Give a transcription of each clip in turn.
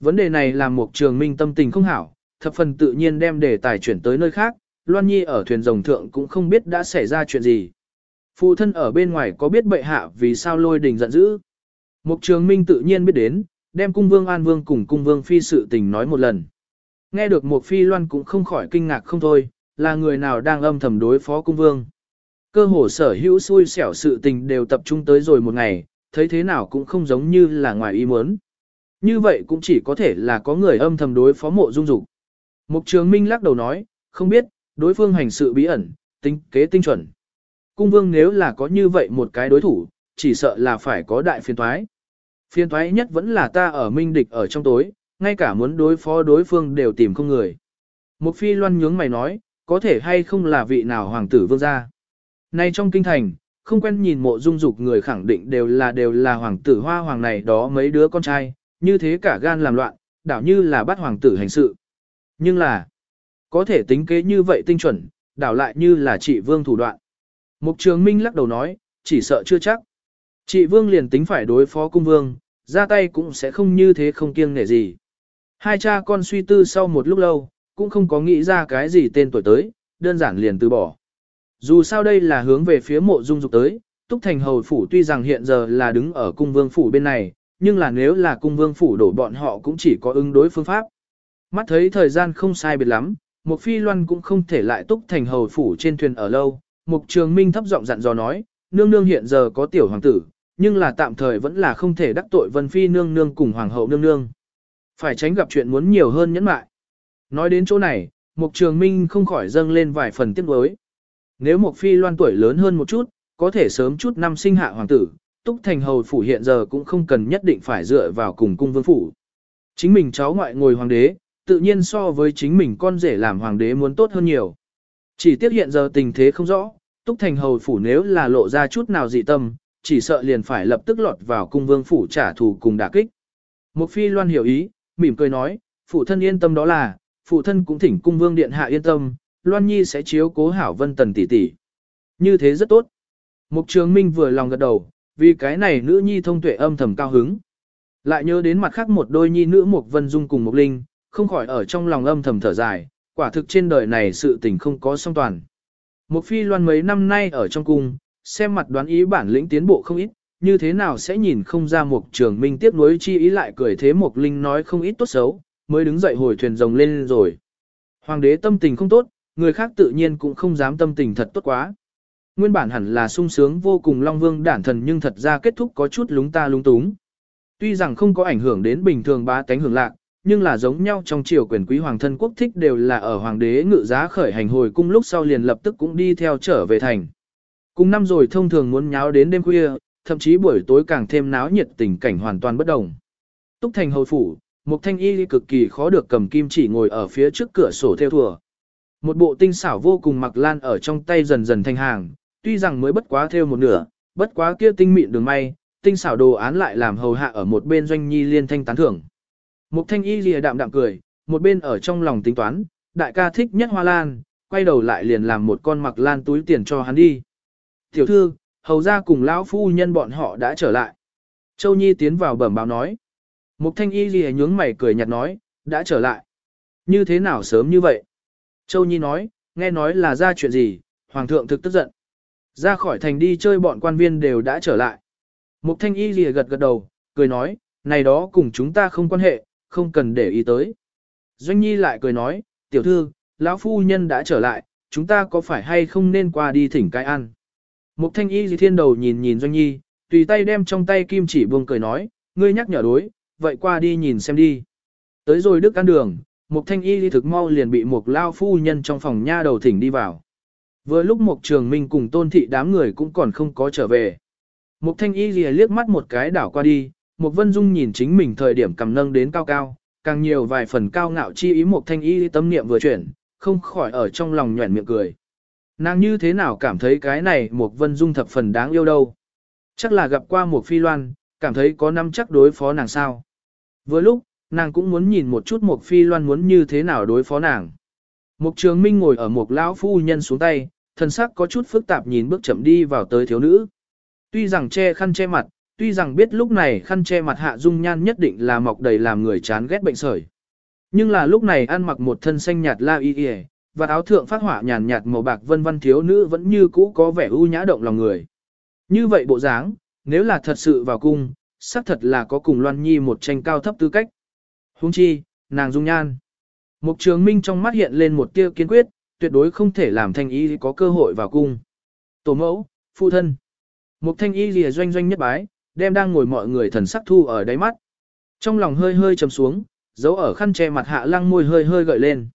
Vấn đề này làm một trường minh tâm tình không hảo, thập phần tự nhiên đem đề tài chuyển tới nơi khác, Loan Nhi ở thuyền rồng thượng cũng không biết đã xảy ra chuyện gì. Phụ thân ở bên ngoài có biết bệ hạ vì sao lôi đình giận dữ. Mục trường minh tự nhiên biết đến, đem cung vương an vương cùng cung vương phi sự tình nói một lần. Nghe được một phi loan cũng không khỏi kinh ngạc không thôi, là người nào đang âm thầm đối phó cung vương. Cơ hồ sở hữu xui xẻo sự tình đều tập trung tới rồi một ngày, thấy thế nào cũng không giống như là ngoài ý muốn. Như vậy cũng chỉ có thể là có người âm thầm đối phó mộ dung dục. Mục trường minh lắc đầu nói, không biết, đối phương hành sự bí ẩn, tính kế tinh chuẩn. Cung vương nếu là có như vậy một cái đối thủ, chỉ sợ là phải có đại phiền thoái. Phiền thoái nhất vẫn là ta ở minh địch ở trong tối, ngay cả muốn đối phó đối phương đều tìm không người. mục phi loan nhướng mày nói, có thể hay không là vị nào hoàng tử vương gia. Nay trong kinh thành, không quen nhìn mộ dung dục người khẳng định đều là đều là hoàng tử hoa hoàng này đó mấy đứa con trai, như thế cả gan làm loạn, đảo như là bắt hoàng tử hành sự. Nhưng là, có thể tính kế như vậy tinh chuẩn, đảo lại như là trị vương thủ đoạn. Mục trường minh lắc đầu nói, chỉ sợ chưa chắc. Chị vương liền tính phải đối phó cung vương, ra tay cũng sẽ không như thế không kiêng nể gì. Hai cha con suy tư sau một lúc lâu, cũng không có nghĩ ra cái gì tên tuổi tới, đơn giản liền từ bỏ. Dù sao đây là hướng về phía mộ dung dục tới, Túc Thành Hầu Phủ tuy rằng hiện giờ là đứng ở cung vương phủ bên này, nhưng là nếu là cung vương phủ đổ bọn họ cũng chỉ có ứng đối phương pháp. Mắt thấy thời gian không sai biệt lắm, một phi loan cũng không thể lại Túc Thành Hầu Phủ trên thuyền ở lâu, Mục Trường Minh thấp giọng dặn dò nói, nương nương hiện giờ có tiểu hoàng tử, nhưng là tạm thời vẫn là không thể đắc tội Vân Phi nương nương cùng hoàng hậu nương nương. Phải tránh gặp chuyện muốn nhiều hơn nhẫn mại. Nói đến chỗ này, Mục Trường Minh không khỏi dâng lên vài phần tiếc nuối. Nếu Mục Phi loan tuổi lớn hơn một chút, có thể sớm chút năm sinh hạ hoàng tử, Túc Thành Hầu Phủ hiện giờ cũng không cần nhất định phải dựa vào cùng cung vương phủ. Chính mình cháu ngoại ngồi hoàng đế, tự nhiên so với chính mình con rể làm hoàng đế muốn tốt hơn nhiều. Chỉ tiếc hiện giờ tình thế không rõ, Túc Thành Hầu Phủ nếu là lộ ra chút nào dị tâm, chỉ sợ liền phải lập tức lọt vào cung vương phủ trả thù cùng đả kích. Một phi loan hiểu ý, mỉm cười nói, phụ thân yên tâm đó là, phụ thân cũng thỉnh cung vương điện hạ yên tâm, loan nhi sẽ chiếu cố hảo vân tần tỷ tỷ. Như thế rất tốt. Mục trường minh vừa lòng gật đầu, vì cái này nữ nhi thông tuệ âm thầm cao hứng. Lại nhớ đến mặt khác một đôi nhi nữ Mục Vân Dung cùng Mục Linh, không khỏi ở trong lòng âm thầm thở dài, quả thực trên đời này sự tình không có song toàn. Mục Phi Loan mấy năm nay ở trong cung, xem mặt đoán ý bản lĩnh tiến bộ không ít, như thế nào sẽ nhìn không ra Mục Trường Minh tiếp nối chi ý lại cười thế Mục Linh nói không ít tốt xấu, mới đứng dậy hồi thuyền rồng lên rồi. Hoàng đế tâm tình không tốt, người khác tự nhiên cũng không dám tâm tình thật tốt quá. Nguyên bản hẳn là sung sướng vô cùng Long Vương đản thần nhưng thật ra kết thúc có chút lúng ta lúng túng. Tuy rằng không có ảnh hưởng đến bình thường ba tánh hưởng lạc, nhưng là giống nhau trong triều quyền quý hoàng thân quốc thích đều là ở hoàng đế ngự giá khởi hành hồi cung lúc sau liền lập tức cũng đi theo trở về thành. Cùng năm rồi thông thường muốn nháo đến đêm khuya, thậm chí buổi tối càng thêm náo nhiệt tình cảnh hoàn toàn bất đồng. Túc thành hồi phủ, một thanh y cực kỳ khó được cầm kim chỉ ngồi ở phía trước cửa sổ theo thùa. Một bộ tinh xảo vô cùng mặc lan ở trong tay dần dần thành hàng, tuy rằng mới bất quá theo một nửa, bất quá kia tinh mịn đường may, tinh xảo đồ án lại làm hầu hạ ở một bên doanh nhi liên thanh tán thưởng. Mục thanh y lìa đạm đạm cười, một bên ở trong lòng tính toán, đại ca thích nhất hoa lan, quay đầu lại liền làm một con mặc lan túi tiền cho hắn đi. Tiểu thư, hầu ra cùng lão phu nhân bọn họ đã trở lại. Châu Nhi tiến vào bẩm báo nói. Mục thanh y lìa nhướng mày cười nhạt nói, đã trở lại. Như thế nào sớm như vậy? Châu Nhi nói, nghe nói là ra chuyện gì, hoàng thượng thực tức giận. Ra khỏi thành đi chơi bọn quan viên đều đã trở lại. Mục thanh y lìa gật gật đầu, cười nói, này đó cùng chúng ta không quan hệ, không cần để ý tới. Doanh Nhi lại cười nói, tiểu thư, lão phu nhân đã trở lại, chúng ta có phải hay không nên qua đi thỉnh cái ăn. Mục thanh y gì thiên đầu nhìn nhìn Doanh Nhi, tùy tay đem trong tay kim chỉ buông cười nói, ngươi nhắc nhở đối, vậy qua đi nhìn xem đi. Tới rồi đức ăn đường, mục thanh y đi thực mau liền bị một lao phu nhân trong phòng nha đầu thỉnh đi vào. Vừa lúc mục trường minh cùng tôn thị đám người cũng còn không có trở về. Mục thanh y lìa liếc mắt một cái đảo qua đi, một vân dung nhìn chính mình thời điểm cầm nâng đến cao cao, càng nhiều vài phần cao ngạo chi ý một thanh y tâm niệm vừa chuyển, không khỏi ở trong lòng nhuẩn miệng cười. Nàng như thế nào cảm thấy cái này một vân dung thập phần đáng yêu đâu. Chắc là gặp qua một phi loan, cảm thấy có năm chắc đối phó nàng sao. Vừa lúc, nàng cũng muốn nhìn một chút một phi loan muốn như thế nào đối phó nàng. Mục trường minh ngồi ở mục lão phu nhân xuống tay, thần sắc có chút phức tạp nhìn bước chậm đi vào tới thiếu nữ. Tuy rằng che khăn che mặt, tuy rằng biết lúc này khăn che mặt hạ dung nhan nhất định là mọc đầy làm người chán ghét bệnh sởi. Nhưng là lúc này ăn mặc một thân xanh nhạt la y y, và áo thượng phát hỏa nhàn nhạt màu bạc vân vân thiếu nữ vẫn như cũ có vẻ ưu nhã động lòng người. Như vậy bộ dáng, nếu là thật sự vào cung, xác thật là có cùng Loan Nhi một tranh cao thấp tư cách. Huống chi, nàng dung nhan. Mục trường minh trong mắt hiện lên một tia kiên quyết, tuyệt đối không thể làm thanh y có cơ hội vào cung. Tổ mẫu, phụ thân. Mục thanh y lìa doanh doanh nhất bái, đem đang ngồi mọi người thần sắc thu ở đáy mắt. Trong lòng hơi hơi trầm xuống, dấu ở khăn che mặt hạ lăng môi hơi hơi gợi lên.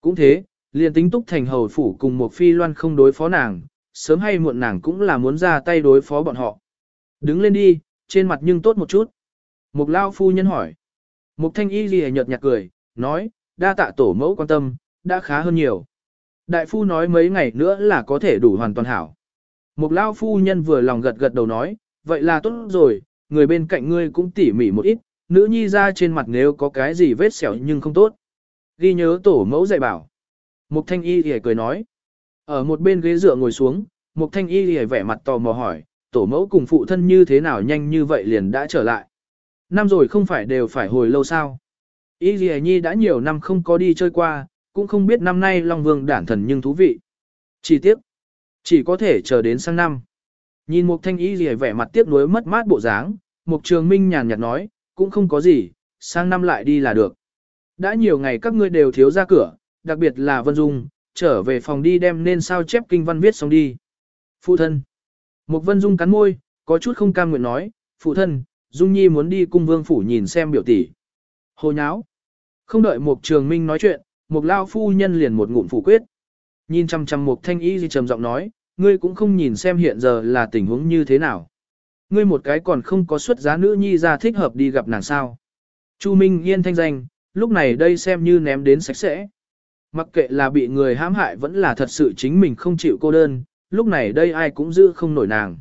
Cũng thế, liền tính túc thành hầu phủ cùng một phi loan không đối phó nàng, sớm hay muộn nàng cũng là muốn ra tay đối phó bọn họ. Đứng lên đi, trên mặt nhưng tốt một chút. Mục lao phu nhân hỏi. Mục thanh y lìa nhợt nhạt cười, nói, đa tạ tổ mẫu quan tâm, đã khá hơn nhiều. Đại phu nói mấy ngày nữa là có thể đủ hoàn toàn hảo. Mục lao phu nhân vừa lòng gật gật đầu nói, vậy là tốt rồi, người bên cạnh ngươi cũng tỉ mỉ một ít, nữ nhi ra trên mặt nếu có cái gì vết sẹo nhưng không tốt. Ghi nhớ tổ mẫu dạy bảo. Mục thanh y thì cười nói. Ở một bên ghế dựa ngồi xuống, mục thanh y thì vẻ mặt tò mò hỏi, tổ mẫu cùng phụ thân như thế nào nhanh như vậy liền đã trở lại. Năm rồi không phải đều phải hồi lâu sao. Y Ghi Nhi đã nhiều năm không có đi chơi qua, cũng không biết năm nay Long Vương đản thần nhưng thú vị. Chỉ tiếc, chỉ có thể chờ đến sang năm. Nhìn Mục Thanh Y lìa vẻ mặt tiếc nuối mất mát bộ dáng, Mục Trường Minh nhàn nhạt nói, cũng không có gì, sang năm lại đi là được. Đã nhiều ngày các ngươi đều thiếu ra cửa, đặc biệt là Vân Dung, trở về phòng đi đem nên sao chép kinh văn viết xong đi. Phụ thân. Mục Vân Dung cắn môi, có chút không cam nguyện nói, phụ thân, Dung Nhi muốn đi cung vương phủ nhìn xem biểu tỷ. Hồ nháo. Không đợi Mục Trường Minh nói chuyện, một Lao phu nhân liền một ngụm phủ quyết. Nhìn chăm chăm một Thanh Y gì trầm giọng nói, ngươi cũng không nhìn xem hiện giờ là tình huống như thế nào. Ngươi một cái còn không có xuất giá nữ nhi ra thích hợp đi gặp nàng sao. Chu Minh Yên thanh danh, lúc này đây xem như ném đến sạch sẽ. Mặc kệ là bị người hãm hại vẫn là thật sự chính mình không chịu cô đơn, lúc này đây ai cũng giữ không nổi nàng.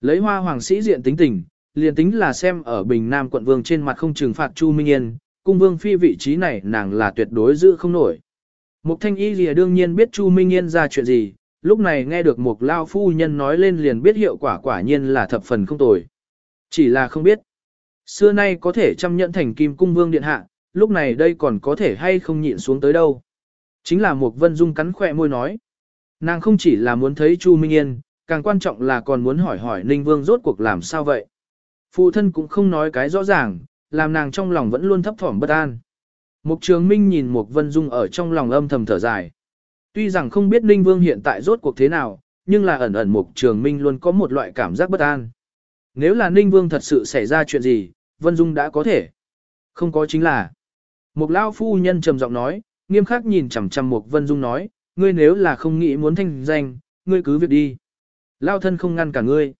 Lấy hoa hoàng sĩ diện tính tình, liền tính là xem ở Bình Nam quận vương trên mặt không trừng phạt Chu Minh Yên, cung vương phi vị trí này nàng là tuyệt đối giữ không nổi. Mục thanh y lìa đương nhiên biết Chu Minh Yên ra chuyện gì, lúc này nghe được một lao phu nhân nói lên liền biết hiệu quả quả nhiên là thập phần không tồi. Chỉ là không biết, xưa nay có thể chăm nhận thành kim cung vương điện hạ, lúc này đây còn có thể hay không nhịn xuống tới đâu. Chính là một vân dung cắn khỏe môi nói. Nàng không chỉ là muốn thấy Chu Minh Yên, càng quan trọng là còn muốn hỏi hỏi Ninh Vương rốt cuộc làm sao vậy. Phụ thân cũng không nói cái rõ ràng, làm nàng trong lòng vẫn luôn thấp thỏm bất an. Mục Trường Minh nhìn Mục Vân Dung ở trong lòng âm thầm thở dài. Tuy rằng không biết Ninh Vương hiện tại rốt cuộc thế nào, nhưng là ẩn ẩn Mục Trường Minh luôn có một loại cảm giác bất an. Nếu là Ninh Vương thật sự xảy ra chuyện gì, Vân Dung đã có thể. Không có chính là. Mục Lao Phu Nhân trầm giọng nói, nghiêm khắc nhìn chằm chằm Mục Vân Dung nói, ngươi nếu là không nghĩ muốn thanh danh, ngươi cứ việc đi. Lao thân không ngăn cả ngươi.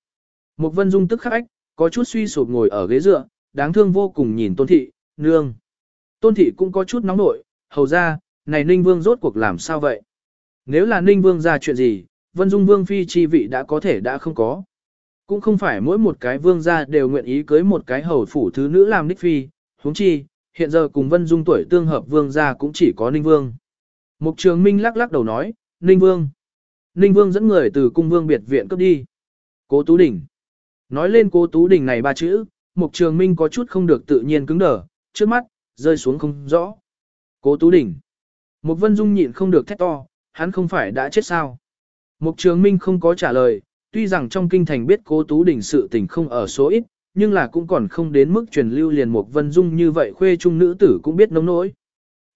Mục Vân Dung tức khắc ách, có chút suy sụp ngồi ở ghế dựa, đáng thương vô cùng nhìn Tôn Thị, nương. Tôn Thị cũng có chút nóng nội, hầu ra, này Ninh Vương rốt cuộc làm sao vậy? Nếu là Ninh Vương ra chuyện gì, Vân Dung Vương Phi chi vị đã có thể đã không có. Cũng không phải mỗi một cái vương gia đều nguyện ý cưới một cái hầu phủ thứ nữ làm đích phi, huống chi, hiện giờ cùng Vân Dung tuổi tương hợp vương gia cũng chỉ có Ninh Vương. Mục Trường Minh lắc lắc đầu nói, Ninh Vương. Ninh Vương dẫn người từ cung vương biệt viện cấp đi. Cố Tú Đình. Nói lên cố Tú Đình này ba chữ, Mục Trường Minh có chút không được tự nhiên cứng đờ, trước mắt, rơi xuống không rõ. Cố Tú Đình. Mục Vân Dung nhịn không được thét to, hắn không phải đã chết sao. Mục Trường Minh không có trả lời, tuy rằng trong kinh thành biết cố Tú Đình sự tình không ở số ít, nhưng là cũng còn không đến mức truyền lưu liền Mục Vân Dung như vậy khuê trung nữ tử cũng biết nông nỗi.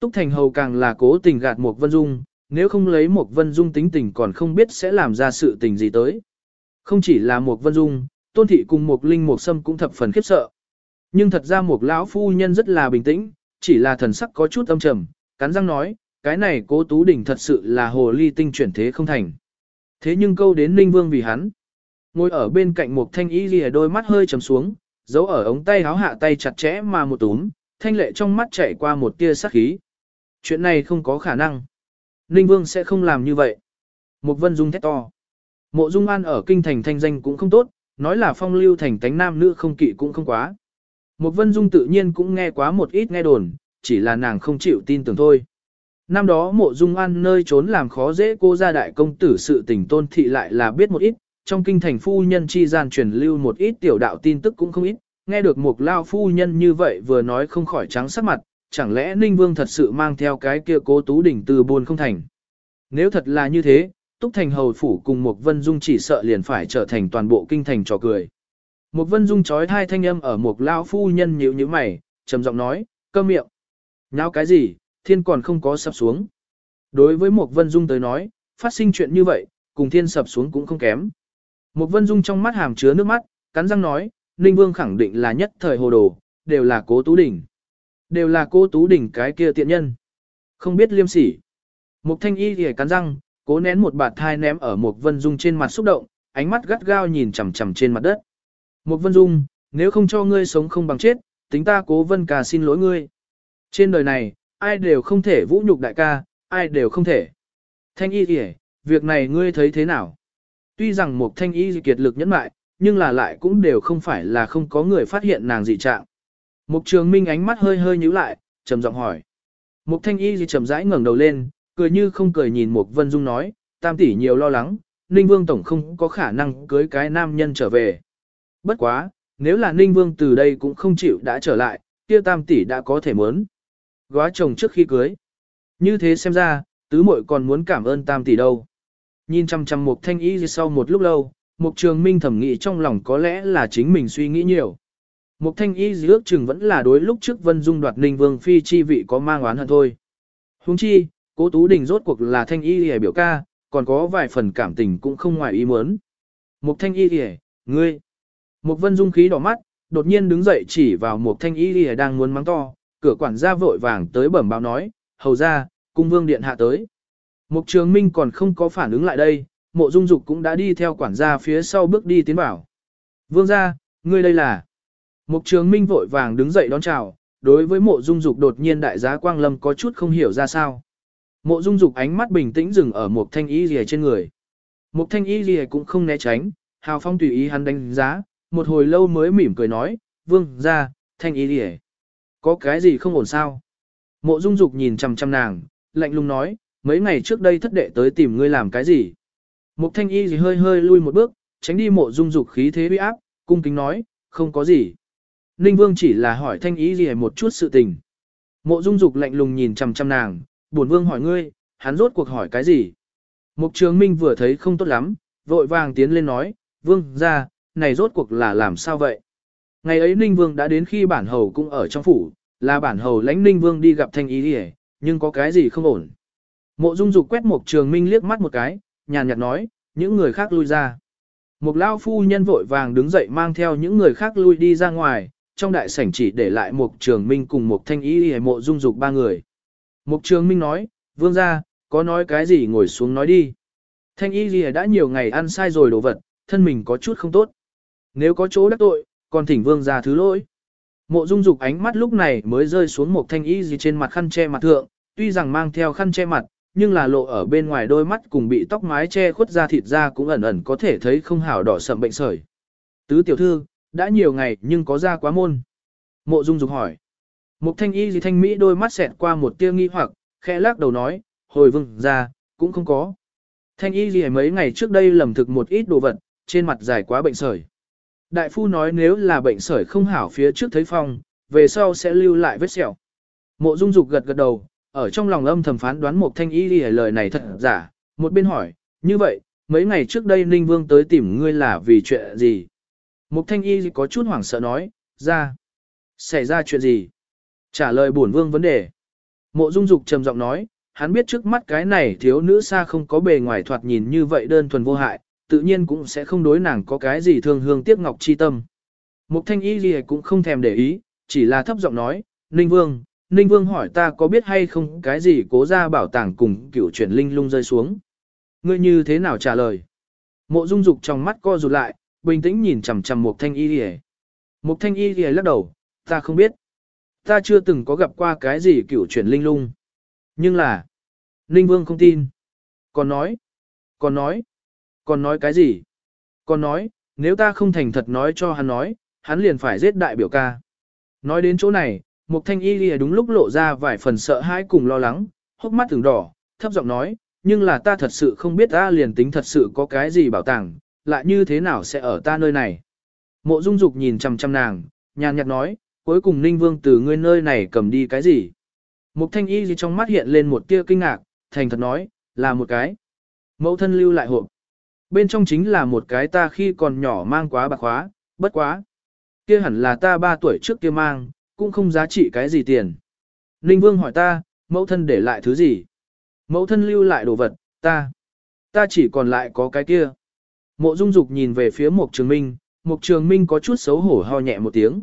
Túc Thành Hầu càng là cố tình gạt Mục Vân Dung, nếu không lấy Mục Vân Dung tính tình còn không biết sẽ làm ra sự tình gì tới. Không chỉ là Mục Vân Dung, Tôn Thị cùng một Linh một Sâm cũng thập phần khiếp sợ. Nhưng thật ra một lão phu nhân rất là bình tĩnh, chỉ là thần sắc có chút âm trầm, cắn răng nói, cái này cố Tú Đỉnh thật sự là hồ ly tinh chuyển thế không thành. Thế nhưng câu đến Ninh Vương vì hắn. Ngồi ở bên cạnh một Thanh Y lìa đôi mắt hơi trầm xuống, giấu ở ống tay háo hạ tay chặt chẽ mà một túm, thanh lệ trong mắt chạy qua một tia sắc khí. Chuyện này không có khả năng. Ninh Vương sẽ không làm như vậy. Mục Vân Dung thét to. Mộ Dung An ở kinh thành thanh danh cũng không tốt, nói là phong lưu thành tánh nam nữ không kỵ cũng không quá. một Vân Dung tự nhiên cũng nghe quá một ít nghe đồn, chỉ là nàng không chịu tin tưởng thôi. Năm đó mộ Dung An nơi trốn làm khó dễ cô gia đại công tử sự tình tôn thị lại là biết một ít, trong kinh thành phu nhân chi gian truyền lưu một ít tiểu đạo tin tức cũng không ít, nghe được một lao phu nhân như vậy vừa nói không khỏi trắng sắc mặt, chẳng lẽ Ninh Vương thật sự mang theo cái kia cố tú đỉnh từ buồn không thành. Nếu thật là như thế, Túc Thành Hầu Phủ cùng một Vân Dung chỉ sợ liền phải trở thành toàn bộ kinh thành trò cười. Một Vân Dung chói thai thanh âm ở một lao phu nhân nhíu nhíu mày, trầm giọng nói, cơ miệng. Nháo cái gì, thiên còn không có sập xuống. Đối với một Vân Dung tới nói, phát sinh chuyện như vậy, cùng thiên sập xuống cũng không kém. Một Vân Dung trong mắt hàm chứa nước mắt, cắn răng nói, Ninh Vương khẳng định là nhất thời hồ đồ, đều là cố tú đỉnh. Đều là cố tú đỉnh cái kia tiện nhân. Không biết liêm sỉ. Mục thanh y thì cắn răng, cố nén một bạt thai ném ở một Vân Dung trên mặt xúc động, ánh mắt gắt gao nhìn chằm chằm trên mặt đất. Một Vân Dung, nếu không cho ngươi sống không bằng chết, tính ta cố Vân ca xin lỗi ngươi. Trên đời này, ai đều không thể vũ nhục đại ca, ai đều không thể. Thanh y kìa, việc này ngươi thấy thế nào? Tuy rằng một thanh y kiệt lực nhẫn mại, nhưng là lại cũng đều không phải là không có người phát hiện nàng dị trạng. Mục trường minh ánh mắt hơi hơi nhíu lại, trầm giọng hỏi. Mục thanh y gì trầm rãi ngẩng đầu lên, cười như không cười nhìn Mục Vân Dung nói, tam tỷ nhiều lo lắng, Ninh Vương Tổng không có khả năng cưới cái nam nhân trở về. Bất quá, nếu là Ninh Vương từ đây cũng không chịu đã trở lại, kia tam tỷ đã có thể muốn. Góa chồng trước khi cưới. Như thế xem ra, tứ muội còn muốn cảm ơn tam tỷ đâu. Nhìn chăm chăm Mục Thanh Y sau một lúc lâu, Mục Trường Minh thẩm nghĩ trong lòng có lẽ là chính mình suy nghĩ nhiều. Mục Thanh Y ước chừng vẫn là đối lúc trước Vân Dung đoạt Ninh Vương phi chi vị có mang oán hận thôi. Huống chi, Cố Tú Đình rốt cuộc là Thanh Y Liễu biểu ca, còn có vài phần cảm tình cũng không ngoài ý muốn. Mục Thanh Y Liễu, ngươi. Mục Vân Dung khí đỏ mắt, đột nhiên đứng dậy chỉ vào Mục Thanh Y Liễu đang muốn mắng to, cửa quản gia vội vàng tới bẩm báo nói, hầu ra, cung vương điện hạ tới. Mục Trường Minh còn không có phản ứng lại đây, Mộ Dung Dục cũng đã đi theo quản gia phía sau bước đi tiến vào. Vương gia, ngươi đây là? Mục Trường Minh vội vàng đứng dậy đón chào, đối với Mộ Dung Dục đột nhiên đại giá Quang Lâm có chút không hiểu ra sao. Mộ Dung Dục ánh mắt bình tĩnh dừng ở Mục Thanh Y lìa trên người. Mục Thanh Y lìa cũng không né tránh, hào phong tùy ý hắn đánh giá, một hồi lâu mới mỉm cười nói, "Vương gia, Thanh Y lìa, có cái gì không ổn sao?" Mộ Dung Dục nhìn chằm chằm nàng, lạnh lùng nói, mấy ngày trước đây thất đệ tới tìm ngươi làm cái gì? Mục thanh y Lìa hơi hơi lui một bước, tránh đi mộ dung dục khí thế uy áp, cung kính nói, không có gì. Ninh vương chỉ là hỏi thanh y Lìa một chút sự tình. Mộ dung dục lạnh lùng nhìn chằm chằm nàng, Bổn vương hỏi ngươi, hắn rốt cuộc hỏi cái gì? Mục trường minh vừa thấy không tốt lắm, vội vàng tiến lên nói, vương ra, này rốt cuộc là làm sao vậy? Ngày ấy Ninh Vương đã đến khi bản hầu cũng ở trong phủ, là bản hầu lãnh Ninh Vương đi gặp thanh ý đi nhưng có cái gì không ổn. Mộ Dung Dục quét Mục Trường Minh liếc mắt một cái, nhàn nhạt nói, những người khác lui ra. Mục Lao phu nhân vội vàng đứng dậy mang theo những người khác lui đi ra ngoài, trong đại sảnh chỉ để lại Mục Trường Minh cùng Mục Thanh Y hay Mộ Dung Dục ba người. Mục Trường Minh nói, vương gia, có nói cái gì ngồi xuống nói đi. Thanh Y gì đã nhiều ngày ăn sai rồi đồ vật, thân mình có chút không tốt. Nếu có chỗ đắc tội, còn thỉnh vương gia thứ lỗi. Mộ Dung Dục ánh mắt lúc này mới rơi xuống một thanh y gì trên mặt khăn che mặt thượng, tuy rằng mang theo khăn che mặt, nhưng là lộ ở bên ngoài đôi mắt cùng bị tóc mái che khuất ra thịt ra cũng ẩn ẩn có thể thấy không hảo đỏ sậm bệnh sởi. Tứ tiểu thư, đã nhiều ngày nhưng có ra quá môn. Mộ Dung Dục hỏi. Mục thanh y gì thanh mỹ đôi mắt xẹt qua một tia nghi hoặc, khẽ lắc đầu nói, hồi vừng, ra, cũng không có. Thanh y gì mấy ngày trước đây lầm thực một ít đồ vật, trên mặt dài quá bệnh sởi. Đại phu nói nếu là bệnh sởi không hảo phía trước thấy phong, về sau sẽ lưu lại vết sẹo. Mộ Dung Dục gật gật đầu, ở trong lòng âm thầm phán đoán một thanh y gì lời này thật giả, một bên hỏi, như vậy, mấy ngày trước đây Ninh Vương tới tìm ngươi là vì chuyện gì? Mục thanh y có chút hoảng sợ nói, ra. Xảy ra chuyện gì? Trả lời bổn vương vấn đề. Mộ Dung Dục trầm giọng nói, hắn biết trước mắt cái này thiếu nữ xa không có bề ngoài thoạt nhìn như vậy đơn thuần vô hại, tự nhiên cũng sẽ không đối nàng có cái gì thương hương tiếc ngọc chi tâm. Mục thanh y Lì cũng không thèm để ý, chỉ là thấp giọng nói, Ninh Vương, Ninh Vương hỏi ta có biết hay không cái gì cố ra bảo tàng cùng cửu chuyển linh lung rơi xuống. Ngươi như thế nào trả lời? Mộ dung dục trong mắt co rụt lại, bình tĩnh nhìn chằm chằm mục thanh y Lì. Mục thanh y Lì lắc đầu, ta không biết. Ta chưa từng có gặp qua cái gì cửu chuyển linh lung. Nhưng là, Ninh Vương không tin. Còn nói, còn nói, còn nói cái gì? Còn nói, nếu ta không thành thật nói cho hắn nói, hắn liền phải giết đại biểu ca. Nói đến chỗ này, Mục Thanh Y lìa đúng lúc lộ ra vài phần sợ hãi cùng lo lắng, hốc mắt từng đỏ, thấp giọng nói, nhưng là ta thật sự không biết ta liền tính thật sự có cái gì bảo tàng, lại như thế nào sẽ ở ta nơi này. Mộ dung dục nhìn chằm chằm nàng, nhàn nhạt nói, cuối cùng Ninh Vương từ ngươi nơi này cầm đi cái gì. Mục thanh y gì trong mắt hiện lên một tia kinh ngạc, thành thật nói, là một cái. Mẫu thân lưu lại hộp. Bên trong chính là một cái ta khi còn nhỏ mang quá bạc khóa, bất quá. Kia hẳn là ta ba tuổi trước kia mang, cũng không giá trị cái gì tiền. Ninh Vương hỏi ta, mẫu thân để lại thứ gì? Mẫu thân lưu lại đồ vật, ta. Ta chỉ còn lại có cái kia. Mộ Dung Dục nhìn về phía Mục Trường Minh, Mục Trường Minh có chút xấu hổ ho nhẹ một tiếng.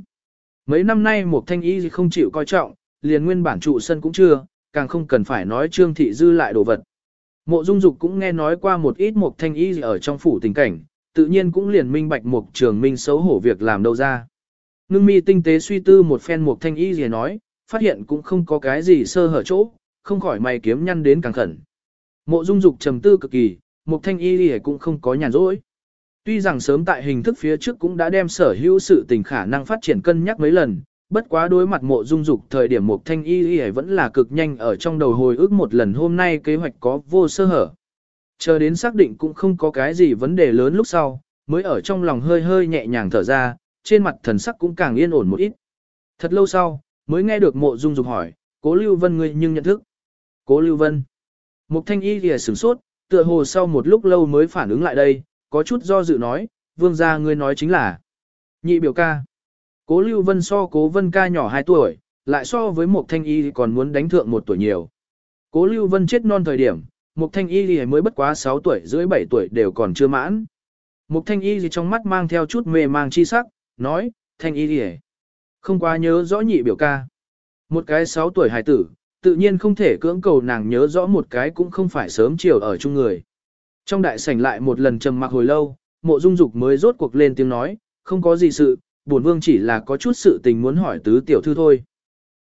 Mấy năm nay một Thanh Y không chịu coi trọng, liền nguyên bản trụ sân cũng chưa, càng không cần phải nói Trương Thị dư lại đồ vật. Mộ Dung Dục cũng nghe nói qua một ít một Thanh Y ở trong phủ tình cảnh, tự nhiên cũng liền minh bạch một Trường Minh xấu hổ việc làm đâu ra. Ngưng mi tinh tế suy tư một phen một Thanh Y gì nói, phát hiện cũng không có cái gì sơ hở chỗ, không khỏi mày kiếm nhăn đến càng khẩn. Mộ Dung Dục trầm tư cực kỳ, một Thanh Y gì cũng không có nhàn rỗi. Tuy rằng sớm tại hình thức phía trước cũng đã đem sở hữu sự tình khả năng phát triển cân nhắc mấy lần, bất quá đối mặt mộ dung dục thời điểm Mục Thanh Y Y vẫn là cực nhanh ở trong đầu hồi ức một lần hôm nay kế hoạch có vô sơ hở. Chờ đến xác định cũng không có cái gì vấn đề lớn lúc sau, mới ở trong lòng hơi hơi nhẹ nhàng thở ra, trên mặt thần sắc cũng càng yên ổn một ít. Thật lâu sau, mới nghe được mộ dung dục hỏi, cố Lưu Vân ngươi nhưng nhận thức. Cố Lưu Vân. Mục Thanh Y y sửng sốt, tựa hồ sau một lúc lâu mới phản ứng lại đây, có chút do dự nói, vương gia ngươi nói chính là nhị biểu ca. Cố Lưu Vân so cố Vân ca nhỏ 2 tuổi, lại so với một Thanh Y còn muốn đánh thượng một tuổi nhiều. Cố Lưu Vân chết non thời điểm, một Thanh Y thì mới bất quá 6 tuổi rưỡi 7 tuổi đều còn chưa mãn. một Thanh Y thì trong mắt mang theo chút mê mang chi sắc, nói, Thanh Y thì không quá nhớ rõ nhị biểu ca. Một cái 6 tuổi hài tử, tự nhiên không thể cưỡng cầu nàng nhớ rõ một cái cũng không phải sớm chiều ở chung người. Trong đại sảnh lại một lần trầm mặc hồi lâu, mộ dung dục mới rốt cuộc lên tiếng nói, không có gì sự, bổn vương chỉ là có chút sự tình muốn hỏi tứ tiểu thư thôi.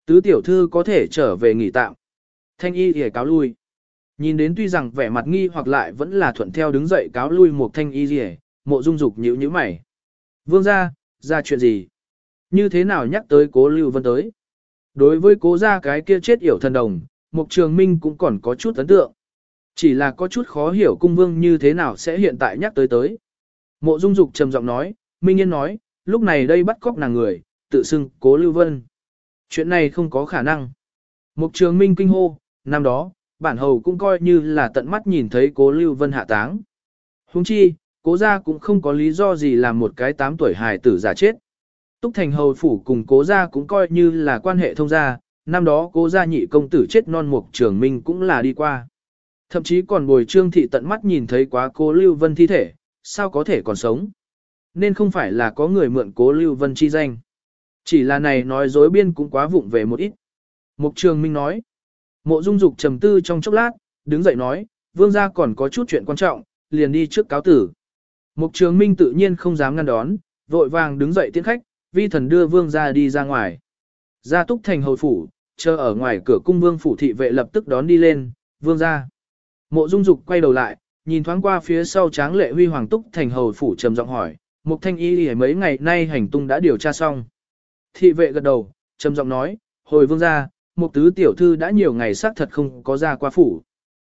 Tứ tiểu thư có thể trở về nghỉ tạm. Thanh y thì cáo lui. Nhìn đến tuy rằng vẻ mặt nghi hoặc lại vẫn là thuận theo đứng dậy cáo lui một thanh y gì mộ dung dục nhíu nhíu mày. Vương ra, ra chuyện gì? Như thế nào nhắc tới cố lưu vân tới? Đối với cố gia cái kia chết yểu thần đồng, Mục Trường Minh cũng còn có chút ấn tượng. Chỉ là có chút khó hiểu cung vương như thế nào sẽ hiện tại nhắc tới tới. Mộ Dung Dục trầm giọng nói, Minh Yên nói, lúc này đây bắt cóc nàng người, tự xưng cố Lưu Vân. Chuyện này không có khả năng. Mục Trường Minh kinh hô, năm đó, bản hầu cũng coi như là tận mắt nhìn thấy cố Lưu Vân hạ táng. Huống chi, cố gia cũng không có lý do gì làm một cái tám tuổi hài tử giả chết. Túc Thành Hầu Phủ cùng cố gia cũng coi như là quan hệ thông gia, năm đó cố gia nhị công tử chết non mục trường minh cũng là đi qua. Thậm chí còn bồi trương thị tận mắt nhìn thấy quá cố Lưu Vân thi thể, sao có thể còn sống. Nên không phải là có người mượn cố Lưu Vân chi danh. Chỉ là này nói dối biên cũng quá vụng về một ít. Mục trường minh nói. Mộ dung dục trầm tư trong chốc lát, đứng dậy nói, vương gia còn có chút chuyện quan trọng, liền đi trước cáo tử. Mục trường minh tự nhiên không dám ngăn đón, vội vàng đứng dậy tiến khách, vi thần đưa vương gia đi ra ngoài. Ra túc thành hầu phủ, chờ ở ngoài cửa cung vương phủ thị vệ lập tức đón đi lên, vương gia. Mộ dung dục quay đầu lại, nhìn thoáng qua phía sau tráng lệ huy hoàng túc thành hầu phủ trầm giọng hỏi, mục thanh y lìa mấy ngày nay hành tung đã điều tra xong. Thị vệ gật đầu, trầm giọng nói, hồi vương gia, mục tứ tiểu thư đã nhiều ngày xác thật không có ra qua phủ.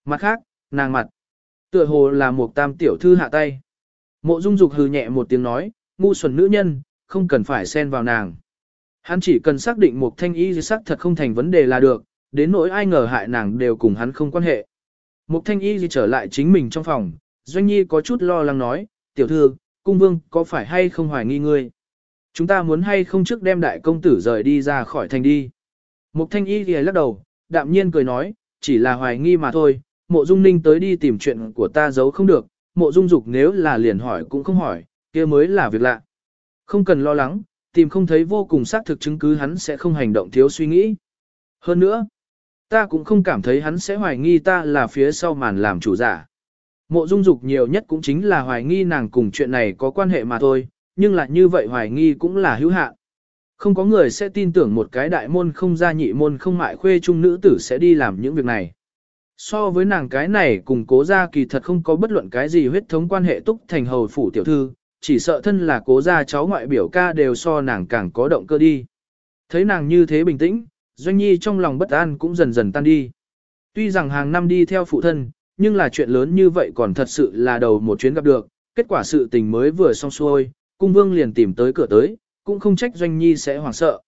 Mặt khác, nàng mặt, tựa hồ là Mục tam tiểu thư hạ tay. Mộ dung dục hừ nhẹ một tiếng nói, ngu xuẩn nữ nhân, không cần phải xen vào nàng. Hắn chỉ cần xác định Mục thanh y xác thật không thành vấn đề là được, đến nỗi ai ngờ hại nàng đều cùng hắn không quan hệ. Mục thanh y trở lại chính mình trong phòng, Doanh Nhi có chút lo lắng nói, tiểu thư, cung vương có phải hay không hoài nghi ngươi? Chúng ta muốn hay không trước đem đại công tử rời đi ra khỏi thành đi. Mục thanh y thì lắc đầu, đạm nhiên cười nói, chỉ là hoài nghi mà thôi, mộ dung ninh tới đi tìm chuyện của ta giấu không được, mộ dung dục nếu là liền hỏi cũng không hỏi, kia mới là việc lạ. Không cần lo lắng, tìm không thấy vô cùng xác thực chứng cứ hắn sẽ không hành động thiếu suy nghĩ. Hơn nữa, ta cũng không cảm thấy hắn sẽ hoài nghi ta là phía sau màn làm chủ giả. Mộ dung dục nhiều nhất cũng chính là hoài nghi nàng cùng chuyện này có quan hệ mà thôi, nhưng lại như vậy hoài nghi cũng là hữu hạn. Không có người sẽ tin tưởng một cái đại môn không gia nhị môn không mại khuê trung nữ tử sẽ đi làm những việc này. So với nàng cái này cùng cố gia kỳ thật không có bất luận cái gì huyết thống quan hệ túc thành hầu phủ tiểu thư, chỉ sợ thân là cố gia cháu ngoại biểu ca đều so nàng càng có động cơ đi. Thấy nàng như thế bình tĩnh, Doanh Nhi trong lòng bất an cũng dần dần tan đi. Tuy rằng hàng năm đi theo phụ thân, nhưng là chuyện lớn như vậy còn thật sự là đầu một chuyến gặp được, kết quả sự tình mới vừa xong xuôi, cung vương liền tìm tới cửa tới, cũng không trách doanh nhi sẽ hoảng sợ.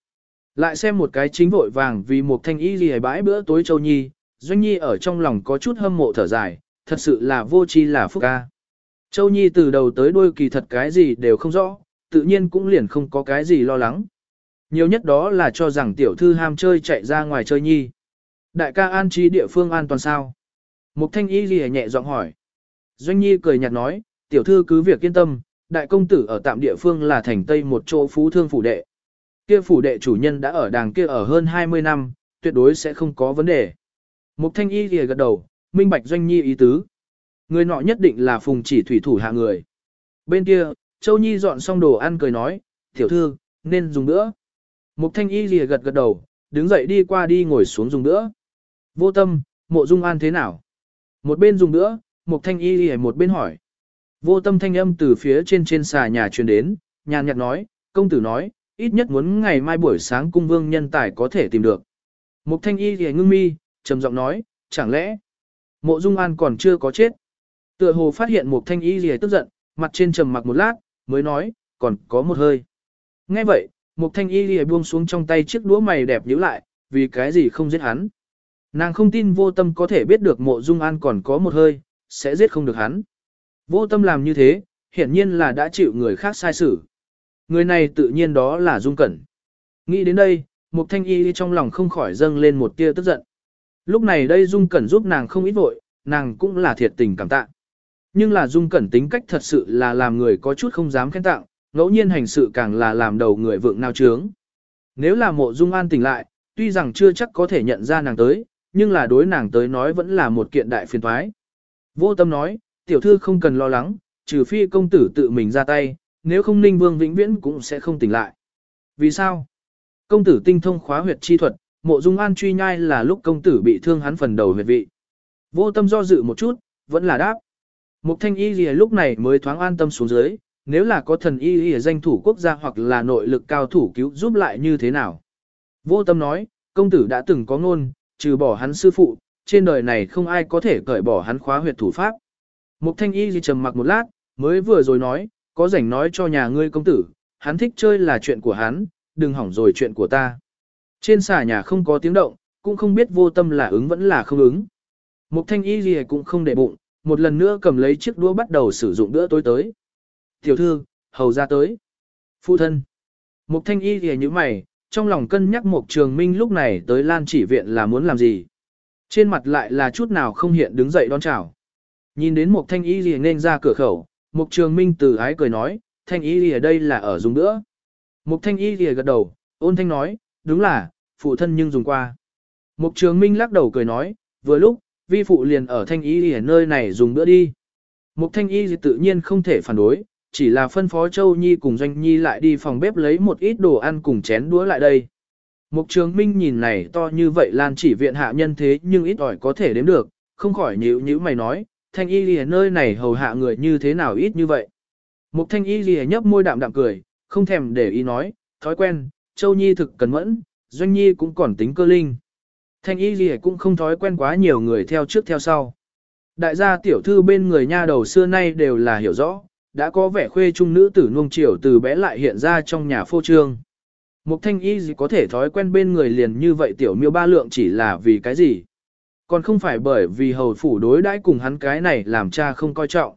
Lại xem một cái chính vội vàng vì một thanh y gì bãi bữa tối châu nhi, doanh nhi ở trong lòng có chút hâm mộ thở dài, thật sự là vô chi là phúc ca. Châu nhi từ đầu tới đuôi kỳ thật cái gì đều không rõ, tự nhiên cũng liền không có cái gì lo lắng. Nhiều nhất đó là cho rằng tiểu thư ham chơi chạy ra ngoài chơi nhi. Đại ca an trí địa phương an toàn sao? Mục thanh y gì nhẹ giọng hỏi. Doanh nhi cười nhạt nói, tiểu thư cứ việc yên tâm, đại công tử ở tạm địa phương là thành tây một chỗ phú thương phủ đệ. Kia phủ đệ chủ nhân đã ở đàng kia ở hơn 20 năm, tuyệt đối sẽ không có vấn đề. Mục thanh y ghi gật đầu, minh bạch doanh nhi ý tứ. Người nọ nhất định là phùng chỉ thủy thủ hạ người. Bên kia, Châu Nhi dọn xong đồ ăn cười nói, tiểu thư, nên dùng nữa. Mục thanh y lìa gật gật đầu, đứng dậy đi qua đi ngồi xuống dùng nữa. Vô tâm, mộ dung an thế nào? Một bên dùng nữa, mục thanh y lìa một bên hỏi. Vô tâm thanh âm từ phía trên trên xà nhà truyền đến, nhàn nhạt nói, công tử nói, ít nhất muốn ngày mai buổi sáng cung vương nhân tài có thể tìm được. Mục thanh y lìa ngưng mi, trầm giọng nói, chẳng lẽ, mộ dung an còn chưa có chết? Tựa hồ phát hiện mục thanh y lìa tức giận, mặt trên trầm mặc một lát, mới nói, còn có một hơi. Nghe vậy, Mục thanh y lìa buông xuống trong tay chiếc đũa mày đẹp nhíu lại, vì cái gì không giết hắn. Nàng không tin vô tâm có thể biết được mộ dung an còn có một hơi, sẽ giết không được hắn. Vô tâm làm như thế, hiển nhiên là đã chịu người khác sai xử. Người này tự nhiên đó là dung cẩn. Nghĩ đến đây, mục thanh y trong lòng không khỏi dâng lên một tia tức giận. Lúc này đây dung cẩn giúp nàng không ít vội, nàng cũng là thiệt tình cảm tạ. Nhưng là dung cẩn tính cách thật sự là làm người có chút không dám khen tặng, ngẫu nhiên hành sự càng là làm đầu người vượng nao trướng. Nếu là mộ dung an tỉnh lại, tuy rằng chưa chắc có thể nhận ra nàng tới, nhưng là đối nàng tới nói vẫn là một kiện đại phiền thoái. Vô tâm nói, tiểu thư không cần lo lắng, trừ phi công tử tự mình ra tay, nếu không ninh vương vĩnh viễn cũng sẽ không tỉnh lại. Vì sao? Công tử tinh thông khóa huyệt chi thuật, mộ dung an truy nhai là lúc công tử bị thương hắn phần đầu huyệt vị. Vô tâm do dự một chút, vẫn là đáp. Mục thanh y gì lúc này mới thoáng an tâm xuống dưới, nếu là có thần y y danh thủ quốc gia hoặc là nội lực cao thủ cứu giúp lại như thế nào. Vô tâm nói, công tử đã từng có ngôn, trừ bỏ hắn sư phụ, trên đời này không ai có thể cởi bỏ hắn khóa huyệt thủ pháp. Mục thanh y gì trầm mặc một lát, mới vừa rồi nói, có rảnh nói cho nhà ngươi công tử, hắn thích chơi là chuyện của hắn, đừng hỏng rồi chuyện của ta. Trên xà nhà không có tiếng động, cũng không biết vô tâm là ứng vẫn là không ứng. Mục thanh y gì cũng không để bụng, một lần nữa cầm lấy chiếc đũa bắt đầu sử dụng đũa tối tới. Tiểu thư, hầu ra tới. Phụ thân. Mục thanh y thì như mày, trong lòng cân nhắc Mục Trường Minh lúc này tới Lan chỉ viện là muốn làm gì. Trên mặt lại là chút nào không hiện đứng dậy đón chào. Nhìn đến Mục thanh y thì nên ra cửa khẩu, Mục Trường Minh từ ái cười nói, thanh y thì ở đây là ở dùng nữa. Mục thanh y thì gật đầu, ôn thanh nói, đúng là, phụ thân nhưng dùng qua. Mục Trường Minh lắc đầu cười nói, vừa lúc, vi phụ liền ở thanh y thì nơi này dùng bữa đi. Mục thanh y thì tự nhiên không thể phản đối, chỉ là phân phó Châu Nhi cùng Doanh Nhi lại đi phòng bếp lấy một ít đồ ăn cùng chén đũa lại đây. Mục Trường Minh nhìn này to như vậy Lan chỉ viện hạ nhân thế nhưng ít ỏi có thể đếm được, không khỏi nhíu nhíu mày nói, thanh y lìa nơi này hầu hạ người như thế nào ít như vậy. Mục thanh y lìa nhấp môi đạm đạm cười, không thèm để ý nói, thói quen, Châu Nhi thực cần mẫn, Doanh Nhi cũng còn tính cơ linh. Thanh y lìa cũng không thói quen quá nhiều người theo trước theo sau. Đại gia tiểu thư bên người nha đầu xưa nay đều là hiểu rõ, đã có vẻ khuê trung nữ tử nuông chiều từ bé lại hiện ra trong nhà phô trương. Mục thanh y gì có thể thói quen bên người liền như vậy tiểu miêu ba lượng chỉ là vì cái gì? Còn không phải bởi vì hầu phủ đối đãi cùng hắn cái này làm cha không coi trọng.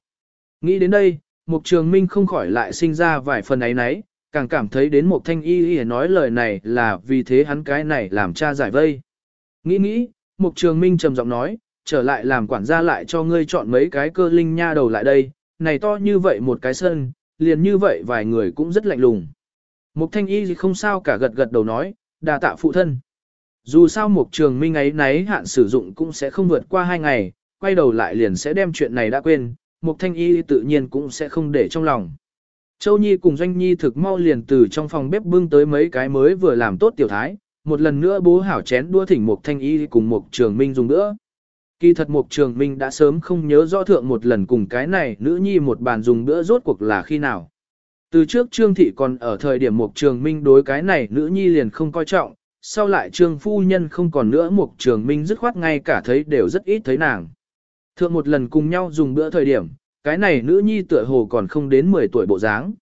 Nghĩ đến đây, mục trường minh không khỏi lại sinh ra vài phần ấy nấy, càng cảm thấy đến mục thanh y y nói lời này là vì thế hắn cái này làm cha giải vây. Nghĩ nghĩ, mục trường minh trầm giọng nói, trở lại làm quản gia lại cho ngươi chọn mấy cái cơ linh nha đầu lại đây, này to như vậy một cái sân, liền như vậy vài người cũng rất lạnh lùng. Mục thanh y gì không sao cả gật gật đầu nói, đà tạ phụ thân. Dù sao mục trường minh ấy nấy hạn sử dụng cũng sẽ không vượt qua hai ngày, quay đầu lại liền sẽ đem chuyện này đã quên, mục thanh y tự nhiên cũng sẽ không để trong lòng. Châu Nhi cùng Doanh Nhi thực mau liền từ trong phòng bếp bưng tới mấy cái mới vừa làm tốt tiểu thái, một lần nữa bố hảo chén đua thỉnh mục thanh y cùng mục trường minh dùng nữa. Kỳ thật Mục Trường Minh đã sớm không nhớ rõ thượng một lần cùng cái này nữ nhi một bàn dùng bữa rốt cuộc là khi nào. Từ trước Trương Thị còn ở thời điểm Mục Trường Minh đối cái này nữ nhi liền không coi trọng, sau lại Trương Phu Nhân không còn nữa Mục Trường Minh dứt khoát ngay cả thấy đều rất ít thấy nàng. Thượng một lần cùng nhau dùng bữa thời điểm, cái này nữ nhi tựa hồ còn không đến 10 tuổi bộ dáng.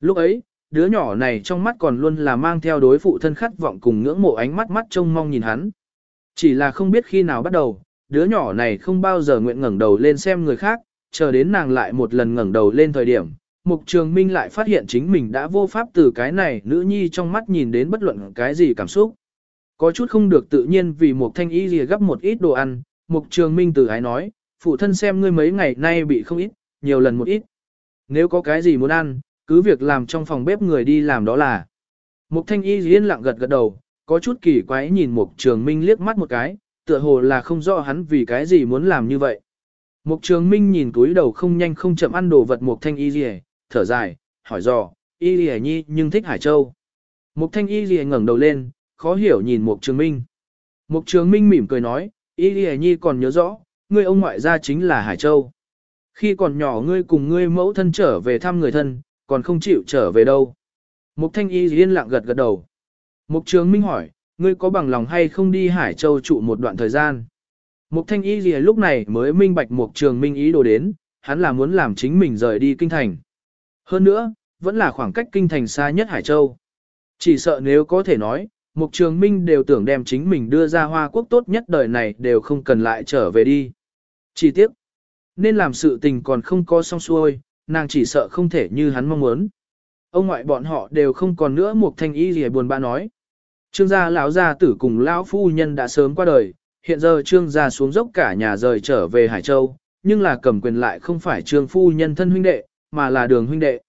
Lúc ấy, đứa nhỏ này trong mắt còn luôn là mang theo đối phụ thân khát vọng cùng ngưỡng mộ ánh mắt mắt trông mong nhìn hắn. Chỉ là không biết khi nào bắt đầu, đứa nhỏ này không bao giờ nguyện ngẩng đầu lên xem người khác, chờ đến nàng lại một lần ngẩng đầu lên thời điểm, Mục Trường Minh lại phát hiện chính mình đã vô pháp từ cái này nữ nhi trong mắt nhìn đến bất luận cái gì cảm xúc. Có chút không được tự nhiên vì Mục Thanh Y lìa gấp một ít đồ ăn, Mục Trường Minh từ ái nói, phụ thân xem ngươi mấy ngày nay bị không ít, nhiều lần một ít. Nếu có cái gì muốn ăn, cứ việc làm trong phòng bếp người đi làm đó là. Mục Thanh Y yên lặng gật gật đầu, có chút kỳ quái nhìn Mục Trường Minh liếc mắt một cái, tựa hồ là không rõ hắn vì cái gì muốn làm như vậy. Mục Trường Minh nhìn túi đầu không nhanh không chậm ăn đồ vật Mục Thanh Y rìa, thở dài, hỏi dò, Y rìa Nhi nhưng thích Hải Châu. Mục Thanh Y rìa ngẩng đầu lên, khó hiểu nhìn Mục Trường Minh. Mục Trường Minh mỉm cười nói, Y rìa Nhi còn nhớ rõ, ngươi ông ngoại gia chính là Hải Châu. Khi còn nhỏ ngươi cùng ngươi mẫu thân trở về thăm người thân, còn không chịu trở về đâu. Mục Thanh Y yên lặng gật gật đầu. Mục Trường Minh hỏi, ngươi có bằng lòng hay không đi Hải Châu trụ một đoạn thời gian? Mục Thanh Y gì lúc này mới minh bạch Mục Trường Minh ý đồ đến, hắn là muốn làm chính mình rời đi kinh thành. Hơn nữa, vẫn là khoảng cách kinh thành xa nhất Hải Châu. Chỉ sợ nếu có thể nói, Mục Trường Minh đều tưởng đem chính mình đưa ra hoa quốc tốt nhất đời này đều không cần lại trở về đi. Chỉ tiếc, nên làm sự tình còn không có xong xuôi, nàng chỉ sợ không thể như hắn mong muốn. Ông ngoại bọn họ đều không còn nữa Mục Thanh Y gì buồn bã nói. Trương gia lão gia tử cùng lão phu nhân đã sớm qua đời, hiện giờ trương gia xuống dốc cả nhà rời trở về Hải Châu, nhưng là cầm quyền lại không phải trương phu nhân thân huynh đệ, mà là đường huynh đệ.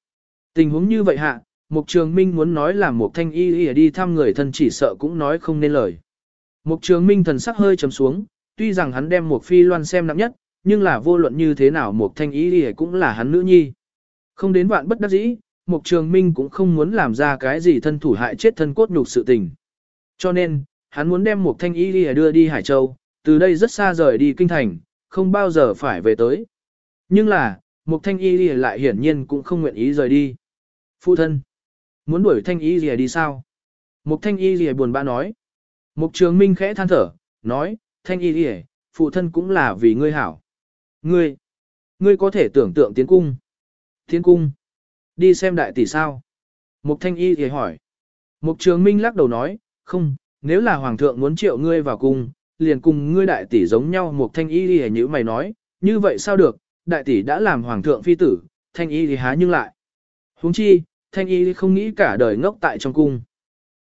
Tình huống như vậy hạ, Mục Trường Minh muốn nói là một thanh y y đi thăm người thân chỉ sợ cũng nói không nên lời. Mục Trường Minh thần sắc hơi trầm xuống, tuy rằng hắn đem một phi loan xem nặng nhất, nhưng là vô luận như thế nào một thanh y y cũng là hắn nữ nhi. Không đến vạn bất đắc dĩ, Mục Trường Minh cũng không muốn làm ra cái gì thân thủ hại chết thân cốt nhục sự tình. Cho nên, hắn muốn đem một thanh y đi đưa đi Hải Châu, từ đây rất xa rời đi kinh thành, không bao giờ phải về tới. Nhưng là, một thanh y đi lại hiển nhiên cũng không nguyện ý rời đi. Phụ thân, muốn đuổi thanh y gì đi sao? Một thanh y gì buồn bã nói. Mục trường minh khẽ than thở, nói, thanh y gì phụ thân cũng là vì ngươi hảo. Ngươi, ngươi có thể tưởng tượng tiến cung. Tiến cung, đi xem đại tỷ sao? Mục thanh y gì hỏi. Mục trường minh lắc đầu nói, không, nếu là hoàng thượng muốn triệu ngươi vào cung, liền cùng ngươi đại tỷ giống nhau một thanh y đi như mày nói, như vậy sao được, đại tỷ đã làm hoàng thượng phi tử, thanh y thì há nhưng lại. huống chi, thanh y không nghĩ cả đời ngốc tại trong cung.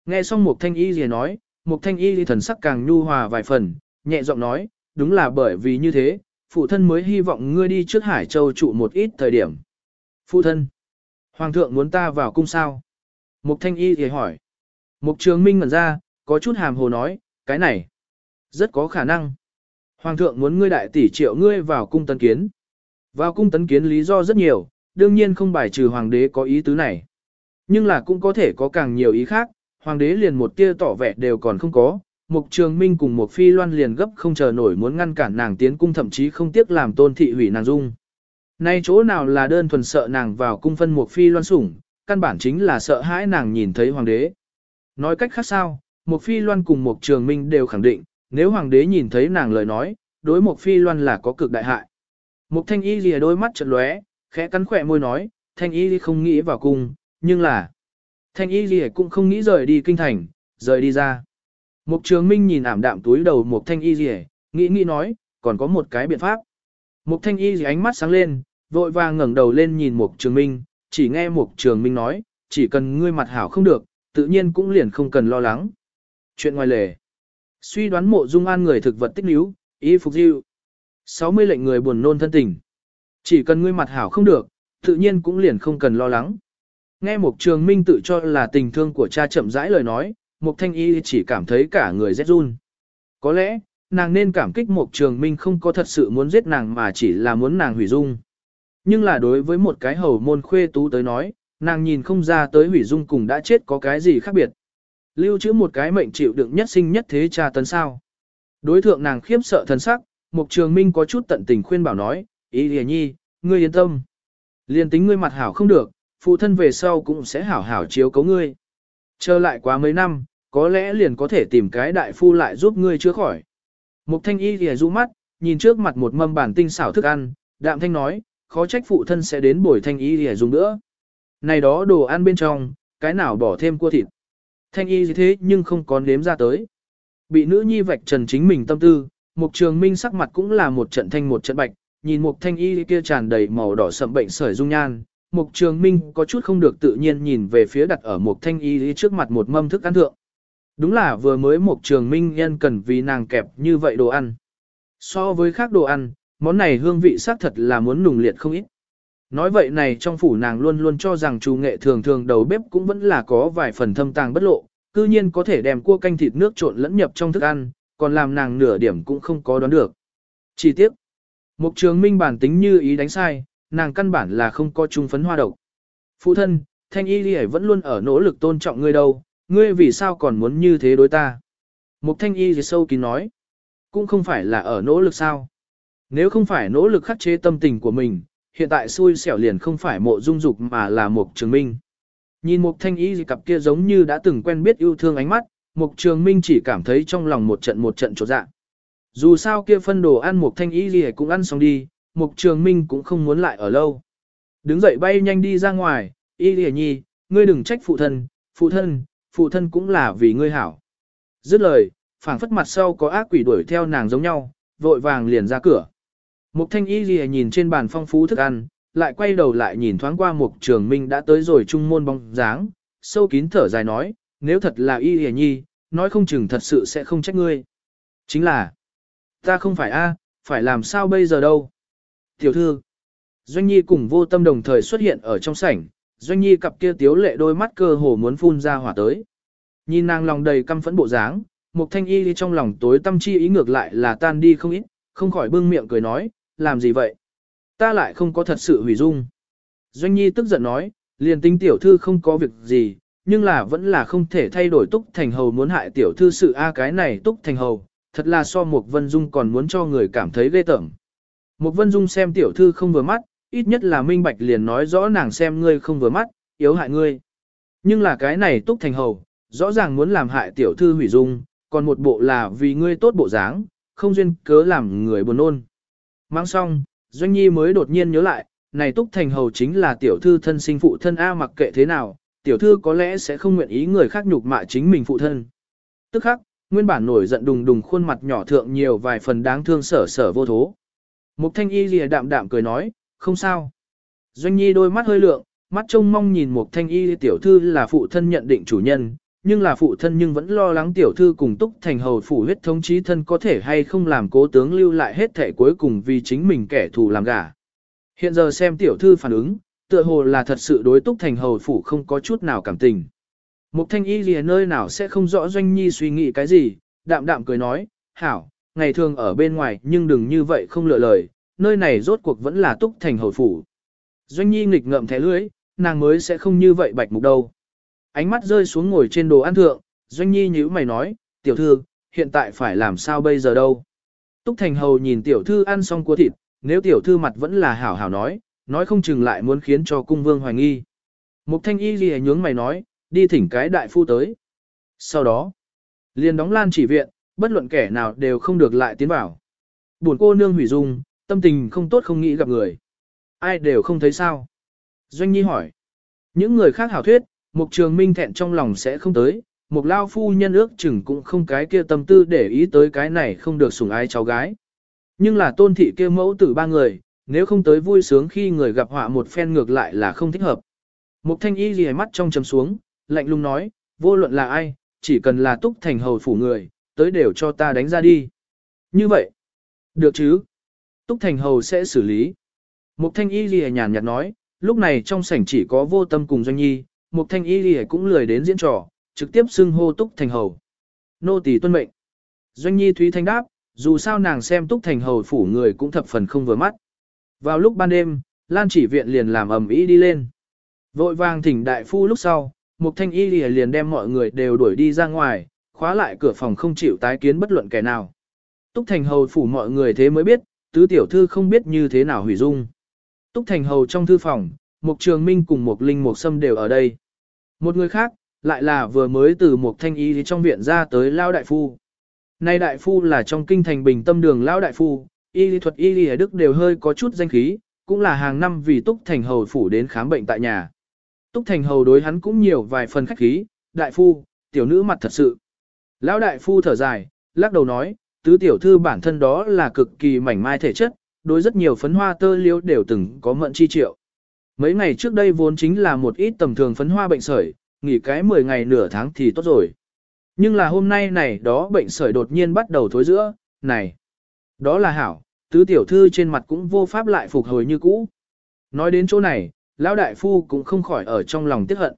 Nghe xong một thanh y gì nói, một thanh y thần sắc càng nhu hòa vài phần, nhẹ giọng nói, đúng là bởi vì như thế, phụ thân mới hy vọng ngươi đi trước Hải Châu trụ một ít thời điểm. Phụ thân, hoàng thượng muốn ta vào cung sao? Một thanh y thì hỏi. Mục trường minh ngẩn ra, có chút hàm hồ nói, cái này, rất có khả năng. Hoàng thượng muốn ngươi đại tỷ triệu ngươi vào cung tấn kiến. Vào cung tấn kiến lý do rất nhiều, đương nhiên không bài trừ hoàng đế có ý tứ này. Nhưng là cũng có thể có càng nhiều ý khác, hoàng đế liền một tia tỏ vẻ đều còn không có. Mục trường minh cùng một phi loan liền gấp không chờ nổi muốn ngăn cản nàng tiến cung thậm chí không tiếc làm tôn thị hủy nàng dung. Nay chỗ nào là đơn thuần sợ nàng vào cung phân một phi loan sủng, căn bản chính là sợ hãi nàng nhìn thấy hoàng đế. Nói cách khác sao, một phi loan cùng một trường minh đều khẳng định, nếu hoàng đế nhìn thấy nàng lời nói, đối một phi loan là có cực đại hại. Một thanh y lìa đôi mắt chợt lóe, khẽ cắn khỏe môi nói, thanh y không nghĩ vào cung, nhưng là, thanh y lìa cũng không nghĩ rời đi kinh thành, rời đi ra. Mộc trường minh nhìn ảm đạm túi đầu một thanh y lìa, nghĩ nghĩ nói, còn có một cái biện pháp. Mộc thanh y lìa ánh mắt sáng lên, vội vàng ngẩng đầu lên nhìn Mộc trường minh, chỉ nghe Mộc trường minh nói, chỉ cần ngươi mặt hảo không được, tự nhiên cũng liền không cần lo lắng. Chuyện ngoài lề. Suy đoán mộ dung an người thực vật tích níu, y phục diêu. 60 lệnh người buồn nôn thân tình. Chỉ cần ngươi mặt hảo không được, tự nhiên cũng liền không cần lo lắng. Nghe một trường minh tự cho là tình thương của cha chậm rãi lời nói, một thanh y chỉ cảm thấy cả người rét run. Có lẽ, nàng nên cảm kích một trường minh không có thật sự muốn giết nàng mà chỉ là muốn nàng hủy dung. Nhưng là đối với một cái hầu môn khuê tú tới nói, nàng nhìn không ra tới hủy dung cùng đã chết có cái gì khác biệt. Lưu trữ một cái mệnh chịu đựng nhất sinh nhất thế cha tấn sao. Đối thượng nàng khiếp sợ thân sắc, Mục Trường Minh có chút tận tình khuyên bảo nói, ý lìa nhi, ngươi yên tâm. Liên tính ngươi mặt hảo không được, phụ thân về sau cũng sẽ hảo hảo chiếu cấu ngươi. Trở lại quá mấy năm, có lẽ liền có thể tìm cái đại phu lại giúp ngươi chữa khỏi. Mục thanh y lìa rũ mắt, nhìn trước mặt một mâm bản tinh xảo thức ăn, đạm thanh nói, khó trách phụ thân sẽ đến buổi thanh y để dùng nữa. Này đó đồ ăn bên trong, cái nào bỏ thêm cua thịt. Thanh y gì thế nhưng không có nếm ra tới. Bị nữ nhi vạch trần chính mình tâm tư, mục trường minh sắc mặt cũng là một trận thanh một trận bạch, nhìn mục thanh y kia tràn đầy màu đỏ sậm bệnh sởi dung nhan. Mục trường minh có chút không được tự nhiên nhìn về phía đặt ở mục thanh y trước mặt một mâm thức ăn thượng. Đúng là vừa mới mục trường minh nhân cần vì nàng kẹp như vậy đồ ăn. So với khác đồ ăn, món này hương vị xác thật là muốn nùng liệt không ít. Nói vậy này trong phủ nàng luôn luôn cho rằng chủ nghệ thường thường đầu bếp cũng vẫn là có vài phần thâm tàng bất lộ, cư nhiên có thể đem cua canh thịt nước trộn lẫn nhập trong thức ăn, còn làm nàng nửa điểm cũng không có đoán được. Chỉ tiếc, Mục trường minh bản tính như ý đánh sai, nàng căn bản là không có trung phấn hoa độc. Phụ thân, thanh y đi vẫn luôn ở nỗ lực tôn trọng ngươi đâu, ngươi vì sao còn muốn như thế đối ta? Mục thanh y thì sâu kín nói, cũng không phải là ở nỗ lực sao. Nếu không phải nỗ lực khắc chế tâm tình của mình, hiện tại xui xẻo liền không phải mộ dung dục mà là mục trường minh. Nhìn mục thanh y gì cặp kia giống như đã từng quen biết yêu thương ánh mắt, mục trường minh chỉ cảm thấy trong lòng một trận một trận trột dạ. Dù sao kia phân đồ ăn mục thanh y gì cũng ăn xong đi, mục trường minh cũng không muốn lại ở lâu. Đứng dậy bay nhanh đi ra ngoài, y lìa nhi, ngươi đừng trách phụ thân, phụ thân, phụ thân cũng là vì ngươi hảo. Dứt lời, phảng phất mặt sau có ác quỷ đuổi theo nàng giống nhau, vội vàng liền ra cửa. Mục thanh y gì nhìn trên bàn phong phú thức ăn, lại quay đầu lại nhìn thoáng qua mục trường minh đã tới rồi trung môn bóng dáng, sâu kín thở dài nói, nếu thật là y gì nhi, nói không chừng thật sự sẽ không trách ngươi. Chính là, ta không phải a, phải làm sao bây giờ đâu. Tiểu thư, Doanh Nhi cùng vô tâm đồng thời xuất hiện ở trong sảnh, Doanh Nhi cặp kia tiếu lệ đôi mắt cơ hồ muốn phun ra hỏa tới. Nhìn nàng lòng đầy căm phẫn bộ dáng, Mục Thanh Y trong lòng tối tâm chi ý ngược lại là tan đi không ít, không khỏi bưng miệng cười nói, làm gì vậy? Ta lại không có thật sự hủy dung. Doanh Nhi tức giận nói, liền tính tiểu thư không có việc gì, nhưng là vẫn là không thể thay đổi Túc Thành Hầu muốn hại tiểu thư sự A cái này Túc Thành Hầu, thật là so Mục Vân Dung còn muốn cho người cảm thấy ghê tởm. Mục Vân Dung xem tiểu thư không vừa mắt, ít nhất là minh bạch liền nói rõ nàng xem ngươi không vừa mắt, yếu hại ngươi. Nhưng là cái này Túc Thành Hầu, rõ ràng muốn làm hại tiểu thư hủy dung, còn một bộ là vì ngươi tốt bộ dáng, không duyên cớ làm người buồn ôn. Mang xong, Doanh Nhi mới đột nhiên nhớ lại, này Túc Thành Hầu chính là tiểu thư thân sinh phụ thân A mặc kệ thế nào, tiểu thư có lẽ sẽ không nguyện ý người khác nhục mạ chính mình phụ thân. Tức khắc, nguyên bản nổi giận đùng đùng khuôn mặt nhỏ thượng nhiều vài phần đáng thương sở sở vô thố. Mục thanh y lìa đạm đạm cười nói, không sao. Doanh nhi đôi mắt hơi lượng, mắt trông mong nhìn mục thanh y tiểu thư là phụ thân nhận định chủ nhân, nhưng là phụ thân nhưng vẫn lo lắng tiểu thư cùng túc thành hầu phủ huyết thống chí thân có thể hay không làm cố tướng lưu lại hết thể cuối cùng vì chính mình kẻ thù làm gả. Hiện giờ xem tiểu thư phản ứng, tựa hồ là thật sự đối túc thành hầu phủ không có chút nào cảm tình. Mục thanh y lìa nơi nào sẽ không rõ doanh nhi suy nghĩ cái gì, đạm đạm cười nói, hảo, ngày thường ở bên ngoài nhưng đừng như vậy không lựa lời, nơi này rốt cuộc vẫn là túc thành hầu phủ. Doanh nhi nghịch ngậm thẻ lưới, nàng mới sẽ không như vậy bạch mục đâu. Ánh mắt rơi xuống ngồi trên đồ ăn thượng, Doanh nhi nhíu mày nói, tiểu thư, hiện tại phải làm sao bây giờ đâu. Túc thành hầu nhìn tiểu thư ăn xong cua thịt, nếu tiểu thư mặt vẫn là hảo hảo nói, nói không chừng lại muốn khiến cho cung vương hoài nghi. Mục thanh y gì nhướng mày nói, đi thỉnh cái đại phu tới. Sau đó, liền đóng lan chỉ viện, bất luận kẻ nào đều không được lại tiến vào. Buồn cô nương hủy dung, tâm tình không tốt không nghĩ gặp người. Ai đều không thấy sao. Doanh Nhi hỏi. Những người khác hảo thuyết, Mục Trường Minh thẹn trong lòng sẽ không tới, Mục Lao Phu nhân ước chừng cũng không cái kia tâm tư để ý tới cái này không được sủng ai cháu gái. Nhưng là tôn thị kia mẫu tử ba người, nếu không tới vui sướng khi người gặp họa một phen ngược lại là không thích hợp. Mục Thanh Y lìa mắt trong chấm xuống, lạnh lùng nói, vô luận là ai, chỉ cần là túc thành hầu phủ người, tới đều cho ta đánh ra đi. Như vậy, được chứ? Túc Thành Hầu sẽ xử lý. Mục Thanh Y Lìa nhàn nhạt nói, lúc này trong sảnh chỉ có vô tâm cùng Doanh Nhi, Mục Thanh Y Lìa cũng lười đến diễn trò, trực tiếp xưng hô Túc Thành Hầu. Nô tỳ tuân mệnh. Doanh Nhi Thúy Thanh đáp, dù sao nàng xem Túc Thành Hầu phủ người cũng thập phần không vừa mắt. Vào lúc ban đêm, Lan chỉ viện liền làm ầm ĩ đi lên. Vội vàng thỉnh đại phu lúc sau, Mục Thanh Y Lìa liền đem mọi người đều đuổi đi ra ngoài, khóa lại cửa phòng không chịu tái kiến bất luận kẻ nào. Túc Thành Hầu phủ mọi người thế mới biết, tứ tiểu thư không biết như thế nào hủy dung. Túc Thành Hầu trong thư phòng, Mục Trường Minh cùng Mục Linh Mục Sâm đều ở đây. Một người khác, lại là vừa mới từ Mục Thanh Y trong viện ra tới Lao Đại Phu. Nay Đại Phu là trong kinh thành bình tâm đường Lao Đại Phu, y lý thuật y lý đức đều hơi có chút danh khí, cũng là hàng năm vì Túc Thành Hầu phủ đến khám bệnh tại nhà. Túc Thành Hầu đối hắn cũng nhiều vài phần khách khí, đại phu, tiểu nữ mặt thật sự. Lão đại phu thở dài, lắc đầu nói, tứ tiểu thư bản thân đó là cực kỳ mảnh mai thể chất, đối rất nhiều phấn hoa tơ liễu đều từng có mận chi triệu. Mấy ngày trước đây vốn chính là một ít tầm thường phấn hoa bệnh sởi, nghỉ cái 10 ngày nửa tháng thì tốt rồi. Nhưng là hôm nay này đó bệnh sởi đột nhiên bắt đầu thối giữa, này, đó là hảo, tứ tiểu thư trên mặt cũng vô pháp lại phục hồi như cũ. Nói đến chỗ này, lão đại phu cũng không khỏi ở trong lòng tiếc hận.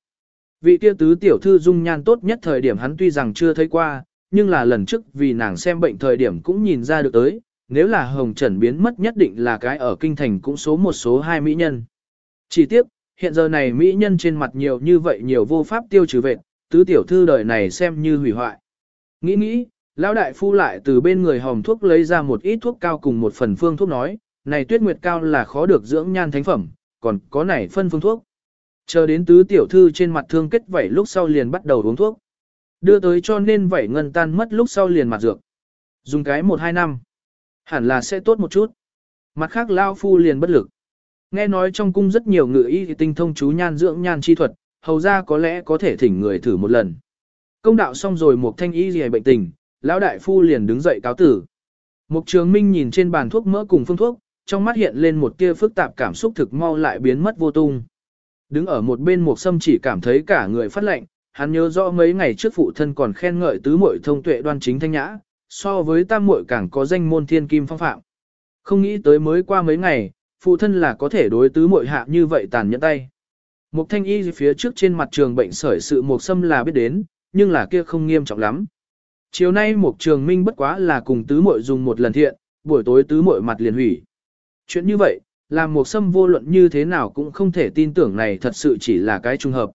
Vị kia tứ tiểu thư dung nhan tốt nhất thời điểm hắn tuy rằng chưa thấy qua, nhưng là lần trước vì nàng xem bệnh thời điểm cũng nhìn ra được tới, nếu là hồng trần biến mất nhất định là cái ở kinh thành cũng số một số hai mỹ nhân. Chỉ tiếc, hiện giờ này mỹ nhân trên mặt nhiều như vậy nhiều vô pháp tiêu trừ vệt, tứ tiểu thư đời này xem như hủy hoại. Nghĩ nghĩ, lão đại phu lại từ bên người hồng thuốc lấy ra một ít thuốc cao cùng một phần phương thuốc nói, này tuyết nguyệt cao là khó được dưỡng nhan thánh phẩm, còn có này phân phương thuốc. Chờ đến tứ tiểu thư trên mặt thương kết vảy lúc sau liền bắt đầu uống thuốc. Đưa tới cho nên vảy ngân tan mất lúc sau liền mặt dược. Dùng cái 1-2 năm. Hẳn là sẽ tốt một chút. Mặt khác lao phu liền bất lực. Nghe nói trong cung rất nhiều ngự y tinh thông chú nhan dưỡng nhan chi thuật, hầu ra có lẽ có thể thỉnh người thử một lần. Công đạo xong rồi một thanh y gì bệnh tình, lão đại phu liền đứng dậy cáo tử. Mục trường minh nhìn trên bàn thuốc mỡ cùng phương thuốc, trong mắt hiện lên một tia phức tạp cảm xúc thực mau lại biến mất vô tung. Đứng ở một bên mục sâm chỉ cảm thấy cả người phát lạnh, hắn nhớ rõ mấy ngày trước phụ thân còn khen ngợi tứ muội thông tuệ đoan chính thanh nhã, so với tam muội càng có danh môn thiên kim phong phạm. Không nghĩ tới mới qua mấy ngày, phụ thân là có thể đối tứ muội hạ như vậy tàn nhẫn tay. Mục thanh y phía trước trên mặt trường bệnh sởi sự mục sâm là biết đến, nhưng là kia không nghiêm trọng lắm. Chiều nay mục trường minh bất quá là cùng tứ muội dùng một lần thiện, buổi tối tứ muội mặt liền hủy. Chuyện như vậy, làm mục sâm vô luận như thế nào cũng không thể tin tưởng này thật sự chỉ là cái trùng hợp.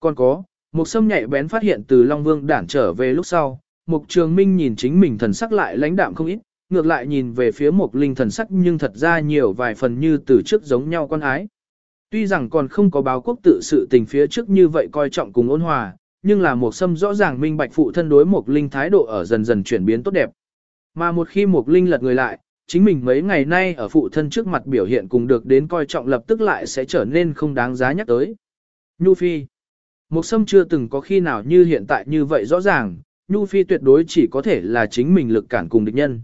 Còn có, mục sâm nhạy bén phát hiện từ Long Vương đản trở về lúc sau, mục trường minh nhìn chính mình thần sắc lại lãnh đạm không ít, ngược lại nhìn về phía mục linh thần sắc nhưng thật ra nhiều vài phần như từ trước giống nhau con ái. Tuy rằng còn không có báo quốc tự sự tình phía trước như vậy coi trọng cùng ôn hòa, nhưng là một sâm rõ ràng minh bạch phụ thân đối một linh thái độ ở dần dần chuyển biến tốt đẹp. Mà một khi một linh lật người lại, chính mình mấy ngày nay ở phụ thân trước mặt biểu hiện cùng được đến coi trọng lập tức lại sẽ trở nên không đáng giá nhắc tới. Nhu Phi Một sâm chưa từng có khi nào như hiện tại như vậy rõ ràng, Nhu Phi tuyệt đối chỉ có thể là chính mình lực cản cùng địch nhân.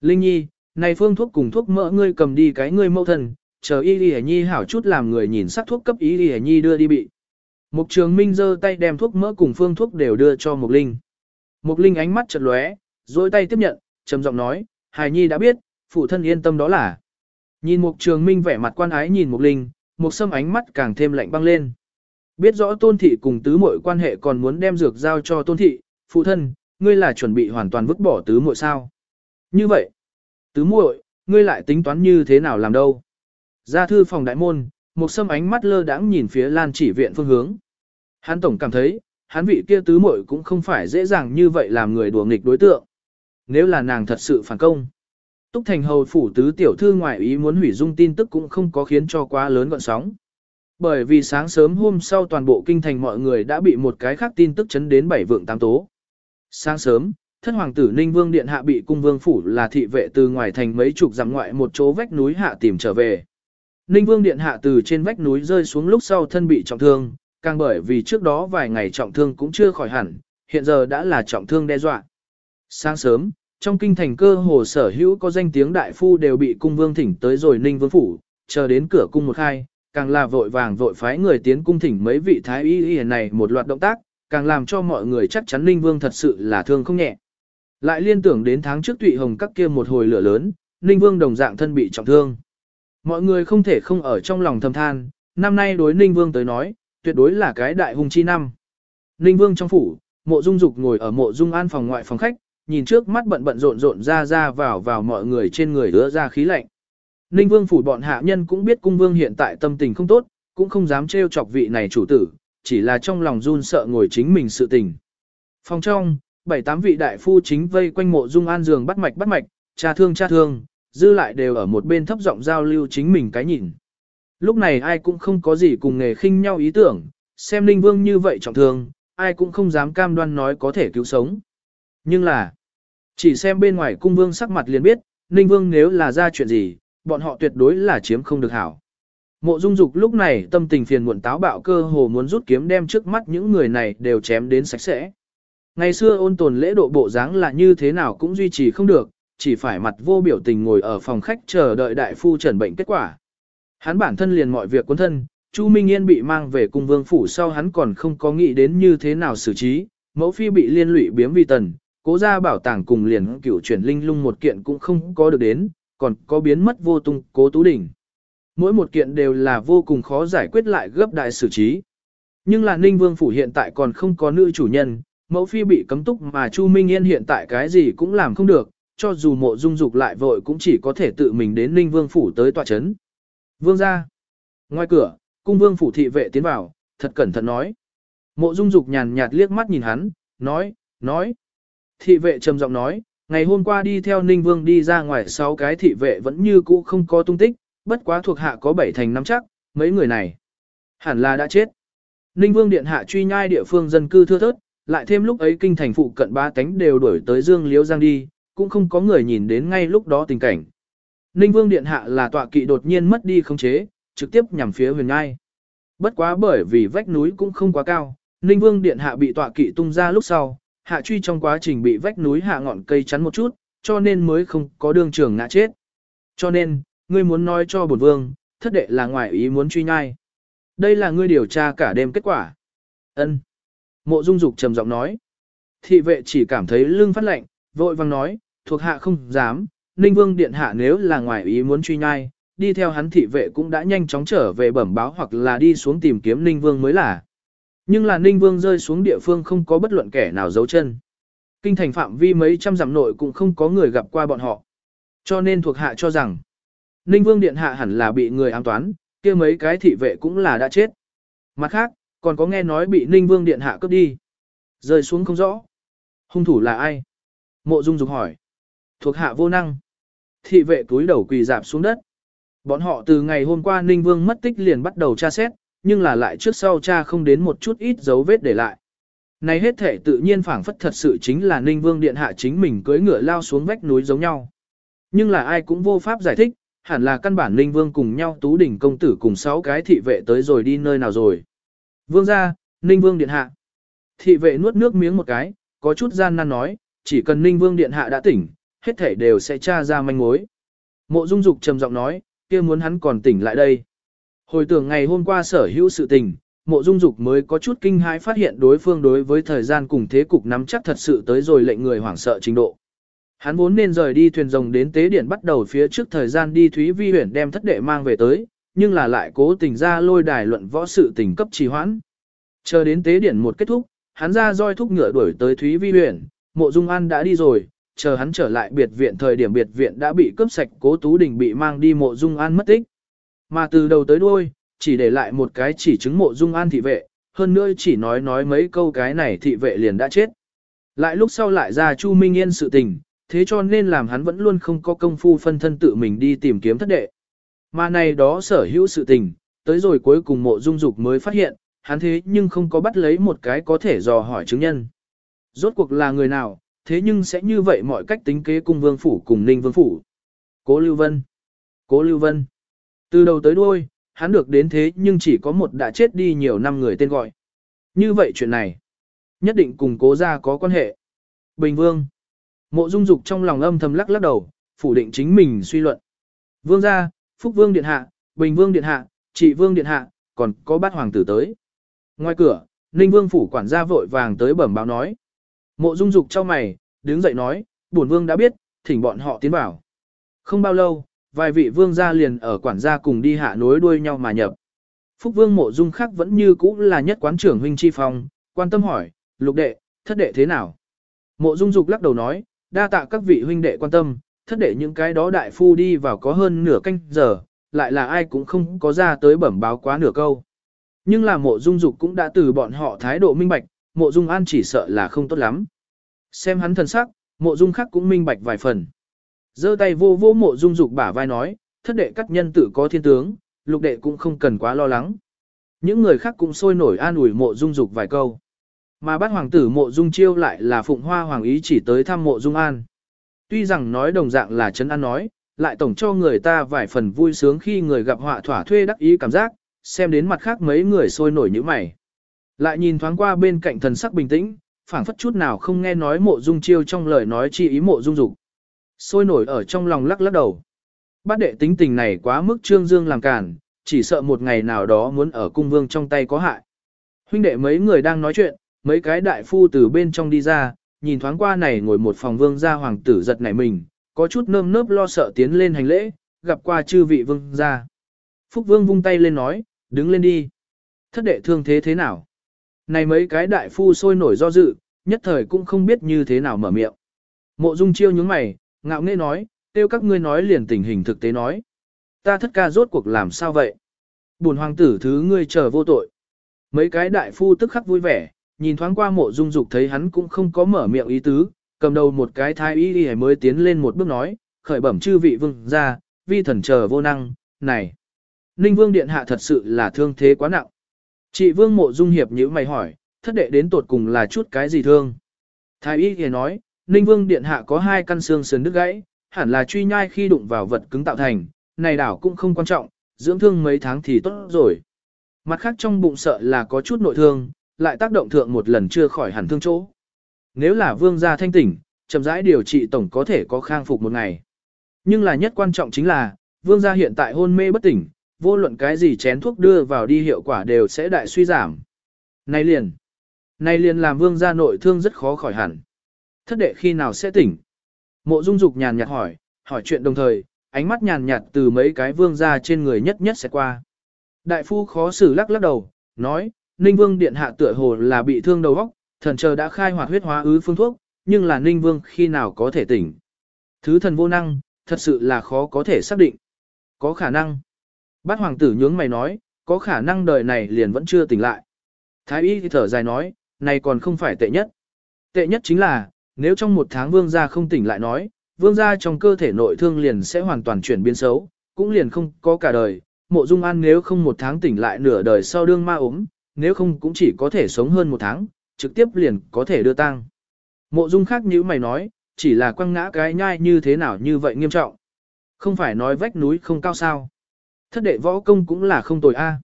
Linh Nhi, này phương thuốc cùng thuốc mỡ ngươi cầm đi cái ngươi mâu thần, chờ y Lệ nhi hảo chút làm người nhìn sắc thuốc cấp y Lệ nhi đưa đi bị. Mục trường minh giơ tay đem thuốc mỡ cùng phương thuốc đều đưa cho Mục Linh. Mục Linh ánh mắt chợt lóe, rồi tay tiếp nhận, trầm giọng nói, Hải Nhi đã biết, phụ thân yên tâm đó là. Nhìn Mục trường minh vẻ mặt quan ái nhìn Mục Linh, Mục sâm ánh mắt càng thêm lạnh băng lên. Biết rõ tôn thị cùng tứ muội quan hệ còn muốn đem dược giao cho tôn thị, phụ thân, ngươi là chuẩn bị hoàn toàn vứt bỏ tứ muội sao. Như vậy, tứ muội, ngươi lại tính toán như thế nào làm đâu. Ra thư phòng đại môn, một sâm ánh mắt lơ đãng nhìn phía lan chỉ viện phương hướng. Hắn tổng cảm thấy, hắn vị kia tứ muội cũng không phải dễ dàng như vậy làm người đùa nghịch đối tượng. Nếu là nàng thật sự phản công. Túc Thành Hầu phủ tứ tiểu thư ngoại ý muốn hủy dung tin tức cũng không có khiến cho quá lớn gọn sóng. Bởi vì sáng sớm hôm sau toàn bộ kinh thành mọi người đã bị một cái khác tin tức chấn đến bảy vượng tám tố. Sáng sớm, thân hoàng tử Ninh Vương Điện hạ bị cung vương phủ là thị vệ từ ngoài thành mấy chục dặm ngoại một chỗ vách núi hạ tìm trở về. Ninh Vương Điện Hạ từ trên vách núi rơi xuống lúc sau thân bị trọng thương, càng bởi vì trước đó vài ngày trọng thương cũng chưa khỏi hẳn, hiện giờ đã là trọng thương đe dọa. Sáng sớm, trong kinh thành cơ hồ sở hữu có danh tiếng đại phu đều bị cung vương thỉnh tới rồi Ninh Vương Phủ, chờ đến cửa cung một khai, càng là vội vàng vội phái người tiến cung thỉnh mấy vị thái y y này một loạt động tác, càng làm cho mọi người chắc chắn Ninh Vương thật sự là thương không nhẹ. Lại liên tưởng đến tháng trước Tụy Hồng các kia một hồi lửa lớn, Ninh Vương đồng dạng thân bị trọng thương. Mọi người không thể không ở trong lòng thầm than, năm nay đối Ninh Vương tới nói, tuyệt đối là cái đại hung chi năm. Ninh Vương trong phủ, mộ dung dục ngồi ở mộ dung an phòng ngoại phòng khách, nhìn trước mắt bận bận rộn rộn ra ra vào vào mọi người trên người đứa ra khí lạnh. Ninh Vương phủ bọn hạ nhân cũng biết cung vương hiện tại tâm tình không tốt, cũng không dám trêu chọc vị này chủ tử, chỉ là trong lòng run sợ ngồi chính mình sự tình. Phòng trong, bảy tám vị đại phu chính vây quanh mộ dung an giường bắt mạch bắt mạch, cha thương cha thương, dư lại đều ở một bên thấp giọng giao lưu chính mình cái nhìn. Lúc này ai cũng không có gì cùng nghề khinh nhau ý tưởng, xem Ninh Vương như vậy trọng thương, ai cũng không dám cam đoan nói có thể cứu sống. Nhưng là, chỉ xem bên ngoài cung vương sắc mặt liền biết, Ninh Vương nếu là ra chuyện gì, bọn họ tuyệt đối là chiếm không được hảo. Mộ Dung Dục lúc này tâm tình phiền muộn táo bạo cơ hồ muốn rút kiếm đem trước mắt những người này đều chém đến sạch sẽ. Ngày xưa ôn tồn lễ độ bộ dáng là như thế nào cũng duy trì không được, chỉ phải mặt vô biểu tình ngồi ở phòng khách chờ đợi đại phu trần bệnh kết quả. Hắn bản thân liền mọi việc quân thân, Chu Minh Yên bị mang về cung vương phủ sau hắn còn không có nghĩ đến như thế nào xử trí, mẫu phi bị liên lụy biếm vi tần, cố ra bảo tàng cùng liền cửu chuyển linh lung một kiện cũng không có được đến, còn có biến mất vô tung cố tú đỉnh. Mỗi một kiện đều là vô cùng khó giải quyết lại gấp đại xử trí. Nhưng là Ninh Vương phủ hiện tại còn không có nữ chủ nhân, mẫu phi bị cấm túc mà Chu Minh Yên hiện tại cái gì cũng làm không được, cho dù mộ dung dục lại vội cũng chỉ có thể tự mình đến Ninh Vương phủ tới tòa chấn. Vương ra. Ngoài cửa, cung vương phủ thị vệ tiến vào, thật cẩn thận nói. Mộ dung dục nhàn nhạt liếc mắt nhìn hắn, nói, nói. Thị vệ trầm giọng nói, ngày hôm qua đi theo Ninh Vương đi ra ngoài sáu cái thị vệ vẫn như cũ không có tung tích, bất quá thuộc hạ có bảy thành năm chắc, mấy người này hẳn là đã chết. Ninh Vương điện hạ truy nhai địa phương dân cư thưa thớt, lại thêm lúc ấy kinh thành phụ cận ba tánh đều đuổi tới Dương Liễu Giang đi, cũng không có người nhìn đến ngay lúc đó tình cảnh. Ninh Vương điện hạ là tọa kỵ đột nhiên mất đi khống chế, trực tiếp nhằm phía huyền ngai. Bất quá bởi vì vách núi cũng không quá cao, Ninh Vương điện hạ bị tọa kỵ tung ra lúc sau, hạ truy trong quá trình bị vách núi hạ ngọn cây chắn một chút, cho nên mới không có đường trường ngã chết. Cho nên, ngươi muốn nói cho bổn vương, thất đệ là ngoài ý muốn truy nhai. Đây là ngươi điều tra cả đêm kết quả. Ân. Mộ Dung Dục trầm giọng nói. Thị vệ chỉ cảm thấy lưng phát lạnh, vội vang nói, thuộc hạ không dám, Ninh Vương điện hạ nếu là ngoài ý muốn truy nhai, đi theo hắn thị vệ cũng đã nhanh chóng trở về bẩm báo hoặc là đi xuống tìm kiếm Ninh Vương mới là. Nhưng là Ninh Vương rơi xuống địa phương không có bất luận kẻ nào giấu chân. Kinh thành phạm vi mấy trăm dặm nội cũng không có người gặp qua bọn họ. Cho nên thuộc hạ cho rằng, Ninh Vương Điện Hạ hẳn là bị người ám toán, kia mấy cái thị vệ cũng là đã chết. Mặt khác, còn có nghe nói bị Ninh Vương Điện Hạ cướp đi. Rơi xuống không rõ. Hung thủ là ai? Mộ Dung Dục hỏi. Thuộc hạ vô năng. Thị vệ túi đầu quỳ dạp xuống đất. Bọn họ từ ngày hôm qua Ninh Vương mất tích liền bắt đầu tra xét, nhưng là lại trước sau cha không đến một chút ít dấu vết để lại. Này hết thể tự nhiên phảng phất thật sự chính là Ninh Vương Điện Hạ chính mình cưỡi ngựa lao xuống vách núi giống nhau. Nhưng là ai cũng vô pháp giải thích, hẳn là căn bản Ninh Vương cùng nhau tú đỉnh công tử cùng sáu cái thị vệ tới rồi đi nơi nào rồi. Vương gia, Ninh Vương Điện Hạ. Thị vệ nuốt nước miếng một cái, có chút gian nan nói, chỉ cần Ninh Vương Điện Hạ đã tỉnh, hết thể đều sẽ tra ra manh mối. Mộ Dung Dục trầm giọng nói, kia muốn hắn còn tỉnh lại đây. Hồi tưởng ngày hôm qua sở hữu sự tình, mộ dung dục mới có chút kinh hãi phát hiện đối phương đối với thời gian cùng thế cục nắm chắc thật sự tới rồi lệnh người hoảng sợ trình độ. Hắn vốn nên rời đi thuyền rồng đến tế điện bắt đầu phía trước thời gian đi Thúy Vi huyện đem thất đệ mang về tới, nhưng là lại cố tình ra lôi đài luận võ sự tình cấp trì hoãn. Chờ đến tế điển một kết thúc, hắn ra roi thúc ngựa đuổi tới Thúy Vi huyện, mộ dung an đã đi rồi, chờ hắn trở lại biệt viện thời điểm biệt viện đã bị cướp sạch cố tú đình bị mang đi mộ dung an mất tích. Mà từ đầu tới đuôi, chỉ để lại một cái chỉ chứng mộ dung an thị vệ, hơn nữa chỉ nói nói mấy câu cái này thị vệ liền đã chết. Lại lúc sau lại ra Chu Minh Yên sự tình, thế cho nên làm hắn vẫn luôn không có công phu phân thân tự mình đi tìm kiếm thất đệ. Mà này đó sở hữu sự tình, tới rồi cuối cùng mộ dung dục mới phát hiện, hắn thế nhưng không có bắt lấy một cái có thể dò hỏi chứng nhân. Rốt cuộc là người nào, thế nhưng sẽ như vậy mọi cách tính kế cung vương phủ cùng ninh vương phủ. Cố Lưu Vân Cố Lưu Vân Từ đầu tới đuôi, hắn được đến thế nhưng chỉ có một đã chết đi nhiều năm người tên gọi. Như vậy chuyện này, nhất định cùng cố gia có quan hệ. Bình Vương Mộ Dung Dục trong lòng âm thầm lắc lắc đầu, phủ định chính mình suy luận. Vương gia, Phúc Vương điện hạ, Bình Vương điện hạ, Trị Vương điện hạ, còn có bát hoàng tử tới. Ngoài cửa, Ninh Vương phủ quản gia vội vàng tới bẩm báo nói. Mộ Dung Dục cho mày, đứng dậy nói, bổn vương đã biết, thỉnh bọn họ tiến vào. Không bao lâu, vài vị vương gia liền ở quản gia cùng đi hạ nối đuôi nhau mà nhập. Phúc Vương Mộ Dung khác vẫn như cũ là nhất quán trưởng huynh chi phong, quan tâm hỏi, lục đệ, thất đệ thế nào? Mộ Dung Dục lắc đầu nói, đa tạ các vị huynh đệ quan tâm, thất để những cái đó đại phu đi vào có hơn nửa canh giờ, lại là ai cũng không có ra tới bẩm báo quá nửa câu. Nhưng là mộ dung dục cũng đã từ bọn họ thái độ minh bạch, mộ dung an chỉ sợ là không tốt lắm. Xem hắn thần sắc, mộ dung khác cũng minh bạch vài phần. giơ tay vô vô mộ dung dục bả vai nói, thất đệ các nhân tử có thiên tướng, lục đệ cũng không cần quá lo lắng. Những người khác cũng sôi nổi an ủi mộ dung dục vài câu. Mà bát hoàng tử mộ dung chiêu lại là phụng hoa hoàng ý chỉ tới thăm mộ dung an. Tuy rằng nói đồng dạng là chấn an nói, lại tổng cho người ta vài phần vui sướng khi người gặp họa thỏa thuê đắc ý cảm giác, xem đến mặt khác mấy người sôi nổi như mày. Lại nhìn thoáng qua bên cạnh thần sắc bình tĩnh, phảng phất chút nào không nghe nói mộ dung chiêu trong lời nói chi ý mộ dung dục. Sôi nổi ở trong lòng lắc lắc đầu. Bát đệ tính tình này quá mức trương dương làm cản, chỉ sợ một ngày nào đó muốn ở cung vương trong tay có hại. Huynh đệ mấy người đang nói chuyện, mấy cái đại phu từ bên trong đi ra, nhìn thoáng qua này ngồi một phòng vương gia hoàng tử giật nảy mình, có chút nơm nớp lo sợ tiến lên hành lễ, gặp qua chư vị vương gia. Phúc vương vung tay lên nói, đứng lên đi. Thất đệ thương thế thế nào? Này mấy cái đại phu sôi nổi do dự, nhất thời cũng không biết như thế nào mở miệng. Mộ dung chiêu nhướng mày, ngạo nghễ nói, tiêu các ngươi nói liền tình hình thực tế nói. Ta thất ca rốt cuộc làm sao vậy? Bùn hoàng tử thứ ngươi chờ vô tội. Mấy cái đại phu tức khắc vui vẻ, nhìn thoáng qua mộ dung dục thấy hắn cũng không có mở miệng ý tứ, cầm đầu một cái thái y y mới tiến lên một bước nói, khởi bẩm chư vị vương ra, vi thần chờ vô năng, này. Ninh vương điện hạ thật sự là thương thế quá nặng. Chị vương mộ dung hiệp nhữ mày hỏi, thất đệ đến tột cùng là chút cái gì thương. Thái y y nói, Ninh vương điện hạ có hai căn xương sườn đứt gãy, hẳn là truy nhai khi đụng vào vật cứng tạo thành, này đảo cũng không quan trọng, dưỡng thương mấy tháng thì tốt rồi. Mặt khác trong bụng sợ là có chút nội thương, lại tác động thượng một lần chưa khỏi hẳn thương chỗ. Nếu là vương gia thanh tỉnh, chậm rãi điều trị tổng có thể có khang phục một ngày. Nhưng là nhất quan trọng chính là, vương gia hiện tại hôn mê bất tỉnh, vô luận cái gì chén thuốc đưa vào đi hiệu quả đều sẽ đại suy giảm. Này liền, này liền làm vương gia nội thương rất khó khỏi hẳn. Thất đệ khi nào sẽ tỉnh? Mộ dung dục nhàn nhạt hỏi, hỏi chuyện đồng thời, ánh mắt nhàn nhạt từ mấy cái vương gia trên người nhất nhất sẽ qua. Đại phu khó xử lắc lắc đầu, nói, Ninh Vương Điện Hạ tựa hồ là bị thương đầu óc, thần chờ đã khai hoạt huyết hóa ứ phương thuốc, nhưng là Ninh Vương khi nào có thể tỉnh. Thứ thần vô năng, thật sự là khó có thể xác định. Có khả năng. Bát hoàng tử nhướng mày nói, có khả năng đời này liền vẫn chưa tỉnh lại. Thái y thì thở dài nói, này còn không phải tệ nhất. Tệ nhất chính là, nếu trong một tháng vương gia không tỉnh lại nói, vương gia trong cơ thể nội thương liền sẽ hoàn toàn chuyển biến xấu, cũng liền không có cả đời. Mộ Dung An nếu không một tháng tỉnh lại nửa đời sau đương ma ốm, nếu không cũng chỉ có thể sống hơn một tháng, trực tiếp liền có thể đưa tang. Mộ Dung khác như mày nói, chỉ là quăng ngã cái nhai như thế nào như vậy nghiêm trọng. Không phải nói vách núi không cao sao. Thất đệ võ công cũng là không tồi a.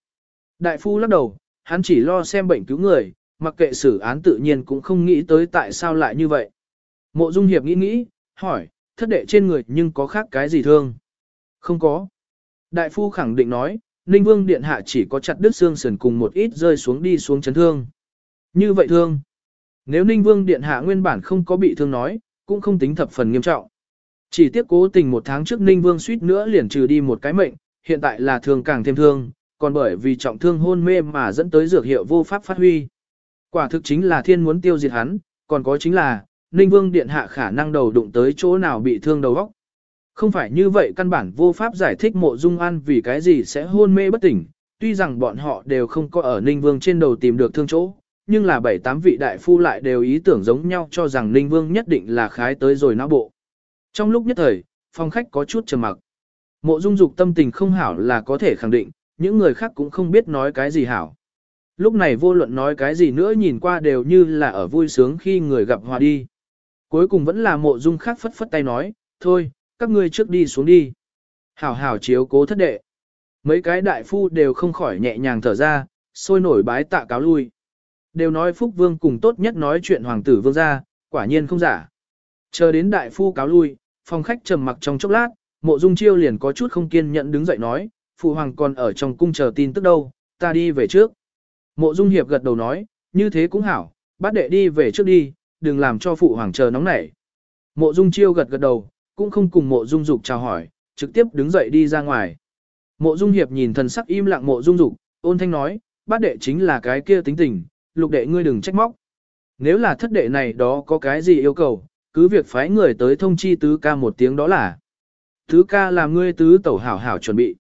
Đại phu lắc đầu, hắn chỉ lo xem bệnh cứu người, mặc kệ xử án tự nhiên cũng không nghĩ tới tại sao lại như vậy. Mộ Dung Hiệp nghĩ nghĩ, hỏi, thất đệ trên người nhưng có khác cái gì thương? Không có. Đại phu khẳng định nói, Ninh Vương Điện Hạ chỉ có chặt đứt xương sườn cùng một ít rơi xuống đi xuống chấn thương. Như vậy thương. Nếu Ninh Vương Điện Hạ nguyên bản không có bị thương nói, cũng không tính thập phần nghiêm trọng. Chỉ tiếc cố tình một tháng trước Ninh Vương suýt nữa liền trừ đi một cái mệnh, hiện tại là thương càng thêm thương, còn bởi vì trọng thương hôn mê mà dẫn tới dược hiệu vô pháp phát huy. Quả thực chính là thiên muốn tiêu diệt hắn, còn có chính là, Ninh Vương Điện Hạ khả năng đầu đụng tới chỗ nào bị thương đầu óc. Không phải như vậy căn bản vô pháp giải thích mộ dung an vì cái gì sẽ hôn mê bất tỉnh, tuy rằng bọn họ đều không có ở Ninh Vương trên đầu tìm được thương chỗ, nhưng là bảy tám vị đại phu lại đều ý tưởng giống nhau cho rằng Ninh Vương nhất định là khái tới rồi não bộ. Trong lúc nhất thời, phòng khách có chút trầm mặc. Mộ dung dục tâm tình không hảo là có thể khẳng định, những người khác cũng không biết nói cái gì hảo. Lúc này vô luận nói cái gì nữa nhìn qua đều như là ở vui sướng khi người gặp hòa đi. Cuối cùng vẫn là mộ dung khác phất phất tay nói, thôi, các ngươi trước đi xuống đi. Hảo hảo chiếu cố thất đệ. Mấy cái đại phu đều không khỏi nhẹ nhàng thở ra, sôi nổi bái tạ cáo lui. Đều nói Phúc Vương cùng tốt nhất nói chuyện hoàng tử vương gia, quả nhiên không giả. Chờ đến đại phu cáo lui, phòng khách trầm mặc trong chốc lát, mộ dung chiêu liền có chút không kiên nhẫn đứng dậy nói, phụ hoàng còn ở trong cung chờ tin tức đâu, ta đi về trước. Mộ dung hiệp gật đầu nói, như thế cũng hảo, bát đệ đi về trước đi, đừng làm cho phụ hoàng chờ nóng nảy. Mộ dung chiêu gật gật đầu, cũng không cùng mộ dung dục chào hỏi, trực tiếp đứng dậy đi ra ngoài. Mộ dung hiệp nhìn thần sắc im lặng mộ dung dục, ôn thanh nói, bát đệ chính là cái kia tính tình, lục đệ ngươi đừng trách móc. Nếu là thất đệ này đó có cái gì yêu cầu, cứ việc phái người tới thông chi tứ ca một tiếng đó là. Tứ ca làm ngươi tứ tẩu hảo hảo chuẩn bị.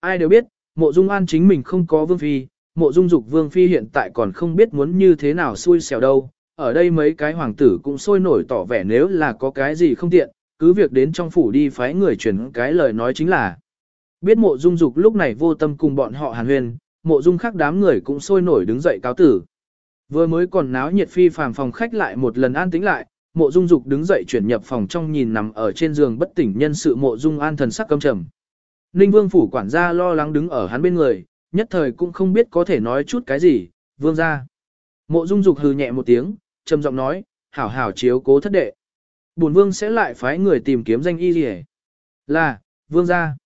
Ai đều biết, mộ dung an chính mình không có vương phi, mộ dung dục vương phi hiện tại còn không biết muốn như thế nào xui xẻo đâu. Ở đây mấy cái hoàng tử cũng sôi nổi tỏ vẻ nếu là có cái gì không tiện, cứ việc đến trong phủ đi phái người chuyển cái lời nói chính là. Biết mộ dung dục lúc này vô tâm cùng bọn họ hàn huyền, mộ dung khác đám người cũng sôi nổi đứng dậy cáo tử. Vừa mới còn náo nhiệt phi phàm phòng khách lại một lần an tĩnh lại, mộ dung dục đứng dậy chuyển nhập phòng trong nhìn nằm ở trên giường bất tỉnh nhân sự mộ dung an thần sắc căm trầm. Ninh vương phủ quản gia lo lắng đứng ở hắn bên người, nhất thời cũng không biết có thể nói chút cái gì, vương ra. Mộ dung dục hừ nhẹ một tiếng, trầm giọng nói, hảo hảo chiếu cố thất đệ. Bổn vương sẽ lại phái người tìm kiếm danh y lìa. Là, vương gia.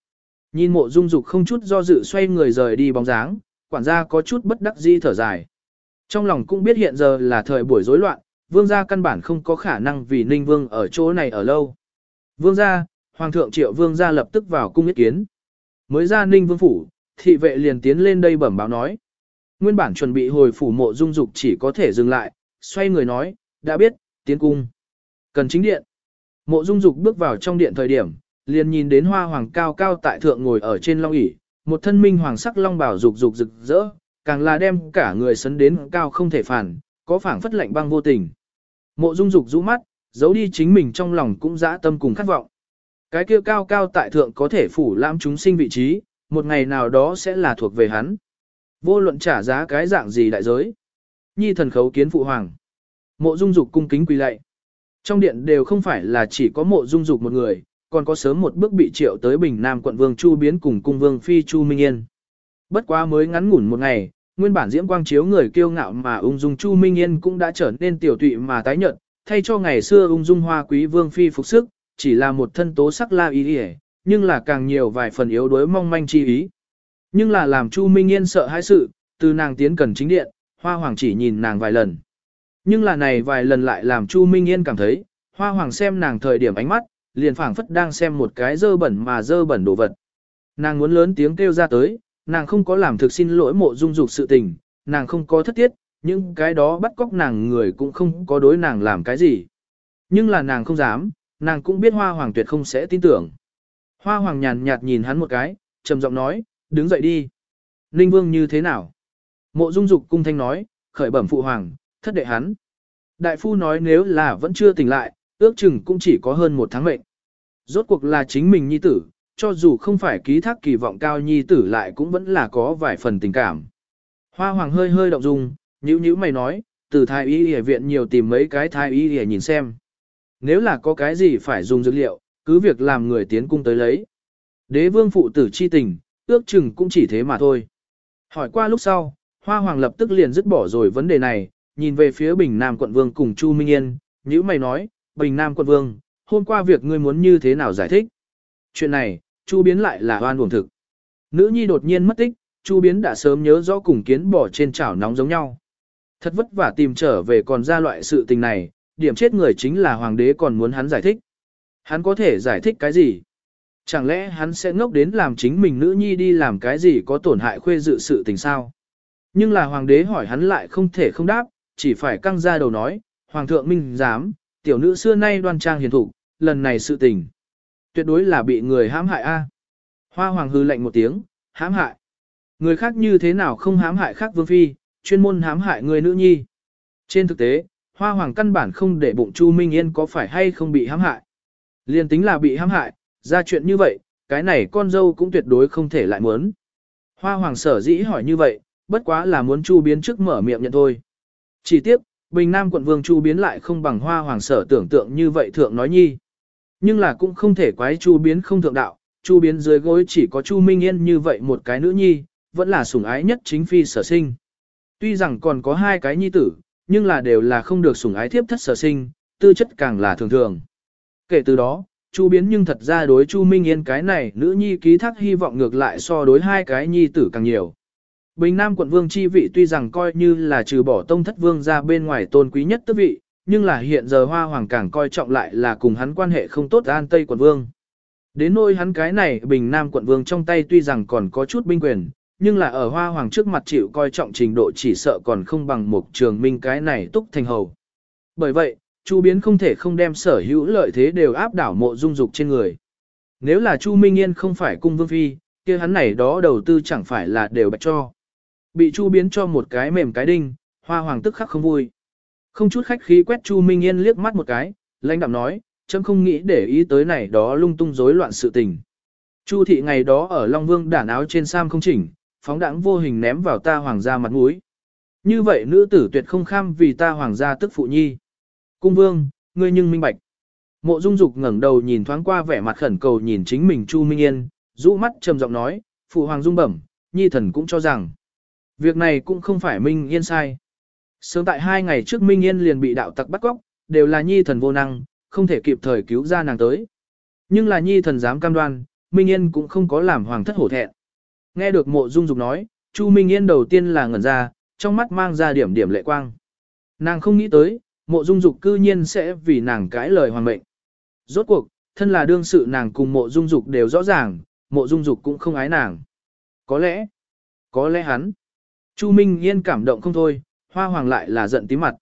Nhìn mộ dung dục không chút do dự xoay người rời đi bóng dáng, quản gia có chút bất đắc dĩ thở dài. Trong lòng cũng biết hiện giờ là thời buổi rối loạn, vương gia căn bản không có khả năng vì ninh vương ở chỗ này ở lâu. Vương gia, hoàng thượng triệu vương gia lập tức vào cung ý kiến. Mới ra ninh vương phủ, thị vệ liền tiến lên đây bẩm báo nói. Nguyên bản chuẩn bị hồi phủ mộ dung dục chỉ có thể dừng lại, xoay người nói, đã biết, tiến cung. Cần chính điện. Mộ dung dục bước vào trong điện thời điểm, liền nhìn đến hoa hoàng cao cao tại thượng ngồi ở trên long ỷ một thân minh hoàng sắc long bảo dục dục rực rỡ, càng là đem cả người sấn đến cao không thể phản, có phảng phất lạnh băng vô tình. Mộ Dung Dục rũ mắt, giấu đi chính mình trong lòng cũng dã tâm cùng khát vọng. Cái kia cao cao tại thượng có thể phủ lãm chúng sinh vị trí, một ngày nào đó sẽ là thuộc về hắn. Vô luận trả giá cái dạng gì đại giới. Nhi thần khấu kiến phụ hoàng. Mộ Dung Dục cung kính quỳ lạy. Trong điện đều không phải là chỉ có Mộ Dung Dục một người, còn có sớm một bước bị triệu tới Bình Nam quận vương Chu Biến cùng cung vương phi Chu Minh Yên. Bất quá mới ngắn ngủn một ngày, nguyên bản diễm quang chiếu người kiêu ngạo mà ung dung Chu Minh Yên cũng đã trở nên tiểu tụy mà tái nhợt, thay cho ngày xưa ung dung hoa quý vương phi phục sức, chỉ là một thân tố sắc la ý hề, nhưng là càng nhiều vài phần yếu đuối mong manh chi ý. Nhưng là làm Chu Minh Yên sợ hãi sự, từ nàng tiến cần chính điện, hoa hoàng chỉ nhìn nàng vài lần. Nhưng là này vài lần lại làm Chu Minh Yên cảm thấy, hoa hoàng xem nàng thời điểm ánh mắt, liền phảng phất đang xem một cái dơ bẩn mà dơ bẩn đồ vật. Nàng muốn lớn tiếng kêu ra tới, nàng không có làm thực xin lỗi mộ dung dục sự tình, nàng không có thất tiết, nhưng cái đó bắt cóc nàng người cũng không có đối nàng làm cái gì. Nhưng là nàng không dám, nàng cũng biết hoa hoàng tuyệt không sẽ tin tưởng. Hoa hoàng nhàn nhạt nhìn hắn một cái, trầm giọng nói, đứng dậy đi. Ninh vương như thế nào? Mộ dung dục cung thanh nói, khởi bẩm phụ hoàng, thất đệ hắn. Đại phu nói nếu là vẫn chưa tỉnh lại, ước chừng cũng chỉ có hơn một tháng mệnh. Rốt cuộc là chính mình nhi tử, cho dù không phải ký thác kỳ vọng cao nhi tử lại cũng vẫn là có vài phần tình cảm. Hoa hoàng hơi hơi động dung, nhữ nhữ mày nói, từ thái y y viện nhiều tìm mấy cái thái y y nhìn xem. Nếu là có cái gì phải dùng dược liệu, cứ việc làm người tiến cung tới lấy. Đế vương phụ tử chi tình, ước chừng cũng chỉ thế mà thôi. Hỏi qua lúc sau, Hoa Hoàng lập tức liền dứt bỏ rồi vấn đề này, nhìn về phía Bình Nam quận vương cùng Chu Minh Yên, nhữ mày nói, Bình Nam quận vương, hôm qua việc ngươi muốn như thế nào giải thích? Chuyện này, Chu Biến lại là oan uổng thực. Nữ nhi đột nhiên mất tích, Chu Biến đã sớm nhớ rõ cùng kiến bỏ trên chảo nóng giống nhau. Thật vất vả tìm trở về còn ra loại sự tình này, điểm chết người chính là hoàng đế còn muốn hắn giải thích. Hắn có thể giải thích cái gì? Chẳng lẽ hắn sẽ ngốc đến làm chính mình nữ nhi đi làm cái gì có tổn hại khuê dự sự tình sao? Nhưng là hoàng đế hỏi hắn lại không thể không đáp, chỉ phải căng ra đầu nói, hoàng thượng minh dám, tiểu nữ xưa nay đoan trang hiền thủ, lần này sự tình. Tuyệt đối là bị người hãm hại a. Hoa hoàng hư lạnh một tiếng, hãm hại. Người khác như thế nào không hãm hại khác vương phi, chuyên môn hãm hại người nữ nhi. Trên thực tế, hoa hoàng căn bản không để bụng Chu Minh Yên có phải hay không bị hãm hại. Liên tính là bị hãm hại, ra chuyện như vậy, cái này con dâu cũng tuyệt đối không thể lại muốn. Hoa hoàng sở dĩ hỏi như vậy, bất quá là muốn Chu biến trước mở miệng nhận thôi. Chỉ tiếc, Bình Nam quận vương Chu biến lại không bằng hoa hoàng sở tưởng tượng như vậy thượng nói nhi. Nhưng là cũng không thể quái Chu biến không thượng đạo, Chu biến dưới gối chỉ có Chu Minh Yên như vậy một cái nữ nhi, vẫn là sủng ái nhất chính phi sở sinh. Tuy rằng còn có hai cái nhi tử, nhưng là đều là không được sủng ái thiếp thất sở sinh, tư chất càng là thường thường. Kể từ đó, Chu biến nhưng thật ra đối Chu Minh Yên cái này nữ nhi ký thác hy vọng ngược lại so đối hai cái nhi tử càng nhiều. Bình Nam quận vương chi vị tuy rằng coi như là trừ bỏ tông thất vương ra bên ngoài tôn quý nhất tước vị, nhưng là hiện giờ hoa hoàng càng coi trọng lại là cùng hắn quan hệ không tốt an tây quận vương. Đến nỗi hắn cái này bình nam quận vương trong tay tuy rằng còn có chút binh quyền, nhưng là ở hoa hoàng trước mặt chịu coi trọng trình độ chỉ sợ còn không bằng một trường minh cái này túc thành hầu. Bởi vậy, Chu Biến không thể không đem sở hữu lợi thế đều áp đảo mộ dung dục trên người. Nếu là Chu Minh Yên không phải cung vương phi, kia hắn này đó đầu tư chẳng phải là đều bạch cho. Bị Chu Biến cho một cái mềm cái đinh, hoa hoàng tức khắc không vui. Không chút khách khí quét Chu Minh Yên liếc mắt một cái, lãnh đạm nói, chấm không nghĩ để ý tới này đó lung tung rối loạn sự tình. Chu thị ngày đó ở Long Vương đản áo trên sam không chỉnh, phóng đãng vô hình ném vào ta hoàng gia mặt mũi. Như vậy nữ tử tuyệt không kham vì ta hoàng gia tức phụ nhi. Cung vương, ngươi nhưng minh bạch. Mộ Dung Dục ngẩng đầu nhìn thoáng qua vẻ mặt khẩn cầu nhìn chính mình Chu Minh Yên, rũ mắt trầm giọng nói, phụ hoàng dung bẩm, nhi thần cũng cho rằng việc này cũng không phải Minh Yên sai. Sớm tại hai ngày trước Minh Yên liền bị đạo tặc bắt cóc, đều là nhi thần vô năng, không thể kịp thời cứu ra nàng tới. Nhưng là nhi thần dám cam đoan, Minh Yên cũng không có làm hoàng thất hổ thẹn. Nghe được mộ dung dục nói, Chu Minh Yên đầu tiên là ngẩn ra, trong mắt mang ra điểm điểm lệ quang. Nàng không nghĩ tới, mộ dung dục cư nhiên sẽ vì nàng cãi lời hoàng mệnh. Rốt cuộc, thân là đương sự nàng cùng mộ dung dục đều rõ ràng, mộ dung dục cũng không ái nàng. Có lẽ, có lẽ hắn. Chu Minh Yên cảm động không thôi, hoa hoàng lại là giận tí mặt.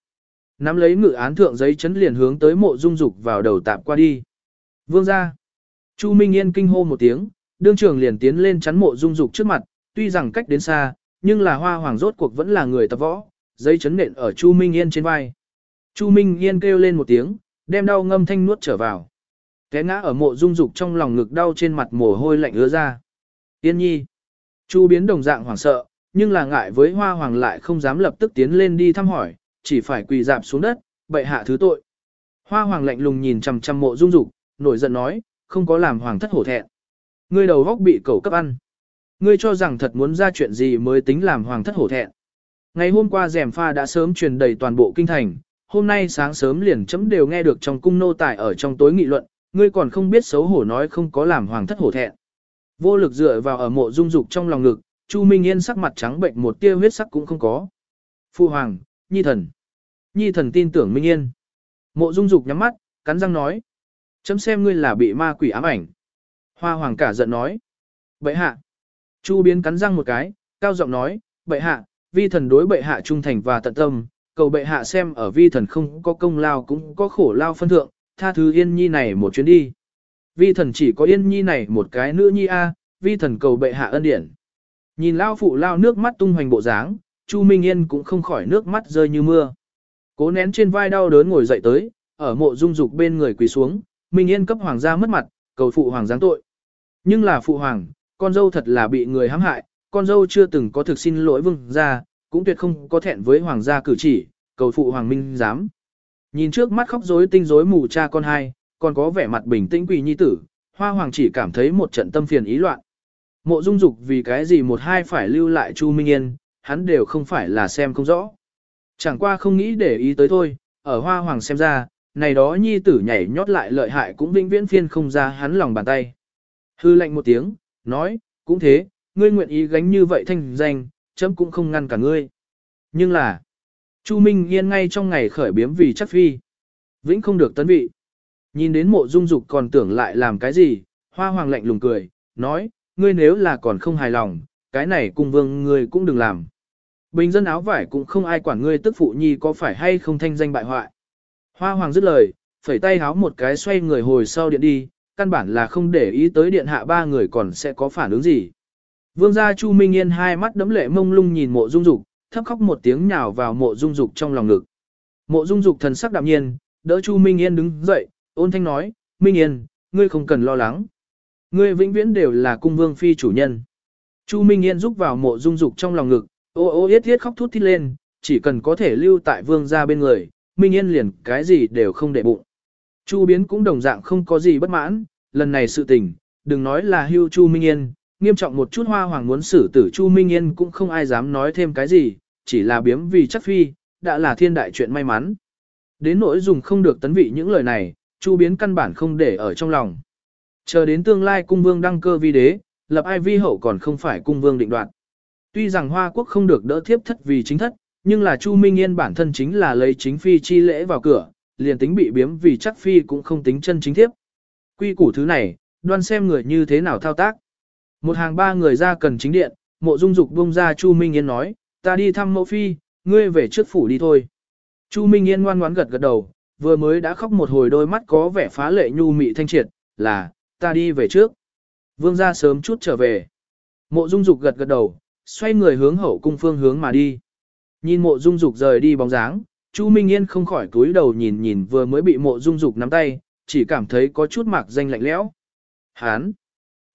Nắm lấy ngự án thượng giấy chấn liền hướng tới mộ dung dục vào đầu tạm qua đi. Vương ra. Chu Minh Yên kinh hô một tiếng, đương trưởng liền tiến lên chắn mộ dung dục trước mặt, tuy rằng cách đến xa, nhưng là hoa hoàng rốt cuộc vẫn là người tập võ, giấy chấn nện ở Chu Minh Yên trên vai. Chu Minh Yên kêu lên một tiếng, đem đau ngâm thanh nuốt trở vào. Té ngã ở mộ dung dục trong lòng ngực đau trên mặt mồ hôi lạnh ứa ra. Yên nhi. Chu biến đồng dạng hoảng sợ, nhưng là ngại với hoa hoàng lại không dám lập tức tiến lên đi thăm hỏi, chỉ phải quỳ dạp xuống đất, bệ hạ thứ tội. Hoa hoàng lạnh lùng nhìn chằm chằm mộ dung dục, nổi giận nói, không có làm hoàng thất hổ thẹn. Ngươi đầu góc bị cẩu cấp ăn. Ngươi cho rằng thật muốn ra chuyện gì mới tính làm hoàng thất hổ thẹn. Ngày hôm qua rèm pha đã sớm truyền đầy toàn bộ kinh thành, hôm nay sáng sớm liền chấm đều nghe được trong cung nô tài ở trong tối nghị luận, ngươi còn không biết xấu hổ nói không có làm hoàng thất hổ thẹn. Vô lực dựa vào ở mộ dung dục trong lòng ngực, Chu Minh Yên sắc mặt trắng bệnh một tia huyết sắc cũng không có. Phu hoàng, nhi thần. Nhi thần tin tưởng Minh Yên. Mộ dung dục nhắm mắt, cắn răng nói. Chấm xem ngươi là bị ma quỷ ám ảnh. Hoa hoàng cả giận nói. Bệ hạ. Chu biến cắn răng một cái, cao giọng nói, bệ hạ, vi thần đối bệ hạ trung thành và tận tâm, cầu bệ hạ xem ở vi thần không có công lao cũng có khổ lao phân thượng, tha thứ yên nhi này một chuyến đi. Vi thần chỉ có yên nhi này một cái nữa nhi a, vi thần cầu bệ hạ ân điển. Nhìn lao phụ lao nước mắt tung hoành bộ dáng, Chu Minh Yên cũng không khỏi nước mắt rơi như mưa. Cố nén trên vai đau đớn ngồi dậy tới, ở mộ dung dục bên người quỳ xuống, Minh Yên cấp hoàng gia mất mặt, cầu phụ hoàng giáng tội. Nhưng là phụ hoàng, con dâu thật là bị người hãm hại, con dâu chưa từng có thực xin lỗi vương gia, cũng tuyệt không có thẹn với hoàng gia cử chỉ, cầu phụ hoàng minh dám. Nhìn trước mắt khóc rối tinh rối mù cha con hai, còn có vẻ mặt bình tĩnh quỳ nhi tử, hoa hoàng chỉ cảm thấy một trận tâm phiền ý loạn. Mộ dung dục vì cái gì một hai phải lưu lại Chu Minh Yên, hắn đều không phải là xem không rõ. Chẳng qua không nghĩ để ý tới thôi, ở hoa hoàng xem ra, này đó nhi tử nhảy nhót lại lợi hại cũng vĩnh viễn phiên không ra hắn lòng bàn tay. Hư lệnh một tiếng, nói, cũng thế, ngươi nguyện ý gánh như vậy thanh danh, chấm cũng không ngăn cả ngươi. Nhưng là, Chu Minh Yên ngay trong ngày khởi biếm vì chắc phi. Vĩnh không được tấn vị. Nhìn đến mộ dung dục còn tưởng lại làm cái gì, hoa hoàng lạnh lùng cười, nói, ngươi nếu là còn không hài lòng, cái này cung vương ngươi cũng đừng làm. Bình dân áo vải cũng không ai quản ngươi tức phụ nhi có phải hay không thanh danh bại hoại. Hoa hoàng dứt lời, phẩy tay háo một cái xoay người hồi sau điện đi, căn bản là không để ý tới điện hạ ba người còn sẽ có phản ứng gì. Vương gia Chu Minh Yên hai mắt đấm lệ mông lung nhìn mộ dung dục, thấp khóc một tiếng nhào vào mộ dung dục trong lòng ngực. Mộ dung dục thần sắc đạm nhiên, đỡ Chu Minh Yên đứng dậy, ôn thanh nói, Minh Yên, ngươi không cần lo lắng. Ngươi vĩnh viễn đều là cung vương phi chủ nhân. Chu Minh Yên rúc vào mộ dung dục trong lòng ngực, ô ô yết yết khóc thút thít lên, chỉ cần có thể lưu tại vương gia bên người, Minh Yên liền cái gì đều không để bụng. Chu biến cũng đồng dạng không có gì bất mãn, lần này sự tình, đừng nói là hưu Chu Minh Yên, nghiêm trọng một chút hoa hoàng muốn xử tử Chu Minh Yên cũng không ai dám nói thêm cái gì, chỉ là biếm vì chắc phi, đã là thiên đại chuyện may mắn. Đến nỗi dùng không được tấn vị những lời này, Chu biến căn bản không để ở trong lòng. Chờ đến tương lai cung vương đăng cơ vi đế, lập ai vi hậu còn không phải cung vương định đoạt. Tuy rằng Hoa quốc không được đỡ thiếp thất vì chính thất, nhưng là Chu Minh Yên bản thân chính là lấy chính phi chi lễ vào cửa, liền tính bị biếm vì chắc phi cũng không tính chân chính thiếp. Quy củ thứ này, đoan xem người như thế nào thao tác. Một hàng ba người ra cần chính điện, mộ dung dục bông ra Chu Minh Yên nói, ta đi thăm mẫu phi, ngươi về trước phủ đi thôi. Chu Minh Yên ngoan ngoãn gật gật đầu, vừa mới đã khóc một hồi đôi mắt có vẻ phá lệ nhu mị thanh triệt, là, ta đi về trước. Vương gia sớm chút trở về. Mộ dung dục gật gật đầu, xoay người hướng hậu cung phương hướng mà đi. Nhìn mộ dung dục rời đi bóng dáng, Chu Minh Yên không khỏi cúi đầu nhìn nhìn vừa mới bị mộ dung dục nắm tay, chỉ cảm thấy có chút mạc danh lạnh lẽo. Hán!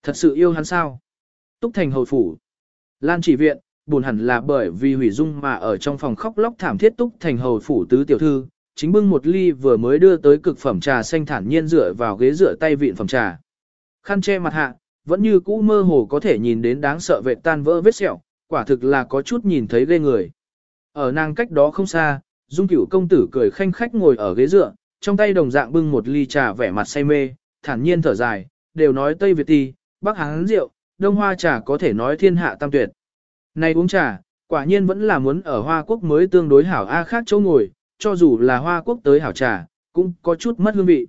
Thật sự yêu hắn sao? Túc thành hồi phủ. Lan chỉ viện, buồn hẳn là bởi vì hủy dung mà ở trong phòng khóc lóc thảm thiết túc thành hầu phủ tứ tiểu thư, chính bưng một ly vừa mới đưa tới cực phẩm trà xanh thản nhiên dựa vào ghế rửa tay vịn phẩm trà. Khăn che mặt hạ, vẫn như cũ mơ hồ có thể nhìn đến đáng sợ vệt tan vỡ vết sẹo, quả thực là có chút nhìn thấy ghê người. Ở nàng cách đó không xa, Dung Cửu công tử cười khanh khách ngồi ở ghế dựa, trong tay đồng dạng bưng một ly trà vẻ mặt say mê, thản nhiên thở dài, đều nói Tây Việt ti, Bắc Hán rượu, Đông Hoa trà có thể nói thiên hạ tam tuyệt. Này uống trà, quả nhiên vẫn là muốn ở Hoa Quốc mới tương đối hảo A khác chỗ ngồi, cho dù là Hoa Quốc tới hảo trà, cũng có chút mất hương vị.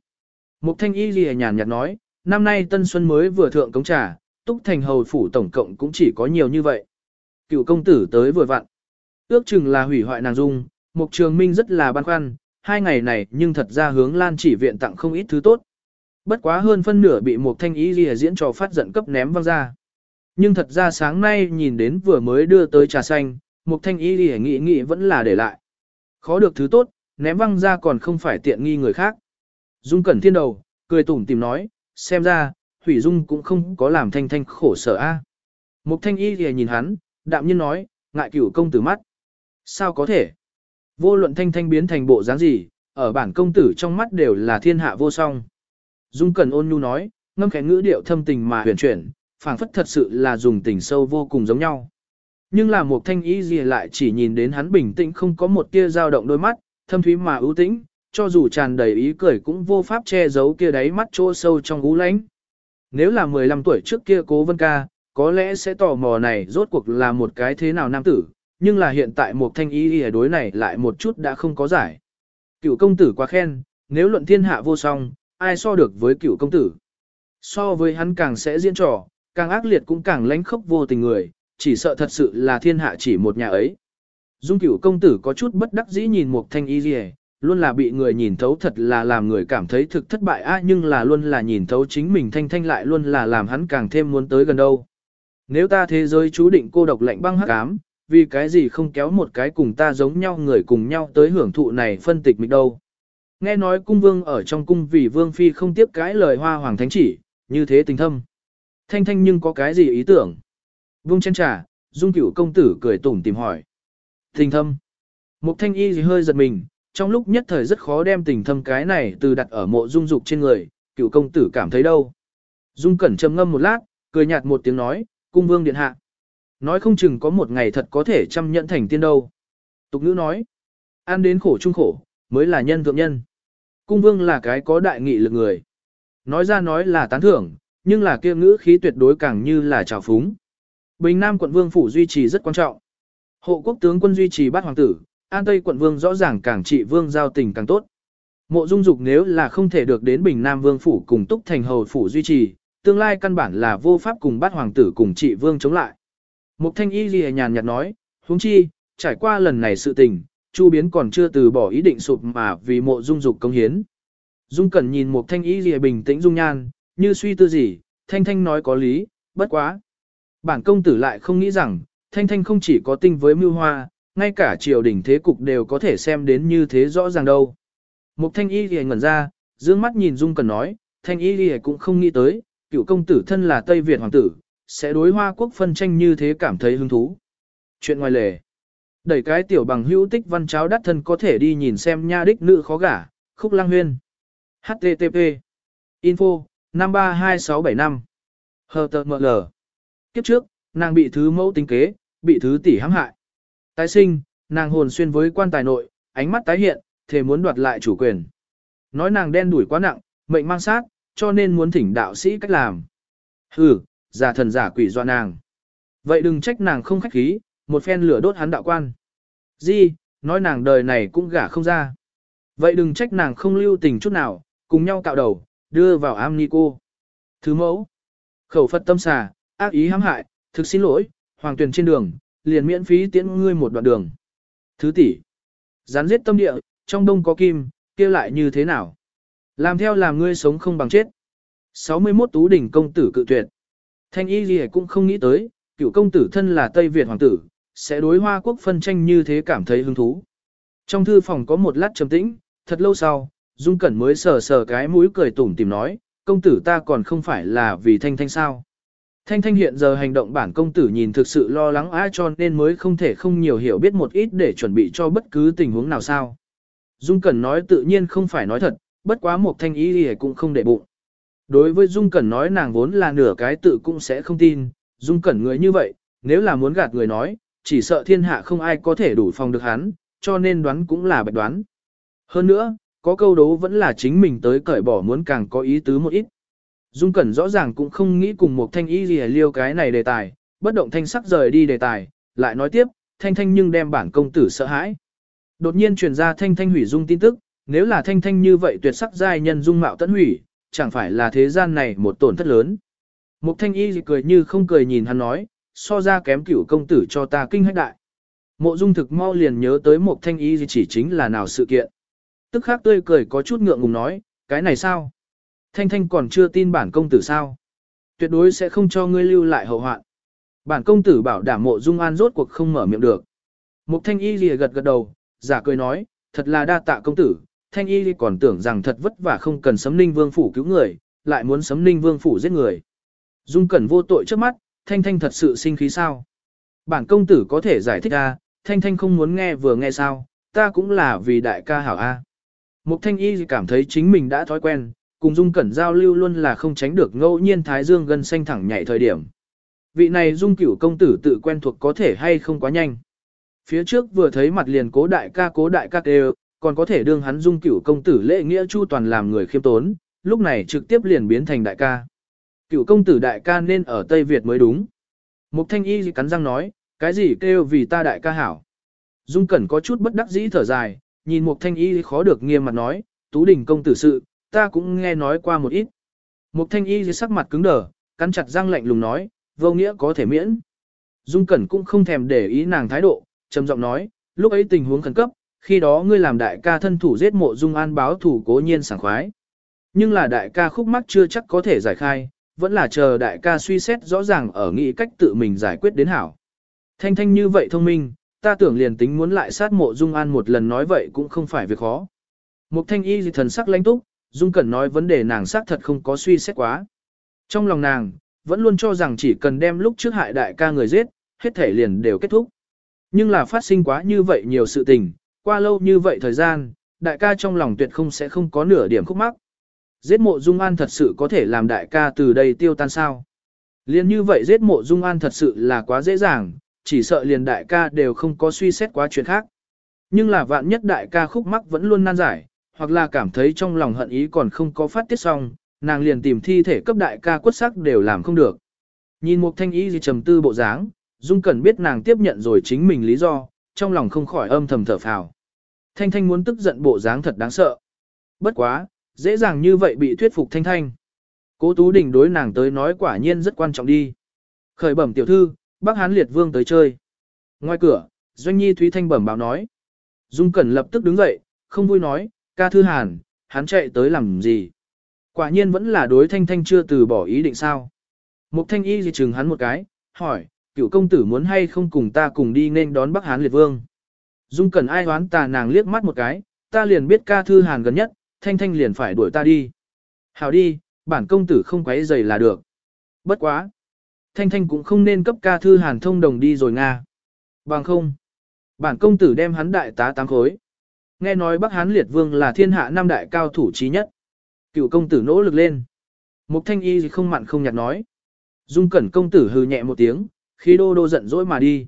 Mục Thanh Y lì nhàn nhạt nói, năm nay Tân Xuân mới vừa thượng cống trà, Túc Thành Hầu Phủ tổng cộng cũng chỉ có nhiều như vậy. Cựu công tử tới vừa vặn. Ước chừng là hủy hoại nàng dung, Mục Trường Minh rất là băn khoăn, hai ngày này nhưng thật ra hướng Lan chỉ viện tặng không ít thứ tốt. Bất quá hơn phân nửa bị Mục Thanh ý lìa diễn trò phát giận cấp ném văng ra. Nhưng thật ra sáng nay nhìn đến vừa mới đưa tới trà xanh, Mục Thanh ý lìa nghĩ nghĩ vẫn là để lại. Khó được thứ tốt, ném văng ra còn không phải tiện nghi người khác. Dung Cẩn Thiên đầu, cười tủm tìm nói, xem ra, thủy Dung cũng không có làm Thanh Thanh khổ sở a. Mục Thanh Y thì nhìn hắn, đạm nhiên nói, ngại cửu công tử mắt. Sao có thể? Vô luận Thanh Thanh biến thành bộ dáng gì, ở bản công tử trong mắt đều là thiên hạ vô song. Dung Cẩn ôn nhu nói, ngâm khẽ ngữ điệu thâm tình mà huyền chuyển, phảng phất thật sự là dùng tình sâu vô cùng giống nhau. Nhưng là một thanh ý gì lại chỉ nhìn đến hắn bình tĩnh không có một tia dao động đôi mắt, thâm thúy mà ưu tĩnh, cho dù tràn đầy ý cười cũng vô pháp che giấu kia đáy mắt chỗ sâu trong gú lánh. Nếu là 15 tuổi trước kia cố vân ca, có lẽ sẽ tò mò này rốt cuộc là một cái thế nào nam tử, nhưng là hiện tại một thanh ý ý đối này lại một chút đã không có giải. Cựu công tử quá khen, nếu luận thiên hạ vô song, ai so được với cựu công tử. So với hắn càng sẽ diễn trò, càng ác liệt cũng càng lánh khốc vô tình người, chỉ sợ thật sự là thiên hạ chỉ một nhà ấy. Dung cửu công tử có chút bất đắc dĩ nhìn một thanh y rìa, luôn là bị người nhìn thấu thật là làm người cảm thấy thực thất bại a nhưng là luôn là nhìn thấu chính mình thanh thanh lại luôn là làm hắn càng thêm muốn tới gần đâu. Nếu ta thế giới chú định cô độc lạnh băng hắc ám, vì cái gì không kéo một cái cùng ta giống nhau người cùng nhau tới hưởng thụ này phân tịch mình đâu. Nghe nói cung vương ở trong cung vì vương phi không tiếp cái lời hoa hoàng thánh chỉ, như thế tình thâm. Thanh thanh nhưng có cái gì ý tưởng? vương chén trà, dung cửu công tử cười tủm tìm hỏi. Tình thâm. Mục thanh y gì hơi giật mình, trong lúc nhất thời rất khó đem tình thâm cái này từ đặt ở mộ dung dục trên người, cựu công tử cảm thấy đâu. Dung cẩn trầm ngâm một lát, cười nhạt một tiếng nói, cung vương điện hạ. Nói không chừng có một ngày thật có thể chăm nhẫn thành tiên đâu. Tục ngữ nói, ăn đến khổ chung khổ, mới là nhân thượng nhân. Cung vương là cái có đại nghị lực người. Nói ra nói là tán thưởng, nhưng là kia ngữ khí tuyệt đối càng như là trào phúng. Bình Nam quận vương phủ duy trì rất quan trọng. Hộ quốc tướng quân duy trì bát hoàng tử, An Tây quận vương rõ ràng càng trị vương giao tình càng tốt. Mộ Dung Dục nếu là không thể được đến Bình Nam vương phủ cùng Túc Thành hầu phủ duy trì, tương lai căn bản là vô pháp cùng bát hoàng tử cùng trị vương chống lại. Mục Thanh Y Lìa nhàn nhạt nói, huống chi, trải qua lần này sự tình, Chu Biến còn chưa từ bỏ ý định sụp mà vì Mộ Dung Dục công hiến. Dung Cẩn nhìn Mục Thanh Y Lìa bình tĩnh dung nhan, như suy tư gì, Thanh Thanh nói có lý, bất quá. Bản công tử lại không nghĩ rằng, Thanh Thanh không chỉ có tinh với mưu hoa, ngay cả triều đình thế cục đều có thể xem đến như thế rõ ràng đâu. Mục Thanh Y thì ngẩn ra, dương mắt nhìn Dung Cần nói, Thanh Y thì cũng không nghĩ tới, cựu công tử thân là Tây Việt hoàng tử, sẽ đối hoa quốc phân tranh như thế cảm thấy hứng thú. Chuyện ngoài lề. Đẩy cái tiểu bằng hữu tích văn cháo đắt thân có thể đi nhìn xem nha đích nữ khó gả, khúc lang huyên. HTTP. Info, 532675. HTML. Kiếp trước, nàng bị thứ mẫu tính kế, bị thứ tỷ hãm hại. Tái sinh, nàng hồn xuyên với quan tài nội, ánh mắt tái hiện, thề muốn đoạt lại chủ quyền. Nói nàng đen đuổi quá nặng, mệnh mang sát, cho nên muốn thỉnh đạo sĩ cách làm. Hừ, giả thần giả quỷ doa nàng. Vậy đừng trách nàng không khách khí, một phen lửa đốt hắn đạo quan. Di, nói nàng đời này cũng gả không ra. Vậy đừng trách nàng không lưu tình chút nào, cùng nhau cạo đầu, đưa vào am ni cô. Thứ mẫu, khẩu Phật tâm xà, ác ý hãm hại, thực xin lỗi, hoàng tuyển trên đường, liền miễn phí tiễn ngươi một đoạn đường. Thứ tỷ, rắn giết tâm địa, trong đông có kim, kia lại như thế nào? Làm theo làm ngươi sống không bằng chết. 61 tú đỉnh công tử cự tuyệt. Thanh y gì cũng không nghĩ tới, cựu công tử thân là Tây Việt hoàng tử, sẽ đối hoa quốc phân tranh như thế cảm thấy hứng thú. Trong thư phòng có một lát trầm tĩnh, thật lâu sau, Dung Cẩn mới sờ sờ cái mũi cười tủm tìm nói, công tử ta còn không phải là vì thanh thanh sao. Thanh Thanh hiện giờ hành động bản công tử nhìn thực sự lo lắng ai cho nên mới không thể không nhiều hiểu biết một ít để chuẩn bị cho bất cứ tình huống nào sao. Dung Cẩn nói tự nhiên không phải nói thật, bất quá một thanh ý thì cũng không để bụng. Đối với Dung Cẩn nói nàng vốn là nửa cái tự cũng sẽ không tin, Dung Cẩn người như vậy, nếu là muốn gạt người nói, chỉ sợ thiên hạ không ai có thể đủ phòng được hắn, cho nên đoán cũng là bạch đoán. Hơn nữa, có câu đố vẫn là chính mình tới cởi bỏ muốn càng có ý tứ một ít. Dung Cẩn rõ ràng cũng không nghĩ cùng một thanh ý gì liêu cái này đề tài, bất động thanh sắc rời đi đề tài, lại nói tiếp, thanh thanh nhưng đem bản công tử sợ hãi. Đột nhiên truyền ra thanh thanh hủy dung tin tức, nếu là thanh thanh như vậy tuyệt sắc giai nhân dung mạo tận hủy, chẳng phải là thế gian này một tổn thất lớn. Mục thanh y cười như không cười nhìn hắn nói, so ra kém cửu công tử cho ta kinh hách đại. Mộ dung thực mau liền nhớ tới một thanh y chỉ chính là nào sự kiện. Tức khác tươi cười có chút ngượng ngùng nói, cái này sao? Thanh thanh còn chưa tin bản công tử sao? Tuyệt đối sẽ không cho ngươi lưu lại hậu hoạn. Bản công tử bảo đảm mộ dung an rốt cuộc không mở miệng được. Mục thanh y lìa gật gật đầu, giả cười nói, thật là đa tạ công tử, thanh y còn tưởng rằng thật vất vả không cần sấm ninh vương phủ cứu người, lại muốn sấm ninh vương phủ giết người. Dung cẩn vô tội trước mắt, thanh thanh thật sự sinh khí sao? Bản công tử có thể giải thích ra, thanh thanh không muốn nghe vừa nghe sao, ta cũng là vì đại ca hảo a. Mục thanh y cảm thấy chính mình đã thói quen, cùng dung cẩn giao lưu luôn là không tránh được ngẫu nhiên thái dương gần xanh thẳng nhảy thời điểm. Vị này dung cửu công tử tự quen thuộc có thể hay không quá nhanh. Phía trước vừa thấy mặt liền cố đại ca cố đại ca đều, còn có thể đương hắn dung cửu công tử lễ nghĩa chu toàn làm người khiêm tốn, lúc này trực tiếp liền biến thành đại ca. Cửu công tử đại ca nên ở Tây Việt mới đúng. Mục thanh y cắn răng nói, cái gì kêu vì ta đại ca hảo. Dung cẩn có chút bất đắc dĩ thở dài, nhìn mục thanh y khó được nghiêm mặt nói, tú đình công tử sự, ta cũng nghe nói qua một ít. Mục thanh y dưới sắc mặt cứng đờ, cắn chặt răng lạnh lùng nói, vô nghĩa có thể miễn. Dung cẩn cũng không thèm để ý nàng thái độ, trầm giọng nói, lúc ấy tình huống khẩn cấp, khi đó ngươi làm đại ca thân thủ giết mộ dung an báo thủ cố nhiên sảng khoái. Nhưng là đại ca khúc mắc chưa chắc có thể giải khai, vẫn là chờ đại ca suy xét rõ ràng ở nghĩ cách tự mình giải quyết đến hảo. Thanh thanh như vậy thông minh, ta tưởng liền tính muốn lại sát mộ dung an một lần nói vậy cũng không phải việc khó. Mục thanh y gì thần sắc lãnh túc, dung cẩn nói vấn đề nàng xác thật không có suy xét quá. Trong lòng nàng, vẫn luôn cho rằng chỉ cần đem lúc trước hại đại ca người giết, hết thể liền đều kết thúc. Nhưng là phát sinh quá như vậy nhiều sự tình, qua lâu như vậy thời gian, đại ca trong lòng tuyệt không sẽ không có nửa điểm khúc mắc. Giết mộ dung an thật sự có thể làm đại ca từ đây tiêu tan sao. Liên như vậy giết mộ dung an thật sự là quá dễ dàng, chỉ sợ liền đại ca đều không có suy xét quá chuyện khác. Nhưng là vạn nhất đại ca khúc mắc vẫn luôn nan giải, hoặc là cảm thấy trong lòng hận ý còn không có phát tiết xong, nàng liền tìm thi thể cấp đại ca quất sắc đều làm không được. Nhìn một thanh ý gì trầm tư bộ dáng, Dung Cẩn biết nàng tiếp nhận rồi chính mình lý do, trong lòng không khỏi âm thầm thở phào. Thanh Thanh muốn tức giận bộ dáng thật đáng sợ. Bất quá, dễ dàng như vậy bị thuyết phục Thanh Thanh. Cố Tú Đình đối nàng tới nói quả nhiên rất quan trọng đi. Khởi bẩm tiểu thư, bác Hán Liệt Vương tới chơi. Ngoài cửa, Doanh Nhi Thúy Thanh bẩm báo nói. Dung Cẩn lập tức đứng dậy, không vui nói, ca thư hàn, hắn chạy tới làm gì. Quả nhiên vẫn là đối Thanh Thanh chưa từ bỏ ý định sao. Mục Thanh Y gì chừng hắn một cái, hỏi, cựu công tử muốn hay không cùng ta cùng đi nên đón Bắc Hán Liệt Vương. Dung cần ai hoán tà nàng liếc mắt một cái, ta liền biết ca thư hàn gần nhất, Thanh Thanh liền phải đuổi ta đi. Hảo đi, bản công tử không quấy giày là được. Bất quá. Thanh Thanh cũng không nên cấp ca thư hàn thông đồng đi rồi Nga. Bằng không. Bản công tử đem hắn đại tá tám khối. Nghe nói Bắc Hán Liệt Vương là thiên hạ năm đại cao thủ trí nhất. Cựu công tử nỗ lực lên. Mục thanh y không mặn không nhạt nói. Dung cẩn công tử hừ nhẹ một tiếng, khi đô đô giận dỗi mà đi.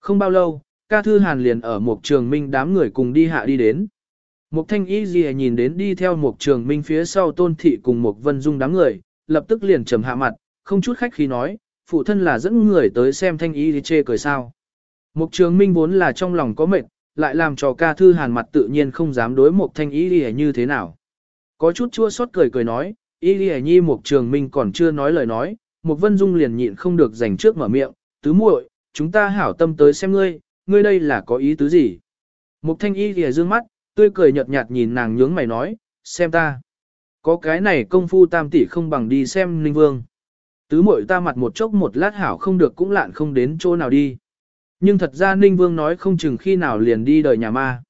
Không bao lâu, ca thư hàn liền ở một trường minh đám người cùng đi hạ đi đến. Mục thanh y gì nhìn đến đi theo một trường minh phía sau tôn thị cùng một vân dung đám người, lập tức liền trầm hạ mặt, không chút khách khí nói, phụ thân là dẫn người tới xem thanh y đi chê cười sao. Mục trường minh vốn là trong lòng có mệt, lại làm cho ca thư hàn mặt tự nhiên không dám đối một thanh y lìa như thế nào. Có chút chua xót cười cười nói, y lìa nhi một trường minh còn chưa nói lời nói, một vân dung liền nhịn không được dành trước mở miệng, tứ muội, chúng ta hảo tâm tới xem ngươi, ngươi đây là có ý tứ gì? một thanh y lìa dương mắt, tươi cười nhợt nhạt nhìn nàng nhướng mày nói, xem ta. Có cái này công phu tam tỷ không bằng đi xem linh vương. Tứ muội ta mặt một chốc một lát hảo không được cũng lạn không đến chỗ nào đi. Nhưng thật ra Ninh Vương nói không chừng khi nào liền đi đời nhà ma.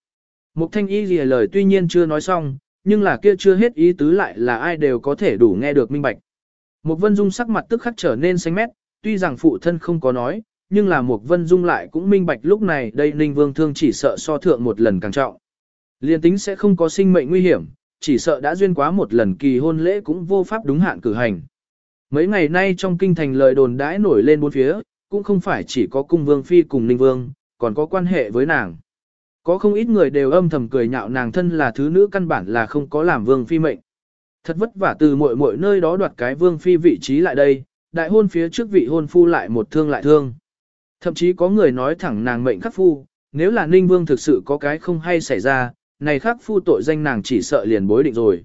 Mục thanh y gì lời tuy nhiên chưa nói xong, nhưng là kia chưa hết ý tứ lại là ai đều có thể đủ nghe được minh bạch. Mục Vân Dung sắc mặt tức khắc trở nên xanh mét, tuy rằng phụ thân không có nói, nhưng là Mục Vân Dung lại cũng minh bạch lúc này đây Ninh Vương Thương chỉ sợ so thượng một lần càng trọng. Liên tính sẽ không có sinh mệnh nguy hiểm, chỉ sợ đã duyên quá một lần kỳ hôn lễ cũng vô pháp đúng hạn cử hành. Mấy ngày nay trong kinh thành lời đồn đãi nổi lên bốn phía, cũng không phải chỉ có cung vương phi cùng ninh vương, còn có quan hệ với nàng. Có không ít người đều âm thầm cười nhạo nàng thân là thứ nữ căn bản là không có làm vương phi mệnh. Thật vất vả từ mọi mọi nơi đó đoạt cái vương phi vị trí lại đây, đại hôn phía trước vị hôn phu lại một thương lại thương. Thậm chí có người nói thẳng nàng mệnh khắc phu, nếu là ninh vương thực sự có cái không hay xảy ra, này khắc phu tội danh nàng chỉ sợ liền bối định rồi.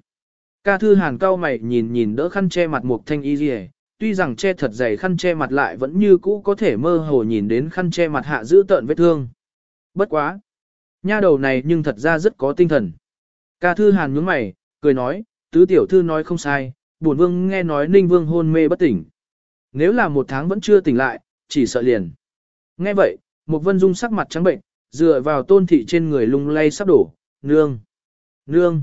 Ca thư hàn cao mày nhìn nhìn đỡ khăn che mặt một thanh y rìa, tuy rằng che thật dày khăn che mặt lại vẫn như cũ có thể mơ hồ nhìn đến khăn che mặt hạ giữ tợn vết thương. Bất quá. Nha đầu này nhưng thật ra rất có tinh thần. Ca thư hàn nhướng mày, cười nói, tứ tiểu thư nói không sai, bổn vương nghe nói ninh vương hôn mê bất tỉnh. Nếu là một tháng vẫn chưa tỉnh lại, chỉ sợ liền. Nghe vậy, một vân dung sắc mặt trắng bệnh, dựa vào tôn thị trên người lung lay sắp đổ, nương, nương.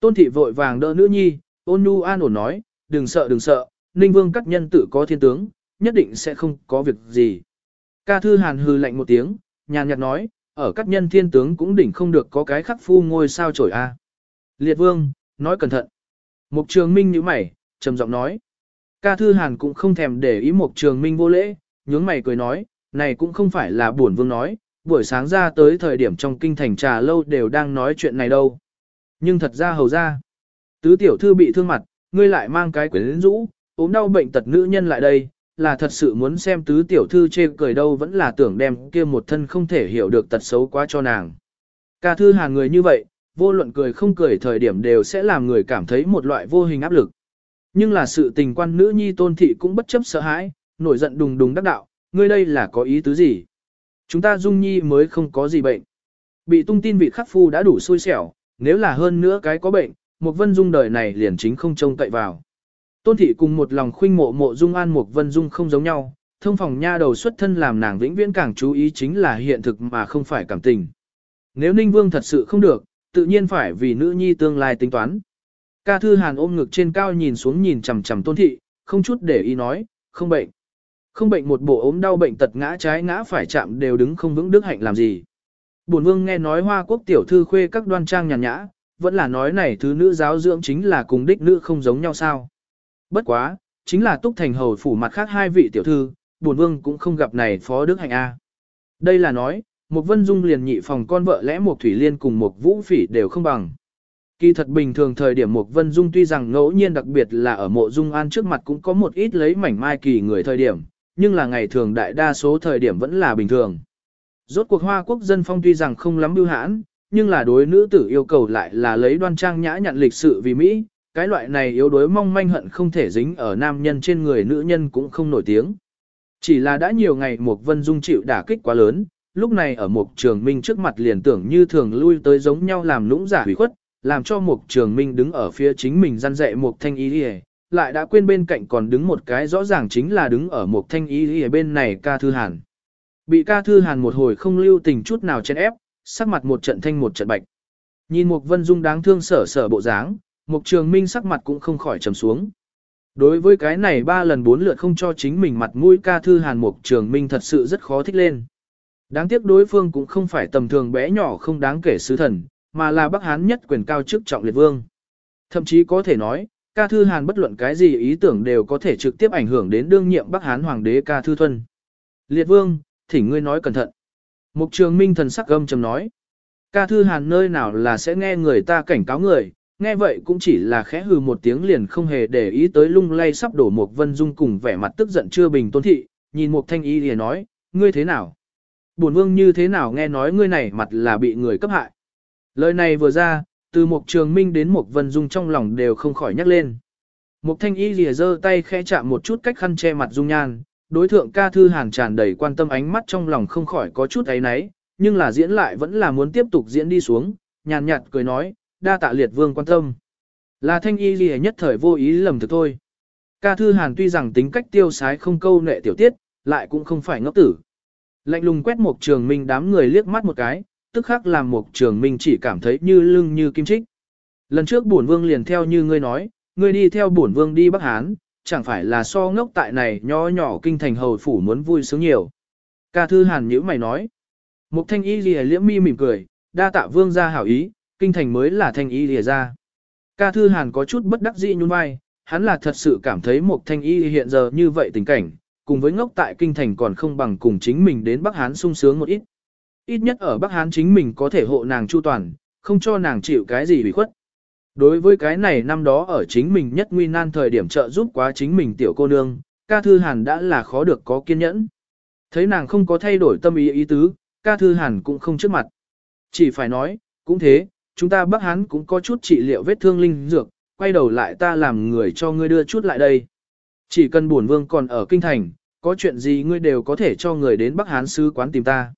Tôn thị vội vàng đỡ nữ nhi, ôn nhu an ổn nói, đừng sợ đừng sợ, ninh vương các nhân tự có thiên tướng, nhất định sẽ không có việc gì. Ca thư hàn hư lạnh một tiếng, nhàn nhạt nói, ở các nhân thiên tướng cũng đỉnh không được có cái khắc phu ngôi sao trổi a. Liệt vương, nói cẩn thận. Mục trường minh như mày, trầm giọng nói. Ca thư hàn cũng không thèm để ý mục trường minh vô lễ, nhướng mày cười nói, này cũng không phải là buồn vương nói, buổi sáng ra tới thời điểm trong kinh thành trà lâu đều đang nói chuyện này đâu. Nhưng thật ra hầu ra, tứ tiểu thư bị thương mặt, ngươi lại mang cái quyến rũ, ốm đau bệnh tật nữ nhân lại đây, là thật sự muốn xem tứ tiểu thư chê cười đâu vẫn là tưởng đem kia một thân không thể hiểu được tật xấu quá cho nàng. Ca thư hàng người như vậy, vô luận cười không cười thời điểm đều sẽ làm người cảm thấy một loại vô hình áp lực. Nhưng là sự tình quan nữ nhi tôn thị cũng bất chấp sợ hãi, nổi giận đùng đùng đắc đạo, ngươi đây là có ý tứ gì? Chúng ta dung nhi mới không có gì bệnh. Bị tung tin vị khắc phu đã đủ xui xẻo, nếu là hơn nữa cái có bệnh, một vân dung đời này liền chính không trông cậy vào. Tôn thị cùng một lòng khuynh mộ mộ dung an một vân dung không giống nhau, thông phòng nha đầu xuất thân làm nàng vĩnh viễn càng chú ý chính là hiện thực mà không phải cảm tình. Nếu Ninh Vương thật sự không được, tự nhiên phải vì nữ nhi tương lai tính toán. Ca thư hàn ôm ngực trên cao nhìn xuống nhìn chằm chằm tôn thị, không chút để ý nói, không bệnh. Không bệnh một bộ ốm đau bệnh tật ngã trái ngã phải chạm đều đứng không vững đức hạnh làm gì. Bổn vương nghe nói hoa quốc tiểu thư khuê các đoan trang nhàn nhã, vẫn là nói này thứ nữ giáo dưỡng chính là cùng đích nữ không giống nhau sao. Bất quá, chính là túc thành hầu phủ mặt khác hai vị tiểu thư, buồn vương cũng không gặp này phó đức hạnh A. Đây là nói, một vân dung liền nhị phòng con vợ lẽ một thủy liên cùng một vũ phỉ đều không bằng. Kỳ thật bình thường thời điểm một vân dung tuy rằng ngẫu nhiên đặc biệt là ở mộ dung an trước mặt cũng có một ít lấy mảnh mai kỳ người thời điểm, nhưng là ngày thường đại đa số thời điểm vẫn là bình thường. Rốt cuộc hoa quốc dân phong tuy rằng không lắm bưu hãn, nhưng là đối nữ tử yêu cầu lại là lấy đoan trang nhã nhặn lịch sự vì Mỹ, cái loại này yếu đuối mong manh hận không thể dính ở nam nhân trên người nữ nhân cũng không nổi tiếng. Chỉ là đã nhiều ngày mục vân dung chịu đả kích quá lớn, lúc này ở mục trường minh trước mặt liền tưởng như thường lui tới giống nhau làm lũng giả hủy khuất, làm cho mục trường minh đứng ở phía chính mình răn dạy mục thanh Y Lìa, lại đã quên bên cạnh còn đứng một cái rõ ràng chính là đứng ở mục thanh Y Lìa bên này ca thư hàn. Bị ca thư hàn một hồi không lưu tình chút nào chen ép, sắc mặt một trận thanh một trận bạch. Nhìn mục vân dung đáng thương sở sở bộ dáng, Mục trường minh sắc mặt cũng không khỏi trầm xuống. Đối với cái này ba lần bốn lượt không cho chính mình mặt mũi ca thư hàn Mục trường minh thật sự rất khó thích lên. Đáng tiếc đối phương cũng không phải tầm thường bé nhỏ không đáng kể sứ thần, mà là Bắc Hán nhất quyền cao chức trọng liệt vương. Thậm chí có thể nói, ca thư Hàn bất luận cái gì ý tưởng đều có thể trực tiếp ảnh hưởng đến đương nhiệm Bắc Hán hoàng đế ca thư thuần. Liệt vương, thỉnh ngươi nói cẩn thận. Mục trường minh thần sắc gâm trầm nói. Ca thư Hàn nơi nào là sẽ nghe người ta cảnh cáo người, nghe vậy cũng chỉ là khẽ hừ một tiếng liền không hề để ý tới lung lay sắp đổ một vân dung cùng vẻ mặt tức giận chưa bình tôn thị, nhìn một thanh y liền nói, ngươi thế nào? bổn vương như thế nào nghe nói ngươi này mặt là bị người cấp hại. Lời này vừa ra, từ một trường minh đến một vân dung trong lòng đều không khỏi nhắc lên. Một thanh y lìa giơ tay khẽ chạm một chút cách khăn che mặt dung nhan, đối thượng ca thư hàn tràn đầy quan tâm ánh mắt trong lòng không khỏi có chút ấy náy, nhưng là diễn lại vẫn là muốn tiếp tục diễn đi xuống, nhàn nhạt cười nói, đa tạ liệt vương quan tâm. Là thanh y lìa nhất thời vô ý lầm thực thôi. Ca thư hàn tuy rằng tính cách tiêu sái không câu nệ tiểu tiết, lại cũng không phải ngốc tử. Lạnh lùng quét một trường minh đám người liếc mắt một cái, tức khắc làm một trường minh chỉ cảm thấy như lưng như kim trích. Lần trước bổn vương liền theo như ngươi nói, ngươi đi theo bổn vương đi Bắc Hán, chẳng phải là so ngốc tại này nho nhỏ kinh thành hầu phủ muốn vui sướng nhiều. Ca thư hàn nhữ mày nói. Mục thanh y gì liễm mi mỉm cười, đa tạ vương ra hảo ý, kinh thành mới là thanh y lìa ra. Ca Thư Hàn có chút bất đắc dĩ nhún vai, hắn là thật sự cảm thấy một thanh y hiện giờ như vậy tình cảnh, cùng với ngốc tại kinh thành còn không bằng cùng chính mình đến Bắc Hán sung sướng một ít. Ít nhất ở Bắc Hán chính mình có thể hộ nàng chu toàn, không cho nàng chịu cái gì bị khuất. Đối với cái này năm đó ở chính mình nhất nguy nan thời điểm trợ giúp quá chính mình tiểu cô nương, ca thư hàn đã là khó được có kiên nhẫn. Thấy nàng không có thay đổi tâm ý ý tứ, ca thư hàn cũng không trước mặt. Chỉ phải nói, cũng thế, chúng ta Bắc Hán cũng có chút trị liệu vết thương linh dược, quay đầu lại ta làm người cho ngươi đưa chút lại đây. Chỉ cần bổn vương còn ở kinh thành, có chuyện gì ngươi đều có thể cho người đến Bắc Hán sứ quán tìm ta.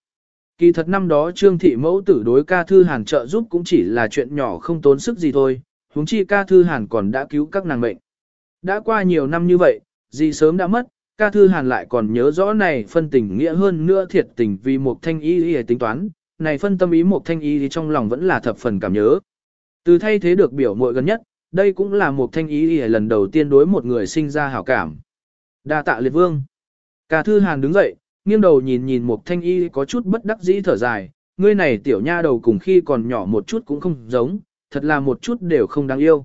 Kỳ thật năm đó Trương Thị Mẫu tử đối ca thư hàn trợ giúp cũng chỉ là chuyện nhỏ không tốn sức gì thôi, huống chi ca thư hàn còn đã cứu các nàng mệnh. Đã qua nhiều năm như vậy, gì sớm đã mất, ca thư hàn lại còn nhớ rõ này phân tình nghĩa hơn nữa thiệt tình vì một thanh ý ý tính toán, này phân tâm ý một thanh ý thì trong lòng vẫn là thập phần cảm nhớ. Từ thay thế được biểu muội gần nhất, đây cũng là một thanh ý thì lần đầu tiên đối một người sinh ra hảo cảm. đa tạ liệt vương. cà thư hàn đứng dậy, nghiêng đầu nhìn nhìn một thanh y có chút bất đắc dĩ thở dài, ngươi này tiểu nha đầu cùng khi còn nhỏ một chút cũng không giống, thật là một chút đều không đáng yêu.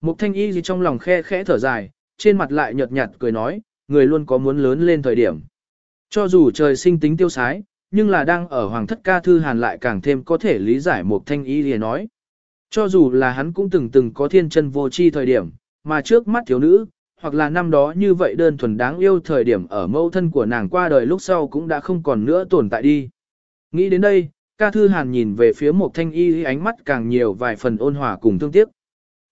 Một thanh y gì trong lòng khe khẽ thở dài, trên mặt lại nhợt nhạt cười nói, người luôn có muốn lớn lên thời điểm. Cho dù trời sinh tính tiêu sái, nhưng là đang ở hoàng thất ca thư hàn lại càng thêm có thể lý giải một thanh y lìa nói. Cho dù là hắn cũng từng từng có thiên chân vô chi thời điểm, mà trước mắt thiếu nữ, hoặc là năm đó như vậy đơn thuần đáng yêu thời điểm ở mâu thân của nàng qua đời lúc sau cũng đã không còn nữa tồn tại đi. Nghĩ đến đây, ca thư hàn nhìn về phía một thanh y ánh mắt càng nhiều vài phần ôn hòa cùng thương tiếc.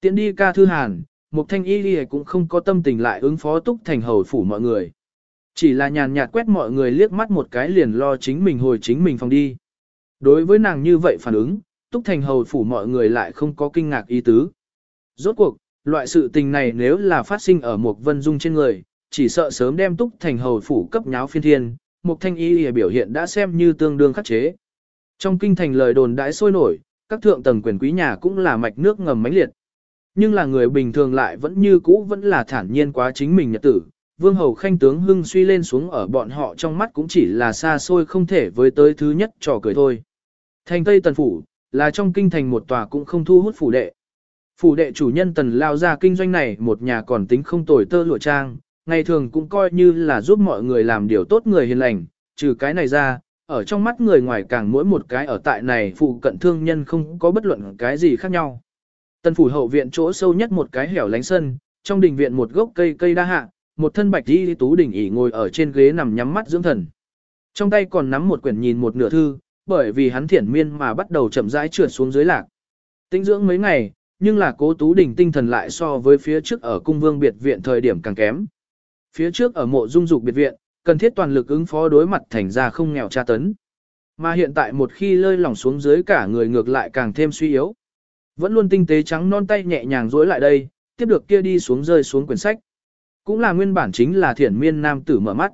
Tiện đi ca thư hàn, một thanh y cũng không có tâm tình lại ứng phó túc thành hầu phủ mọi người. Chỉ là nhàn nhạt quét mọi người liếc mắt một cái liền lo chính mình hồi chính mình phòng đi. Đối với nàng như vậy phản ứng, túc thành hầu phủ mọi người lại không có kinh ngạc ý tứ. Rốt cuộc, loại sự tình này nếu là phát sinh ở một vân dung trên người, chỉ sợ sớm đem túc thành hầu phủ cấp nháo phiên thiên, một thanh y biểu hiện đã xem như tương đương khắc chế. Trong kinh thành lời đồn đãi sôi nổi, các thượng tầng quyền quý nhà cũng là mạch nước ngầm mãnh liệt. Nhưng là người bình thường lại vẫn như cũ vẫn là thản nhiên quá chính mình nhật tử. Vương hầu khanh tướng hưng suy lên xuống ở bọn họ trong mắt cũng chỉ là xa xôi không thể với tới thứ nhất trò cười thôi. Thành Tây Tần Phủ, là trong kinh thành một tòa cũng không thu hút phủ đệ. Phủ đệ chủ nhân tần lao ra kinh doanh này một nhà còn tính không tồi tơ lụa trang, ngày thường cũng coi như là giúp mọi người làm điều tốt người hiền lành, trừ cái này ra, ở trong mắt người ngoài càng mỗi một cái ở tại này phụ cận thương nhân không có bất luận cái gì khác nhau. Tần phủ hậu viện chỗ sâu nhất một cái hẻo lánh sân, trong đình viện một gốc cây cây đa hạ, một thân bạch y tú đỉnh ỉ ngồi ở trên ghế nằm nhắm mắt dưỡng thần. Trong tay còn nắm một quyển nhìn một nửa thư, bởi vì hắn thiển miên mà bắt đầu chậm rãi trượt xuống dưới lạc. Tinh dưỡng mấy ngày, nhưng là cố tú đỉnh tinh thần lại so với phía trước ở cung vương biệt viện thời điểm càng kém. Phía trước ở mộ dung dục biệt viện, cần thiết toàn lực ứng phó đối mặt thành ra không nghèo tra tấn. Mà hiện tại một khi lơi lỏng xuống dưới cả người ngược lại càng thêm suy yếu. Vẫn luôn tinh tế trắng non tay nhẹ nhàng duỗi lại đây, tiếp được kia đi xuống rơi xuống quyển sách. Cũng là nguyên bản chính là thiển miên nam tử mở mắt.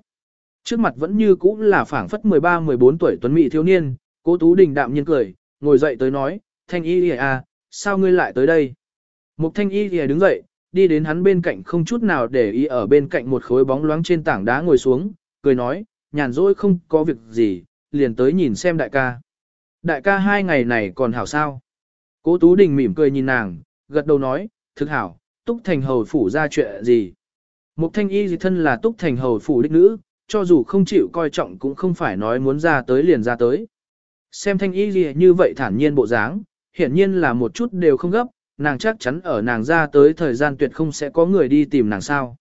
Trước mặt vẫn như cũ là phảng phất 13-14 tuổi tuấn mỹ thiếu niên, cố tú đình đạm nhiên cười, ngồi dậy tới nói, thanh y à, sao ngươi lại tới đây? Mục thanh y lìa đứng dậy, đi đến hắn bên cạnh không chút nào để ý ở bên cạnh một khối bóng loáng trên tảng đá ngồi xuống, cười nói, nhàn rỗi không có việc gì, liền tới nhìn xem đại ca. Đại ca hai ngày này còn hảo sao? Cố Tú Đình mỉm cười nhìn nàng, gật đầu nói, thực hảo, Túc Thành Hầu phủ ra chuyện gì? Mục thanh y gì thân là Túc Thành Hầu phủ đích nữ, cho dù không chịu coi trọng cũng không phải nói muốn ra tới liền ra tới. Xem thanh y gì như vậy thản nhiên bộ dáng, hiển nhiên là một chút đều không gấp, nàng chắc chắn ở nàng ra tới thời gian tuyệt không sẽ có người đi tìm nàng sao.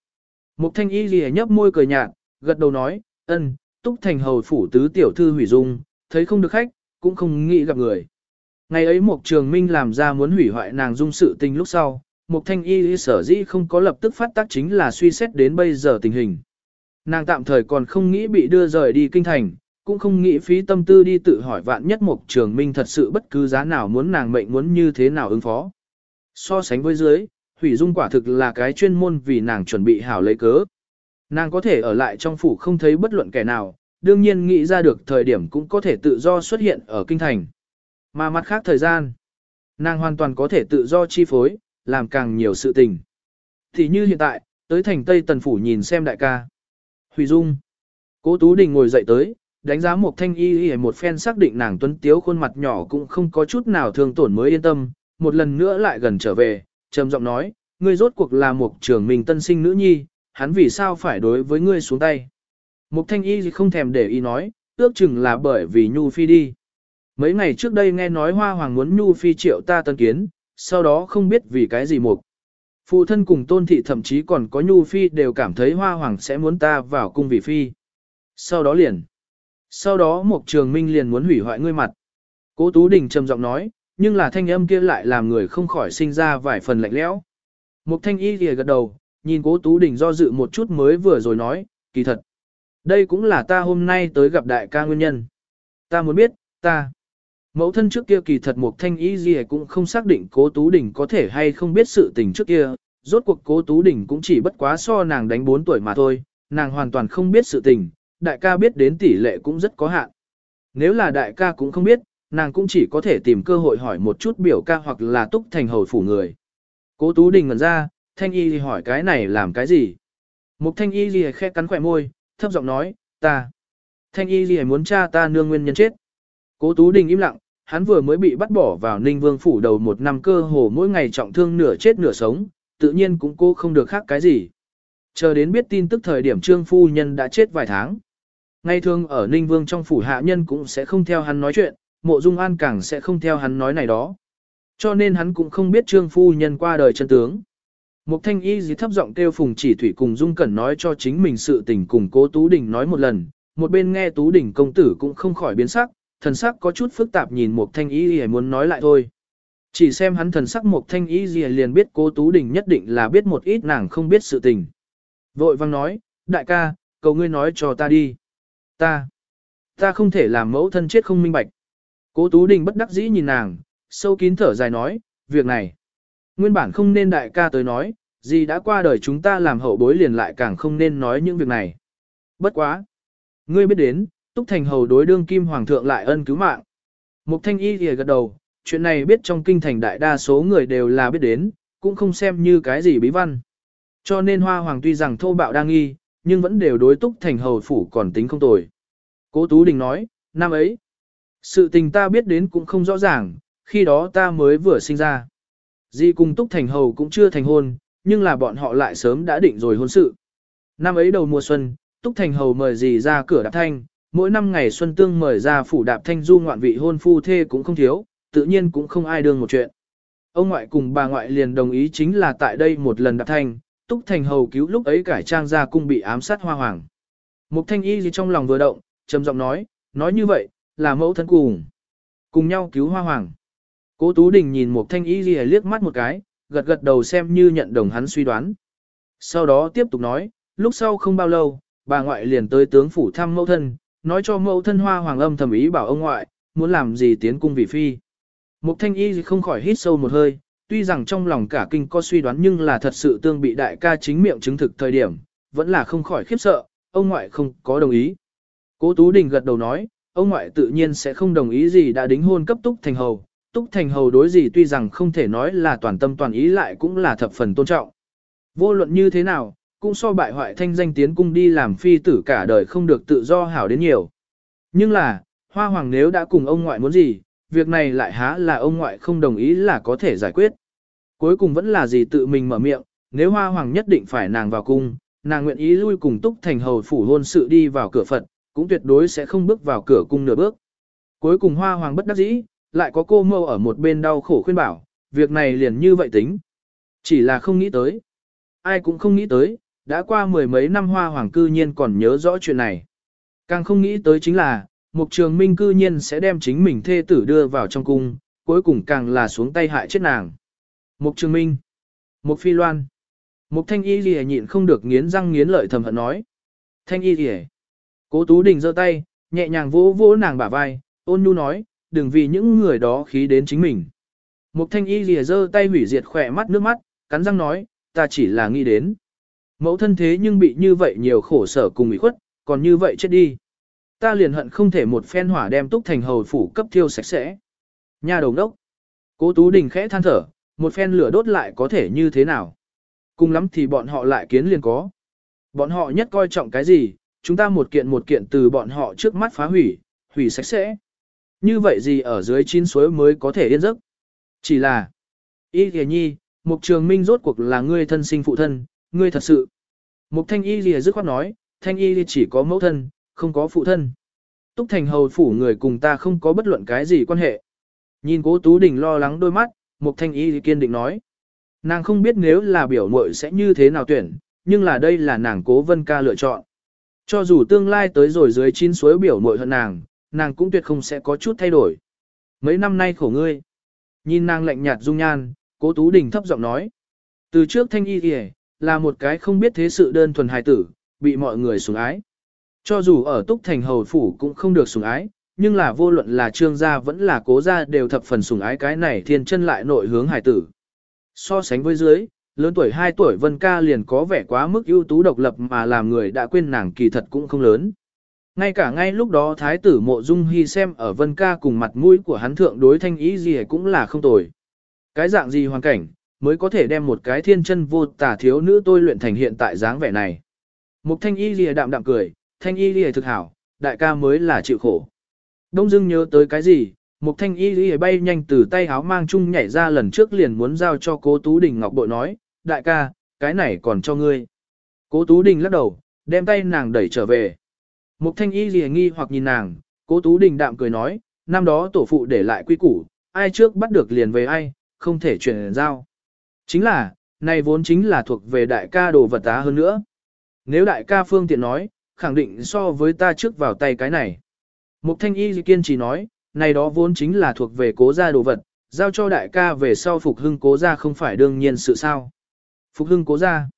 Mục thanh y gì nhấp môi cười nhạt, gật đầu nói, ân, túc thành hầu phủ tứ tiểu thư hủy dung, thấy không được khách, cũng không nghĩ gặp người. Ngày ấy một Trường Minh làm ra muốn hủy hoại nàng dung sự tình lúc sau, Mục Thanh Y sở dĩ không có lập tức phát tác chính là suy xét đến bây giờ tình hình. Nàng tạm thời còn không nghĩ bị đưa rời đi kinh thành, cũng không nghĩ phí tâm tư đi tự hỏi vạn nhất Mục Trường Minh thật sự bất cứ giá nào muốn nàng mệnh muốn như thế nào ứng phó. So sánh với dưới, hủy dung quả thực là cái chuyên môn vì nàng chuẩn bị hảo lấy cớ. Nàng có thể ở lại trong phủ không thấy bất luận kẻ nào, đương nhiên nghĩ ra được thời điểm cũng có thể tự do xuất hiện ở kinh thành. Mà mặt khác thời gian, nàng hoàn toàn có thể tự do chi phối, làm càng nhiều sự tình. Thì như hiện tại, tới thành Tây Tần Phủ nhìn xem đại ca. Hủy dung. Cố Tú Đình ngồi dậy tới, đánh giá một thanh y y một phen xác định nàng tuấn tiếu khuôn mặt nhỏ cũng không có chút nào thương tổn mới yên tâm, một lần nữa lại gần trở về, trầm giọng nói, ngươi rốt cuộc là một trưởng mình tân sinh nữ nhi, hắn vì sao phải đối với ngươi xuống tay. Mục thanh y không thèm để ý nói, ước chừng là bởi vì Nhu Phi đi. Mấy ngày trước đây nghe nói Hoa Hoàng muốn Nhu Phi triệu ta tân kiến, sau đó không biết vì cái gì mục. Phụ thân cùng tôn thị thậm chí còn có Nhu Phi đều cảm thấy Hoa Hoàng sẽ muốn ta vào cung vì Phi. Sau đó liền. Sau đó một Trường Minh liền muốn hủy hoại ngươi mặt. Cố Tú Đình trầm giọng nói, nhưng là thanh âm kia lại làm người không khỏi sinh ra vài phần lạnh lẽo. Mục thanh y thì gật đầu, nhìn cố Tú Đình do dự một chút mới vừa rồi nói, kỳ thật. Đây cũng là ta hôm nay tới gặp đại ca nguyên nhân. Ta muốn biết, ta. Mẫu thân trước kia kỳ thật một thanh y gì cũng không xác định cố Tú Đình có thể hay không biết sự tình trước kia. Rốt cuộc cố Tú Đình cũng chỉ bất quá so nàng đánh 4 tuổi mà thôi, nàng hoàn toàn không biết sự tình, đại ca biết đến tỷ lệ cũng rất có hạn. Nếu là đại ca cũng không biết, nàng cũng chỉ có thể tìm cơ hội hỏi một chút biểu ca hoặc là túc thành hầu phủ người. Cố Tú Đình ngẩn ra, thanh y thì hỏi cái này làm cái gì? Mục thanh y gì khẽ cắn khỏe môi, thấp giọng nói, ta. Thanh y gì muốn cha ta nương nguyên nhân chết. Cố Tú Đình im lặng, hắn vừa mới bị bắt bỏ vào Ninh Vương phủ đầu một năm cơ hồ mỗi ngày trọng thương nửa chết nửa sống, tự nhiên cũng cô không được khác cái gì. Chờ đến biết tin tức thời điểm trương phu nhân đã chết vài tháng. Ngay thường ở Ninh Vương trong phủ hạ nhân cũng sẽ không theo hắn nói chuyện, mộ dung an càng sẽ không theo hắn nói này đó. Cho nên hắn cũng không biết trương phu nhân qua đời chân tướng. Mục thanh y dì thấp giọng kêu phùng chỉ thủy cùng dung cẩn nói cho chính mình sự tình cùng cố Tú Đình nói một lần, một bên nghe Tú Đình công tử cũng không khỏi biến sắc, thần sắc có chút phức tạp nhìn mục thanh y dì muốn nói lại thôi. Chỉ xem hắn thần sắc mục thanh y dì liền biết cố Tú Đình nhất định là biết một ít nàng không biết sự tình. Vội vang nói, đại ca, cầu ngươi nói cho ta đi. Ta, ta không thể làm mẫu thân chết không minh bạch. Cố Tú Đình bất đắc dĩ nhìn nàng, sâu kín thở dài nói, việc này. Nguyên bản không nên đại ca tới nói, gì đã qua đời chúng ta làm hậu bối liền lại càng không nên nói những việc này. Bất quá. Ngươi biết đến, Túc Thành hầu đối đương kim hoàng thượng lại ân cứu mạng. Mục thanh y thì gật đầu, chuyện này biết trong kinh thành đại đa số người đều là biết đến, cũng không xem như cái gì bí văn. Cho nên hoa hoàng tuy rằng thô bạo đang nghi, nhưng vẫn đều đối Túc Thành hầu phủ còn tính không tồi. Cố Tú Đình nói, năm ấy, sự tình ta biết đến cũng không rõ ràng, khi đó ta mới vừa sinh ra. Di cùng Túc Thành Hầu cũng chưa thành hôn, nhưng là bọn họ lại sớm đã định rồi hôn sự. Năm ấy đầu mùa xuân, Túc Thành Hầu mời dì ra cửa đạp thanh, mỗi năm ngày xuân tương mời ra phủ đạp thanh du ngoạn vị hôn phu thê cũng không thiếu, tự nhiên cũng không ai đương một chuyện. Ông ngoại cùng bà ngoại liền đồng ý chính là tại đây một lần đạp thanh, Túc Thành Hầu cứu lúc ấy cải trang ra cung bị ám sát hoa hoàng. Mục Thanh Y gì trong lòng vừa động, trầm giọng nói, nói như vậy, là mẫu thân cùng. Cùng nhau cứu hoa hoàng. Cố Tú Đình nhìn một thanh y ghi liếc mắt một cái, gật gật đầu xem như nhận đồng hắn suy đoán. Sau đó tiếp tục nói, lúc sau không bao lâu, bà ngoại liền tới tướng phủ thăm mẫu thân, nói cho mẫu thân hoa hoàng âm thầm ý bảo ông ngoại, muốn làm gì tiến cung vị phi. Mục thanh y không khỏi hít sâu một hơi, tuy rằng trong lòng cả kinh có suy đoán nhưng là thật sự tương bị đại ca chính miệng chứng thực thời điểm, vẫn là không khỏi khiếp sợ, ông ngoại không có đồng ý. Cố Tú Đình gật đầu nói, ông ngoại tự nhiên sẽ không đồng ý gì đã đính hôn cấp túc thành hầu, Túc Thành hầu đối gì tuy rằng không thể nói là toàn tâm toàn ý lại cũng là thập phần tôn trọng. Vô luận như thế nào, cũng so bại hoại thanh danh tiến cung đi làm phi tử cả đời không được tự do hảo đến nhiều. Nhưng là, Hoa Hoàng nếu đã cùng ông ngoại muốn gì, việc này lại há là ông ngoại không đồng ý là có thể giải quyết. Cuối cùng vẫn là gì tự mình mở miệng, nếu Hoa Hoàng nhất định phải nàng vào cung, nàng nguyện ý lui cùng Túc Thành hầu phủ hôn sự đi vào cửa Phật, cũng tuyệt đối sẽ không bước vào cửa cung nửa bước. Cuối cùng Hoa Hoàng bất đắc dĩ, lại có cô mâu ở một bên đau khổ khuyên bảo, việc này liền như vậy tính. Chỉ là không nghĩ tới. Ai cũng không nghĩ tới, đã qua mười mấy năm hoa hoàng cư nhiên còn nhớ rõ chuyện này. Càng không nghĩ tới chính là, Mục Trường Minh cư nhiên sẽ đem chính mình thê tử đưa vào trong cung, cuối cùng càng là xuống tay hại chết nàng. Mục Trường Minh, Mục Phi Loan, Mục Thanh Y Lìa nhịn không được nghiến răng nghiến lợi thầm hận nói. Thanh Y Lìa, Cố Tú Đình giơ tay, nhẹ nhàng vỗ vỗ nàng bả vai, ôn nhu nói, đừng vì những người đó khí đến chính mình. Mục thanh y lìa giơ tay hủy diệt khỏe mắt nước mắt, cắn răng nói, ta chỉ là nghĩ đến. Mẫu thân thế nhưng bị như vậy nhiều khổ sở cùng ủy khuất, còn như vậy chết đi. Ta liền hận không thể một phen hỏa đem túc thành hầu phủ cấp thiêu sạch sẽ. Nhà đầu đốc. Cố Tú Đình khẽ than thở, một phen lửa đốt lại có thể như thế nào. Cùng lắm thì bọn họ lại kiến liền có. Bọn họ nhất coi trọng cái gì, chúng ta một kiện một kiện từ bọn họ trước mắt phá hủy, hủy sạch sẽ. Như vậy gì ở dưới chín suối mới có thể yên giấc. Chỉ là, y kìa nhi, Mục Trường Minh rốt cuộc là ngươi thân sinh phụ thân, ngươi thật sự. Mục Thanh Y lìa dứt khoát nói, Thanh Y chỉ có mẫu thân, không có phụ thân. Túc Thành hầu phủ người cùng ta không có bất luận cái gì quan hệ. Nhìn Cố Tú Đình lo lắng đôi mắt, Mục Thanh Y kiên định nói. Nàng không biết nếu là biểu muội sẽ như thế nào tuyển, nhưng là đây là nàng Cố Vân Ca lựa chọn. Cho dù tương lai tới rồi dưới chín suối biểu muội hơn nàng, nàng cũng tuyệt không sẽ có chút thay đổi. Mấy năm nay khổ ngươi. Nhìn nàng lạnh nhạt dung nhan, Cố Tú Đình thấp giọng nói. Từ trước Thanh Y kìa, là một cái không biết thế sự đơn thuần hài tử, bị mọi người sủng ái. Cho dù ở Túc Thành Hầu Phủ cũng không được sủng ái, nhưng là vô luận là trương gia vẫn là cố gia đều thập phần sủng ái cái này thiên chân lại nội hướng hài tử. So sánh với dưới, lớn tuổi 2 tuổi Vân Ca liền có vẻ quá mức ưu tú độc lập mà làm người đã quên nàng kỳ thật cũng không lớn. Ngay cả ngay lúc đó Thái tử Mộ Dung Hy xem ở Vân Ca cùng mặt mũi của hắn thượng đối thanh ý gì cũng là không tồi. Cái dạng gì hoàn cảnh, mới có thể đem một cái thiên chân vô tả thiếu nữ tôi luyện thành hiện tại dáng vẻ này. Mục thanh y lìa đạm đạm cười, thanh y lìa thực hảo, đại ca mới là chịu khổ. Đông dưng nhớ tới cái gì, mục thanh y lìa bay nhanh từ tay háo mang chung nhảy ra lần trước liền muốn giao cho cố Tú Đình Ngọc Bội nói, đại ca, cái này còn cho ngươi. Cố Tú Đình lắc đầu, đem tay nàng đẩy trở về. Mục thanh y lìa nghi hoặc nhìn nàng, cố Tú Đình đạm cười nói, năm đó tổ phụ để lại quy củ, ai trước bắt được liền về ai, không thể chuyển giao. Chính là, này vốn chính là thuộc về đại ca đồ vật tá hơn nữa. Nếu đại ca phương tiện nói, khẳng định so với ta trước vào tay cái này. Mục thanh y kiên trì nói, này đó vốn chính là thuộc về cố gia đồ vật, giao cho đại ca về sau phục hưng cố gia không phải đương nhiên sự sao. Phục hưng cố gia.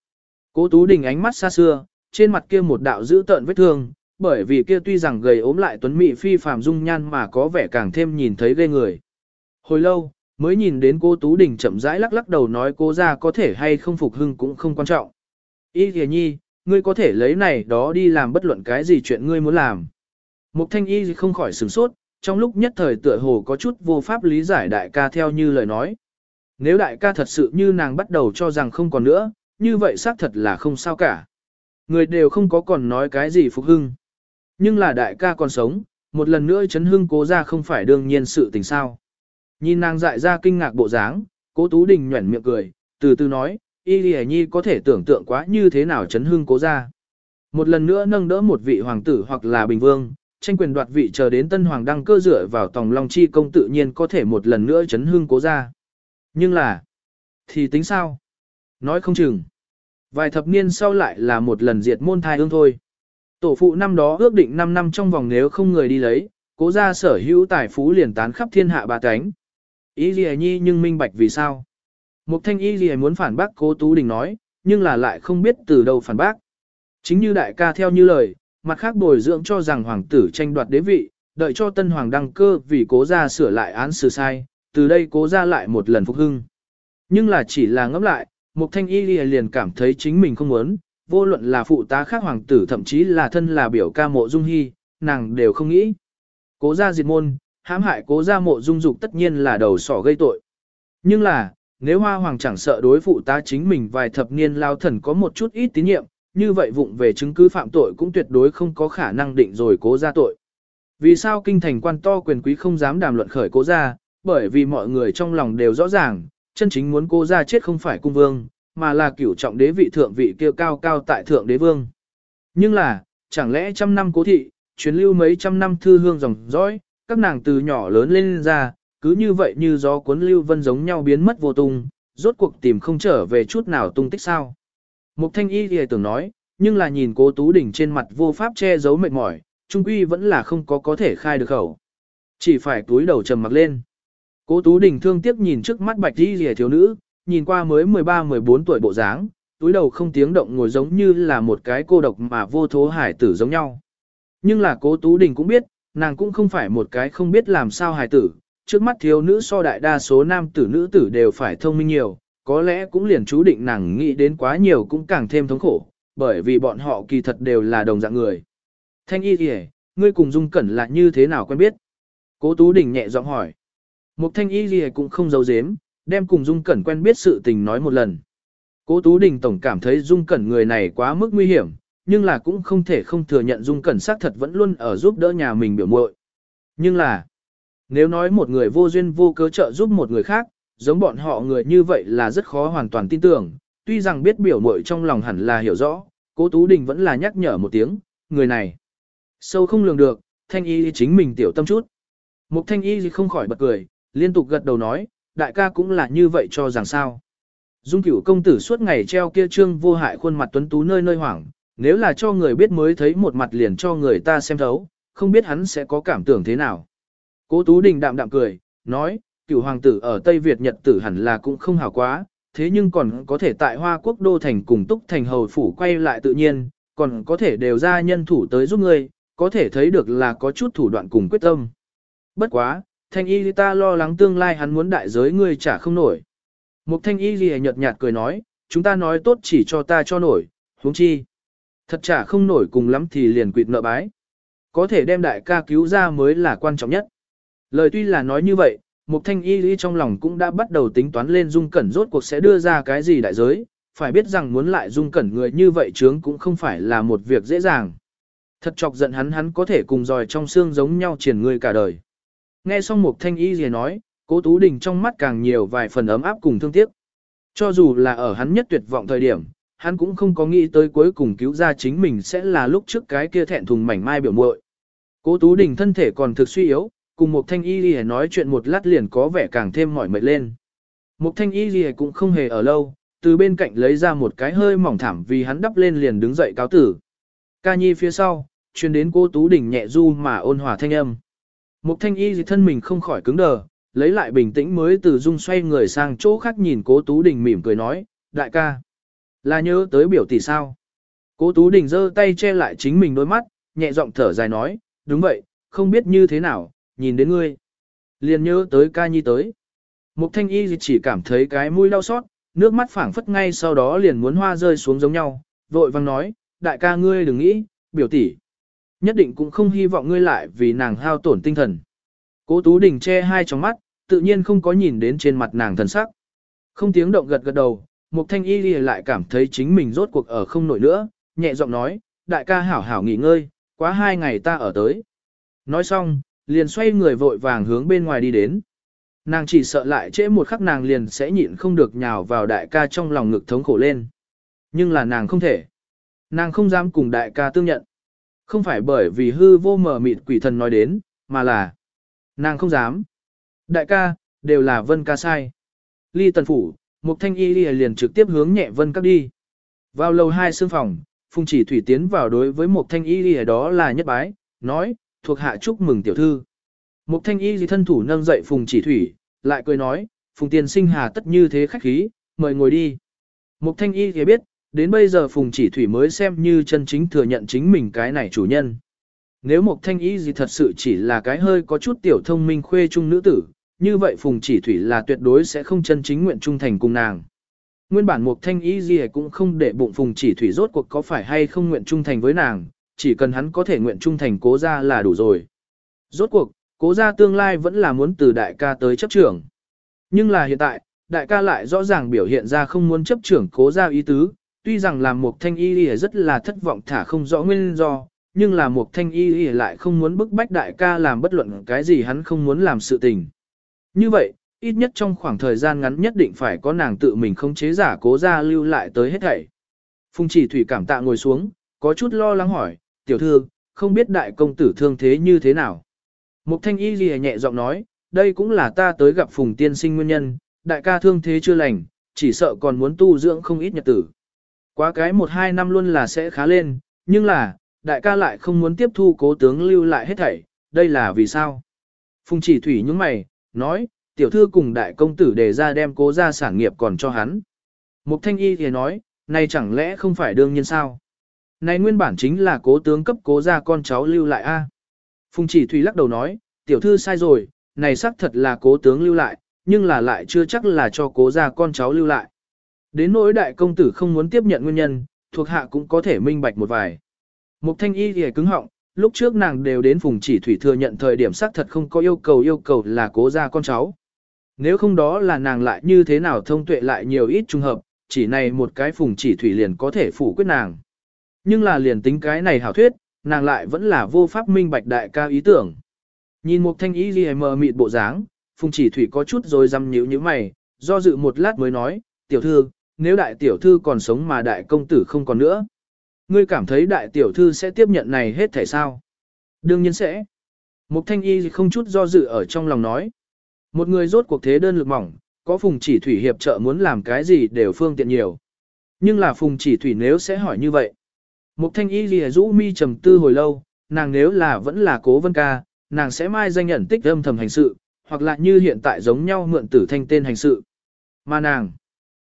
Cố tú đình ánh mắt xa xưa, trên mặt kia một đạo dữ tợn vết thương, bởi vì kia tuy rằng gầy ốm lại tuấn mỹ phi phàm dung nhan mà có vẻ càng thêm nhìn thấy ghê người. Hồi lâu, mới nhìn đến cô Tú Đình chậm rãi lắc lắc đầu nói cô ra có thể hay không phục hưng cũng không quan trọng. Y thìa nhi, ngươi có thể lấy này đó đi làm bất luận cái gì chuyện ngươi muốn làm. Mục thanh y không khỏi sửng sốt, trong lúc nhất thời tựa hồ có chút vô pháp lý giải đại ca theo như lời nói. Nếu đại ca thật sự như nàng bắt đầu cho rằng không còn nữa, như vậy xác thật là không sao cả. Người đều không có còn nói cái gì phục hưng. Nhưng là đại ca còn sống, một lần nữa chấn hưng cố ra không phải đương nhiên sự tình sao. Nhìn nàng dại ra kinh ngạc bộ dáng, cố Tú Đình nhuẩn miệng cười, từ từ nói, Y Lì Nhi có thể tưởng tượng quá như thế nào chấn hưng cố ra. Một lần nữa nâng đỡ một vị hoàng tử hoặc là bình vương, tranh quyền đoạt vị chờ đến tân hoàng đăng cơ dựa vào tòng long chi công tự nhiên có thể một lần nữa chấn hưng cố ra. Nhưng là, thì tính sao? Nói không chừng. Vài thập niên sau lại là một lần diệt môn thai ương thôi. Tổ phụ năm đó ước định 5 năm trong vòng nếu không người đi lấy, cố ra sở hữu tài phú liền tán khắp thiên hạ ba cánh. Ý gì Nhi nhưng minh bạch vì sao. Mục thanh Y gì muốn phản bác cố Tú Đình nói, nhưng là lại không biết từ đâu phản bác. Chính như đại ca theo như lời, mặt khác bồi dưỡng cho rằng hoàng tử tranh đoạt đế vị, đợi cho tân hoàng đăng cơ vì cố gia sửa lại án xử sai, từ đây cố gia lại một lần phục hưng. Nhưng là chỉ là ngẫm lại, Mục thanh y liền cảm thấy chính mình không muốn, vô luận là phụ tá khác hoàng tử thậm chí là thân là biểu ca mộ dung hy, nàng đều không nghĩ. Cố gia diệt môn, hãm hại cố gia mộ dung dục tất nhiên là đầu sỏ gây tội. Nhưng là, nếu hoa hoàng chẳng sợ đối phụ tá chính mình vài thập niên lao thần có một chút ít tín nhiệm, như vậy vụng về chứng cứ phạm tội cũng tuyệt đối không có khả năng định rồi cố gia tội. Vì sao kinh thành quan to quyền quý không dám đàm luận khởi cố gia, bởi vì mọi người trong lòng đều rõ ràng, chân chính muốn cố gia chết không phải cung vương, mà là cửu trọng đế vị thượng vị kia cao cao tại thượng đế vương. Nhưng là, chẳng lẽ trăm năm cố thị, truyền lưu mấy trăm năm thư hương dòng dõi, các nàng từ nhỏ lớn lên ra, cứ như vậy như gió cuốn lưu vân giống nhau biến mất vô tung, rốt cuộc tìm không trở về chút nào tung tích sao. Mục thanh y thì tưởng nói, nhưng là nhìn cố tú đỉnh trên mặt vô pháp che giấu mệt mỏi, trung quy vẫn là không có có thể khai được khẩu. Chỉ phải túi đầu trầm mặc lên. Cố tú đỉnh thương tiếc nhìn trước mắt bạch y rìa thiếu nữ, nhìn qua mới 13-14 tuổi bộ dáng, túi đầu không tiếng động ngồi giống như là một cái cô độc mà vô thố hải tử giống nhau. Nhưng là cố Tú Đình cũng biết, nàng cũng không phải một cái không biết làm sao hài tử, trước mắt thiếu nữ so đại đa số nam tử nữ tử đều phải thông minh nhiều, có lẽ cũng liền chú định nàng nghĩ đến quá nhiều cũng càng thêm thống khổ, bởi vì bọn họ kỳ thật đều là đồng dạng người. Thanh y kìa, ngươi cùng Dung Cẩn là như thế nào quen biết? Cố Tú Đình nhẹ giọng hỏi. Một thanh y kìa cũng không giấu giếm, đem cùng Dung Cẩn quen biết sự tình nói một lần. Cố Tú Đình tổng cảm thấy Dung Cẩn người này quá mức nguy hiểm, nhưng là cũng không thể không thừa nhận Dung Cẩn xác thật vẫn luôn ở giúp đỡ nhà mình biểu muội. Nhưng là, nếu nói một người vô duyên vô cớ trợ giúp một người khác, giống bọn họ người như vậy là rất khó hoàn toàn tin tưởng, tuy rằng biết biểu muội trong lòng hẳn là hiểu rõ, cố Tú Đình vẫn là nhắc nhở một tiếng, người này. Sâu không lường được, thanh y chính mình tiểu tâm chút. Mục thanh y không khỏi bật cười, liên tục gật đầu nói, đại ca cũng là như vậy cho rằng sao. Dung cửu công tử suốt ngày treo kia trương vô hại khuôn mặt tuấn tú nơi nơi hoảng, nếu là cho người biết mới thấy một mặt liền cho người ta xem thấu, không biết hắn sẽ có cảm tưởng thế nào. Cố Tú Đình đạm đạm cười, nói, cựu hoàng tử ở Tây Việt Nhật tử hẳn là cũng không hào quá, thế nhưng còn có thể tại Hoa Quốc Đô Thành cùng Túc Thành Hầu Phủ quay lại tự nhiên, còn có thể đều ra nhân thủ tới giúp ngươi, có thể thấy được là có chút thủ đoạn cùng quyết tâm. Bất quá, thanh y ta lo lắng tương lai hắn muốn đại giới ngươi trả không nổi. Mục thanh y gì nhợt nhạt cười nói, chúng ta nói tốt chỉ cho ta cho nổi, huống chi. Thật trả không nổi cùng lắm thì liền quỵt nợ bái. Có thể đem đại ca cứu ra mới là quan trọng nhất. Lời tuy là nói như vậy, Mục thanh y lý trong lòng cũng đã bắt đầu tính toán lên dung cẩn rốt cuộc sẽ đưa ra cái gì đại giới, phải biết rằng muốn lại dung cẩn người như vậy chướng cũng không phải là một việc dễ dàng. Thật chọc giận hắn hắn có thể cùng dòi trong xương giống nhau triển người cả đời. Nghe xong Mục thanh y lý nói, cố Tú Đình trong mắt càng nhiều vài phần ấm áp cùng thương tiếc. Cho dù là ở hắn nhất tuyệt vọng thời điểm, hắn cũng không có nghĩ tới cuối cùng cứu ra chính mình sẽ là lúc trước cái kia thẹn thùng mảnh mai biểu muội. Cố Tú Đình thân thể còn thực suy yếu, cùng một thanh y lìa nói chuyện một lát liền có vẻ càng thêm mỏi mệt lên. Một thanh y lìa cũng không hề ở lâu, từ bên cạnh lấy ra một cái hơi mỏng thảm vì hắn đắp lên liền đứng dậy cáo tử. Ca nhi phía sau, truyền đến cô Tú Đình nhẹ du mà ôn hòa thanh âm. Một thanh y gì thân mình không khỏi cứng đờ, lấy lại bình tĩnh mới từ dung xoay người sang chỗ khác nhìn cố Tú Đình mỉm cười nói, đại ca, là nhớ tới biểu tỷ sao. Cố Tú Đình giơ tay che lại chính mình đôi mắt, nhẹ giọng thở dài nói, đúng vậy, không biết như thế nào, nhìn đến ngươi. Liền nhớ tới ca nhi tới. Mục thanh y chỉ cảm thấy cái mũi đau xót, nước mắt phảng phất ngay sau đó liền muốn hoa rơi xuống giống nhau, vội vang nói, đại ca ngươi đừng nghĩ, biểu tỷ Nhất định cũng không hy vọng ngươi lại vì nàng hao tổn tinh thần. Cố Tú Đình che hai tròng mắt, tự nhiên không có nhìn đến trên mặt nàng thần sắc. Không tiếng động gật gật đầu, Mục Thanh Y lại cảm thấy chính mình rốt cuộc ở không nổi nữa, nhẹ giọng nói, đại ca hảo hảo nghỉ ngơi, quá hai ngày ta ở tới. Nói xong, liền xoay người vội vàng hướng bên ngoài đi đến. Nàng chỉ sợ lại trễ một khắc nàng liền sẽ nhịn không được nhào vào đại ca trong lòng ngực thống khổ lên. Nhưng là nàng không thể. Nàng không dám cùng đại ca tương nhận. Không phải bởi vì hư vô mờ mịt quỷ thần nói đến, mà là nàng không dám. Đại ca, đều là vân ca sai. Ly tần phủ, Mục thanh y liền trực tiếp hướng nhẹ vân các đi. Vào lầu hai xương phòng, phùng chỉ thủy tiến vào đối với mục thanh y đó là nhất bái, nói, thuộc hạ chúc mừng tiểu thư. Mục thanh y gì thân thủ nâng dậy phùng chỉ thủy, lại cười nói, phùng tiên sinh hà tất như thế khách khí, mời ngồi đi. Mục thanh y thì biết, đến bây giờ phùng chỉ thủy mới xem như chân chính thừa nhận chính mình cái này chủ nhân. Nếu mục thanh y gì thật sự chỉ là cái hơi có chút tiểu thông minh khuê trung nữ tử, như vậy phùng chỉ thủy là tuyệt đối sẽ không chân chính nguyện trung thành cùng nàng. Nguyên bản mục thanh y gì cũng không để bụng phùng chỉ thủy rốt cuộc có phải hay không nguyện trung thành với nàng, chỉ cần hắn có thể nguyện trung thành cố gia là đủ rồi. Rốt cuộc, cố gia tương lai vẫn là muốn từ đại ca tới chấp trưởng. Nhưng là hiện tại, đại ca lại rõ ràng biểu hiện ra không muốn chấp trưởng cố gia ý tứ, tuy rằng làm Mục thanh y y rất là thất vọng thả không rõ nguyên do, nhưng là một thanh y y lại không muốn bức bách đại ca làm bất luận cái gì hắn không muốn làm sự tình. Như vậy, ít nhất trong khoảng thời gian ngắn nhất định phải có nàng tự mình không chế giả cố gia lưu lại tới hết thảy. Phùng chỉ thủy cảm tạ ngồi xuống, có chút lo lắng hỏi, tiểu thư, không biết đại công tử thương thế như thế nào. Mục thanh y ghi nhẹ giọng nói, đây cũng là ta tới gặp phùng tiên sinh nguyên nhân, đại ca thương thế chưa lành, chỉ sợ còn muốn tu dưỡng không ít nhật tử. Quá cái một hai năm luôn là sẽ khá lên, nhưng là, đại ca lại không muốn tiếp thu cố tướng lưu lại hết thảy, đây là vì sao? Phùng chỉ thủy những mày, nói, tiểu thư cùng đại công tử đề ra đem cố ra sản nghiệp còn cho hắn. Mục thanh y thì nói, này chẳng lẽ không phải đương nhiên sao? Này nguyên bản chính là cố tướng cấp cố ra con cháu lưu lại a. Phùng chỉ thủy lắc đầu nói, tiểu thư sai rồi, này xác thật là cố tướng lưu lại, nhưng là lại chưa chắc là cho cố ra con cháu lưu lại. Đến nỗi đại công tử không muốn tiếp nhận nguyên nhân, thuộc hạ cũng có thể minh bạch một vài. Mục thanh y thì cứng họng, lúc trước nàng đều đến phùng chỉ thủy thừa nhận thời điểm xác thật không có yêu cầu yêu cầu là cố ra con cháu. Nếu không đó là nàng lại như thế nào thông tuệ lại nhiều ít trùng hợp, chỉ này một cái phùng chỉ thủy liền có thể phủ quyết nàng. Nhưng là liền tính cái này hảo thuyết, nàng lại vẫn là vô pháp minh bạch đại ca ý tưởng. Nhìn một thanh ý gì mờ mịt bộ dáng, Phùng chỉ thủy có chút rồi dăm nhíu như mày, do dự một lát mới nói, tiểu thư, nếu đại tiểu thư còn sống mà đại công tử không còn nữa. Ngươi cảm thấy đại tiểu thư sẽ tiếp nhận này hết thể sao? Đương nhiên sẽ. Mục thanh y không chút do dự ở trong lòng nói. Một người rốt cuộc thế đơn lực mỏng, có phùng chỉ thủy hiệp trợ muốn làm cái gì đều phương tiện nhiều. Nhưng là phùng chỉ thủy nếu sẽ hỏi như vậy. Mục thanh y lìa rũ mi trầm tư hồi lâu, nàng nếu là vẫn là cố vân ca, nàng sẽ mai danh nhận tích âm thầm hành sự, hoặc là như hiện tại giống nhau mượn tử thanh tên hành sự. Mà nàng,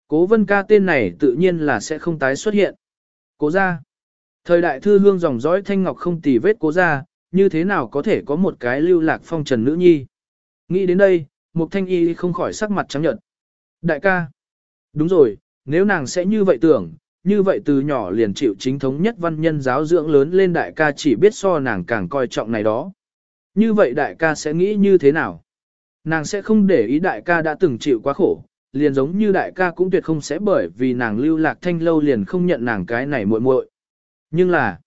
cố vân ca tên này tự nhiên là sẽ không tái xuất hiện. Cố ra, thời đại thư hương dòng dõi thanh ngọc không tì vết cố ra, như thế nào có thể có một cái lưu lạc phong trần nữ nhi. Nghĩ đến đây, Mục Thanh Y không khỏi sắc mặt trắng nhợt. Đại ca, đúng rồi, nếu nàng sẽ như vậy tưởng, như vậy từ nhỏ liền chịu chính thống nhất văn nhân giáo dưỡng lớn lên đại ca chỉ biết so nàng càng coi trọng này đó. Như vậy đại ca sẽ nghĩ như thế nào? Nàng sẽ không để ý đại ca đã từng chịu quá khổ, liền giống như đại ca cũng tuyệt không sẽ bởi vì nàng lưu lạc thanh lâu liền không nhận nàng cái này muội muội. Nhưng là,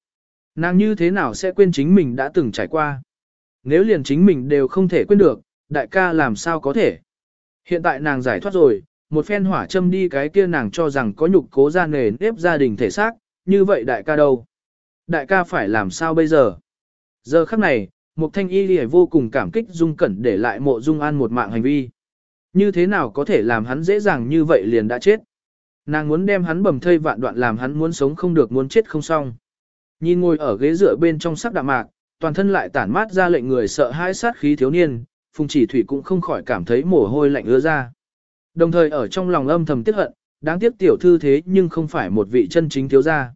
nàng như thế nào sẽ quên chính mình đã từng trải qua? Nếu liền chính mình đều không thể quên được, đại ca làm sao có thể? Hiện tại nàng giải thoát rồi, một phen hỏa châm đi cái kia nàng cho rằng có nhục cố ra nề nếp gia đình thể xác, như vậy đại ca đâu? Đại ca phải làm sao bây giờ? Giờ khắc này, Mục Thanh Y Lì vô cùng cảm kích Dung Cẩn để lại mộ Dung An một mạng hành vi. Như thế nào có thể làm hắn dễ dàng như vậy liền đã chết? Nàng muốn đem hắn bầm thây vạn đoạn làm hắn muốn sống không được muốn chết không xong. Nhìn ngồi ở ghế dựa bên trong sắc đạm mạc, toàn thân lại tản mát ra lệnh người sợ hãi sát khí thiếu niên, Phùng Chỉ Thủy cũng không khỏi cảm thấy mồ hôi lạnh ứa ra. Đồng thời ở trong lòng âm thầm tiếc hận, đáng tiếc tiểu thư thế nhưng không phải một vị chân chính thiếu gia.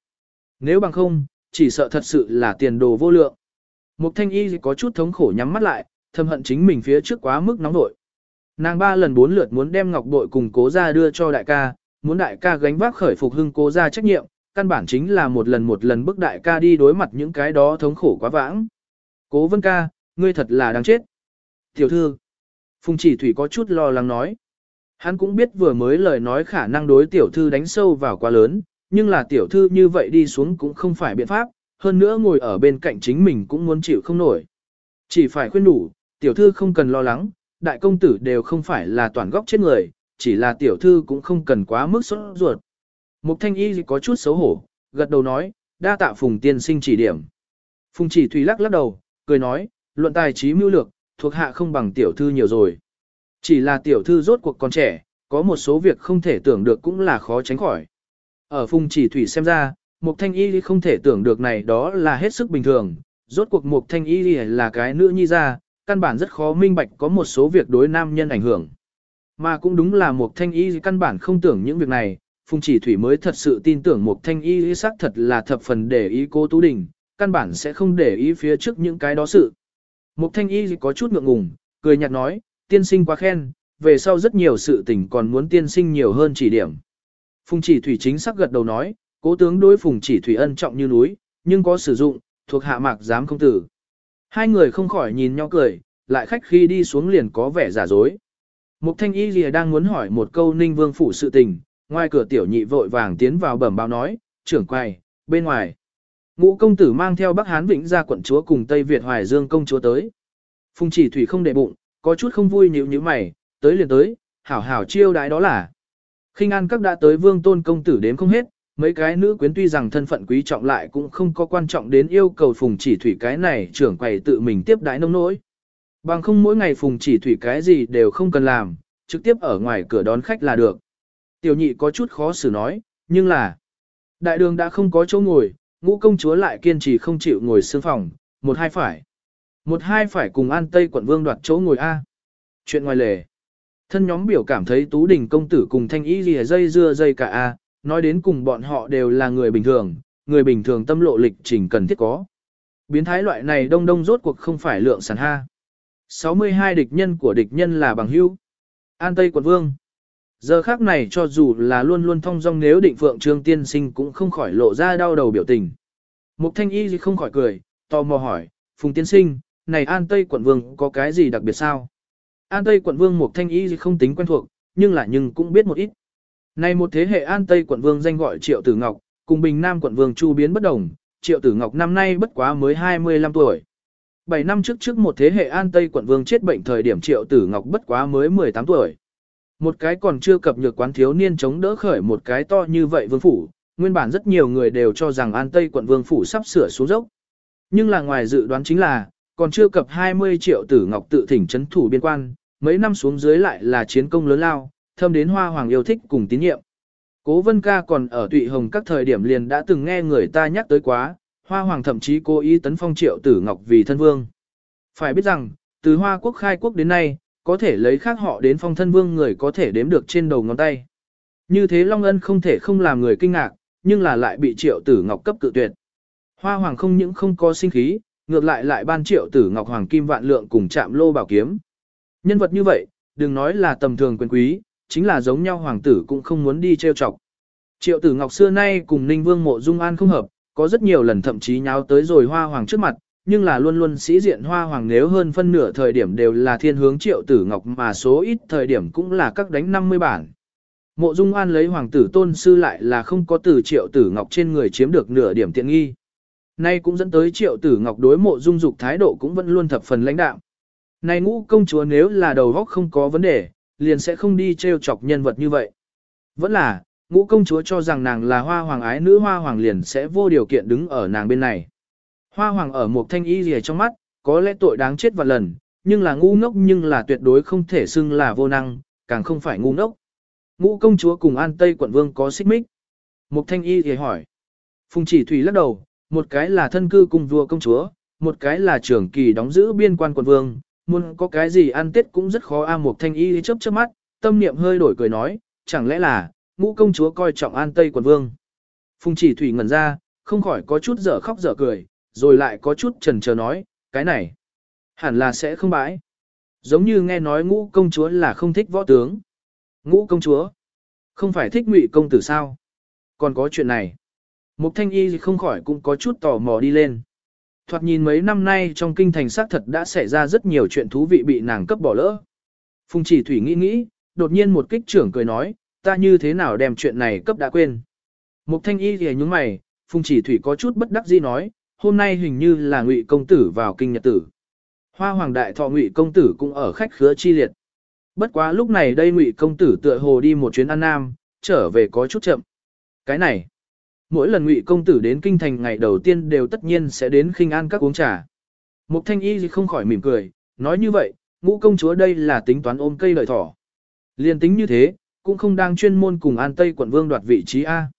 Nếu bằng không, chỉ sợ thật sự là tiền đồ vô lượng. Mục thanh y có chút thống khổ nhắm mắt lại, thầm hận chính mình phía trước quá mức nóng nội. Nàng ba lần bốn lượt muốn đem ngọc bội cùng cố ra đưa cho đại ca, muốn đại ca gánh vác khởi phục hưng cố ra trách nhiệm, căn bản chính là một lần một lần bức đại ca đi đối mặt những cái đó thống khổ quá vãng. Cố vân ca, ngươi thật là đáng chết. Tiểu thư, Phùng chỉ thủy có chút lo lắng nói. Hắn cũng biết vừa mới lời nói khả năng đối tiểu thư đánh sâu vào quá lớn, nhưng là tiểu thư như vậy đi xuống cũng không phải biện pháp, hơn nữa ngồi ở bên cạnh chính mình cũng muốn chịu không nổi. Chỉ phải khuyên đủ, tiểu thư không cần lo lắng, đại công tử đều không phải là toàn góc chết người, chỉ là tiểu thư cũng không cần quá mức sốt ruột. Mục thanh y có chút xấu hổ, gật đầu nói, đa tạ phùng tiên sinh chỉ điểm. Phùng chỉ thủy lắc lắc đầu, cười nói, luận tài trí mưu lược, thuộc hạ không bằng tiểu thư nhiều rồi. Chỉ là tiểu thư rốt cuộc còn trẻ, có một số việc không thể tưởng được cũng là khó tránh khỏi. Ở phùng chỉ thủy xem ra, Mục Thanh Y không thể tưởng được này đó là hết sức bình thường, rốt cuộc Mục Thanh Y là cái nữ nhi ra, căn bản rất khó minh bạch có một số việc đối nam nhân ảnh hưởng. Mà cũng đúng là Mục Thanh Y căn bản không tưởng những việc này, Phùng Chỉ Thủy mới thật sự tin tưởng Mục Thanh Y xác thật là thập phần để ý cô Tú Đình, căn bản sẽ không để ý phía trước những cái đó sự. Mục Thanh Y có chút ngượng ngùng, cười nhạt nói, tiên sinh quá khen, về sau rất nhiều sự tình còn muốn tiên sinh nhiều hơn chỉ điểm. Phùng Chỉ Thủy chính xác gật đầu nói, cố tướng đối Phùng Chỉ Thủy ân trọng như núi, nhưng có sử dụng, thuộc hạ mạc dám không tử. Hai người không khỏi nhìn nhau cười, lại khách khi đi xuống liền có vẻ giả dối. Mục thanh y lìa đang muốn hỏi một câu ninh vương phủ sự tình, ngoài cửa tiểu nhị vội vàng tiến vào bẩm báo nói, trưởng quầy, bên ngoài. Ngũ công tử mang theo Bắc Hán Vĩnh ra quận chúa cùng Tây Việt Hoài Dương công chúa tới. Phùng chỉ thủy không để bụng, có chút không vui nhíu nhíu mày, tới liền tới, hảo hảo chiêu đái đó là. khinh an các đã tới vương tôn công tử đến không hết, mấy cái nữ quyến tuy rằng thân phận quý trọng lại cũng không có quan trọng đến yêu cầu phùng chỉ thủy cái này trưởng quầy tự mình tiếp đái nông nỗi. Bằng không mỗi ngày phùng chỉ thủy cái gì đều không cần làm, trực tiếp ở ngoài cửa đón khách là được. Tiểu nhị có chút khó xử nói, nhưng là, đại đường đã không có chỗ ngồi, ngũ công chúa lại kiên trì không chịu ngồi xương phòng, một hai phải. Một hai phải cùng an tây quận vương đoạt chỗ ngồi A. Chuyện ngoài lề. Thân nhóm biểu cảm thấy tú đình công tử cùng thanh ý gì dây dưa dây cả A, nói đến cùng bọn họ đều là người bình thường, người bình thường tâm lộ lịch trình cần thiết có. Biến thái loại này đông đông rốt cuộc không phải lượng sản ha. 62 địch nhân của địch nhân là bằng hữu. An Tây quận vương. Giờ khác này cho dù là luôn luôn thông dong nếu định phượng trương tiên sinh cũng không khỏi lộ ra đau đầu biểu tình. Mục thanh y không khỏi cười, tò mò hỏi, Phùng tiên sinh, này An Tây quận vương có cái gì đặc biệt sao? An Tây quận vương Mục thanh y không tính quen thuộc, nhưng là nhưng cũng biết một ít. Này một thế hệ An Tây quận vương danh gọi Triệu Tử Ngọc, cùng Bình Nam quận vương Chu biến bất đồng, Triệu Tử Ngọc năm nay bất quá mới 25 tuổi. 7 năm trước trước một thế hệ An Tây quận vương chết bệnh thời điểm Triệu Tử Ngọc bất quá mới 18 tuổi. Một cái còn chưa cập nhược quán thiếu niên chống đỡ khởi một cái to như vậy vương phủ, nguyên bản rất nhiều người đều cho rằng An Tây quận vương phủ sắp sửa xuống dốc. Nhưng là ngoài dự đoán chính là, còn chưa cập 20 triệu tử ngọc tự thỉnh chấn thủ biên quan, mấy năm xuống dưới lại là chiến công lớn lao, thâm đến hoa hoàng yêu thích cùng tín nhiệm. Cố vân ca còn ở tụy hồng các thời điểm liền đã từng nghe người ta nhắc tới quá, hoa hoàng thậm chí cố ý tấn phong triệu tử ngọc vì thân vương. Phải biết rằng, từ hoa quốc khai quốc đến nay, có thể lấy khác họ đến phong thân vương người có thể đếm được trên đầu ngón tay. Như thế Long Ân không thể không làm người kinh ngạc, nhưng là lại bị triệu tử ngọc cấp cự tuyệt. Hoa hoàng không những không có sinh khí, ngược lại lại ban triệu tử ngọc hoàng kim vạn lượng cùng chạm lô bảo kiếm. Nhân vật như vậy, đừng nói là tầm thường quyền quý, chính là giống nhau hoàng tử cũng không muốn đi trêu chọc. Triệu tử ngọc xưa nay cùng ninh vương mộ dung an không hợp, có rất nhiều lần thậm chí nháo tới rồi hoa hoàng trước mặt, nhưng là luôn luôn sĩ diện hoa hoàng nếu hơn phân nửa thời điểm đều là thiên hướng triệu tử ngọc mà số ít thời điểm cũng là các đánh 50 bản. Mộ dung an lấy hoàng tử tôn sư lại là không có từ triệu tử ngọc trên người chiếm được nửa điểm tiện nghi. Nay cũng dẫn tới triệu tử ngọc đối mộ dung dục thái độ cũng vẫn luôn thập phần lãnh đạo. Này ngũ công chúa nếu là đầu góc không có vấn đề, liền sẽ không đi trêu chọc nhân vật như vậy. Vẫn là, ngũ công chúa cho rằng nàng là hoa hoàng ái nữ hoa hoàng liền sẽ vô điều kiện đứng ở nàng bên này. Hoa hoàng ở một thanh y rìa trong mắt, có lẽ tội đáng chết vạn lần, nhưng là ngu ngốc nhưng là tuyệt đối không thể xưng là vô năng, càng không phải ngu ngốc. Ngũ công chúa cùng An Tây quận vương có xích mích. Một thanh y rìa hỏi. Phùng chỉ thủy lắc đầu, một cái là thân cư cùng vua công chúa, một cái là trưởng kỳ đóng giữ biên quan quận vương, muốn có cái gì ăn tết cũng rất khó a một thanh y chớp chớp mắt, tâm niệm hơi đổi cười nói, chẳng lẽ là, ngũ công chúa coi trọng an tây quần vương. Phùng chỉ thủy ngẩn ra, không khỏi có chút dở khóc dở cười, rồi lại có chút trần chờ nói, cái này, hẳn là sẽ không bãi. Giống như nghe nói ngũ công chúa là không thích võ tướng. Ngũ công chúa, không phải thích ngụy công tử sao? Còn có chuyện này. Mục thanh y không khỏi cũng có chút tò mò đi lên. Thoạt nhìn mấy năm nay trong kinh thành xác thật đã xảy ra rất nhiều chuyện thú vị bị nàng cấp bỏ lỡ. Phùng chỉ thủy nghĩ nghĩ, đột nhiên một kích trưởng cười nói, ta như thế nào đem chuyện này cấp đã quên. Mục thanh y thì nhúng mày, phùng chỉ thủy có chút bất đắc dĩ nói, hôm nay hình như là ngụy công tử vào kinh nhật tử. Hoa hoàng đại thọ ngụy công tử cũng ở khách khứa chi liệt. Bất quá lúc này đây ngụy công tử tựa hồ đi một chuyến ăn nam, trở về có chút chậm. Cái này, mỗi lần ngụy công tử đến kinh thành ngày đầu tiên đều tất nhiên sẽ đến khinh an các uống trà. Mục thanh y không khỏi mỉm cười, nói như vậy, ngũ công chúa đây là tính toán ôm cây lợi thỏ. Liên tính như thế, cũng không đang chuyên môn cùng an tây quận vương đoạt vị trí A.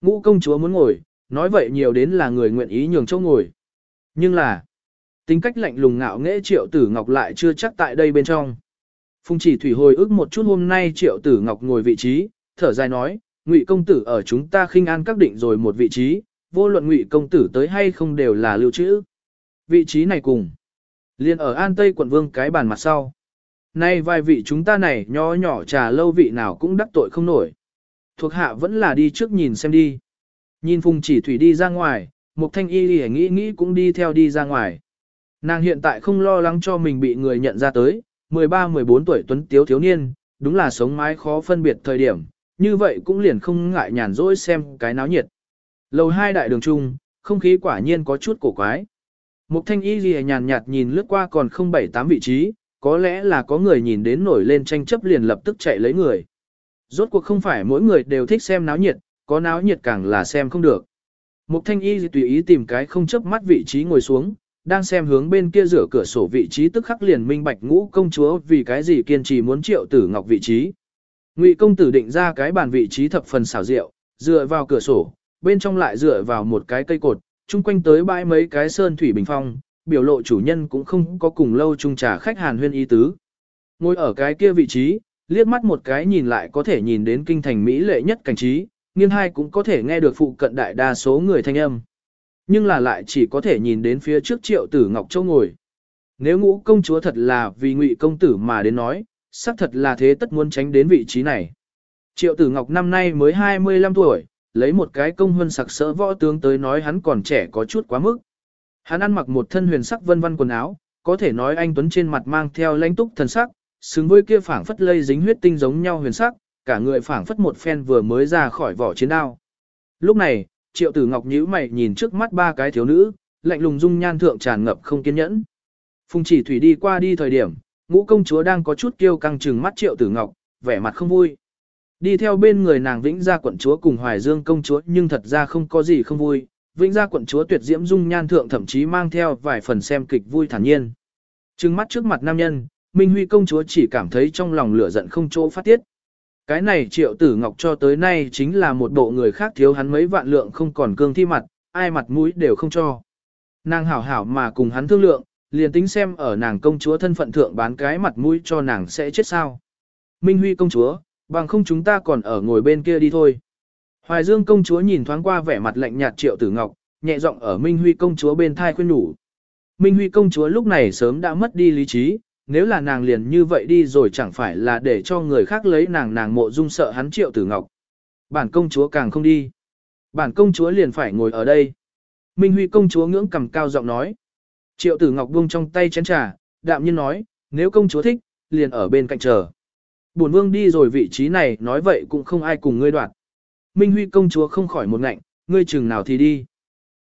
Ngũ công chúa muốn ngồi, nói vậy nhiều đến là người nguyện ý nhường chỗ ngồi. Nhưng là, tính cách lạnh lùng ngạo nghễ triệu tử ngọc lại chưa chắc tại đây bên trong. Phùng chỉ thủy hồi ức một chút hôm nay triệu tử ngọc ngồi vị trí, thở dài nói, ngụy công tử ở chúng ta khinh an các định rồi một vị trí, vô luận ngụy công tử tới hay không đều là lưu trữ. Vị trí này cùng. liền ở an tây quận vương cái bàn mặt sau. Nay vài vị chúng ta này nhỏ nhỏ trà lâu vị nào cũng đắc tội không nổi. Thuộc hạ vẫn là đi trước nhìn xem đi. Nhìn phùng chỉ thủy đi ra ngoài, mục thanh y lì nghĩ nghĩ cũng đi theo đi ra ngoài. Nàng hiện tại không lo lắng cho mình bị người nhận ra tới, 13-14 tuổi tuấn tiếu thiếu niên, đúng là sống mái khó phân biệt thời điểm, như vậy cũng liền không ngại nhàn rỗi xem cái náo nhiệt. Lầu hai đại đường trung, không khí quả nhiên có chút cổ quái. Mục thanh y lì nhàn nhạt nhìn lướt qua còn không bảy tám vị trí, có lẽ là có người nhìn đến nổi lên tranh chấp liền lập tức chạy lấy người. Rốt cuộc không phải mỗi người đều thích xem náo nhiệt, có náo nhiệt càng là xem không được. Mục thanh y tùy ý tìm cái không chấp mắt vị trí ngồi xuống, đang xem hướng bên kia rửa cửa sổ vị trí tức khắc liền minh bạch ngũ công chúa vì cái gì kiên trì muốn triệu tử ngọc vị trí. Ngụy công tử định ra cái bàn vị trí thập phần xảo diệu, dựa vào cửa sổ, bên trong lại dựa vào một cái cây cột, chung quanh tới bãi mấy cái sơn thủy bình phong, biểu lộ chủ nhân cũng không có cùng lâu chung trà khách hàn huyên ý tứ. Ngồi ở cái kia vị trí, liếc mắt một cái nhìn lại có thể nhìn đến kinh thành Mỹ lệ nhất cảnh trí, nghiêng hai cũng có thể nghe được phụ cận đại đa số người thanh âm. Nhưng là lại chỉ có thể nhìn đến phía trước triệu tử Ngọc Châu ngồi. Nếu ngũ công chúa thật là vì ngụy công tử mà đến nói, xác thật là thế tất muốn tránh đến vị trí này. Triệu tử Ngọc năm nay mới 25 tuổi, lấy một cái công hơn sặc sỡ võ tướng tới nói hắn còn trẻ có chút quá mức. Hắn ăn mặc một thân huyền sắc vân vân quần áo, có thể nói anh Tuấn trên mặt mang theo lãnh túc thần sắc, xứng với kia phảng phất lây dính huyết tinh giống nhau huyền sắc, cả người phảng phất một phen vừa mới ra khỏi vỏ chiến đao. Lúc này, triệu tử ngọc nhíu mày nhìn trước mắt ba cái thiếu nữ, lạnh lùng dung nhan thượng tràn ngập không kiên nhẫn. Phùng chỉ thủy đi qua đi thời điểm, ngũ công chúa đang có chút kiêu căng trừng mắt triệu tử ngọc, vẻ mặt không vui. Đi theo bên người nàng vĩnh gia quận chúa cùng hoài dương công chúa nhưng thật ra không có gì không vui, vĩnh gia quận chúa tuyệt diễm dung nhan thượng thậm chí mang theo vài phần xem kịch vui thản nhiên. Trừng mắt trước mặt nam nhân, Minh Huy công chúa chỉ cảm thấy trong lòng lửa giận không chỗ phát tiết. Cái này triệu tử ngọc cho tới nay chính là một bộ người khác thiếu hắn mấy vạn lượng không còn cương thi mặt, ai mặt mũi đều không cho. Nàng hảo hảo mà cùng hắn thương lượng, liền tính xem ở nàng công chúa thân phận thượng bán cái mặt mũi cho nàng sẽ chết sao. Minh Huy công chúa, bằng không chúng ta còn ở ngồi bên kia đi thôi. Hoài Dương công chúa nhìn thoáng qua vẻ mặt lạnh nhạt triệu tử ngọc, nhẹ giọng ở Minh Huy công chúa bên thai khuyên nhủ. Minh Huy công chúa lúc này sớm đã mất đi lý trí, nếu là nàng liền như vậy đi rồi chẳng phải là để cho người khác lấy nàng nàng mộ dung sợ hắn triệu tử ngọc. Bản công chúa càng không đi. Bản công chúa liền phải ngồi ở đây. Minh Huy công chúa ngưỡng cầm cao giọng nói. Triệu tử ngọc buông trong tay chén trà, đạm nhiên nói, nếu công chúa thích, liền ở bên cạnh chờ. Bổn vương đi rồi vị trí này nói vậy cũng không ai cùng ngươi đoạt. Minh Huy công chúa không khỏi một ngạnh, ngươi chừng nào thì đi.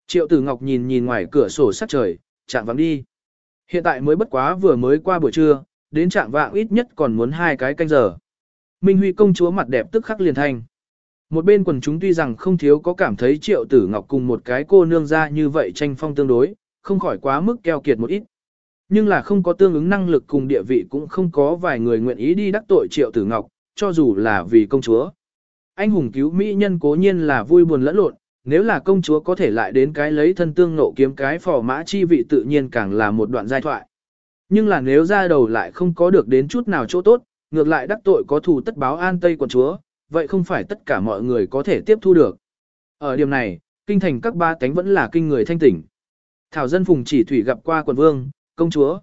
Triệu tử ngọc nhìn nhìn ngoài cửa sổ sắc trời, chạm vắng đi. Hiện tại mới bất quá vừa mới qua buổi trưa, đến trạng vạng ít nhất còn muốn hai cái canh giờ. Minh Huy công chúa mặt đẹp tức khắc liền thanh. Một bên quần chúng tuy rằng không thiếu có cảm thấy triệu tử ngọc cùng một cái cô nương ra như vậy tranh phong tương đối, không khỏi quá mức keo kiệt một ít. Nhưng là không có tương ứng năng lực cùng địa vị cũng không có vài người nguyện ý đi đắc tội triệu tử ngọc, cho dù là vì công chúa. Anh hùng cứu mỹ nhân cố nhiên là vui buồn lẫn lộn, nếu là công chúa có thể lại đến cái lấy thân tương nộ kiếm cái phò mã chi vị tự nhiên càng là một đoạn giai thoại. Nhưng là nếu ra đầu lại không có được đến chút nào chỗ tốt, ngược lại đắc tội có thù tất báo an tây quận chúa, vậy không phải tất cả mọi người có thể tiếp thu được. Ở điểm này, kinh thành các ba tánh vẫn là kinh người thanh tỉnh. Thảo dân phùng chỉ thủy gặp qua quận vương, công chúa.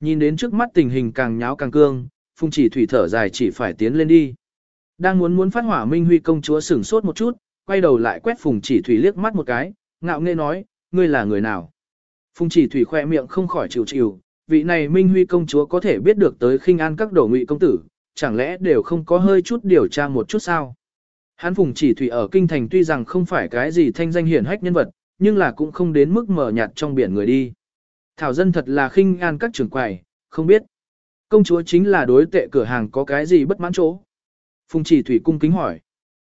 Nhìn đến trước mắt tình hình càng nháo càng cương, phùng chỉ thủy thở dài chỉ phải tiến lên đi. Đang muốn muốn phát hỏa Minh Huy công chúa sửng sốt một chút, quay đầu lại quét Phùng Chỉ Thủy liếc mắt một cái, ngạo nghễ nói, ngươi là người nào? Phùng Chỉ Thủy khoe miệng không khỏi chịu chịu, vị này Minh Huy công chúa có thể biết được tới khinh an các đổ ngụy công tử, chẳng lẽ đều không có hơi chút điều tra một chút sao? Hắn Phùng Chỉ Thủy ở kinh thành tuy rằng không phải cái gì thanh danh hiển hách nhân vật, nhưng là cũng không đến mức mở nhạt trong biển người đi. Thảo dân thật là khinh an các trưởng quầy, không biết. Công chúa chính là đối tệ cửa hàng có cái gì bất mãn chỗ. Phùng Chỉ Thủy cung kính hỏi.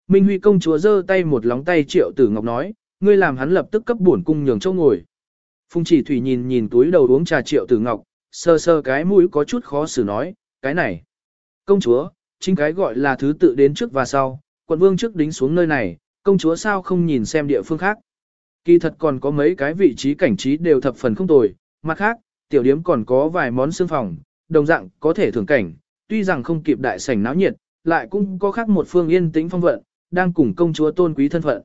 Minh Huy công chúa giơ tay một lóng tay triệu tử ngọc nói, ngươi làm hắn lập tức cấp bổn cung nhường chỗ ngồi. Phùng chỉ thủy nhìn nhìn túi đầu uống trà triệu tử ngọc, sơ sơ cái mũi có chút khó xử nói, cái này. Công chúa, chính cái gọi là thứ tự đến trước và sau, quận vương trước đính xuống nơi này, công chúa sao không nhìn xem địa phương khác. Kỳ thật còn có mấy cái vị trí cảnh trí đều thập phần không tồi, mặt khác, tiểu điếm còn có vài món xương phòng, đồng dạng có thể thưởng cảnh, tuy rằng không kịp đại sảnh náo nhiệt, lại cũng có khác một phương yên tĩnh phong vận, đang cùng công chúa tôn quý thân phận.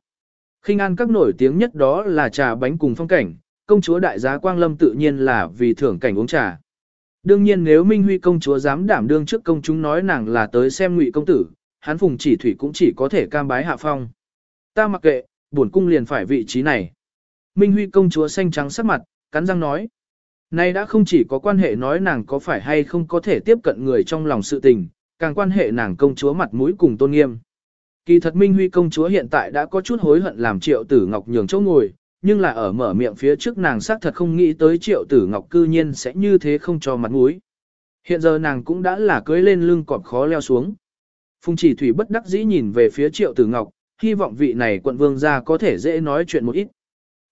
Khinh an các nổi tiếng nhất đó là trà bánh cùng phong cảnh, công chúa đại giá Quang Lâm tự nhiên là vì thưởng cảnh uống trà. Đương nhiên nếu Minh Huy công chúa dám đảm đương trước công chúng nói nàng là tới xem ngụy công tử, hắn phùng chỉ thủy cũng chỉ có thể cam bái hạ phong. Ta mặc kệ, bổn cung liền phải vị trí này. Minh Huy công chúa xanh trắng sắc mặt, cắn răng nói. Nay đã không chỉ có quan hệ nói nàng có phải hay không có thể tiếp cận người trong lòng sự tình, càng quan hệ nàng công chúa mặt mũi cùng tôn nghiêm. Kỳ thật Minh Huy công chúa hiện tại đã có chút hối hận làm triệu tử ngọc nhường chỗ ngồi, nhưng là ở mở miệng phía trước nàng xác thật không nghĩ tới triệu tử ngọc cư nhiên sẽ như thế không cho mặt mũi. Hiện giờ nàng cũng đã là cưới lên lưng cọp khó leo xuống. Phùng chỉ thủy bất đắc dĩ nhìn về phía triệu tử ngọc, hy vọng vị này quận vương gia có thể dễ nói chuyện một ít.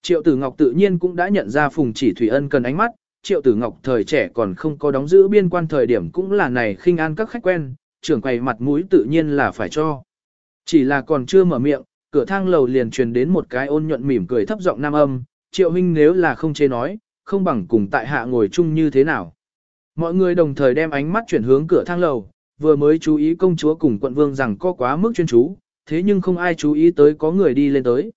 Triệu tử ngọc tự nhiên cũng đã nhận ra phùng chỉ thủy ân cần ánh mắt, triệu tử ngọc thời trẻ còn không có đóng giữ biên quan thời điểm cũng là này khinh an các khách quen, trưởng quầy mặt mũi tự nhiên là phải cho. Chỉ là còn chưa mở miệng, cửa thang lầu liền truyền đến một cái ôn nhuận mỉm cười thấp giọng nam âm, triệu huynh nếu là không chê nói, không bằng cùng tại hạ ngồi chung như thế nào. Mọi người đồng thời đem ánh mắt chuyển hướng cửa thang lầu, vừa mới chú ý công chúa cùng quận vương rằng có quá mức chuyên chú, thế nhưng không ai chú ý tới có người đi lên tới.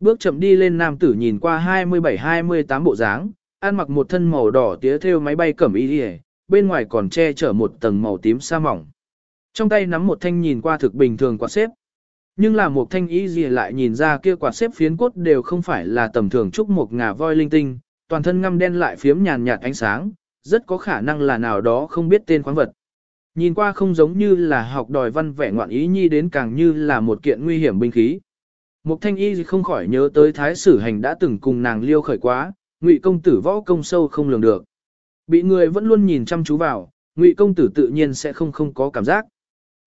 Bước chậm đi lên nam tử nhìn qua 27-28 bộ dáng, ăn mặc một thân màu đỏ tía theo máy bay cẩm y đi bên ngoài còn che chở một tầng màu tím sa mỏng. Trong tay nắm một thanh nhìn qua thực bình thường quạt xếp. Nhưng là một thanh y gì lại nhìn ra kia quạt xếp phiến cốt đều không phải là tầm thường trúc một ngà voi linh tinh, toàn thân ngăm đen lại phiếm nhàn nhạt ánh sáng, rất có khả năng là nào đó không biết tên khoáng vật. Nhìn qua không giống như là học đòi văn vẻ ngoạn ý nhi đến càng như là một kiện nguy hiểm binh khí. Mục thanh y không khỏi nhớ tới thái sử hành đã từng cùng nàng liêu khởi quá, ngụy công tử võ công sâu không lường được. Bị người vẫn luôn nhìn chăm chú vào, ngụy công tử tự nhiên sẽ không không có cảm giác.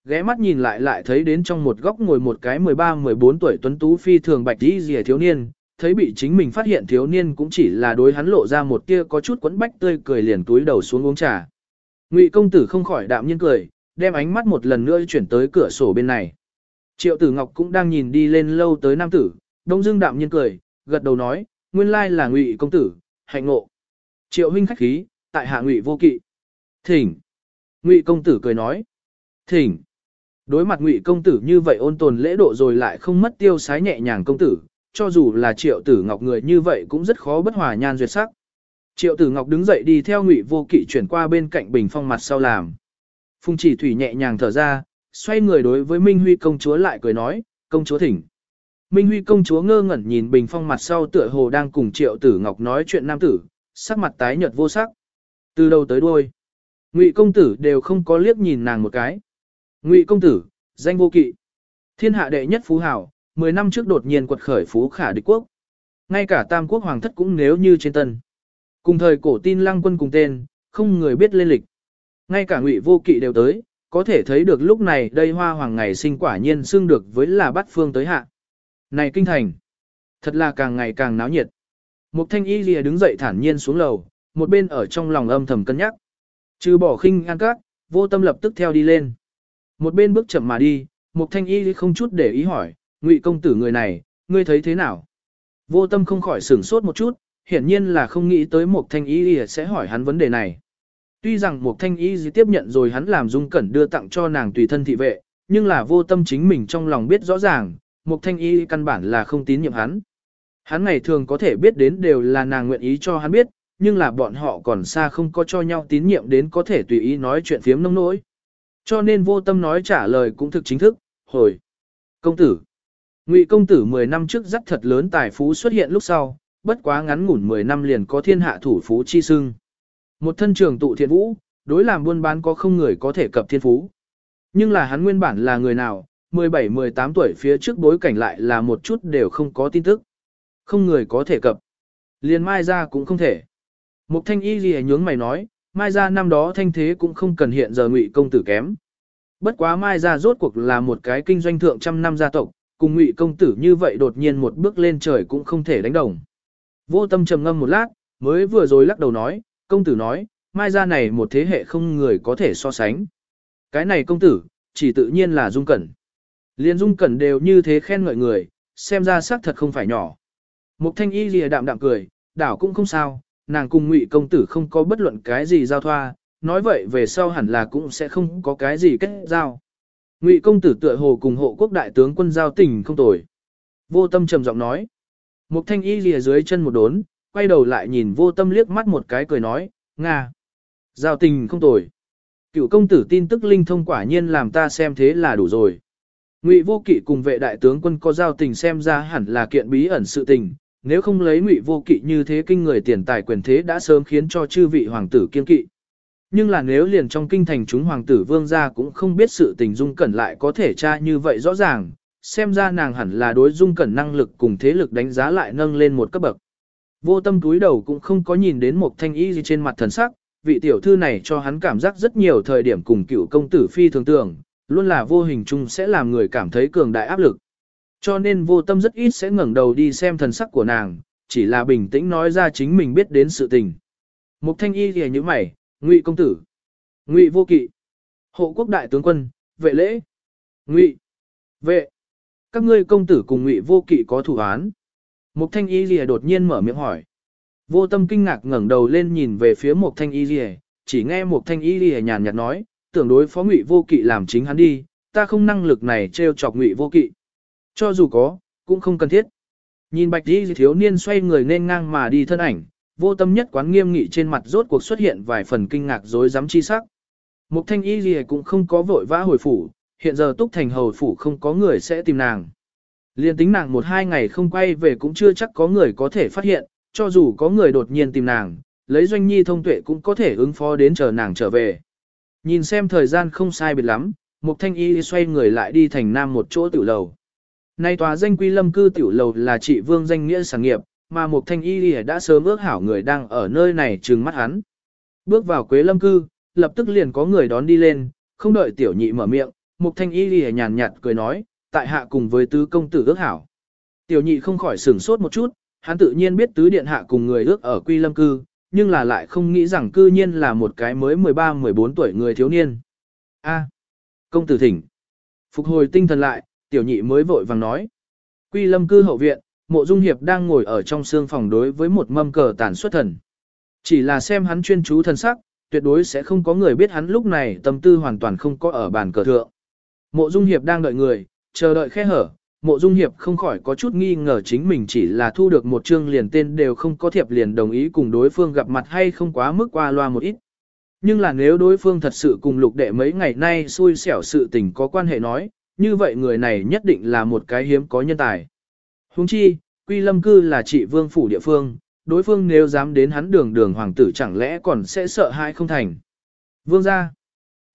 Ghé mắt nhìn lại lại thấy đến trong một góc ngồi một cái 13-14 tuổi tuấn tú phi thường bạch đi rìa thiếu niên, thấy bị chính mình phát hiện thiếu niên cũng chỉ là đối hắn lộ ra một tia có chút quấn bách tươi cười liền túi đầu xuống uống trà. Ngụy công tử không khỏi đạm nhiên cười, đem ánh mắt một lần nữa chuyển tới cửa sổ bên này. Triệu tử Ngọc cũng đang nhìn đi lên lâu tới nam tử, đông dương đạm nhiên cười, gật đầu nói, nguyên lai là ngụy công tử, hạnh ngộ. Triệu huynh khách khí, tại hạ ngụy vô kỵ. Thỉnh. Ngụy công tử cười nói. Thỉnh. Đối mặt ngụy công tử như vậy ôn tồn lễ độ rồi lại không mất tiêu sái nhẹ nhàng công tử, cho dù là triệu tử ngọc người như vậy cũng rất khó bất hòa nhan duyệt sắc. Triệu tử ngọc đứng dậy đi theo ngụy vô kỵ chuyển qua bên cạnh bình phong mặt sau làm. Phùng chỉ thủy nhẹ nhàng thở ra, xoay người đối với Minh Huy công chúa lại cười nói, công chúa thỉnh. Minh Huy công chúa ngơ ngẩn nhìn bình phong mặt sau tựa hồ đang cùng triệu tử ngọc nói chuyện nam tử, sắc mặt tái nhợt vô sắc. Từ đầu tới đuôi, ngụy công tử đều không có liếc nhìn nàng một cái. Ngụy công tử, danh vô kỵ. Thiên hạ đệ nhất phú hảo, 10 năm trước đột nhiên quật khởi phú khả địch quốc. Ngay cả tam quốc hoàng thất cũng nếu như trên tân. Cùng thời cổ tin lăng quân cùng tên, không người biết lên lịch. Ngay cả ngụy vô kỵ đều tới, có thể thấy được lúc này đây hoa hoàng ngày sinh quả nhiên xưng được với là bắt phương tới hạ. Này kinh thành, thật là càng ngày càng náo nhiệt. Mục thanh y lìa đứng dậy thản nhiên xuống lầu, một bên ở trong lòng âm thầm cân nhắc. Trừ bỏ khinh an các, vô tâm lập tức theo đi lên. Một bên bước chậm mà đi, mục thanh y không chút để ý hỏi, ngụy công tử người này, ngươi thấy thế nào? Vô tâm không khỏi sửng sốt một chút, hiển nhiên là không nghĩ tới mục thanh y sẽ hỏi hắn vấn đề này. Tuy rằng Mục Thanh Y tiếp nhận rồi hắn làm dung cẩn đưa tặng cho nàng tùy thân thị vệ, nhưng là vô tâm chính mình trong lòng biết rõ ràng, Mục Thanh Y căn bản là không tín nhiệm hắn. Hắn ngày thường có thể biết đến đều là nàng nguyện ý cho hắn biết, nhưng là bọn họ còn xa không có cho nhau tín nhiệm đến có thể tùy ý nói chuyện phiếm nông nỗi. Cho nên vô tâm nói trả lời cũng thực chính thức, hồi. Công tử. Ngụy công tử 10 năm trước rất thật lớn tài phú xuất hiện lúc sau, bất quá ngắn ngủn 10 năm liền có thiên hạ thủ phú chi sưng. Một thân trường tụ thiện vũ, đối làm buôn bán có không người có thể cập thiên phú. Nhưng là hắn nguyên bản là người nào, 17-18 tuổi phía trước bối cảnh lại là một chút đều không có tin tức. Không người có thể cập. Liền mai ra cũng không thể. Mục thanh y gì nhướng mày nói, mai ra năm đó thanh thế cũng không cần hiện giờ ngụy công tử kém. Bất quá mai ra rốt cuộc là một cái kinh doanh thượng trăm năm gia tộc, cùng ngụy công tử như vậy đột nhiên một bước lên trời cũng không thể đánh đồng. Vô tâm trầm ngâm một lát, mới vừa rồi lắc đầu nói, công tử nói, mai ra này một thế hệ không người có thể so sánh. Cái này công tử, chỉ tự nhiên là dung cẩn. Liên dung cẩn đều như thế khen ngợi người, xem ra xác thật không phải nhỏ. Mục thanh y lìa đạm đạm cười, đảo cũng không sao, nàng cùng ngụy công tử không có bất luận cái gì giao thoa, nói vậy về sau hẳn là cũng sẽ không có cái gì kết giao. Ngụy công tử tựa hồ cùng hộ quốc đại tướng quân giao tình không tồi. Vô tâm trầm giọng nói. Mục thanh y lìa dưới chân một đốn, quay đầu lại nhìn vô tâm liếc mắt một cái cười nói, Nga. Giao tình không tồi. Cựu công tử tin tức linh thông quả nhiên làm ta xem thế là đủ rồi. Ngụy vô kỵ cùng vệ đại tướng quân có giao tình xem ra hẳn là kiện bí ẩn sự tình, nếu không lấy ngụy vô kỵ như thế kinh người tiền tài quyền thế đã sớm khiến cho chư vị hoàng tử kiên kỵ. Nhưng là nếu liền trong kinh thành chúng hoàng tử vương gia cũng không biết sự tình dung cẩn lại có thể tra như vậy rõ ràng, xem ra nàng hẳn là đối dung cẩn năng lực cùng thế lực đánh giá lại nâng lên một cấp bậc. Vô tâm túi đầu cũng không có nhìn đến một thanh y gì trên mặt thần sắc, vị tiểu thư này cho hắn cảm giác rất nhiều thời điểm cùng cựu công tử phi thường tưởng, luôn là vô hình chung sẽ làm người cảm thấy cường đại áp lực. Cho nên vô tâm rất ít sẽ ngẩng đầu đi xem thần sắc của nàng, chỉ là bình tĩnh nói ra chính mình biết đến sự tình. Mục thanh y thì như mày, ngụy công tử, ngụy vô kỵ, hộ quốc đại tướng quân, vệ lễ, ngụy, vệ, các ngươi công tử cùng ngụy vô kỵ có thủ án. Mục thanh y lìa đột nhiên mở miệng hỏi. Vô tâm kinh ngạc ngẩng đầu lên nhìn về phía mục thanh y lìa, chỉ nghe mục thanh y lìa nhàn nhạt nói, tưởng đối phó ngụy vô kỵ làm chính hắn đi, ta không năng lực này treo chọc ngụy vô kỵ. Cho dù có, cũng không cần thiết. Nhìn bạch đi thiếu niên xoay người nên ngang mà đi thân ảnh, vô tâm nhất quán nghiêm nghị trên mặt rốt cuộc xuất hiện vài phần kinh ngạc dối dám chi sắc. Mục thanh y gì cũng không có vội vã hồi phủ, hiện giờ túc thành hầu phủ không có người sẽ tìm nàng. Liên tính nàng một hai ngày không quay về cũng chưa chắc có người có thể phát hiện, cho dù có người đột nhiên tìm nàng, lấy doanh nhi thông tuệ cũng có thể ứng phó đến chờ nàng trở về. Nhìn xem thời gian không sai biệt lắm, Mục Thanh Y xoay người lại đi thành nam một chỗ tiểu lầu. Nay tòa danh quy lâm cư tiểu lầu là trị vương danh nghĩa sản nghiệp, mà mục thanh y đã sớm ước hảo người đang ở nơi này trừng mắt hắn. Bước vào quế lâm cư, lập tức liền có người đón đi lên, không đợi tiểu nhị mở miệng, mục thanh y nhàn nhạt cười nói, tại hạ cùng với tứ công tử ước hảo. Tiểu nhị không khỏi sửng sốt một chút, hắn tự nhiên biết tứ điện hạ cùng người ước ở quy lâm cư, nhưng là lại không nghĩ rằng cư nhiên là một cái mới 13-14 tuổi người thiếu niên. A, công tử thỉnh. Phục hồi tinh thần lại, tiểu nhị mới vội vàng nói. Quy lâm cư hậu viện, mộ dung hiệp đang ngồi ở trong xương phòng đối với một mâm cờ tàn xuất thần. Chỉ là xem hắn chuyên chú thần sắc, tuyệt đối sẽ không có người biết hắn lúc này tâm tư hoàn toàn không có ở bàn cờ thượng. Mộ dung hiệp đang đợi người, chờ đợi khe hở, mộ dung hiệp không khỏi có chút nghi ngờ chính mình chỉ là thu được một chương liền tên đều không có thiệp liền đồng ý cùng đối phương gặp mặt hay không quá mức qua loa một ít. Nhưng là nếu đối phương thật sự cùng lục đệ mấy ngày nay xui xẻo sự tình có quan hệ nói, như vậy người này nhất định là một cái hiếm có nhân tài. Huống chi, Quy Lâm Cư là trị vương phủ địa phương, đối phương nếu dám đến hắn đường đường hoàng tử chẳng lẽ còn sẽ sợ hãi không thành. Vương ra.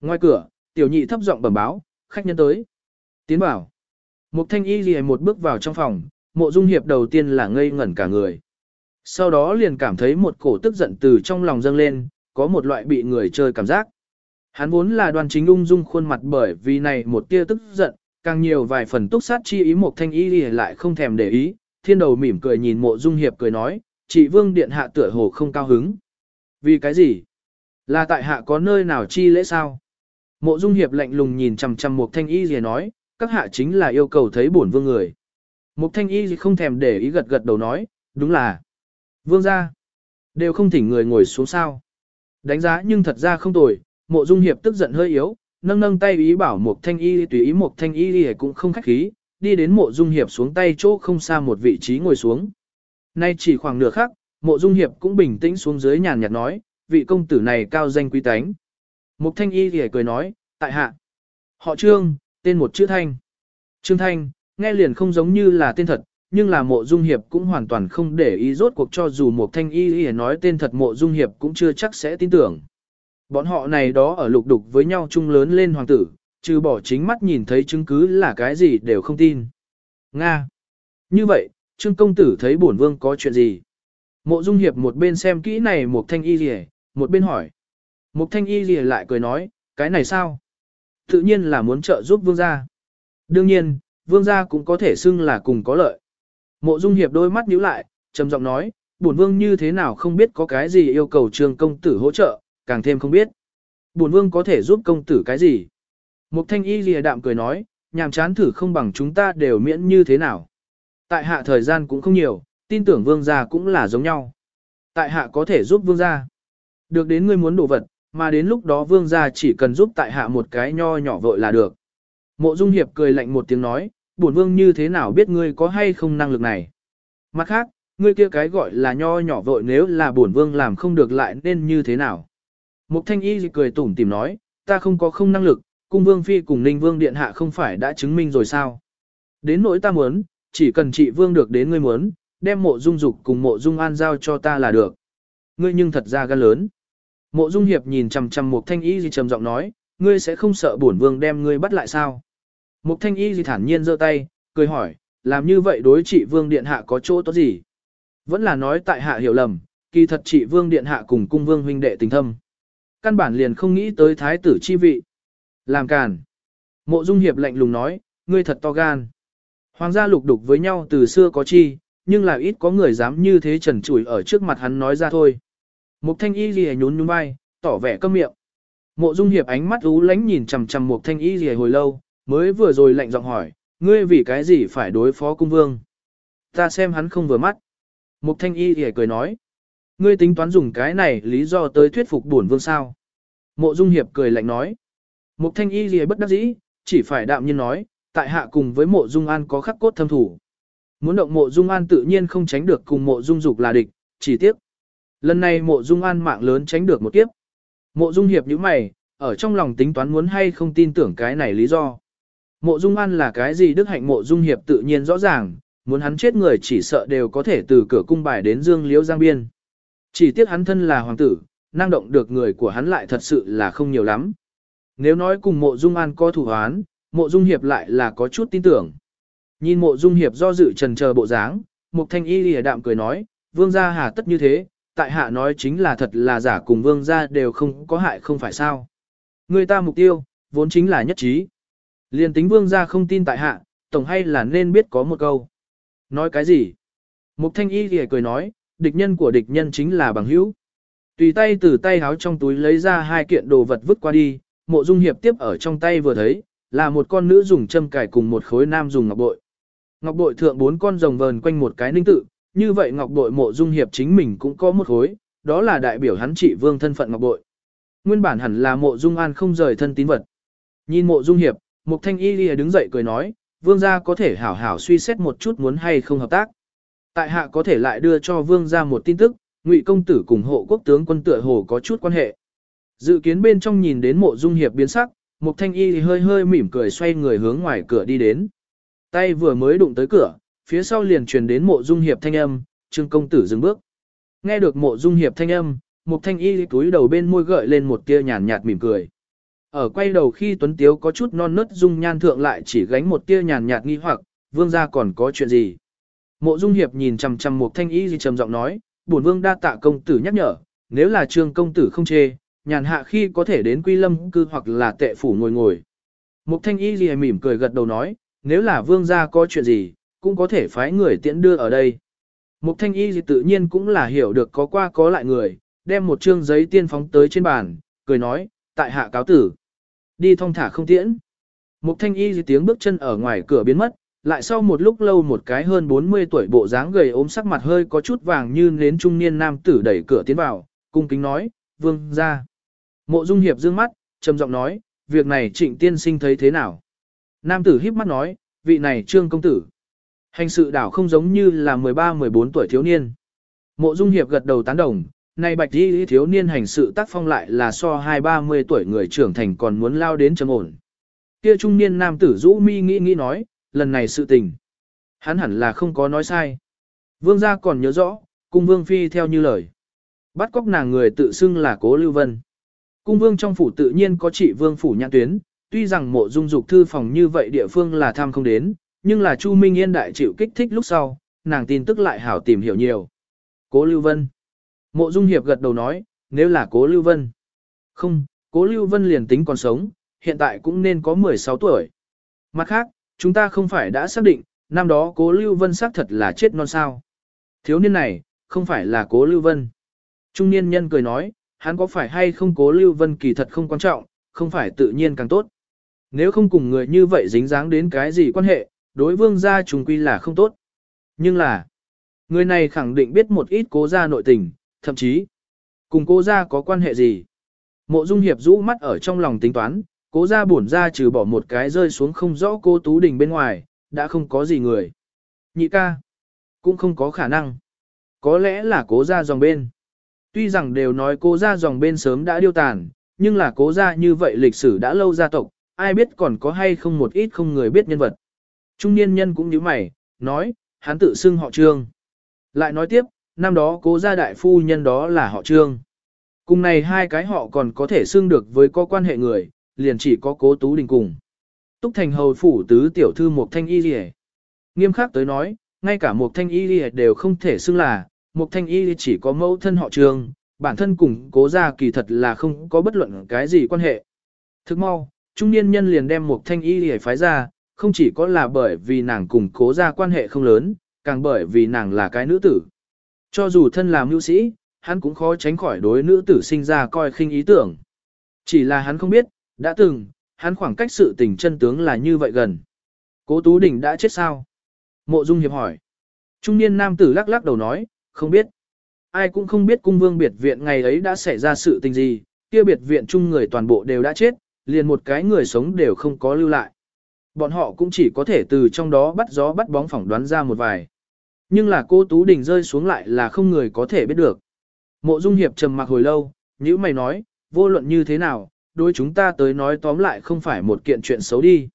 Ngoài cửa, tiểu nhị thấp giọng bẩm báo, khách nhân tới. Tiến bảo. Mục thanh y gì một bước vào trong phòng, mộ dung hiệp đầu tiên là ngây ngẩn cả người. Sau đó liền cảm thấy một cổ tức giận từ trong lòng dâng lên, có một loại bị người chơi cảm giác. Hắn vốn là đoàn chính ung dung khuôn mặt bởi vì này một tia tức giận, càng nhiều vài phần túc sát chi ý một thanh y gì lại không thèm để ý, thiên đầu mỉm cười nhìn mộ dung hiệp cười nói, chị vương điện hạ tựa hồ không cao hứng. Vì cái gì? Là tại hạ có nơi nào chi lễ sao? Mộ dung hiệp lạnh lùng nhìn chằm chằm một thanh y gì nói, các hạ chính là yêu cầu thấy bổn vương người. Mục thanh y không thèm để ý gật gật đầu nói, đúng là. Vương ra. Đều không thỉnh người ngồi xuống sao. Đánh giá nhưng thật ra không tồi, mộ dung hiệp tức giận hơi yếu, nâng nâng tay ý bảo mục thanh y tùy ý mục thanh y cũng không khách khí, đi đến mộ dung hiệp xuống tay chỗ không xa một vị trí ngồi xuống. Nay chỉ khoảng nửa khắc, mộ dung hiệp cũng bình tĩnh xuống dưới nhàn nhạt nói, vị công tử này cao danh quý tánh. Mục thanh y thì cười nói, tại hạ. Họ trương, tên một chữ Thanh. Trương Thanh, nghe liền không giống như là tên thật, nhưng là mộ dung hiệp cũng hoàn toàn không để ý rốt cuộc cho dù một thanh y y nói tên thật mộ dung hiệp cũng chưa chắc sẽ tin tưởng. Bọn họ này đó ở lục đục với nhau chung lớn lên hoàng tử, trừ bỏ chính mắt nhìn thấy chứng cứ là cái gì đều không tin. Nga. Như vậy, Trương Công Tử thấy bổn vương có chuyện gì? Mộ Dung Hiệp một bên xem kỹ này một thanh y y, một bên hỏi. Một thanh y y lại cười nói, cái này sao? Tự nhiên là muốn trợ giúp vương gia. Đương nhiên, vương gia cũng có thể xưng là cùng có lợi. Mộ Dung Hiệp đôi mắt nhíu lại, trầm giọng nói, bổn vương như thế nào không biết có cái gì yêu cầu trường công tử hỗ trợ, càng thêm không biết. Bổn vương có thể giúp công tử cái gì? Mục thanh y lìa đạm cười nói, nhàm chán thử không bằng chúng ta đều miễn như thế nào. Tại hạ thời gian cũng không nhiều, tin tưởng vương gia cũng là giống nhau. Tại hạ có thể giúp vương gia. Được đến ngươi muốn đồ vật, mà đến lúc đó vương gia chỉ cần giúp tại hạ một cái nho nhỏ vội là được. Mộ Dung Hiệp cười lạnh một tiếng nói, bổn vương như thế nào biết ngươi có hay không năng lực này. Mặt khác, ngươi kia cái gọi là nho nhỏ vội nếu là bổn vương làm không được lại nên như thế nào. Mục thanh y cười tủm tỉm nói, ta không có không năng lực, cung vương phi cùng ninh vương điện hạ không phải đã chứng minh rồi sao. Đến nỗi ta muốn, chỉ cần trị vương được đến ngươi muốn, đem mộ dung dục cùng mộ dung an giao cho ta là được. Ngươi nhưng thật ra gan lớn. Mộ Dung Hiệp nhìn chằm chằm Mục Thanh Y gì trầm giọng nói, ngươi sẽ không sợ bổn vương đem ngươi bắt lại sao? Mục Thanh Y gì thản nhiên giơ tay, cười hỏi, làm như vậy đối trị vương điện hạ có chỗ tốt gì? Vẫn là nói tại hạ hiểu lầm, kỳ thật trị vương điện hạ cùng cung vương huynh đệ tình thâm. Căn bản liền không nghĩ tới thái tử chi vị. Làm càn. Mộ Dung Hiệp lạnh lùng nói, ngươi thật to gan. Hoàng gia lục đục với nhau từ xưa có chi, nhưng là ít có người dám như thế trần trụi ở trước mặt hắn nói ra thôi. Mục thanh y gì nhún nhún vai, tỏ vẻ câm miệng. Mộ dung hiệp ánh mắt ú lánh nhìn chằm chằm mục thanh y gì hồi lâu, mới vừa rồi lạnh giọng hỏi, ngươi vì cái gì phải đối phó cung vương? Ta xem hắn không vừa mắt. Mục thanh y gì cười nói, ngươi tính toán dùng cái này lý do tới thuyết phục bổn vương sao? Mộ dung hiệp cười lạnh nói, mục thanh y gì bất đắc dĩ, chỉ phải đạm nhiên nói, tại hạ cùng với mộ dung an có khắc cốt thâm thủ. Muốn động mộ dung an tự nhiên không tránh được cùng mộ dung dục là địch, chỉ tiếc. Lần này mộ dung an mạng lớn tránh được một kiếp. Mộ dung hiệp như mày, ở trong lòng tính toán muốn hay không tin tưởng cái này lý do. Mộ dung an là cái gì đức hạnh mộ dung hiệp tự nhiên rõ ràng, muốn hắn chết người chỉ sợ đều có thể từ cửa cung bài đến dương liễu giang biên. Chỉ tiếc hắn thân là hoàng tử, năng động được người của hắn lại thật sự là không nhiều lắm. Nếu nói cùng mộ dung an có thủ hoán, mộ dung hiệp lại là có chút tin tưởng. Nhìn mộ dung hiệp do dự trần chờ bộ dáng, mục thanh y lìa đạm cười nói, vương gia hà tất như thế, tại hạ nói chính là thật là giả cùng vương gia đều không có hại không phải sao. Người ta mục tiêu, vốn chính là nhất trí. Liên tính vương gia không tin tại hạ, tổng hay là nên biết có một câu. Nói cái gì? Mục thanh y thì cười nói, địch nhân của địch nhân chính là bằng hữu. Tùy tay từ tay háo trong túi lấy ra hai kiện đồ vật vứt qua đi, mộ dung hiệp tiếp ở trong tay vừa thấy, là một con nữ dùng châm cài cùng một khối nam dùng ngọc bội. Ngọc bội thượng bốn con rồng vờn quanh một cái ninh tự, như vậy ngọc bội mộ dung hiệp chính mình cũng có một khối, đó là đại biểu hắn trị vương thân phận ngọc bội. Nguyên bản hẳn là mộ dung an không rời thân tín vật. Nhìn mộ dung hiệp, mục thanh y lìa đứng dậy cười nói, vương gia có thể hảo hảo suy xét một chút muốn hay không hợp tác. Tại hạ có thể lại đưa cho vương gia một tin tức, ngụy công tử cùng hộ quốc tướng quân tựa hồ có chút quan hệ. Dự kiến bên trong nhìn đến mộ dung hiệp biến sắc, mục thanh y thì hơi hơi mỉm cười xoay người hướng ngoài cửa đi đến. Tay vừa mới đụng tới cửa, phía sau liền truyền đến mộ dung hiệp thanh âm, trương công tử dừng bước. Nghe được mộ dung hiệp thanh âm, mục thanh y túi đầu bên môi gợi lên một tia nhàn nhạt mỉm cười. Ở quay đầu khi Tuấn Tiếu có chút non nớt dung nhan thượng lại chỉ gánh một tia nhàn nhạt nghi hoặc, vương gia còn có chuyện gì. Mộ dung hiệp nhìn chằm chằm mục thanh y trầm giọng nói, bổn vương đa tạ công tử nhắc nhở, nếu là trương công tử không chê, nhàn hạ khi có thể đến quy lâm cư hoặc là tệ phủ ngồi ngồi. Mục thanh y gì mỉm cười gật đầu nói, nếu là vương gia có chuyện gì, cũng có thể phái người tiễn đưa ở đây. Mục thanh y thì tự nhiên cũng là hiểu được có qua có lại người, đem một trương giấy tiên phóng tới trên bàn, cười nói, tại hạ cáo tử. Đi thong thả không tiễn. Mục thanh y thì tiếng bước chân ở ngoài cửa biến mất, lại sau một lúc lâu một cái hơn 40 tuổi bộ dáng gầy ốm sắc mặt hơi có chút vàng như nến trung niên nam tử đẩy cửa tiến vào, cung kính nói, vương ra. Mộ Dung Hiệp dương mắt, trầm giọng nói, việc này trịnh tiên sinh thấy thế nào? Nam tử híp mắt nói, vị này trương công tử. Hành sự đảo không giống như là 13-14 tuổi thiếu niên. Mộ Dung Hiệp gật đầu tán đồng, này bạch đi thiếu niên hành sự tác phong lại là so 2-30 tuổi người trưởng thành còn muốn lao đến trầm ổn. Kia trung niên nam tử rũ mi nghĩ nghĩ nói, lần này sự tình. Hắn hẳn là không có nói sai. Vương gia còn nhớ rõ, cung vương phi theo như lời. Bắt cóc nàng người tự xưng là cố lưu vân. Cung vương trong phủ tự nhiên có trị vương phủ nhãn tuyến, tuy rằng mộ dung dục thư phòng như vậy địa phương là tham không đến, nhưng là Chu Minh Yên đại chịu kích thích lúc sau, nàng tin tức lại hảo tìm hiểu nhiều. Cố Lưu Vân. Mộ Dung Hiệp gật đầu nói, nếu là Cố Lưu Vân. Không, Cố Lưu Vân liền tính còn sống, hiện tại cũng nên có 16 tuổi. Mặt khác, chúng ta không phải đã xác định, năm đó Cố Lưu Vân xác thật là chết non sao. Thiếu niên này, không phải là Cố Lưu Vân. Trung niên nhân cười nói, hắn có phải hay không cố Lưu Vân kỳ thật không quan trọng, không phải tự nhiên càng tốt. Nếu không cùng người như vậy dính dáng đến cái gì quan hệ, đối vương gia trùng quy là không tốt. Nhưng là, người này khẳng định biết một ít cố gia nội tình, thậm chí, cùng cố gia có quan hệ gì. Mộ Dung Hiệp rũ mắt ở trong lòng tính toán, cố gia bổn ra trừ bỏ một cái rơi xuống không rõ cô Tú Đình bên ngoài, đã không có gì người. Nhị ca, cũng không có khả năng. Có lẽ là cố gia dòng bên. Tuy rằng đều nói cố gia dòng bên sớm đã điêu tàn, nhưng là cố gia như vậy lịch sử đã lâu gia tộc, ai biết còn có hay không một ít không người biết nhân vật. Trung niên nhân cũng như mày, nói, hắn tự xưng họ trương. Lại nói tiếp, năm đó cố gia đại phu nhân đó là họ trương. Cùng này hai cái họ còn có thể xưng được với có quan hệ người, liền chỉ có cố tú đình cùng. Túc thành hầu phủ tứ tiểu thư một thanh y rìa. Nghiêm khắc tới nói, ngay cả một thanh y rìa đều không thể xưng là, một thanh y chỉ có mẫu thân họ trương, bản thân cùng cố gia kỳ thật là không có bất luận cái gì quan hệ. Thức mau, trung niên nhân liền đem một thanh y để phái ra, không chỉ có là bởi vì nàng cùng cố gia quan hệ không lớn, càng bởi vì nàng là cái nữ tử. Cho dù thân làm nữ sĩ, hắn cũng khó tránh khỏi đối nữ tử sinh ra coi khinh ý tưởng. Chỉ là hắn không biết, đã từng, hắn khoảng cách sự tình chân tướng là như vậy gần. Cố Tú Đình đã chết sao? Mộ Dung Hiệp hỏi. Trung niên nam tử lắc lắc đầu nói, không biết. Ai cũng không biết cung vương biệt viện ngày ấy đã xảy ra sự tình gì, kia biệt viện chung người toàn bộ đều đã chết, liền một cái người sống đều không có lưu lại. Bọn họ cũng chỉ có thể từ trong đó bắt gió bắt bóng phỏng đoán ra một vài. Nhưng là cô Tú Đình rơi xuống lại là không người có thể biết được. Mộ Dung Hiệp trầm mặc hồi lâu, như mày nói, vô luận như thế nào, đối chúng ta tới nói tóm lại không phải một kiện chuyện xấu đi.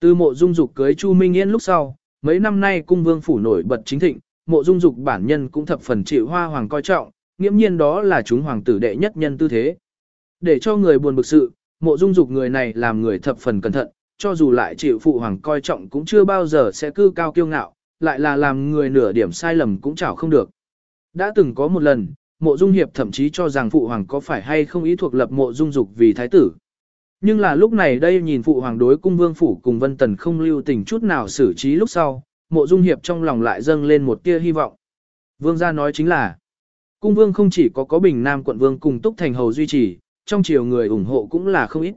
Từ mộ Dung Dục cưới Chu Minh Yên lúc sau, mấy năm nay cung vương phủ nổi bật chính thịnh, mộ dung dục bản nhân cũng thập phần chịu hoa hoàng coi trọng, nghiễm nhiên đó là chúng hoàng tử đệ nhất nhân tư thế. Để cho người buồn bực sự, mộ dung dục người này làm người thập phần cẩn thận, cho dù lại chịu phụ hoàng coi trọng cũng chưa bao giờ sẽ cư cao kiêu ngạo, lại là làm người nửa điểm sai lầm cũng chảo không được. Đã từng có một lần, mộ dung hiệp thậm chí cho rằng phụ hoàng có phải hay không ý thuộc lập mộ dung dục vì thái tử. Nhưng là lúc này đây nhìn phụ hoàng đối cung vương phủ cùng vân tần không lưu tình chút nào xử trí lúc sau, mộ dung hiệp trong lòng lại dâng lên một tia hy vọng. Vương gia nói chính là, cung vương không chỉ có có bình nam quận vương cùng túc thành hầu duy trì, trong chiều người ủng hộ cũng là không ít.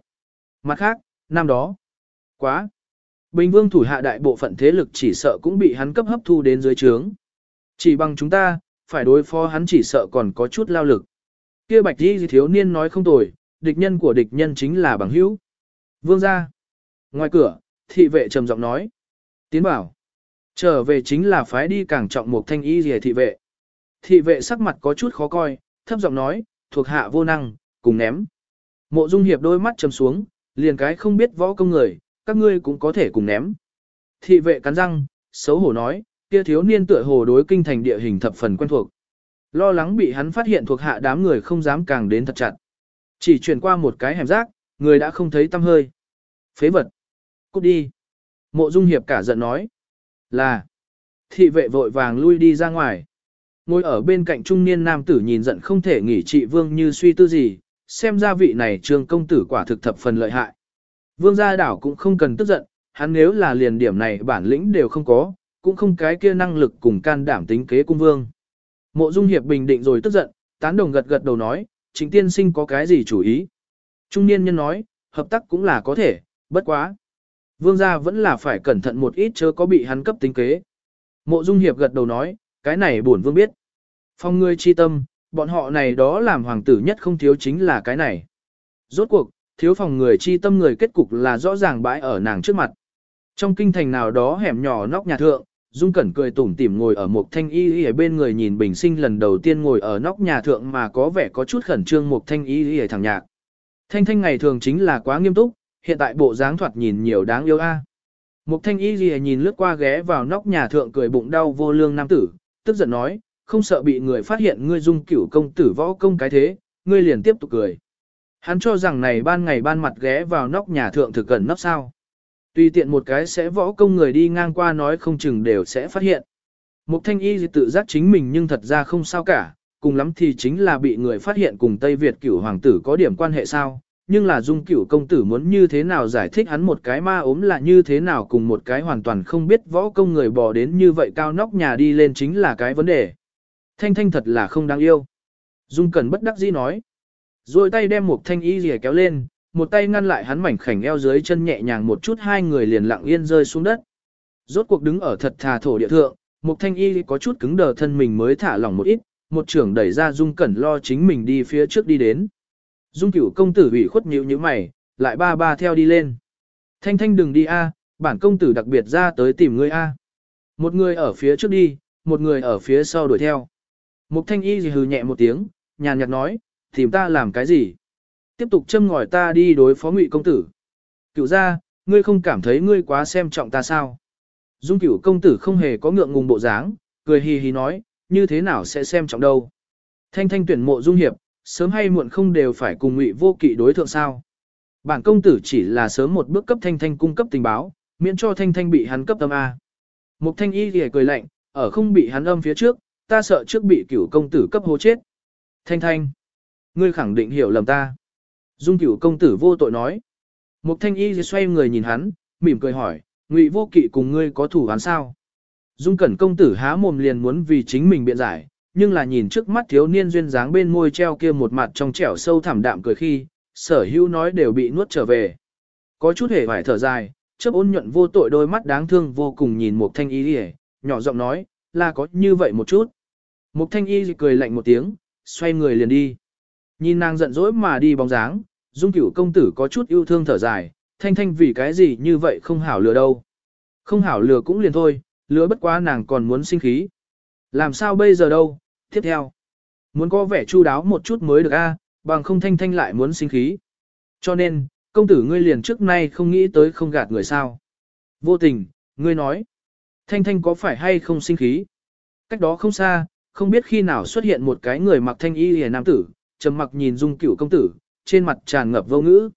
Mặt khác, năm đó, quá, bình vương thủ hạ đại bộ phận thế lực chỉ sợ cũng bị hắn cấp hấp thu đến dưới trướng. Chỉ bằng chúng ta, phải đối phó hắn chỉ sợ còn có chút lao lực. Kia bạch đi thiếu niên nói không tồi, địch nhân của địch nhân chính là bằng hữu. Vương gia. Ngoài cửa, thị vệ trầm giọng nói. Tiến bảo. Trở về chính là phái đi càng trọng một thanh y rìa thị vệ. Thị vệ sắc mặt có chút khó coi, thấp giọng nói, thuộc hạ vô năng, cùng ném. Mộ dung hiệp đôi mắt trầm xuống, liền cái không biết võ công người, các ngươi cũng có thể cùng ném. Thị vệ cắn răng, xấu hổ nói, kia thiếu niên tựa hồ đối kinh thành địa hình thập phần quen thuộc. Lo lắng bị hắn phát hiện thuộc hạ đám người không dám càng đến thật chặt. Chỉ chuyển qua một cái hẻm rác, người đã không thấy tâm hơi. Phế vật. Cút đi. Mộ dung hiệp cả giận nói. Là. Thị vệ vội vàng lui đi ra ngoài. Ngồi ở bên cạnh trung niên nam tử nhìn giận không thể nghỉ trị vương như suy tư gì, xem ra vị này trương công tử quả thực thập phần lợi hại. Vương gia đảo cũng không cần tức giận, hắn nếu là liền điểm này bản lĩnh đều không có, cũng không cái kia năng lực cùng can đảm tính kế cung vương. Mộ Dung Hiệp bình định rồi tức giận, tán đồng gật gật đầu nói, chính tiên sinh có cái gì chủ ý. Trung niên nhân nói, hợp tác cũng là có thể, bất quá. Vương gia vẫn là phải cẩn thận một ít chớ có bị hắn cấp tính kế. Mộ Dung Hiệp gật đầu nói, cái này bổn vương biết. Phong ngươi chi tâm, bọn họ này đó làm hoàng tử nhất không thiếu chính là cái này. Rốt cuộc, thiếu phòng người chi tâm người kết cục là rõ ràng bãi ở nàng trước mặt. Trong kinh thành nào đó hẻm nhỏ nóc nhà thượng, Dung Cẩn cười tủm tỉm ngồi ở một thanh y y ở bên người nhìn bình sinh lần đầu tiên ngồi ở nóc nhà thượng mà có vẻ có chút khẩn trương một thanh y y thẳng nhạc. Thanh thanh ngày thường chính là quá nghiêm túc, hiện tại bộ dáng thoạt nhìn nhiều đáng yêu a. À. Một thanh y y nhìn lướt qua ghé vào nóc nhà thượng cười bụng đau vô lương nam tử, tức giận nói, không sợ bị người phát hiện ngươi dung cửu công tử võ công cái thế, ngươi liền tiếp tục cười. Hắn cho rằng này ban ngày ban mặt ghé vào nóc nhà thượng thực cẩn nóc sao. Tùy tiện một cái sẽ võ công người đi ngang qua nói không chừng đều sẽ phát hiện. Mục thanh y tự giác chính mình nhưng thật ra không sao cả, cùng lắm thì chính là bị người phát hiện cùng Tây Việt cửu hoàng tử có điểm quan hệ sao, nhưng là dung cửu công tử muốn như thế nào giải thích hắn một cái ma ốm là như thế nào cùng một cái hoàn toàn không biết võ công người bò đến như vậy cao nóc nhà đi lên chính là cái vấn đề. Thanh thanh thật là không đáng yêu. Dung Cẩn bất đắc dĩ nói. Rồi tay đem một thanh y rìa kéo lên, một tay ngăn lại hắn mảnh khảnh eo dưới chân nhẹ nhàng một chút hai người liền lặng yên rơi xuống đất. Rốt cuộc đứng ở thật thà thổ địa thượng, một thanh y có chút cứng đờ thân mình mới thả lỏng một ít, một trưởng đẩy ra Dung Cẩn lo chính mình đi phía trước đi đến. Dung cửu công tử bị khuất nhíu như mày, lại ba ba theo đi lên. Thanh thanh đừng đi a, bản công tử đặc biệt ra tới tìm ngươi a. Một người ở phía trước đi, một người ở phía sau đuổi theo. Mục thanh y hừ nhẹ một tiếng, nhàn nhạt nói, tìm ta làm cái gì? Tiếp tục châm ngòi ta đi đối phó ngụy công tử. Cựu ra, ngươi không cảm thấy ngươi quá xem trọng ta sao? Dung cửu công tử không hề có ngượng ngùng bộ dáng, cười hì hì nói, như thế nào sẽ xem trọng đâu? Thanh thanh tuyển mộ dung hiệp, sớm hay muộn không đều phải cùng ngụy vô kỵ đối thượng sao? Bản công tử chỉ là sớm một bước cấp thanh thanh cung cấp tình báo, miễn cho thanh thanh bị hắn cấp tâm A. Mục thanh y thì cười lạnh, ở không bị hắn âm phía trước, ta sợ trước bị cửu công tử cấp hố chết. Thanh thanh, ngươi khẳng định hiểu lầm ta. Dung cửu công tử vô tội nói. Mục thanh y xoay người nhìn hắn, mỉm cười hỏi, ngụy vô kỵ cùng ngươi có thủ hắn sao? Dung cẩn công tử há mồm liền muốn vì chính mình biện giải, nhưng là nhìn trước mắt thiếu niên duyên dáng bên môi treo kia một mặt trong trẻo sâu thẳm đạm cười khi, sở hữu nói đều bị nuốt trở về. Có chút hề vải thở dài, chớp ôn nhuận vô tội đôi mắt đáng thương vô cùng nhìn Mục Thanh Y đi nhỏ giọng nói, là có như vậy một chút. Mục Thanh Y cười lạnh một tiếng, xoay người liền đi. Nhìn nàng giận dỗi mà đi bóng dáng, Dung Cửu công tử có chút yêu thương thở dài, Thanh Thanh vì cái gì như vậy không hảo lừa đâu. Không hảo lừa cũng liền thôi, lừa bất quá nàng còn muốn sinh khí. Làm sao bây giờ đâu, tiếp theo. Muốn có vẻ chu đáo một chút mới được a, bằng không Thanh Thanh lại muốn sinh khí. Cho nên, công tử ngươi liền trước nay không nghĩ tới không gạt người sao. Vô tình, ngươi nói. Thanh Thanh có phải hay không sinh khí? Cách đó không xa, không biết khi nào xuất hiện một cái người mặc thanh y hề nam tử, trầm mặc nhìn dung cửu công tử, trên mặt tràn ngập vô ngữ.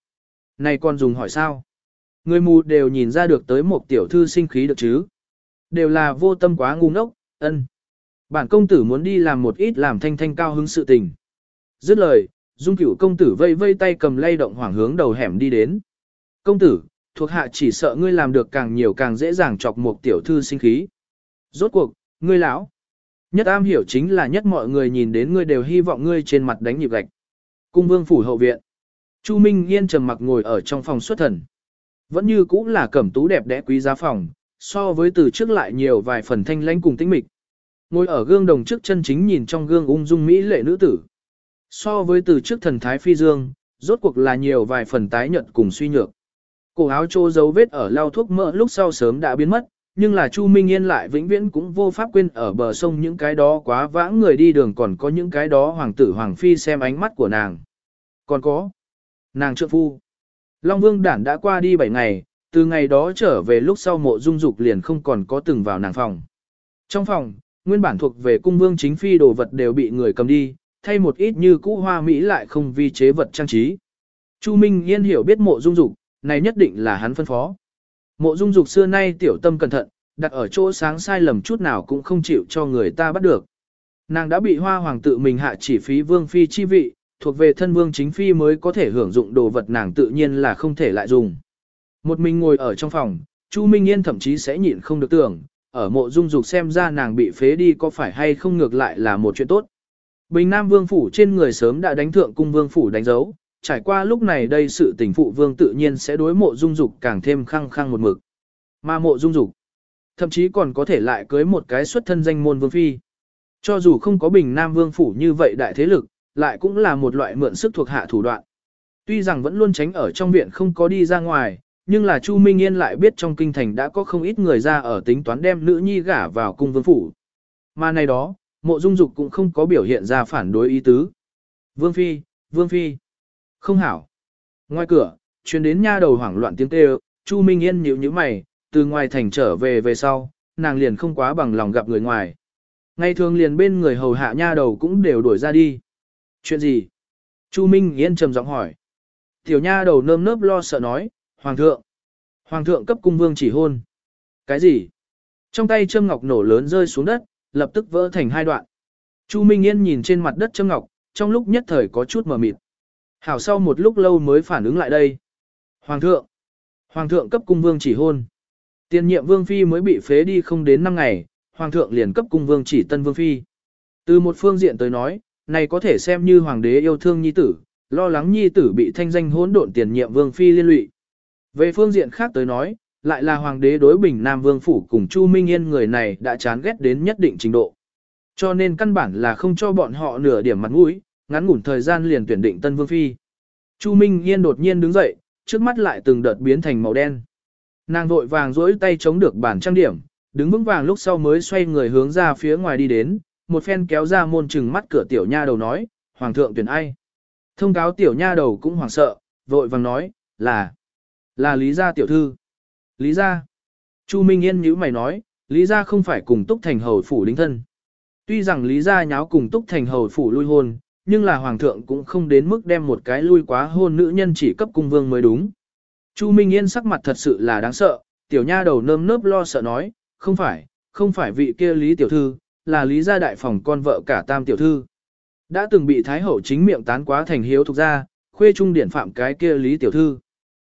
Này còn dùng hỏi sao? Người mù đều nhìn ra được tới một tiểu thư sinh khí được chứ. Đều là vô tâm quá ngu ngốc, ân. Bản công tử muốn đi làm một ít làm thanh thanh cao hứng sự tình. Dứt lời, dung cửu công tử vây vây tay cầm lay động hoảng hướng đầu hẻm đi đến. Công tử, thuộc hạ chỉ sợ ngươi làm được càng nhiều càng dễ dàng chọc một tiểu thư sinh khí. Rốt cuộc, ngươi lão. Nhất am hiểu chính là nhất mọi người nhìn đến ngươi đều hy vọng ngươi trên mặt đánh nhịp gạch. Cung vương phủ hậu viện. Chu Minh Yên trầm mặc ngồi ở trong phòng xuất thần. Vẫn như cũ là cẩm tú đẹp đẽ quý giá phòng, so với từ trước lại nhiều vài phần thanh lãnh cùng tĩnh mịch. Ngồi ở gương đồng trước chân chính nhìn trong gương ung dung mỹ lệ nữ tử. So với từ trước thần thái phi dương, rốt cuộc là nhiều vài phần tái nhợt cùng suy nhược. Cổ áo trô dấu vết ở lau thuốc mỡ lúc sau sớm đã biến mất, nhưng là Chu Minh Yên lại vĩnh viễn cũng vô pháp quên ở bờ sông những cái đó quá vãng người đi đường còn có những cái đó hoàng tử hoàng phi xem ánh mắt của nàng. Còn có nàng trượng phu. Long Vương Đản đã qua đi 7 ngày, từ ngày đó trở về lúc sau mộ dung dục liền không còn có từng vào nàng phòng. Trong phòng, nguyên bản thuộc về cung vương chính phi đồ vật đều bị người cầm đi, thay một ít như cũ hoa mỹ lại không vi chế vật trang trí. Chu Minh Yên hiểu biết mộ dung dục, này nhất định là hắn phân phó. Mộ dung dục xưa nay tiểu tâm cẩn thận, đặt ở chỗ sáng sai lầm chút nào cũng không chịu cho người ta bắt được. Nàng đã bị hoa hoàng tự mình hạ chỉ phí vương phi chi vị, thuộc về thân vương chính phi mới có thể hưởng dụng đồ vật nàng tự nhiên là không thể lại dùng. Một mình ngồi ở trong phòng, Chu Minh Yên thậm chí sẽ nhịn không được tưởng, ở mộ dung dục xem ra nàng bị phế đi có phải hay không ngược lại là một chuyện tốt. Bình Nam Vương Phủ trên người sớm đã đánh thượng cung Vương Phủ đánh dấu, trải qua lúc này đây sự tình phụ Vương tự nhiên sẽ đối mộ dung dục càng thêm khăng khăng một mực. Mà mộ dung dục, thậm chí còn có thể lại cưới một cái xuất thân danh môn Vương Phi. Cho dù không có Bình Nam Vương Phủ như vậy đại thế lực, lại cũng là một loại mượn sức thuộc hạ thủ đoạn. Tuy rằng vẫn luôn tránh ở trong viện không có đi ra ngoài, nhưng là Chu Minh Yên lại biết trong kinh thành đã có không ít người ra ở tính toán đem nữ nhi gả vào cung vương phủ. Mà này đó, mộ dung dục cũng không có biểu hiện ra phản đối ý tứ. Vương Phi, Vương Phi. Không hảo. Ngoài cửa, chuyến đến nha đầu hoảng loạn tiếng kêu, Chu Minh Yên nhíu nhíu mày, từ ngoài thành trở về về sau, nàng liền không quá bằng lòng gặp người ngoài. Ngày thường liền bên người hầu hạ nha đầu cũng đều đuổi ra đi. Chuyện gì? Chu Minh Yên trầm giọng hỏi. Tiểu nha đầu nơm nớp lo sợ nói, Hoàng thượng. Hoàng thượng cấp cung vương chỉ hôn. Cái gì? Trong tay châm ngọc nổ lớn rơi xuống đất, lập tức vỡ thành hai đoạn. Chu Minh Yên nhìn trên mặt đất châm ngọc, trong lúc nhất thời có chút mờ mịt. Hảo sau một lúc lâu mới phản ứng lại đây. Hoàng thượng. Hoàng thượng cấp cung vương chỉ hôn. Tiền nhiệm vương phi mới bị phế đi không đến 5 ngày, hoàng thượng liền cấp cung vương chỉ tân vương phi. Từ một phương diện tới nói, này có thể xem như hoàng đế yêu thương nhi tử, lo lắng nhi tử bị thanh danh hỗn độn tiền nhiệm vương phi liên lụy. Về phương diện khác tới nói, lại là hoàng đế đối bình Nam Vương Phủ cùng Chu Minh Yên người này đã chán ghét đến nhất định trình độ. Cho nên căn bản là không cho bọn họ nửa điểm mặt mũi, ngắn ngủn thời gian liền tuyển định Tân Vương Phi. Chu Minh Yên đột nhiên đứng dậy, trước mắt lại từng đợt biến thành màu đen. Nàng vội vàng duỗi tay chống được bản trang điểm, đứng vững vàng lúc sau mới xoay người hướng ra phía ngoài đi đến, một phen kéo ra môn trừng mắt cửa tiểu nha đầu nói, Hoàng thượng tuyển ai. Thông cáo tiểu nha đầu cũng hoảng sợ, vội vàng nói, là, là Lý gia tiểu thư. Lý gia. Chu Minh Yên nhíu mày nói, Lý gia không phải cùng Túc Thành hầu phủ đính thân. Tuy rằng Lý gia nháo cùng Túc Thành hầu phủ lui hôn, nhưng là hoàng thượng cũng không đến mức đem một cái lui quá hôn nữ nhân chỉ cấp cung vương mới đúng. Chu Minh Yên sắc mặt thật sự là đáng sợ, tiểu nha đầu nơm nớp lo sợ nói, không phải, không phải vị kia Lý tiểu thư, là Lý gia đại phòng con vợ cả tam tiểu thư. Đã từng bị Thái hậu chính miệng tán quá thành hiếu thuộc gia, khuê trung điển phạm cái kia Lý tiểu thư.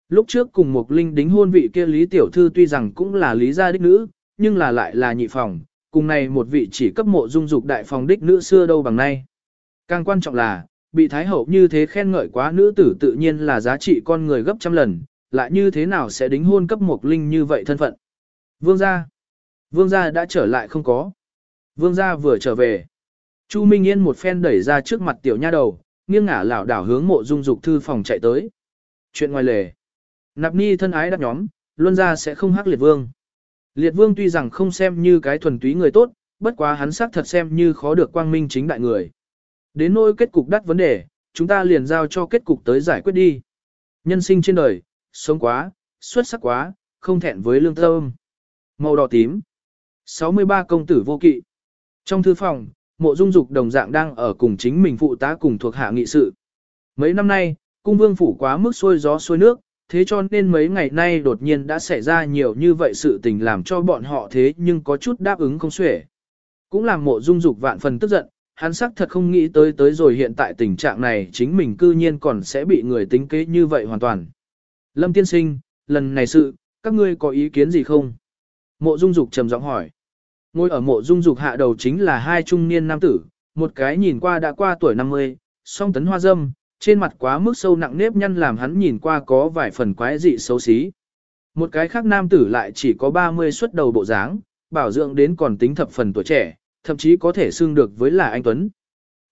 Lúc trước cùng một linh đính hôn vị kia Lý Tiểu Thư tuy rằng cũng là Lý gia đích nữ, nhưng là lại là nhị phòng, cùng này một vị chỉ cấp mộ dung dục đại phòng đích nữ xưa đâu bằng nay. Càng quan trọng là, bị Thái Hậu như thế khen ngợi quá nữ tử tự nhiên là giá trị con người gấp trăm lần, lại như thế nào sẽ đính hôn cấp một linh như vậy thân phận. Vương gia. Vương gia đã trở lại không có. Vương gia vừa trở về. Chu Minh Yên một phen đẩy ra trước mặt tiểu nha đầu, nghiêng ngả lảo đảo hướng mộ dung dục thư phòng chạy tới. Chuyện ngoài lề. Nạp ni thân ái đáp nhóm, luân gia sẽ không hắc liệt vương. Liệt vương tuy rằng không xem như cái thuần túy người tốt, bất quá hắn xác thật xem như khó được quang minh chính đại người. Đến nỗi kết cục đắt vấn đề, chúng ta liền giao cho kết cục tới giải quyết đi. Nhân sinh trên đời, sống quá, xuất sắc quá, không thẹn với lương tâm. Màu đỏ tím. 63 công tử vô kỵ. Trong thư phòng, mộ dung dục đồng dạng đang ở cùng chính mình phụ tá cùng thuộc hạ nghị sự. Mấy năm nay, cung vương phủ quá mức xôi gió xôi nước, thế cho nên mấy ngày nay đột nhiên đã xảy ra nhiều như vậy sự tình làm cho bọn họ thế nhưng có chút đáp ứng không xuể. Cũng làm mộ dung dục vạn phần tức giận, hắn sắc thật không nghĩ tới tới rồi hiện tại tình trạng này chính mình cư nhiên còn sẽ bị người tính kế như vậy hoàn toàn. Lâm tiên sinh, lần này sự, các ngươi có ý kiến gì không? Mộ dung dục trầm giọng hỏi. Ngồi ở mộ dung dục hạ đầu chính là hai trung niên nam tử, một cái nhìn qua đã qua tuổi 50, song tấn hoa dâm, trên mặt quá mức sâu nặng nếp nhăn làm hắn nhìn qua có vài phần quái dị xấu xí. Một cái khác nam tử lại chỉ có 30 xuất đầu bộ dáng, bảo dưỡng đến còn tính thập phần tuổi trẻ, thậm chí có thể xưng được với là anh Tuấn.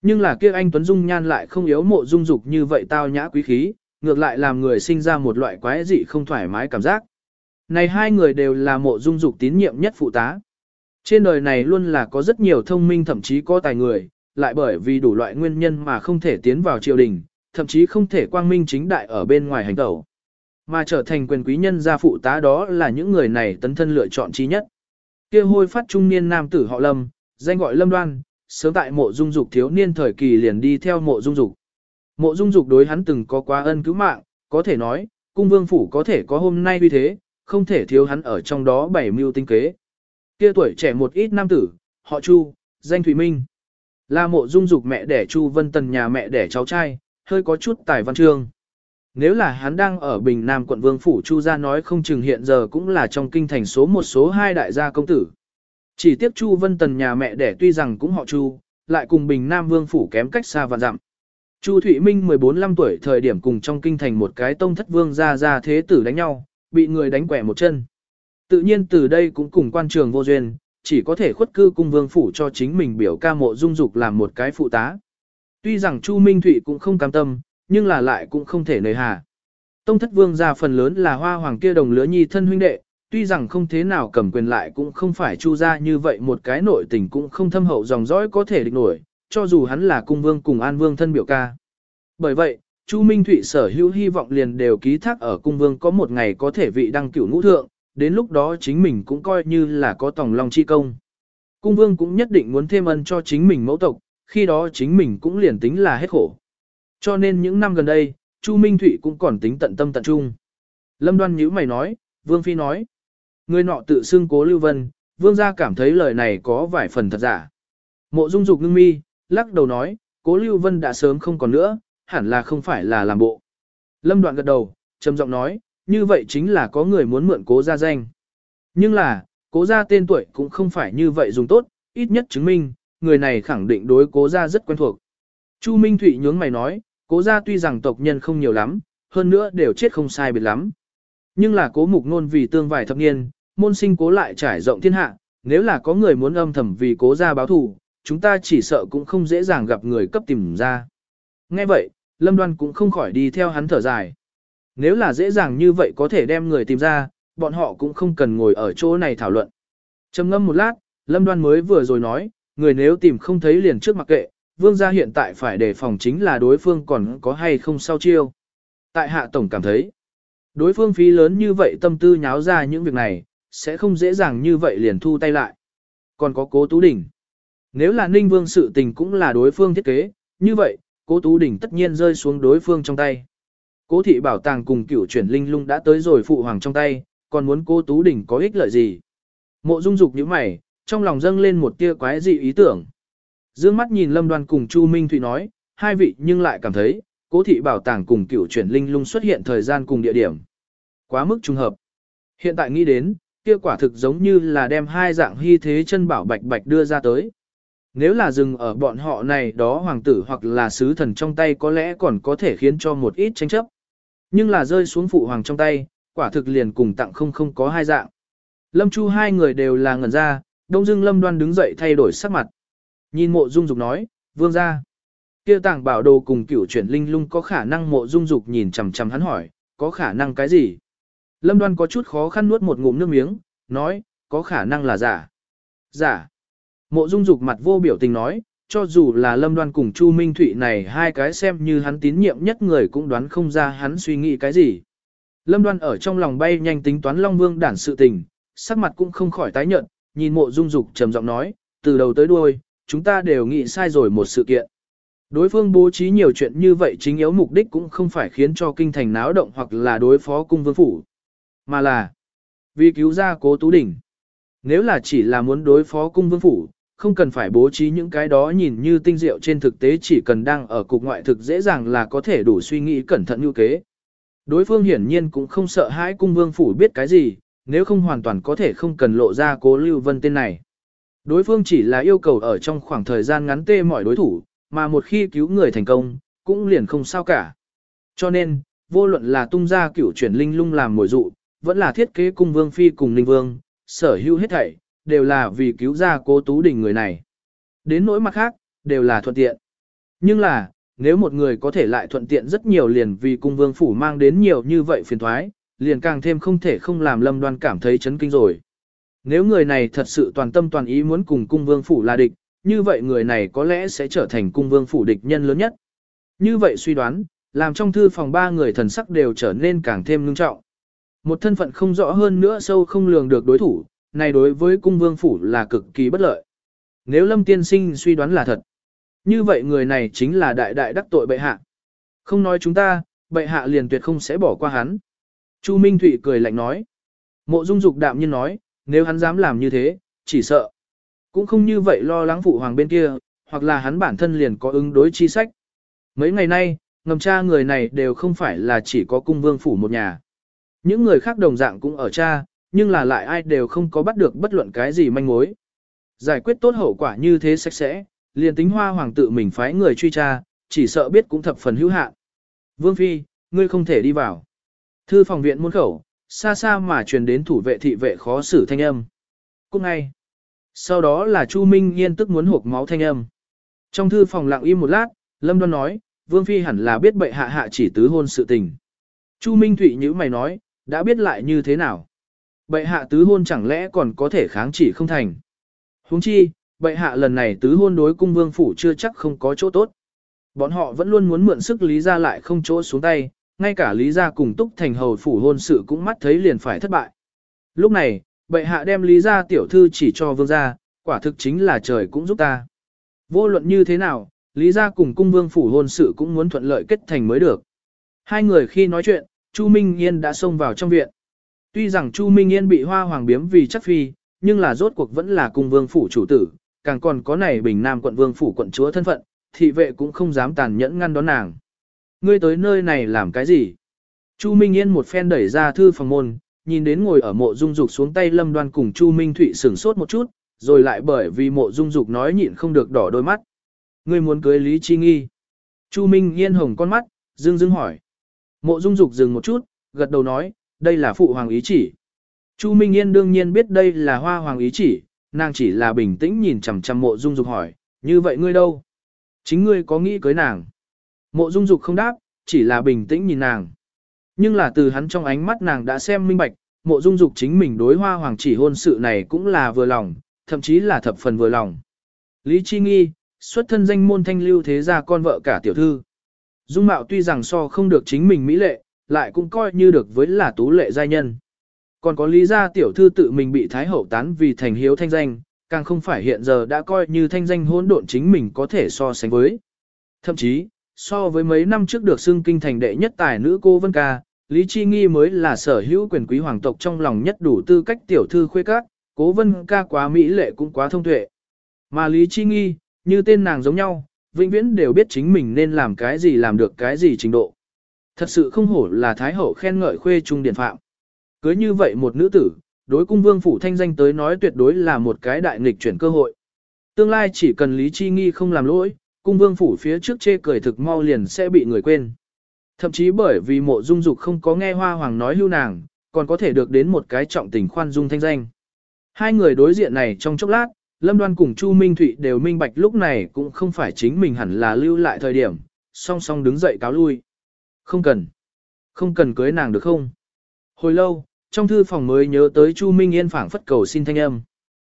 Nhưng là kia anh Tuấn dung nhan lại không yếu mộ dung dục như vậy tao nhã quý khí, ngược lại làm người sinh ra một loại quái dị không thoải mái cảm giác. Này hai người đều là mộ dung dục tín nhiệm nhất phụ tá. Trên đời này luôn là có rất nhiều thông minh thậm chí có tài người, lại bởi vì đủ loại nguyên nhân mà không thể tiến vào triều đình, thậm chí không thể quang minh chính đại ở bên ngoài hành tẩu. Mà trở thành quyền quý nhân gia phụ tá đó là những người này tấn thân lựa chọn chi nhất. kia hôi phát trung niên nam tử họ Lâm, danh gọi Lâm Đoan, sớm tại mộ dung dục thiếu niên thời kỳ liền đi theo mộ dung dục. Mộ dung dục đối hắn từng có quá ân cứu mạng, có thể nói, cung vương phủ có thể có hôm nay như thế, không thể thiếu hắn ở trong đó bảy mưu tinh kế. Kia tuổi trẻ một ít nam tử, họ Chu, danh Thủy Minh. Là mộ dung dục mẹ đẻ Chu Vân Tần nhà mẹ đẻ cháu trai, hơi có chút tài văn chương. Nếu là hắn đang ở Bình Nam quận Vương Phủ Chu gia nói không chừng hiện giờ cũng là trong kinh thành số một số hai đại gia công tử. Chỉ tiếc Chu Vân Tần nhà mẹ đẻ tuy rằng cũng họ Chu, lại cùng Bình Nam Vương Phủ kém cách xa và dặm. Chu Thụy Minh 14-15 tuổi thời điểm cùng trong kinh thành một cái tông thất vương ra ra thế tử đánh nhau, bị người đánh quẻ một chân. Tự nhiên từ đây cũng cùng quan trường vô duyên, chỉ có thể khuất cư cung vương phủ cho chính mình biểu ca mộ dung dục làm một cái phụ tá. Tuy rằng Chu Minh Thụy cũng không cam tâm, nhưng là lại cũng không thể nời hà. Tông thất vương ra phần lớn là hoa hoàng kia đồng lứa nhi thân huynh đệ, tuy rằng không thế nào cầm quyền lại cũng không phải chu ra như vậy một cái nội tình cũng không thâm hậu dòng dõi có thể địch nổi, cho dù hắn là cung vương cùng an vương thân biểu ca. Bởi vậy, Chu Minh Thụy sở hữu hy vọng liền đều ký thác ở cung vương có một ngày có thể vị đăng cửu ngũ thượng, đến lúc đó chính mình cũng coi như là có tòng lòng chi công. Cung vương cũng nhất định muốn thêm ân cho chính mình mẫu tộc, khi đó chính mình cũng liền tính là hết khổ. Cho nên những năm gần đây, Chu Minh Thụy cũng còn tính tận tâm tận trung. Lâm đoan nhữ mày nói, Vương Phi nói. Người nọ tự xưng cố Lưu Vân, Vương gia cảm thấy lời này có vài phần thật giả. Mộ dung dục ngưng mi, lắc đầu nói, cố Lưu Vân đã sớm không còn nữa, hẳn là không phải là làm bộ. Lâm đoạn gật đầu, trầm giọng nói, như vậy chính là có người muốn mượn cố gia danh. Nhưng là, cố gia tên tuổi cũng không phải như vậy dùng tốt, ít nhất chứng minh, người này khẳng định đối cố gia rất quen thuộc. Chu Minh Thụy nhướng mày nói, cố gia tuy rằng tộc nhân không nhiều lắm, hơn nữa đều chết không sai biệt lắm. Nhưng là cố mục nôn vì tương vài thập niên, môn sinh cố lại trải rộng thiên hạ, nếu là có người muốn âm thầm vì cố ra báo thù, chúng ta chỉ sợ cũng không dễ dàng gặp người cấp tìm ra. Nghe vậy, Lâm Đoan cũng không khỏi đi theo hắn thở dài. Nếu là dễ dàng như vậy có thể đem người tìm ra, bọn họ cũng không cần ngồi ở chỗ này thảo luận. trầm ngâm một lát, Lâm Đoan mới vừa rồi nói, người nếu tìm không thấy liền trước mặc kệ, vương gia hiện tại phải đề phòng chính là đối phương còn có hay không sao chiêu. Tại hạ tổng cảm thấy, đối phương phí lớn như vậy tâm tư nháo ra những việc này, sẽ không dễ dàng như vậy liền thu tay lại. Còn có cố tú đỉnh. Nếu là ninh vương sự tình cũng là đối phương thiết kế, như vậy, cố tú đỉnh tất nhiên rơi xuống đối phương trong tay. Cố thị bảo tàng cùng cửu chuyển linh lung đã tới rồi phụ hoàng trong tay, còn muốn cố tú đỉnh có ích lợi gì. Mộ dung dục như mày, trong lòng dâng lên một tia quái dị ý tưởng. Dương mắt nhìn lâm đoan cùng Chu Minh Thụy nói, hai vị nhưng lại cảm thấy, cố thị bảo tàng cùng cửu chuyển linh lung xuất hiện thời gian cùng địa điểm. Quá mức trùng hợp. Hiện tại nghĩ đến, kia quả thực giống như là đem hai dạng hy thế chân bảo bạch bạch đưa ra tới. Nếu là dừng ở bọn họ này đó hoàng tử hoặc là sứ thần trong tay có lẽ còn có thể khiến cho một ít tranh chấp. Nhưng là rơi xuống phụ hoàng trong tay, quả thực liền cùng tặng không không có hai dạng. Lâm Chu hai người đều là ngẩn ra, đông Dương Lâm Đoan đứng dậy thay đổi sắc mặt. Nhìn mộ dung dục nói, vương ra. kia tàng bảo đồ cùng cửu chuyển linh lung có khả năng mộ dung dục nhìn chằm chằm hắn hỏi, có khả năng cái gì? Lâm Đoan có chút khó khăn nuốt một ngụm nước miếng, nói, có khả năng là giả. Giả. Mộ Dung Dục mặt vô biểu tình nói, cho dù là Lâm Đoan cùng Chu Minh Thụy này hai cái xem như hắn tín nhiệm nhất người cũng đoán không ra hắn suy nghĩ cái gì. Lâm Đoan ở trong lòng bay nhanh tính toán Long Vương đản sự tình, sắc mặt cũng không khỏi tái nhợt, nhìn Mộ Dung Dục trầm giọng nói, từ đầu tới đuôi, chúng ta đều nghĩ sai rồi một sự kiện. Đối phương bố trí nhiều chuyện như vậy chính yếu mục đích cũng không phải khiến cho kinh thành náo động hoặc là đối phó cung vương phủ, mà là vì cứu ra cố tú đỉnh. Nếu là chỉ là muốn đối phó cung vương phủ, không cần phải bố trí những cái đó nhìn như tinh diệu trên thực tế chỉ cần đang ở cục ngoại thực dễ dàng là có thể đủ suy nghĩ cẩn thận như kế. Đối phương hiển nhiên cũng không sợ hãi cung vương phủ biết cái gì, nếu không hoàn toàn có thể không cần lộ ra cố lưu vân tên này. Đối phương chỉ là yêu cầu ở trong khoảng thời gian ngắn tê mọi đối thủ, mà một khi cứu người thành công, cũng liền không sao cả. Cho nên, vô luận là tung ra cửu chuyển linh lung làm mồi dụ, vẫn là thiết kế cung vương phi cùng linh vương, sở hữu hết thảy, đều là vì cứu ra cố tú đình người này. Đến nỗi mặt khác, đều là thuận tiện. Nhưng là, nếu một người có thể lại thuận tiện rất nhiều liền vì cung vương phủ mang đến nhiều như vậy phiền thoái, liền càng thêm không thể không làm lâm đoan cảm thấy chấn kinh rồi. Nếu người này thật sự toàn tâm toàn ý muốn cùng cung vương phủ là địch, như vậy người này có lẽ sẽ trở thành cung vương phủ địch nhân lớn nhất. Như vậy suy đoán, làm trong thư phòng ba người thần sắc đều trở nên càng thêm ngưng trọng. Một thân phận không rõ hơn nữa sâu không lường được đối thủ, này đối với cung vương phủ là cực kỳ bất lợi. Nếu lâm tiên sinh suy đoán là thật, như vậy người này chính là đại đại đắc tội bệ hạ. Không nói chúng ta, bệ hạ liền tuyệt không sẽ bỏ qua hắn. Chu Minh Thụy cười lạnh nói. Mộ dung dục đạm nhiên nói, nếu hắn dám làm như thế, chỉ sợ. Cũng không như vậy lo lắng phụ hoàng bên kia, hoặc là hắn bản thân liền có ứng đối chi sách. Mấy ngày nay, ngầm cha người này đều không phải là chỉ có cung vương phủ một nhà. Những người khác đồng dạng cũng ở cha, nhưng là lại ai đều không có bắt được bất luận cái gì manh mối. Giải quyết tốt hậu quả như thế sạch sẽ, liền tính hoa hoàng tự mình phái người truy tra, chỉ sợ biết cũng thập phần hữu hạn. Vương Phi, ngươi không thể đi vào. Thư phòng viện môn khẩu, xa xa mà truyền đến thủ vệ thị vệ khó xử thanh âm. Cũng ngay. Sau đó là Chu Minh Yên tức muốn hộp máu thanh âm. Trong thư phòng lặng im một lát, Lâm Đoan nói, Vương Phi hẳn là biết bệ hạ hạ chỉ tứ hôn sự tình. Chu Minh Thụy như mày nói, đã biết lại như thế nào. Bệ hạ tứ hôn chẳng lẽ còn có thể kháng chỉ không thành. Huống chi, bệ hạ lần này tứ hôn đối cung vương phủ chưa chắc không có chỗ tốt. Bọn họ vẫn luôn muốn mượn sức lý gia lại không chỗ xuống tay, ngay cả lý gia cùng túc thành hầu phủ hôn sự cũng mắt thấy liền phải thất bại. Lúc này, bệ hạ đem lý gia tiểu thư chỉ cho vương gia, quả thực chính là trời cũng giúp ta. Vô luận như thế nào, lý gia cùng cung vương phủ hôn sự cũng muốn thuận lợi kết thành mới được. Hai người khi nói chuyện, Chu Minh Yên đã xông vào trong viện. Tuy rằng Chu Minh Yên bị hoa hoàng biếm vì chắc phi, nhưng là rốt cuộc vẫn là cung vương phủ chủ tử, càng còn có này bình nam quận vương phủ quận chúa thân phận, thị vệ cũng không dám tàn nhẫn ngăn đón nàng. Ngươi tới nơi này làm cái gì? Chu Minh Yên một phen đẩy ra thư phòng môn, nhìn đến ngồi ở mộ dung dục xuống tay lâm đoan cùng Chu Minh Thụy sửng sốt một chút, rồi lại bởi vì mộ dung dục nói nhịn không được đỏ đôi mắt. Ngươi muốn cưới Lý Chi Nghi. Chu Minh Yên hồng con mắt, dương dương hỏi. Mộ dung dục dừng một chút, gật đầu nói, đây là phụ hoàng ý chỉ. Chu Minh Yên đương nhiên biết đây là hoa hoàng ý chỉ, nàng chỉ là bình tĩnh nhìn chằm chằm mộ dung dục hỏi, như vậy ngươi đâu? Chính ngươi có nghĩ cưới nàng? Mộ dung dục không đáp, chỉ là bình tĩnh nhìn nàng. Nhưng là từ hắn trong ánh mắt nàng đã xem minh bạch, mộ dung dục chính mình đối hoa hoàng chỉ hôn sự này cũng là vừa lòng, thậm chí là thập phần vừa lòng. Lý Chi Nghi, xuất thân danh môn thanh lưu thế gia con vợ cả tiểu thư. Dung mạo tuy rằng so không được chính mình mỹ lệ, lại cũng coi như được với là tú lệ giai nhân. Còn có lý gia tiểu thư tự mình bị thái hậu tán vì thành hiếu thanh danh, càng không phải hiện giờ đã coi như thanh danh hỗn độn chính mình có thể so sánh với. Thậm chí, so với mấy năm trước được xưng kinh thành đệ nhất tài nữ cô Vân Ca, Lý Chi Nghi mới là sở hữu quyền quý hoàng tộc trong lòng nhất đủ tư cách tiểu thư khuê các, cố Vân Ca quá mỹ lệ cũng quá thông tuệ. Mà Lý Chi Nghi, như tên nàng giống nhau, vĩnh viễn đều biết chính mình nên làm cái gì làm được cái gì trình độ. Thật sự không hổ là Thái Hậu khen ngợi khuê trung điển phạm. Cưới như vậy một nữ tử, đối cung vương phủ thanh danh tới nói tuyệt đối là một cái đại nghịch chuyển cơ hội. Tương lai chỉ cần Lý Chi Nghi không làm lỗi, cung vương phủ phía trước chê cười thực mau liền sẽ bị người quên. Thậm chí bởi vì mộ dung dục không có nghe hoa hoàng nói lưu nàng, còn có thể được đến một cái trọng tình khoan dung thanh danh. Hai người đối diện này trong chốc lát, Lâm Đoan cùng Chu Minh Thụy đều minh bạch lúc này cũng không phải chính mình hẳn là lưu lại thời điểm, song song đứng dậy cáo lui. Không cần. Không cần cưới nàng được không? Hồi lâu, trong thư phòng mới nhớ tới Chu Minh Yên phảng phất cầu xin thanh âm.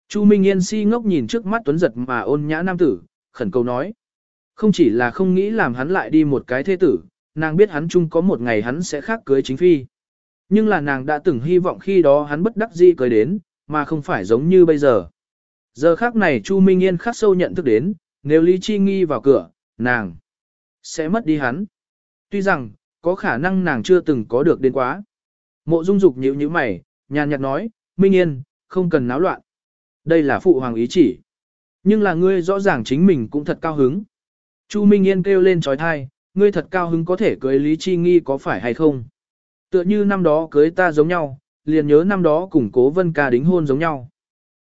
Chu Minh Yên si ngốc nhìn trước mắt tuấn giật mà ôn nhã nam tử, khẩn cầu nói. Không chỉ là không nghĩ làm hắn lại đi một cái thế tử, nàng biết hắn chung có một ngày hắn sẽ khác cưới chính phi. Nhưng là nàng đã từng hy vọng khi đó hắn bất đắc dĩ cưới đến, mà không phải giống như bây giờ. Giờ khác này Chu Minh Yên khắc sâu nhận thức đến, nếu Lý Chi Nghi vào cửa, nàng sẽ mất đi hắn. Tuy rằng, có khả năng nàng chưa từng có được đến quá. Mộ dung dục nhíu nhíu mày, nhàn nhạt nói, Minh Yên, không cần náo loạn. Đây là phụ hoàng ý chỉ. Nhưng là ngươi rõ ràng chính mình cũng thật cao hứng. Chu Minh Yên kêu lên trói thai, ngươi thật cao hứng có thể cưới Lý Chi Nghi có phải hay không? Tựa như năm đó cưới ta giống nhau, liền nhớ năm đó cùng cố vân ca đính hôn giống nhau.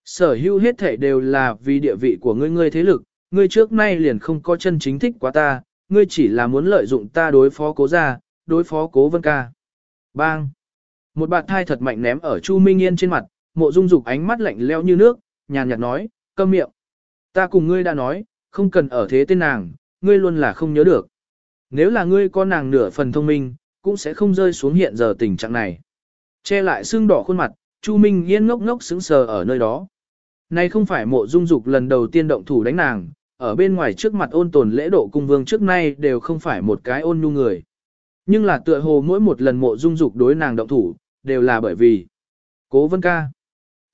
Sở hữu hết thể đều là vì địa vị của ngươi ngươi thế lực, ngươi trước nay liền không có chân chính thích quá ta, ngươi chỉ là muốn lợi dụng ta đối phó cố gia, đối phó cố vân ca. Bang! Một bạt thai thật mạnh ném ở Chu Minh Yên trên mặt, mộ dung dục ánh mắt lạnh leo như nước, nhàn nhạt nói, câm miệng. Ta cùng ngươi đã nói, không cần ở thế tên nàng, ngươi luôn là không nhớ được. Nếu là ngươi có nàng nửa phần thông minh, cũng sẽ không rơi xuống hiện giờ tình trạng này. Che lại xương đỏ khuôn mặt, Chu Minh Yên ngốc ngốc sững sờ ở nơi đó. Này không phải mộ dung dục lần đầu tiên động thủ đánh nàng, ở bên ngoài trước mặt ôn tồn lễ độ cung vương trước nay đều không phải một cái ôn nhu người. Nhưng là tựa hồ mỗi một lần mộ dung dục đối nàng động thủ, đều là bởi vì cố vân ca.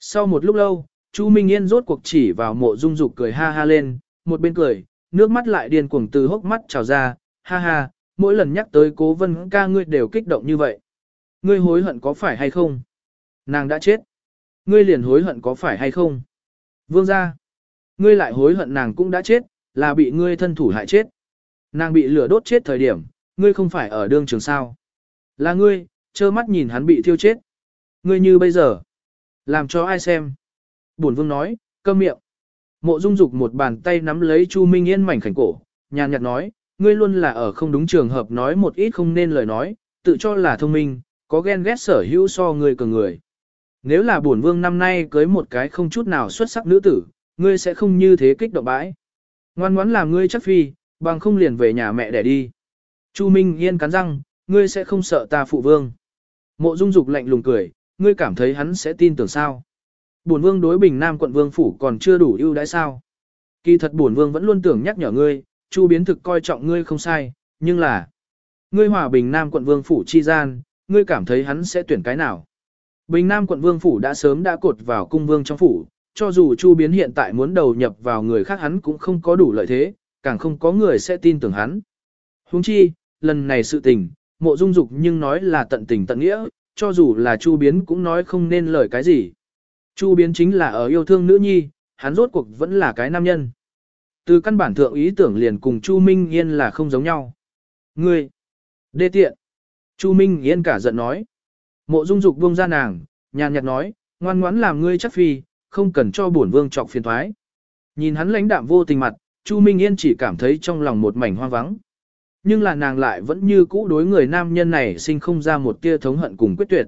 Sau một lúc lâu, Chu Minh Yên rốt cuộc chỉ vào mộ dung dục cười ha ha lên, một bên cười, nước mắt lại điên cuồng từ hốc mắt trào ra, ha ha, mỗi lần nhắc tới cố vân ca ngươi đều kích động như vậy. Ngươi hối hận có phải hay không? Nàng đã chết. Ngươi liền hối hận có phải hay không? Vương gia. Ngươi lại hối hận nàng cũng đã chết, là bị ngươi thân thủ hại chết. Nàng bị lửa đốt chết thời điểm, ngươi không phải ở đương trường sao. Là ngươi, trơ mắt nhìn hắn bị thiêu chết. Ngươi như bây giờ. Làm cho ai xem. Bổn vương nói, câm miệng. Mộ dung dục một bàn tay nắm lấy Chu Minh Yên mảnh khảnh cổ, nhàn nhạt nói, ngươi luôn là ở không đúng trường hợp nói một ít không nên lời nói, tự cho là thông minh, có ghen ghét sở hữu so ngươi cường người. Nếu là bổn vương năm nay cưới một cái không chút nào xuất sắc nữ tử, ngươi sẽ không như thế kích động bãi. Ngoan ngoãn làm ngươi chắc phi, bằng không liền về nhà mẹ để đi. Chu Minh Yên cắn răng, ngươi sẽ không sợ ta phụ vương. Mộ Dung Dục lạnh lùng cười, ngươi cảm thấy hắn sẽ tin tưởng sao? Bổn vương đối Bình Nam quận vương phủ còn chưa đủ ưu đãi sao? Kỳ thật bổn vương vẫn luôn tưởng nhắc nhở ngươi, Chu biến thực coi trọng ngươi không sai, nhưng là ngươi hòa Bình Nam quận vương phủ chi gian, ngươi cảm thấy hắn sẽ tuyển cái nào? Bình Nam quận vương phủ đã sớm đã cột vào cung vương trong phủ, cho dù Chu biến hiện tại muốn đầu nhập vào người khác hắn cũng không có đủ lợi thế, càng không có người sẽ tin tưởng hắn. Huống chi, lần này sự tình, mộ dung dục nhưng nói là tận tình tận nghĩa, cho dù là Chu biến cũng nói không nên lời cái gì. Chu biến chính là ở yêu thương nữ nhi, hắn rốt cuộc vẫn là cái nam nhân. Từ căn bản thượng ý tưởng liền cùng Chu Minh Yên là không giống nhau. Ngươi! Đê tiện! Chu Minh Yên cả giận nói. Mộ dung dục buông ra nàng, nhàn nhạt nói, ngoan ngoãn làm ngươi chắc phi, không cần cho bổn vương trọc phiền thoái. Nhìn hắn lãnh đạm vô tình mặt, Chu Minh Yên chỉ cảm thấy trong lòng một mảnh hoang vắng. Nhưng là nàng lại vẫn như cũ đối người nam nhân này sinh không ra một tia thống hận cùng quyết tuyệt.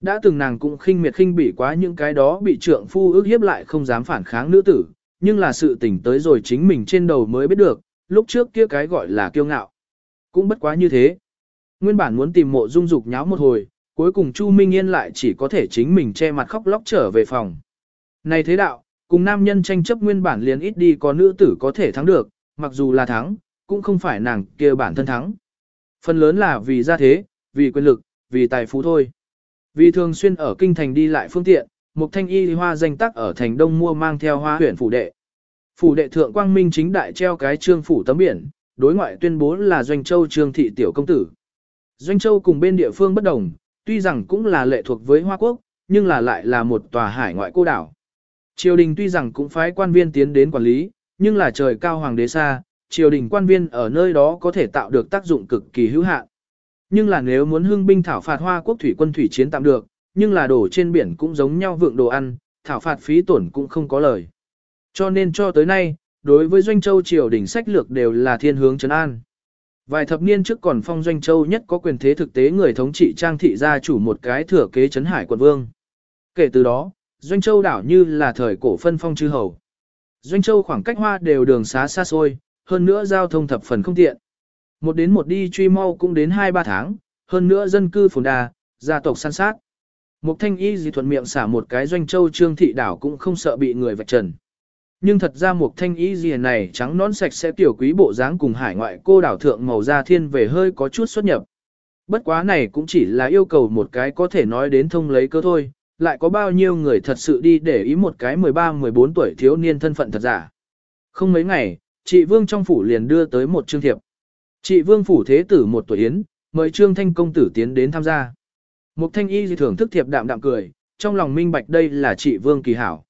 Đã từng nàng cũng khinh miệt khinh bỉ quá những cái đó bị trượng phu ước hiếp lại không dám phản kháng nữ tử, nhưng là sự tỉnh tới rồi chính mình trên đầu mới biết được, lúc trước kia cái gọi là kiêu ngạo. Cũng bất quá như thế. Nguyên bản muốn tìm mộ dung dục nháo một hồi, cuối cùng Chu Minh Yên lại chỉ có thể chính mình che mặt khóc lóc trở về phòng. Này thế đạo, cùng nam nhân tranh chấp nguyên bản liền ít đi có nữ tử có thể thắng được, mặc dù là thắng, cũng không phải nàng kia bản thân thắng. Phần lớn là vì gia thế, vì quyền lực, vì tài phú thôi. Vì thường xuyên ở kinh thành đi lại phương tiện, một thanh y hoa danh tắc ở thành đông mua mang theo hoa huyện phủ đệ. Phủ đệ thượng quang minh chính đại treo cái trương phủ tấm biển, đối ngoại tuyên bố là Doanh Châu trương thị tiểu công tử. Doanh Châu cùng bên địa phương bất đồng, tuy rằng cũng là lệ thuộc với Hoa Quốc, nhưng là lại là một tòa hải ngoại cô đảo. Triều đình tuy rằng cũng phái quan viên tiến đến quản lý, nhưng là trời cao hoàng đế xa, triều đình quan viên ở nơi đó có thể tạo được tác dụng cực kỳ hữu hạn. Nhưng là nếu muốn hưng binh thảo phạt hoa quốc thủy quân thủy chiến tạm được, nhưng là đổ trên biển cũng giống nhau vượng đồ ăn, thảo phạt phí tổn cũng không có lời. Cho nên cho tới nay, đối với Doanh Châu triều đình sách lược đều là thiên hướng trấn an. Vài thập niên trước còn phong Doanh Châu nhất có quyền thế thực tế người thống trị trang thị gia chủ một cái thừa kế chấn hải quận vương. Kể từ đó, Doanh Châu đảo như là thời cổ phân phong chư hầu. Doanh Châu khoảng cách hoa đều đường xá xa xôi, hơn nữa giao thông thập phần không tiện. Một đến một đi truy mau cũng đến 2-3 tháng, hơn nữa dân cư phồn đà, gia tộc săn sát. Mục thanh y gì thuận miệng xả một cái doanh châu trương thị đảo cũng không sợ bị người vạch trần. Nhưng thật ra một thanh y gì này trắng nón sạch sẽ tiểu quý bộ dáng cùng hải ngoại cô đảo thượng màu da thiên về hơi có chút xuất nhập. Bất quá này cũng chỉ là yêu cầu một cái có thể nói đến thông lấy cơ thôi, lại có bao nhiêu người thật sự đi để ý một cái 13-14 tuổi thiếu niên thân phận thật giả. Không mấy ngày, Chị Vương trong phủ liền đưa tới một chương thiệp. Chị Vương phủ thế tử một tuổi yến, mời Trương Thanh công tử tiến đến tham gia. Mục Thanh Y thưởng thức thiệp đạm đạm cười, trong lòng minh bạch đây là chị Vương kỳ hảo.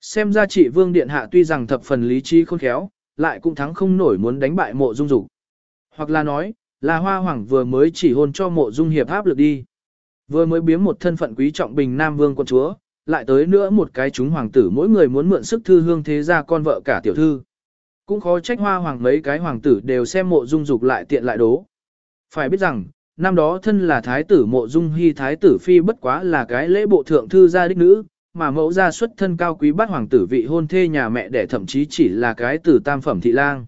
Xem ra chị Vương điện hạ tuy rằng thập phần lý trí khôn khéo, lại cũng thắng không nổi muốn đánh bại mộ dung dục. Hoặc là nói, là hoa hoàng vừa mới chỉ hôn cho mộ dung hiệp áp lực đi. Vừa mới biếm một thân phận quý trọng bình Nam Vương quân chúa, lại tới nữa một cái chúng hoàng tử mỗi người muốn mượn sức thư hương thế ra con vợ cả tiểu thư. Cũng khó trách hoa hoàng mấy cái hoàng tử đều xem mộ dung dục lại tiện lại đố. Phải biết rằng, năm đó thân là thái tử mộ dung hy thái tử phi bất quá là cái lễ bộ thượng thư gia đích nữ, mà mẫu gia xuất thân cao quý bát hoàng tử vị hôn thê nhà mẹ đẻ thậm chí chỉ là cái tử tam phẩm thị lang.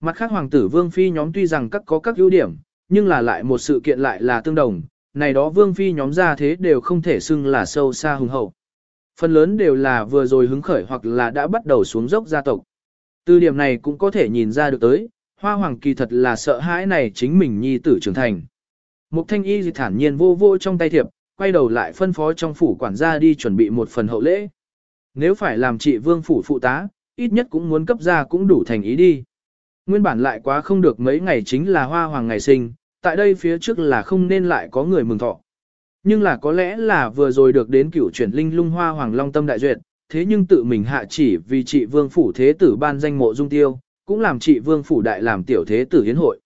Mặt khác hoàng tử vương phi nhóm tuy rằng các có các ưu điểm, nhưng là lại một sự kiện lại là tương đồng, này đó vương phi nhóm ra thế đều không thể xưng là sâu xa hùng hậu. Phần lớn đều là vừa rồi hứng khởi hoặc là đã bắt đầu xuống dốc gia tộc. Từ điểm này cũng có thể nhìn ra được tới, hoa hoàng kỳ thật là sợ hãi này chính mình nhi tử trưởng thành. Mục thanh y thản nhiên vô vô trong tay thiệp, quay đầu lại phân phó trong phủ quản gia đi chuẩn bị một phần hậu lễ. Nếu phải làm trị vương phủ phụ tá, ít nhất cũng muốn cấp ra cũng đủ thành ý đi. Nguyên bản lại quá không được mấy ngày chính là hoa hoàng ngày sinh, tại đây phía trước là không nên lại có người mừng thọ. Nhưng là có lẽ là vừa rồi được đến cửu chuyển linh lung hoa hoàng long tâm đại duyệt, thế nhưng tự mình hạ chỉ vì trị vương phủ thế tử ban danh mộ dung tiêu, cũng làm trị vương phủ đại làm tiểu thế tử hiến hội.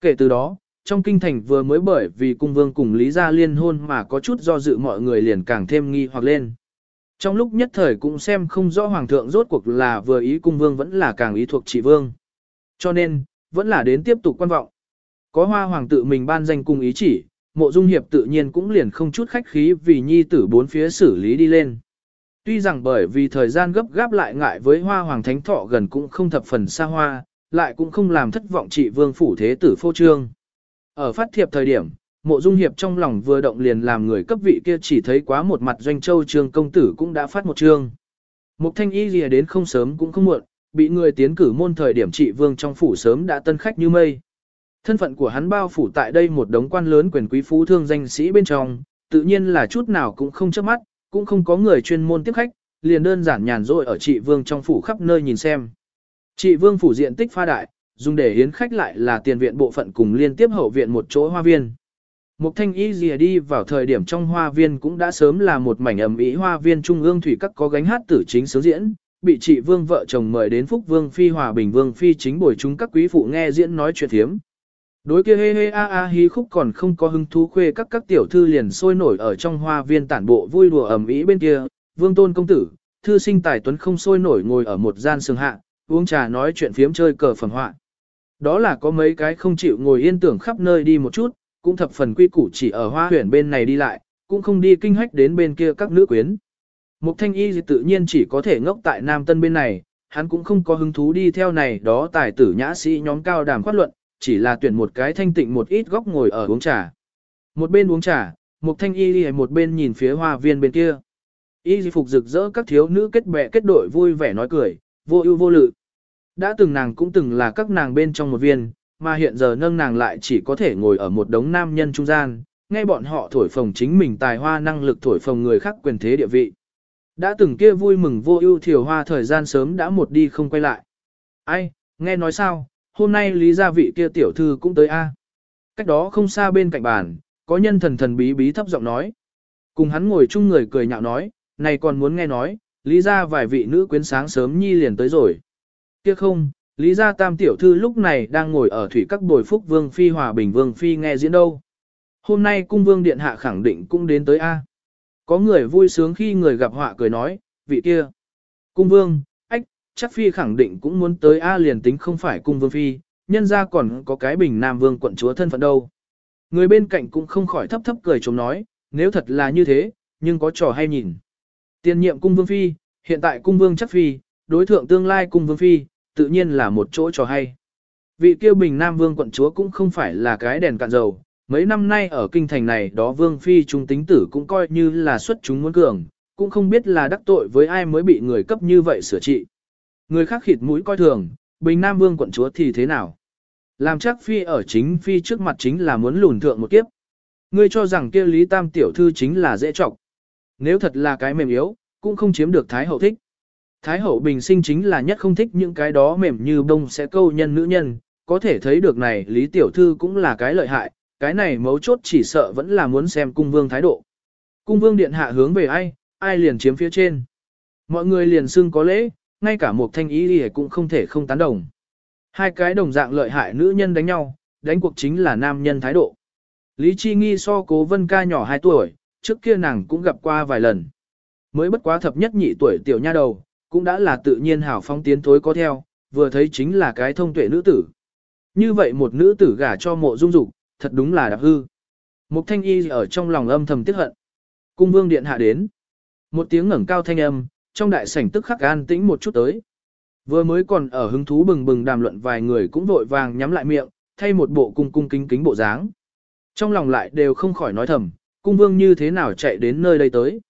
Kể từ đó, trong kinh thành vừa mới bởi vì cung vương cùng Lý Gia liên hôn mà có chút do dự mọi người liền càng thêm nghi hoặc lên. Trong lúc nhất thời cũng xem không rõ hoàng thượng rốt cuộc là vừa ý cung vương vẫn là càng ý thuộc trị vương. Cho nên, vẫn là đến tiếp tục quan vọng. Có hoa hoàng tự mình ban danh cung ý chỉ, mộ dung hiệp tự nhiên cũng liền không chút khách khí vì nhi tử bốn phía xử lý đi lên. Tuy rằng bởi vì thời gian gấp gáp lại ngại với hoa hoàng thánh thọ gần cũng không thập phần xa hoa, lại cũng không làm thất vọng trị vương phủ thế tử phô trương. Ở phát thiệp thời điểm, mộ dung hiệp trong lòng vừa động liền làm người cấp vị kia chỉ thấy quá một mặt doanh châu trương công tử cũng đã phát một trương. Mục thanh y lìa đến không sớm cũng không muộn, bị người tiến cử môn thời điểm trị vương trong phủ sớm đã tân khách như mây. Thân phận của hắn bao phủ tại đây một đống quan lớn quyền quý phú thương danh sĩ bên trong, tự nhiên là chút nào cũng không chớp mắt, cũng không có người chuyên môn tiếp khách, liền đơn giản nhàn rỗi ở trị vương trong phủ khắp nơi nhìn xem. Trị vương phủ diện tích pha đại, dùng để hiến khách lại là tiền viện bộ phận cùng liên tiếp hậu viện một chỗ hoa viên. Mục thanh y gì đi vào thời điểm trong hoa viên cũng đã sớm là một mảnh ẩm ý hoa viên trung ương thủy các có gánh hát tử chính sướng diễn, bị trị vương vợ chồng mời đến phúc vương phi hòa bình vương phi chính bồi chúng các quý phụ nghe diễn nói chuyện thiếm. Đối kia hê hê a a hí khúc còn không có hứng thú khuê các các tiểu thư liền sôi nổi ở trong hoa viên tản bộ vui đùa ẩm ý bên kia, vương tôn công tử, thư sinh tài tuấn không sôi nổi ngồi ở một gian sương hạ, uống trà nói chuyện phiếm chơi cờ phẩm họa. Đó là có mấy cái không chịu ngồi yên tưởng khắp nơi đi một chút, cũng thập phần quy củ chỉ ở hoa huyền bên này đi lại, cũng không đi kinh hách đến bên kia các nữ quyến. Mục thanh y tự nhiên chỉ có thể ngốc tại Nam Tân bên này, hắn cũng không có hứng thú đi theo này đó tài tử nhã sĩ nhóm cao đàm khoát luận, chỉ là tuyển một cái thanh tịnh một ít góc ngồi ở uống trà. Một bên uống trà, mục thanh y đi một bên nhìn phía hoa viên bên kia. Y phục rực rỡ các thiếu nữ kết bè kết đội vui vẻ nói cười, vô ưu vô lự. Đã từng nàng cũng từng là các nàng bên trong một viên, mà hiện giờ nâng nàng lại chỉ có thể ngồi ở một đống nam nhân trung gian, nghe bọn họ thổi phồng chính mình tài hoa năng lực thổi phồng người khác quyền thế địa vị. Đã từng kia vui mừng vô ưu thiểu hoa thời gian sớm đã một đi không quay lại. Ai, nghe nói sao, hôm nay lý gia vị kia tiểu thư cũng tới a. Cách đó không xa bên cạnh bàn, có nhân thần thần bí bí thấp giọng nói. Cùng hắn ngồi chung người cười nhạo nói, này còn muốn nghe nói, lý gia vài vị nữ quyến sáng sớm nhi liền tới rồi. Kia không, lý gia tam tiểu thư lúc này đang ngồi ở thủy các bồi phúc vương phi hòa bình vương phi nghe diễn đâu. Hôm nay cung vương điện hạ khẳng định cũng đến tới a. Có người vui sướng khi người gặp họa cười nói, vị kia. Cung vương, ách, chắc phi khẳng định cũng muốn tới A liền tính không phải cung vương phi, nhân ra còn có cái bình nam vương quận chúa thân phận đâu. Người bên cạnh cũng không khỏi thấp thấp cười chống nói, nếu thật là như thế, nhưng có trò hay nhìn. Tiền nhiệm cung vương phi, hiện tại cung vương chắc phi, đối thượng tương lai cung vương phi, tự nhiên là một chỗ trò hay. Vị kêu bình nam vương quận chúa cũng không phải là cái đèn cạn dầu, Mấy năm nay ở kinh thành này đó vương phi trung tính tử cũng coi như là xuất chúng muốn cường, cũng không biết là đắc tội với ai mới bị người cấp như vậy sửa trị. Người khác khịt mũi coi thường, bình nam vương quận chúa thì thế nào? Làm chắc phi ở chính phi trước mặt chính là muốn lùn thượng một kiếp. Ngươi cho rằng kia lý tam tiểu thư chính là dễ trọng. Nếu thật là cái mềm yếu, cũng không chiếm được thái hậu thích. Thái hậu bình sinh chính là nhất không thích những cái đó mềm như bông sẽ câu nhân nữ nhân, có thể thấy được này Lý Tiểu Thư cũng là cái lợi hại, cái này mấu chốt chỉ sợ vẫn là muốn xem cung vương thái độ. Cung vương điện hạ hướng về ai, ai liền chiếm phía trên. Mọi người liền xưng có lễ, ngay cả một thanh ý đi cũng không thể không tán đồng. Hai cái đồng dạng lợi hại nữ nhân đánh nhau, đánh cuộc chính là nam nhân thái độ. Lý Chi Nghi so cố vân ca nhỏ 2 tuổi, trước kia nàng cũng gặp qua vài lần. Mới bất quá thập nhất nhị tuổi tiểu nha đầu, cũng đã là tự nhiên hảo phong tiến thối có theo, vừa thấy chính là cái thông tuệ nữ tử. Như vậy một nữ tử gả cho mộ dung dục, thật đúng là đạp hư. Mục thanh y ở trong lòng âm thầm tiếc hận. Cung vương điện hạ đến. Một tiếng ngẩng cao thanh âm, trong đại sảnh tức khắc an tĩnh một chút tới. Vừa mới còn ở hứng thú bừng bừng đàm luận vài người cũng vội vàng nhắm lại miệng, thay một bộ cung cung kính kính bộ dáng. Trong lòng lại đều không khỏi nói thầm, cung vương như thế nào chạy đến nơi đây tới.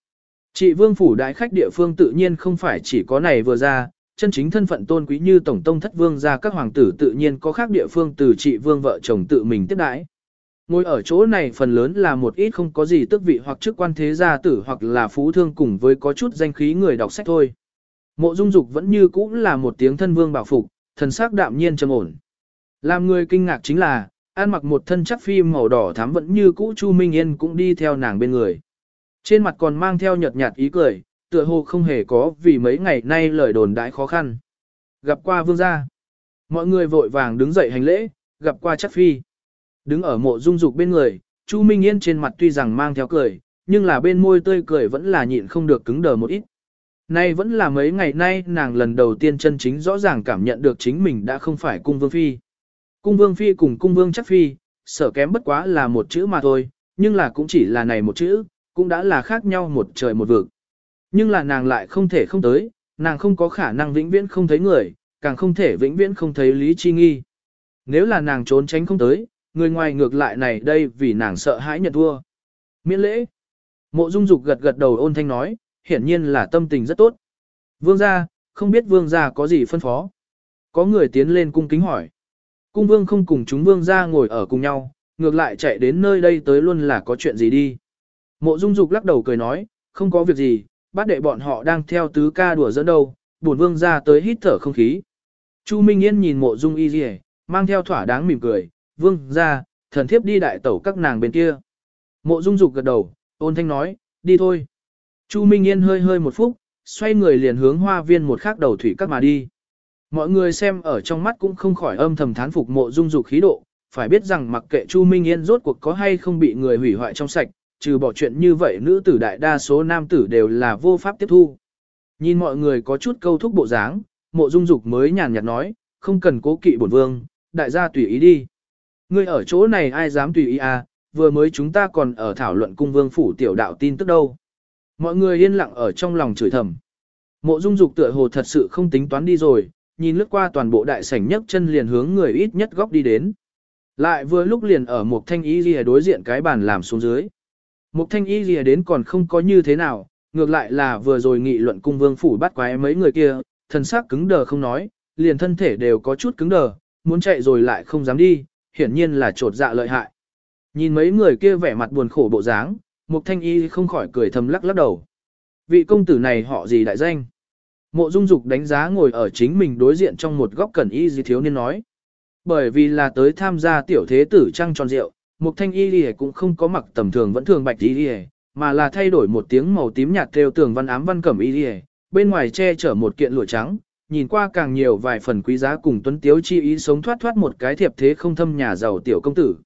Chị vương phủ đại khách địa phương tự nhiên không phải chỉ có này vừa ra, chân chính thân phận tôn quý như tổng tông thất vương ra các hoàng tử tự nhiên có khác địa phương từ chị vương vợ chồng tự mình tiếp đãi. Ngồi ở chỗ này phần lớn là một ít không có gì tước vị hoặc chức quan thế gia tử hoặc là phú thương cùng với có chút danh khí người đọc sách thôi. Mộ dung dục vẫn như cũ là một tiếng thân vương bảo phục, thần sắc đạm nhiên trầm ổn. Làm người kinh ngạc chính là, an mặc một thân chắc phi màu đỏ thắm vẫn như cũ Chu Minh Yên cũng đi theo nàng bên người. Trên mặt còn mang theo nhợt nhạt ý cười, tựa hồ không hề có vì mấy ngày nay lời đồn đãi khó khăn. Gặp qua vương gia. Mọi người vội vàng đứng dậy hành lễ, gặp qua chắc phi. Đứng ở mộ dung dục bên người, Chu Minh Yên trên mặt tuy rằng mang theo cười, nhưng là bên môi tươi cười vẫn là nhịn không được cứng đờ một ít. Nay vẫn là mấy ngày nay nàng lần đầu tiên chân chính rõ ràng cảm nhận được chính mình đã không phải cung vương phi. Cung vương phi cùng cung vương chắc phi, sở kém bất quá là một chữ mà thôi, nhưng là cũng chỉ là này một chữ, cũng đã là khác nhau một trời một vực. Nhưng là nàng lại không thể không tới, nàng không có khả năng vĩnh viễn không thấy người, càng không thể vĩnh viễn không thấy Lý Chi Nghi. Nếu là nàng trốn tránh không tới, người ngoài ngược lại này đây vì nàng sợ hãi nhận thua. Miễn lễ. Mộ Dung Dục gật gật đầu ôn thanh nói, hiển nhiên là tâm tình rất tốt. Vương gia, không biết vương gia có gì phân phó. Có người tiến lên cung kính hỏi. Cung vương không cùng chúng vương gia ngồi ở cùng nhau, ngược lại chạy đến nơi đây tới luôn là có chuyện gì đi. Mộ Dung Dục lắc đầu cười nói, không có việc gì, bát đệ bọn họ đang theo tứ ca đùa dẫn đâu, buồn vương ra tới hít thở không khí. Chu Minh Yên nhìn mộ Dung Y Dì mang theo thỏa đáng mỉm cười, vương gia, thần thiếp đi đại tẩu các nàng bên kia. Mộ Dung Dục gật đầu, ôn thanh nói, đi thôi. Chu Minh Yên hơi hơi một phút, xoay người liền hướng hoa viên một khác đầu thủy các mà đi. Mọi người xem ở trong mắt cũng không khỏi âm thầm thán phục mộ dung dục khí độ, phải biết rằng mặc kệ Chu Minh Yên rốt cuộc có hay không bị người hủy hoại trong sạch, trừ bỏ chuyện như vậy nữ tử đại đa số nam tử đều là vô pháp tiếp thu. Nhìn mọi người có chút câu thúc bộ dáng, mộ dung dục mới nhàn nhạt nói, không cần cố kỵ bổn vương, đại gia tùy ý đi. Ngươi ở chỗ này ai dám tùy ý à, vừa mới chúng ta còn ở thảo luận cung vương phủ tiểu đạo tin tức đâu. Mọi người yên lặng ở trong lòng chửi thầm. Mộ dung dục tựa hồ thật sự không tính toán đi rồi, nhìn lướt qua toàn bộ đại sảnh nhấc chân liền hướng người ít nhất góc đi đến. Lại vừa lúc liền ở một thanh ý lìa đối diện cái bàn làm xuống dưới. Một thanh y lìa đến còn không có như thế nào, ngược lại là vừa rồi nghị luận cung vương phủ bắt quái mấy người kia, thần sắc cứng đờ không nói, liền thân thể đều có chút cứng đờ, muốn chạy rồi lại không dám đi, hiển nhiên là trột dạ lợi hại. Nhìn mấy người kia vẻ mặt buồn khổ bộ dáng, Mục thanh y không khỏi cười thầm lắc lắc đầu. Vị công tử này họ gì đại danh? Mộ dung dục đánh giá ngồi ở chính mình đối diện trong một góc cẩn y gì thiếu niên nói. Bởi vì là tới tham gia tiểu thế tử trăng tròn rượu, mục thanh y lìa cũng không có mặc tầm thường vẫn thường bạch y lìa mà là thay đổi một tiếng màu tím nhạt theo tường văn ám văn cẩm y lìa bên ngoài che chở một kiện lụa trắng, nhìn qua càng nhiều vài phần quý giá cùng tuấn tiếu chi ý sống thoát thoát một cái thiệp thế không thâm nhà giàu tiểu công tử.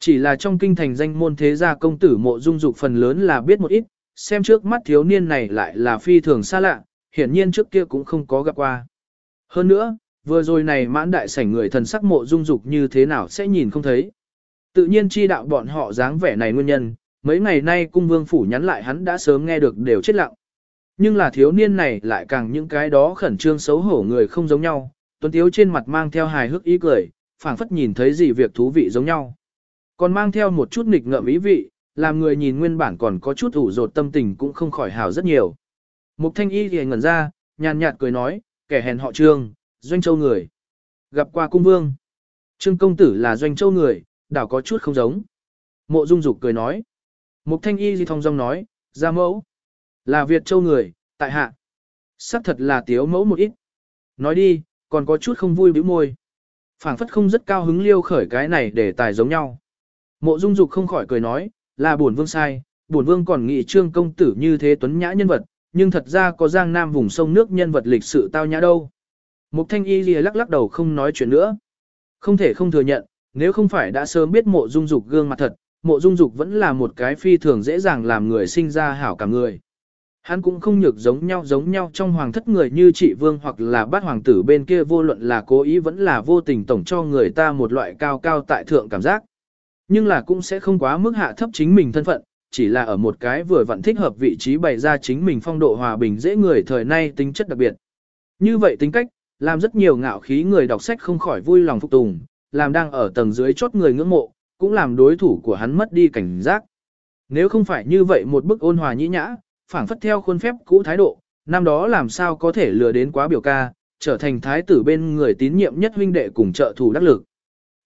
Chỉ là trong kinh thành danh môn thế gia công tử mộ dung dục phần lớn là biết một ít, xem trước mắt thiếu niên này lại là phi thường xa lạ, hiển nhiên trước kia cũng không có gặp qua. Hơn nữa, vừa rồi này mãn đại sảnh người thần sắc mộ dung dục như thế nào sẽ nhìn không thấy. Tự nhiên chi đạo bọn họ dáng vẻ này nguyên nhân, mấy ngày nay cung vương phủ nhắn lại hắn đã sớm nghe được đều chết lặng. Nhưng là thiếu niên này lại càng những cái đó khẩn trương xấu hổ người không giống nhau, tuấn tiếu trên mặt mang theo hài hước ý cười, phảng phất nhìn thấy gì việc thú vị giống nhau. Còn mang theo một chút nghịch ngợm ý vị, làm người nhìn nguyên bản còn có chút ủ rột tâm tình cũng không khỏi hào rất nhiều. Mục thanh y thì ngẩn ra, nhàn nhạt cười nói, kẻ hèn họ trương, doanh châu người. Gặp qua cung vương. Trương công tử là doanh châu người, đảo có chút không giống. Mộ dung dục cười nói. Mục thanh y di thong dong nói, ra mẫu. Là Việt châu người, tại hạ. Sắc thật là tiếu mẫu một ít. Nói đi, còn có chút không vui bĩu môi. phảng phất không rất cao hứng liêu khởi cái này để tài giống nhau. Mộ dung dục không khỏi cười nói, là bổn vương sai, bổn vương còn nghĩ trương công tử như thế tuấn nhã nhân vật, nhưng thật ra có giang nam vùng sông nước nhân vật lịch sự tao nhã đâu. Mục thanh y lìa lắc lắc đầu không nói chuyện nữa. Không thể không thừa nhận, nếu không phải đã sớm biết mộ dung dục gương mặt thật, mộ dung dục vẫn là một cái phi thường dễ dàng làm người sinh ra hảo cả người. Hắn cũng không nhược giống nhau giống nhau trong hoàng thất người như trị vương hoặc là bát hoàng tử bên kia vô luận là cố ý vẫn là vô tình tổng cho người ta một loại cao cao tại thượng cảm giác. Nhưng là cũng sẽ không quá mức hạ thấp chính mình thân phận, chỉ là ở một cái vừa vặn thích hợp vị trí bày ra chính mình phong độ hòa bình dễ người thời nay tính chất đặc biệt. Như vậy tính cách, làm rất nhiều ngạo khí người đọc sách không khỏi vui lòng phục tùng, làm đang ở tầng dưới chốt người ngưỡng mộ, cũng làm đối thủ của hắn mất đi cảnh giác. Nếu không phải như vậy một bức ôn hòa nhĩ nhã, phảng phất theo khuôn phép cũ thái độ, năm đó làm sao có thể lừa đến quá biểu ca, trở thành thái tử bên người tín nhiệm nhất huynh đệ cùng trợ thủ đắc lực.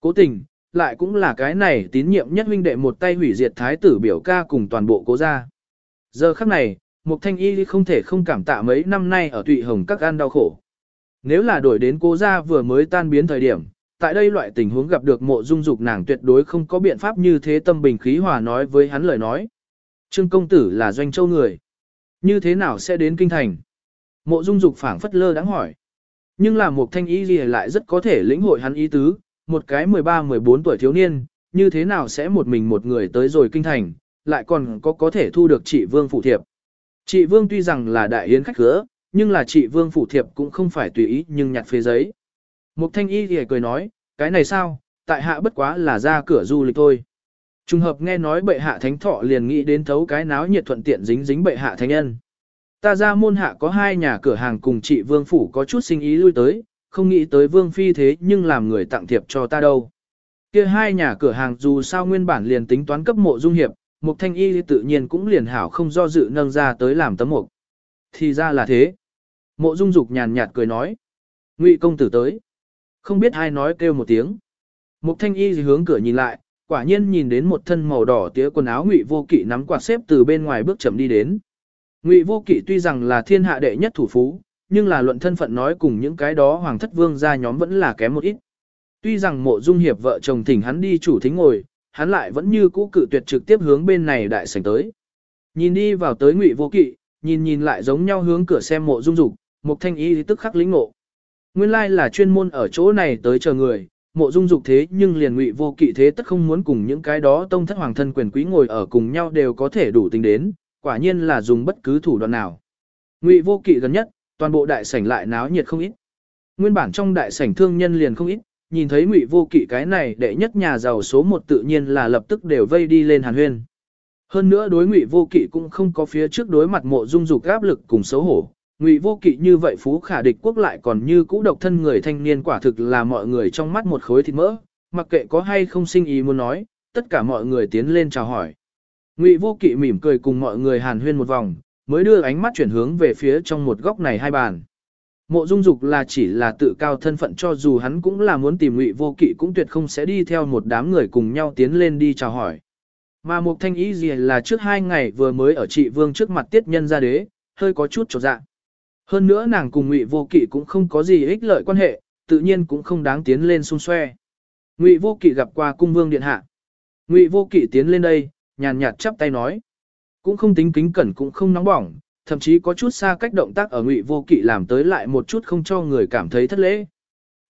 Cố tình, lại cũng là cái này tín nhiệm nhất huynh đệ một tay hủy diệt thái tử biểu ca cùng toàn bộ cố gia. Giờ khắc này, Mục Thanh Y không thể không cảm tạ mấy năm nay ở tụy hồng các gan đau khổ. Nếu là đổi đến cố gia vừa mới tan biến thời điểm, tại đây loại tình huống gặp được mộ dung dục nàng tuyệt đối không có biện pháp như thế tâm bình khí hòa nói với hắn lời nói. Trương công tử là doanh châu người. Như thế nào sẽ đến kinh thành? Mộ dung dục phảng phất lơ đáng hỏi. Nhưng là một thanh y gì lại rất có thể lĩnh hội hắn ý tứ, một cái 13-14 tuổi thiếu niên, như thế nào sẽ một mình một người tới rồi kinh thành, lại còn có có thể thu được chị Vương phụ thiệp. Chị Vương tuy rằng là đại yến khách khứa, nhưng là chị Vương phụ thiệp cũng không phải tùy ý nhưng nhặt phế giấy. Mục thanh y thì cười nói, cái này sao, tại hạ bất quá là ra cửa du lịch thôi. Trùng hợp nghe nói bệ hạ thánh thọ liền nghĩ đến thấu cái náo nhiệt thuận tiện dính dính bệ hạ thánh nhân. Ta ra môn hạ có hai nhà cửa hàng cùng chị Vương Phủ có chút sinh ý lui tới, không nghĩ tới Vương Phi thế nhưng làm người tặng thiệp cho ta đâu. kia hai nhà cửa hàng dù sao nguyên bản liền tính toán cấp mộ dung hiệp, Mục Thanh Y tự nhiên cũng liền hảo không do dự nâng ra tới làm tấm mục. Thì ra là thế. Mộ dung dục nhàn nhạt cười nói. Ngụy công tử tới. Không biết ai nói kêu một tiếng. Mục thanh y hướng cửa nhìn lại, quả nhiên nhìn đến một thân màu đỏ tía quần áo ngụy vô kỵ nắm quạt xếp từ bên ngoài bước chậm đi đến. Ngụy vô kỵ tuy rằng là thiên hạ đệ nhất thủ phú, nhưng là luận thân phận nói cùng những cái đó hoàng thất vương gia nhóm vẫn là kém một ít. Tuy rằng mộ dung hiệp vợ chồng thỉnh hắn đi chủ thính ngồi, hắn lại vẫn như cũ cự tuyệt trực tiếp hướng bên này đại sảnh tới. Nhìn đi vào tới ngụy vô kỵ, nhìn nhìn lại giống nhau hướng cửa xem mộ dung dục, mục thanh y tức khắc lĩnh ngộ. Nguyên lai là chuyên môn ở chỗ này tới chờ người, mộ dung dục thế nhưng liền ngụy vô kỵ thế tất không muốn cùng những cái đó tông thất hoàng thân quyền quý ngồi ở cùng nhau đều có thể đủ tính đến, quả nhiên là dùng bất cứ thủ đoạn nào. Ngụy vô kỵ gần nhất, toàn bộ đại sảnh lại náo nhiệt không ít. Nguyên bản trong đại sảnh thương nhân liền không ít, nhìn thấy ngụy vô kỵ cái này đệ nhất nhà giàu số một tự nhiên là lập tức đều vây đi lên hàn huyên. Hơn nữa đối ngụy vô kỵ cũng không có phía trước đối mặt mộ dung dục áp lực cùng xấu hổ, Ngụy vô kỵ như vậy phú khả địch quốc lại còn như cũ độc thân người thanh niên quả thực là mọi người trong mắt một khối thịt mỡ, mặc kệ có hay không sinh ý muốn nói, tất cả mọi người tiến lên chào hỏi. Ngụy vô kỵ mỉm cười cùng mọi người hàn huyên một vòng, mới đưa ánh mắt chuyển hướng về phía trong một góc này hai bàn. Mộ Dung Dục là chỉ là tự cao thân phận cho dù hắn cũng là muốn tìm Ngụy Vô Kỵ cũng tuyệt không sẽ đi theo một đám người cùng nhau tiến lên đi chào hỏi. Mà Mục Thanh Ý gì là trước hai ngày vừa mới ở trị vương trước mặt tiết nhân ra đế, hơi có chút chột dạ. Hơn nữa nàng cùng Ngụy Vô Kỵ cũng không có gì ích lợi quan hệ, tự nhiên cũng không đáng tiến lên xung xoe. Ngụy Vô Kỵ gặp qua cung vương điện hạ. Ngụy Vô Kỵ tiến lên đây, nhàn nhạt chắp tay nói, cũng không tính kính cẩn cũng không nóng bỏng, thậm chí có chút xa cách động tác ở Ngụy Vô Kỵ làm tới lại một chút không cho người cảm thấy thất lễ.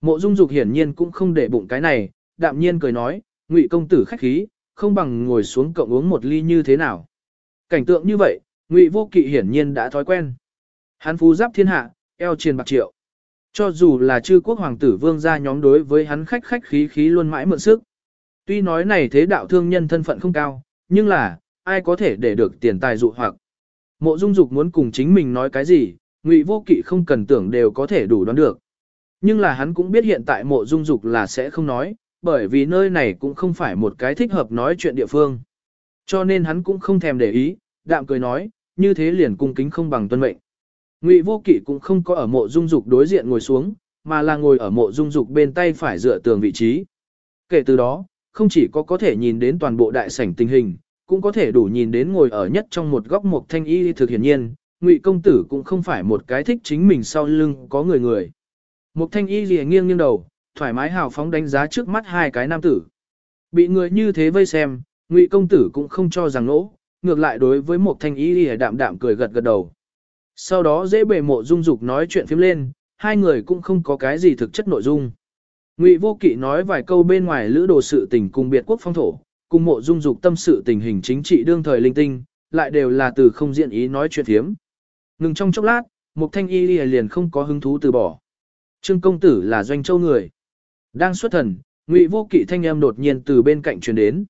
Mộ Dung Dục hiển nhiên cũng không để bụng cái này, đạm nhiên cười nói, Ngụy công tử khách khí, không bằng ngồi xuống cộng uống một ly như thế nào. Cảnh tượng như vậy, Ngụy Vô Kỵ hiển nhiên đã thói quen. Hắn phú giáp thiên hạ, eo triền bạc triệu. Cho dù là chư quốc hoàng tử vương gia nhóm đối với hắn khách khách khí khí luôn mãi mượn sức. Tuy nói này thế đạo thương nhân thân phận không cao, nhưng là, ai có thể để được tiền tài dụ hoặc. Mộ dung dục muốn cùng chính mình nói cái gì, ngụy vô kỵ không cần tưởng đều có thể đủ đoán được. Nhưng là hắn cũng biết hiện tại mộ dung dục là sẽ không nói, bởi vì nơi này cũng không phải một cái thích hợp nói chuyện địa phương. Cho nên hắn cũng không thèm để ý, đạm cười nói, như thế liền cung kính không bằng tuân mệnh. Ngụy Vô Kỵ cũng không có ở mộ dung dục đối diện ngồi xuống, mà là ngồi ở mộ dung dục bên tay phải dựa tường vị trí. Kể từ đó, không chỉ có có thể nhìn đến toàn bộ đại sảnh tình hình, cũng có thể đủ nhìn đến ngồi ở nhất trong một góc một thanh y thực hiển nhiên, Ngụy công tử cũng không phải một cái thích chính mình sau lưng có người người. Một thanh y lìa nghiêng nghiêng đầu, thoải mái hào phóng đánh giá trước mắt hai cái nam tử. Bị người như thế vây xem, Ngụy công tử cũng không cho rằng nỗ, ngược lại đối với một thanh y lìa đạm đạm cười gật gật đầu. Sau đó dễ bề mộ dung dục nói chuyện phím lên, hai người cũng không có cái gì thực chất nội dung. Ngụy Vô Kỵ nói vài câu bên ngoài lữ đồ sự tình cùng biệt quốc phong thổ, cùng mộ dung dục tâm sự tình hình chính trị đương thời linh tinh, lại đều là từ không diện ý nói chuyện phiếm. Ngừng trong chốc lát, Mục Thanh Y liền không có hứng thú từ bỏ. Trương công tử là doanh châu người. Đang xuất thần, Ngụy Vô Kỵ thanh âm đột nhiên từ bên cạnh truyền đến.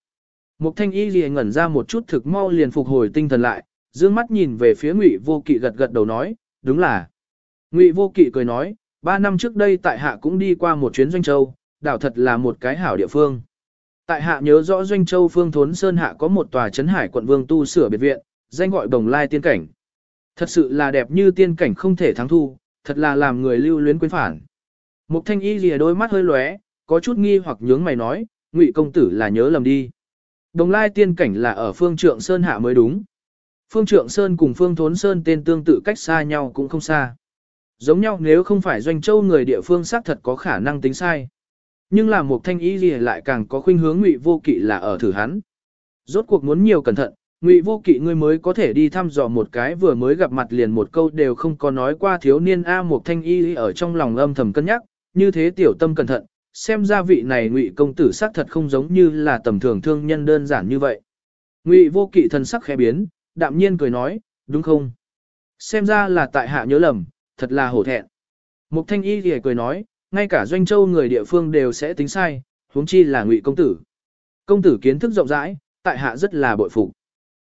Mục Thanh Y liền ngẩn ra một chút thực mau liền phục hồi tinh thần lại, dương mắt nhìn về phía Ngụy Vô Kỵ gật gật đầu nói, đúng là. Ngụy Vô Kỵ cười nói, ba năm trước đây tại hạ cũng đi qua một chuyến doanh châu, đảo thật là một cái hảo địa phương. Tại hạ nhớ rõ doanh châu phương thốn sơn hạ có một tòa trấn hải quận vương tu sửa biệt viện, danh gọi đồng lai tiên cảnh. Thật sự là đẹp như tiên cảnh không thể thắng thu, thật là làm người lưu luyến quên phản. Mục thanh y lìa đôi mắt hơi lóe, có chút nghi hoặc nhướng mày nói, ngụy công tử là nhớ lầm đi. Đồng lai tiên cảnh là ở phương trượng sơn hạ mới đúng. Phương trượng sơn cùng phương thốn sơn tên tương tự cách xa nhau cũng không xa. Giống nhau nếu không phải doanh châu người địa phương xác thật có khả năng tính sai. Nhưng là một thanh ý gì lại càng có khuynh hướng ngụy vô kỵ là ở thử hắn. Rốt cuộc muốn nhiều cẩn thận, ngụy vô kỵ ngươi mới có thể đi thăm dò một cái vừa mới gặp mặt liền một câu đều không có nói qua thiếu niên A một thanh y ở trong lòng âm thầm cân nhắc, như thế tiểu tâm cẩn thận, xem ra vị này ngụy công tử xác thật không giống như là tầm thường thương nhân đơn giản như vậy. Ngụy vô kỵ thần sắc khẽ biến, đạm nhiên cười nói, đúng không? Xem ra là tại hạ nhớ lầm, thật là hổ thẹn. Mục thanh y thì cười nói, ngay cả doanh châu người địa phương đều sẽ tính sai, huống chi là ngụy công tử. Công tử kiến thức rộng rãi, tại hạ rất là bội phục.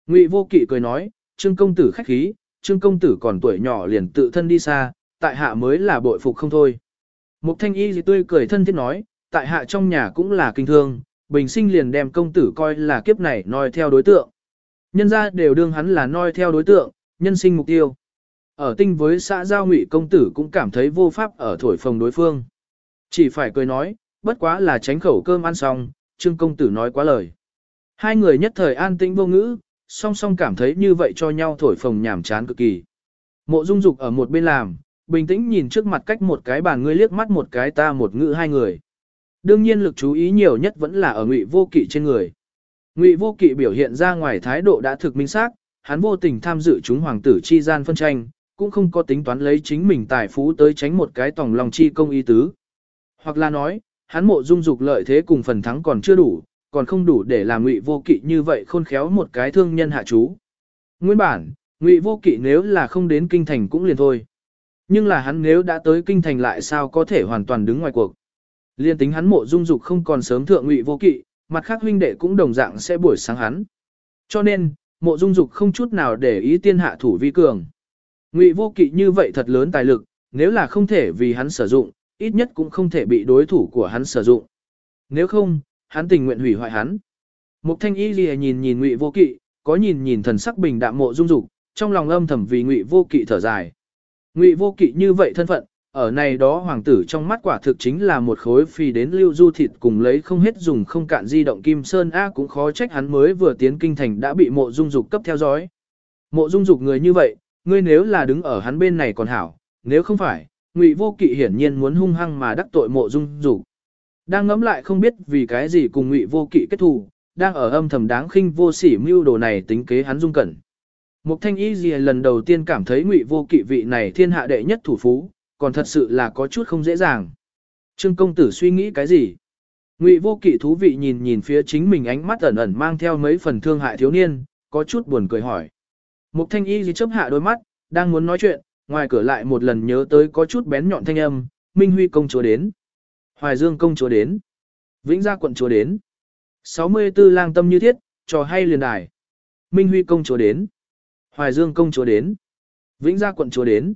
Ngụy vô kỵ cười nói, trương công tử khách khí, trương công tử còn tuổi nhỏ liền tự thân đi xa, tại hạ mới là bội phục không thôi. Mục thanh y thì tươi cười thân thiết nói, tại hạ trong nhà cũng là kinh thương, bình sinh liền đem công tử coi là kiếp này nói theo đối tượng. Nhân ra đều đương hắn là noi theo đối tượng, nhân sinh mục tiêu. Ở tinh với xã giao ngụy công tử cũng cảm thấy vô pháp ở thổi phồng đối phương. Chỉ phải cười nói, bất quá là tránh khẩu cơm ăn xong, trương công tử nói quá lời. Hai người nhất thời an tĩnh vô ngữ, song song cảm thấy như vậy cho nhau thổi phồng nhảm chán cực kỳ. Mộ dung dục ở một bên làm, bình tĩnh nhìn trước mặt cách một cái bàn ngươi liếc mắt một cái ta một ngữ hai người. Đương nhiên lực chú ý nhiều nhất vẫn là ở ngụy vô kỵ trên người. Ngụy vô kỵ biểu hiện ra ngoài thái độ đã thực minh xác, hắn vô tình tham dự chúng hoàng tử chi gian phân tranh, cũng không có tính toán lấy chính mình tài phú tới tránh một cái tòng lòng chi công y tứ. Hoặc là nói, hắn mộ dung dục lợi thế cùng phần thắng còn chưa đủ, còn không đủ để làm ngụy vô kỵ như vậy khôn khéo một cái thương nhân hạ chú. Nguyên bản, ngụy vô kỵ nếu là không đến kinh thành cũng liền thôi. Nhưng là hắn nếu đã tới kinh thành lại sao có thể hoàn toàn đứng ngoài cuộc. Liên tính hắn mộ dung dục không còn sớm thượng ngụy vô kỵ, mặt khác huynh đệ cũng đồng dạng sẽ buổi sáng hắn. Cho nên, mộ dung dục không chút nào để ý tiên hạ thủ vi cường. Ngụy vô kỵ như vậy thật lớn tài lực, nếu là không thể vì hắn sử dụng, ít nhất cũng không thể bị đối thủ của hắn sử dụng. Nếu không, hắn tình nguyện hủy hoại hắn. Mục thanh y lìa nhìn nhìn ngụy vô kỵ, có nhìn nhìn thần sắc bình đạm mộ dung dục, trong lòng âm thầm vì ngụy vô kỵ thở dài. Ngụy vô kỵ như vậy thân phận, ở này đó hoàng tử trong mắt quả thực chính là một khối phì đến lưu du thịt cùng lấy không hết dùng không cạn di động kim sơn a cũng khó trách hắn mới vừa tiến kinh thành đã bị mộ dung dục cấp theo dõi. Mộ dung dục người như vậy, ngươi nếu là đứng ở hắn bên này còn hảo, nếu không phải, Ngụy Vô Kỵ hiển nhiên muốn hung hăng mà đắc tội Mộ Dung Dục. Đang ngẫm lại không biết vì cái gì cùng Ngụy Vô Kỵ kết thù, đang ở âm thầm đáng khinh vô sỉ mưu đồ này tính kế hắn dung cẩn. Mục Thanh Y gì lần đầu tiên cảm thấy Ngụy Vô Kỵ vị này thiên hạ đệ nhất thủ phú, còn thật sự là có chút không dễ dàng. Trương công tử suy nghĩ cái gì? Ngụy Vô Kỵ thú vị nhìn nhìn phía chính mình ánh mắt ẩn ẩn mang theo mấy phần thương hại thiếu niên, có chút buồn cười hỏi. Mục thanh y gì chấp hạ đôi mắt, đang muốn nói chuyện, ngoài cửa lại một lần nhớ tới có chút bén nhọn thanh âm, Minh Huy công chúa đến. Hoài Dương công chúa đến. Vĩnh Gia quận chúa đến. 64 lang tâm như thiết, trò hay liền đài. Minh Huy công chúa đến. Hoài Dương công chúa đến. Vĩnh Gia quận chúa đến.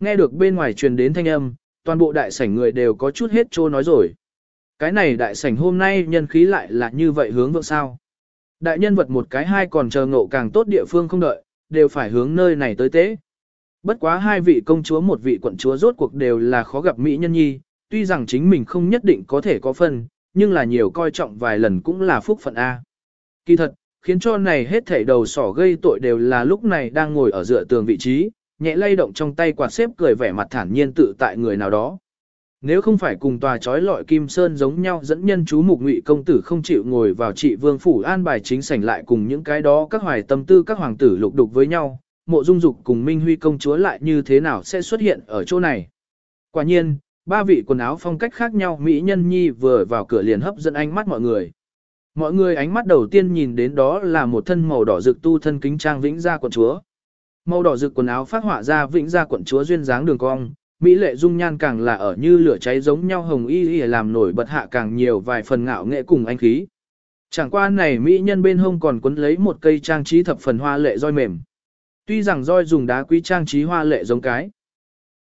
Nghe được bên ngoài truyền đến thanh âm, toàn bộ đại sảnh người đều có chút hết trô nói rồi. Cái này đại sảnh hôm nay nhân khí lại là như vậy hướng vượng sao. Đại nhân vật một cái hai còn chờ ngộ càng tốt địa phương không đợi, đều phải hướng nơi này tới tế. Bất quá hai vị công chúa một vị quận chúa rốt cuộc đều là khó gặp mỹ nhân nhi, tuy rằng chính mình không nhất định có thể có phần, nhưng là nhiều coi trọng vài lần cũng là phúc phận A. Kỳ thật, khiến cho này hết thảy đầu sỏ gây tội đều là lúc này đang ngồi ở dựa tường vị trí, nhẹ lay động trong tay quạt xếp cười vẻ mặt thản nhiên tự tại người nào đó. Nếu không phải cùng tòa trói lọi Kim Sơn giống nhau dẫn nhân chú mục ngụy công tử không chịu ngồi vào trị vương phủ an bài chính sảnh lại cùng những cái đó các hoài tâm tư các hoàng tử lục đục với nhau, mộ dung dục cùng Minh Huy công chúa lại như thế nào sẽ xuất hiện ở chỗ này. Quả nhiên, ba vị quần áo phong cách khác nhau Mỹ nhân nhi vừa vào cửa liền hấp dẫn ánh mắt mọi người. Mọi người ánh mắt đầu tiên nhìn đến đó là một thân màu đỏ rực tu thân kính trang vĩnh gia quận chúa. Màu đỏ rực quần áo phát họa ra vĩnh ra quận chúa duyên dáng đường cong, mỹ lệ dung nhan càng là ở như lửa cháy giống nhau hồng y y làm nổi bật hạ càng nhiều vài phần ngạo nghệ cùng anh khí. Chẳng qua này mỹ nhân bên hông còn quấn lấy một cây trang trí thập phần hoa lệ roi mềm. Tuy rằng roi dùng đá quý trang trí hoa lệ giống cái,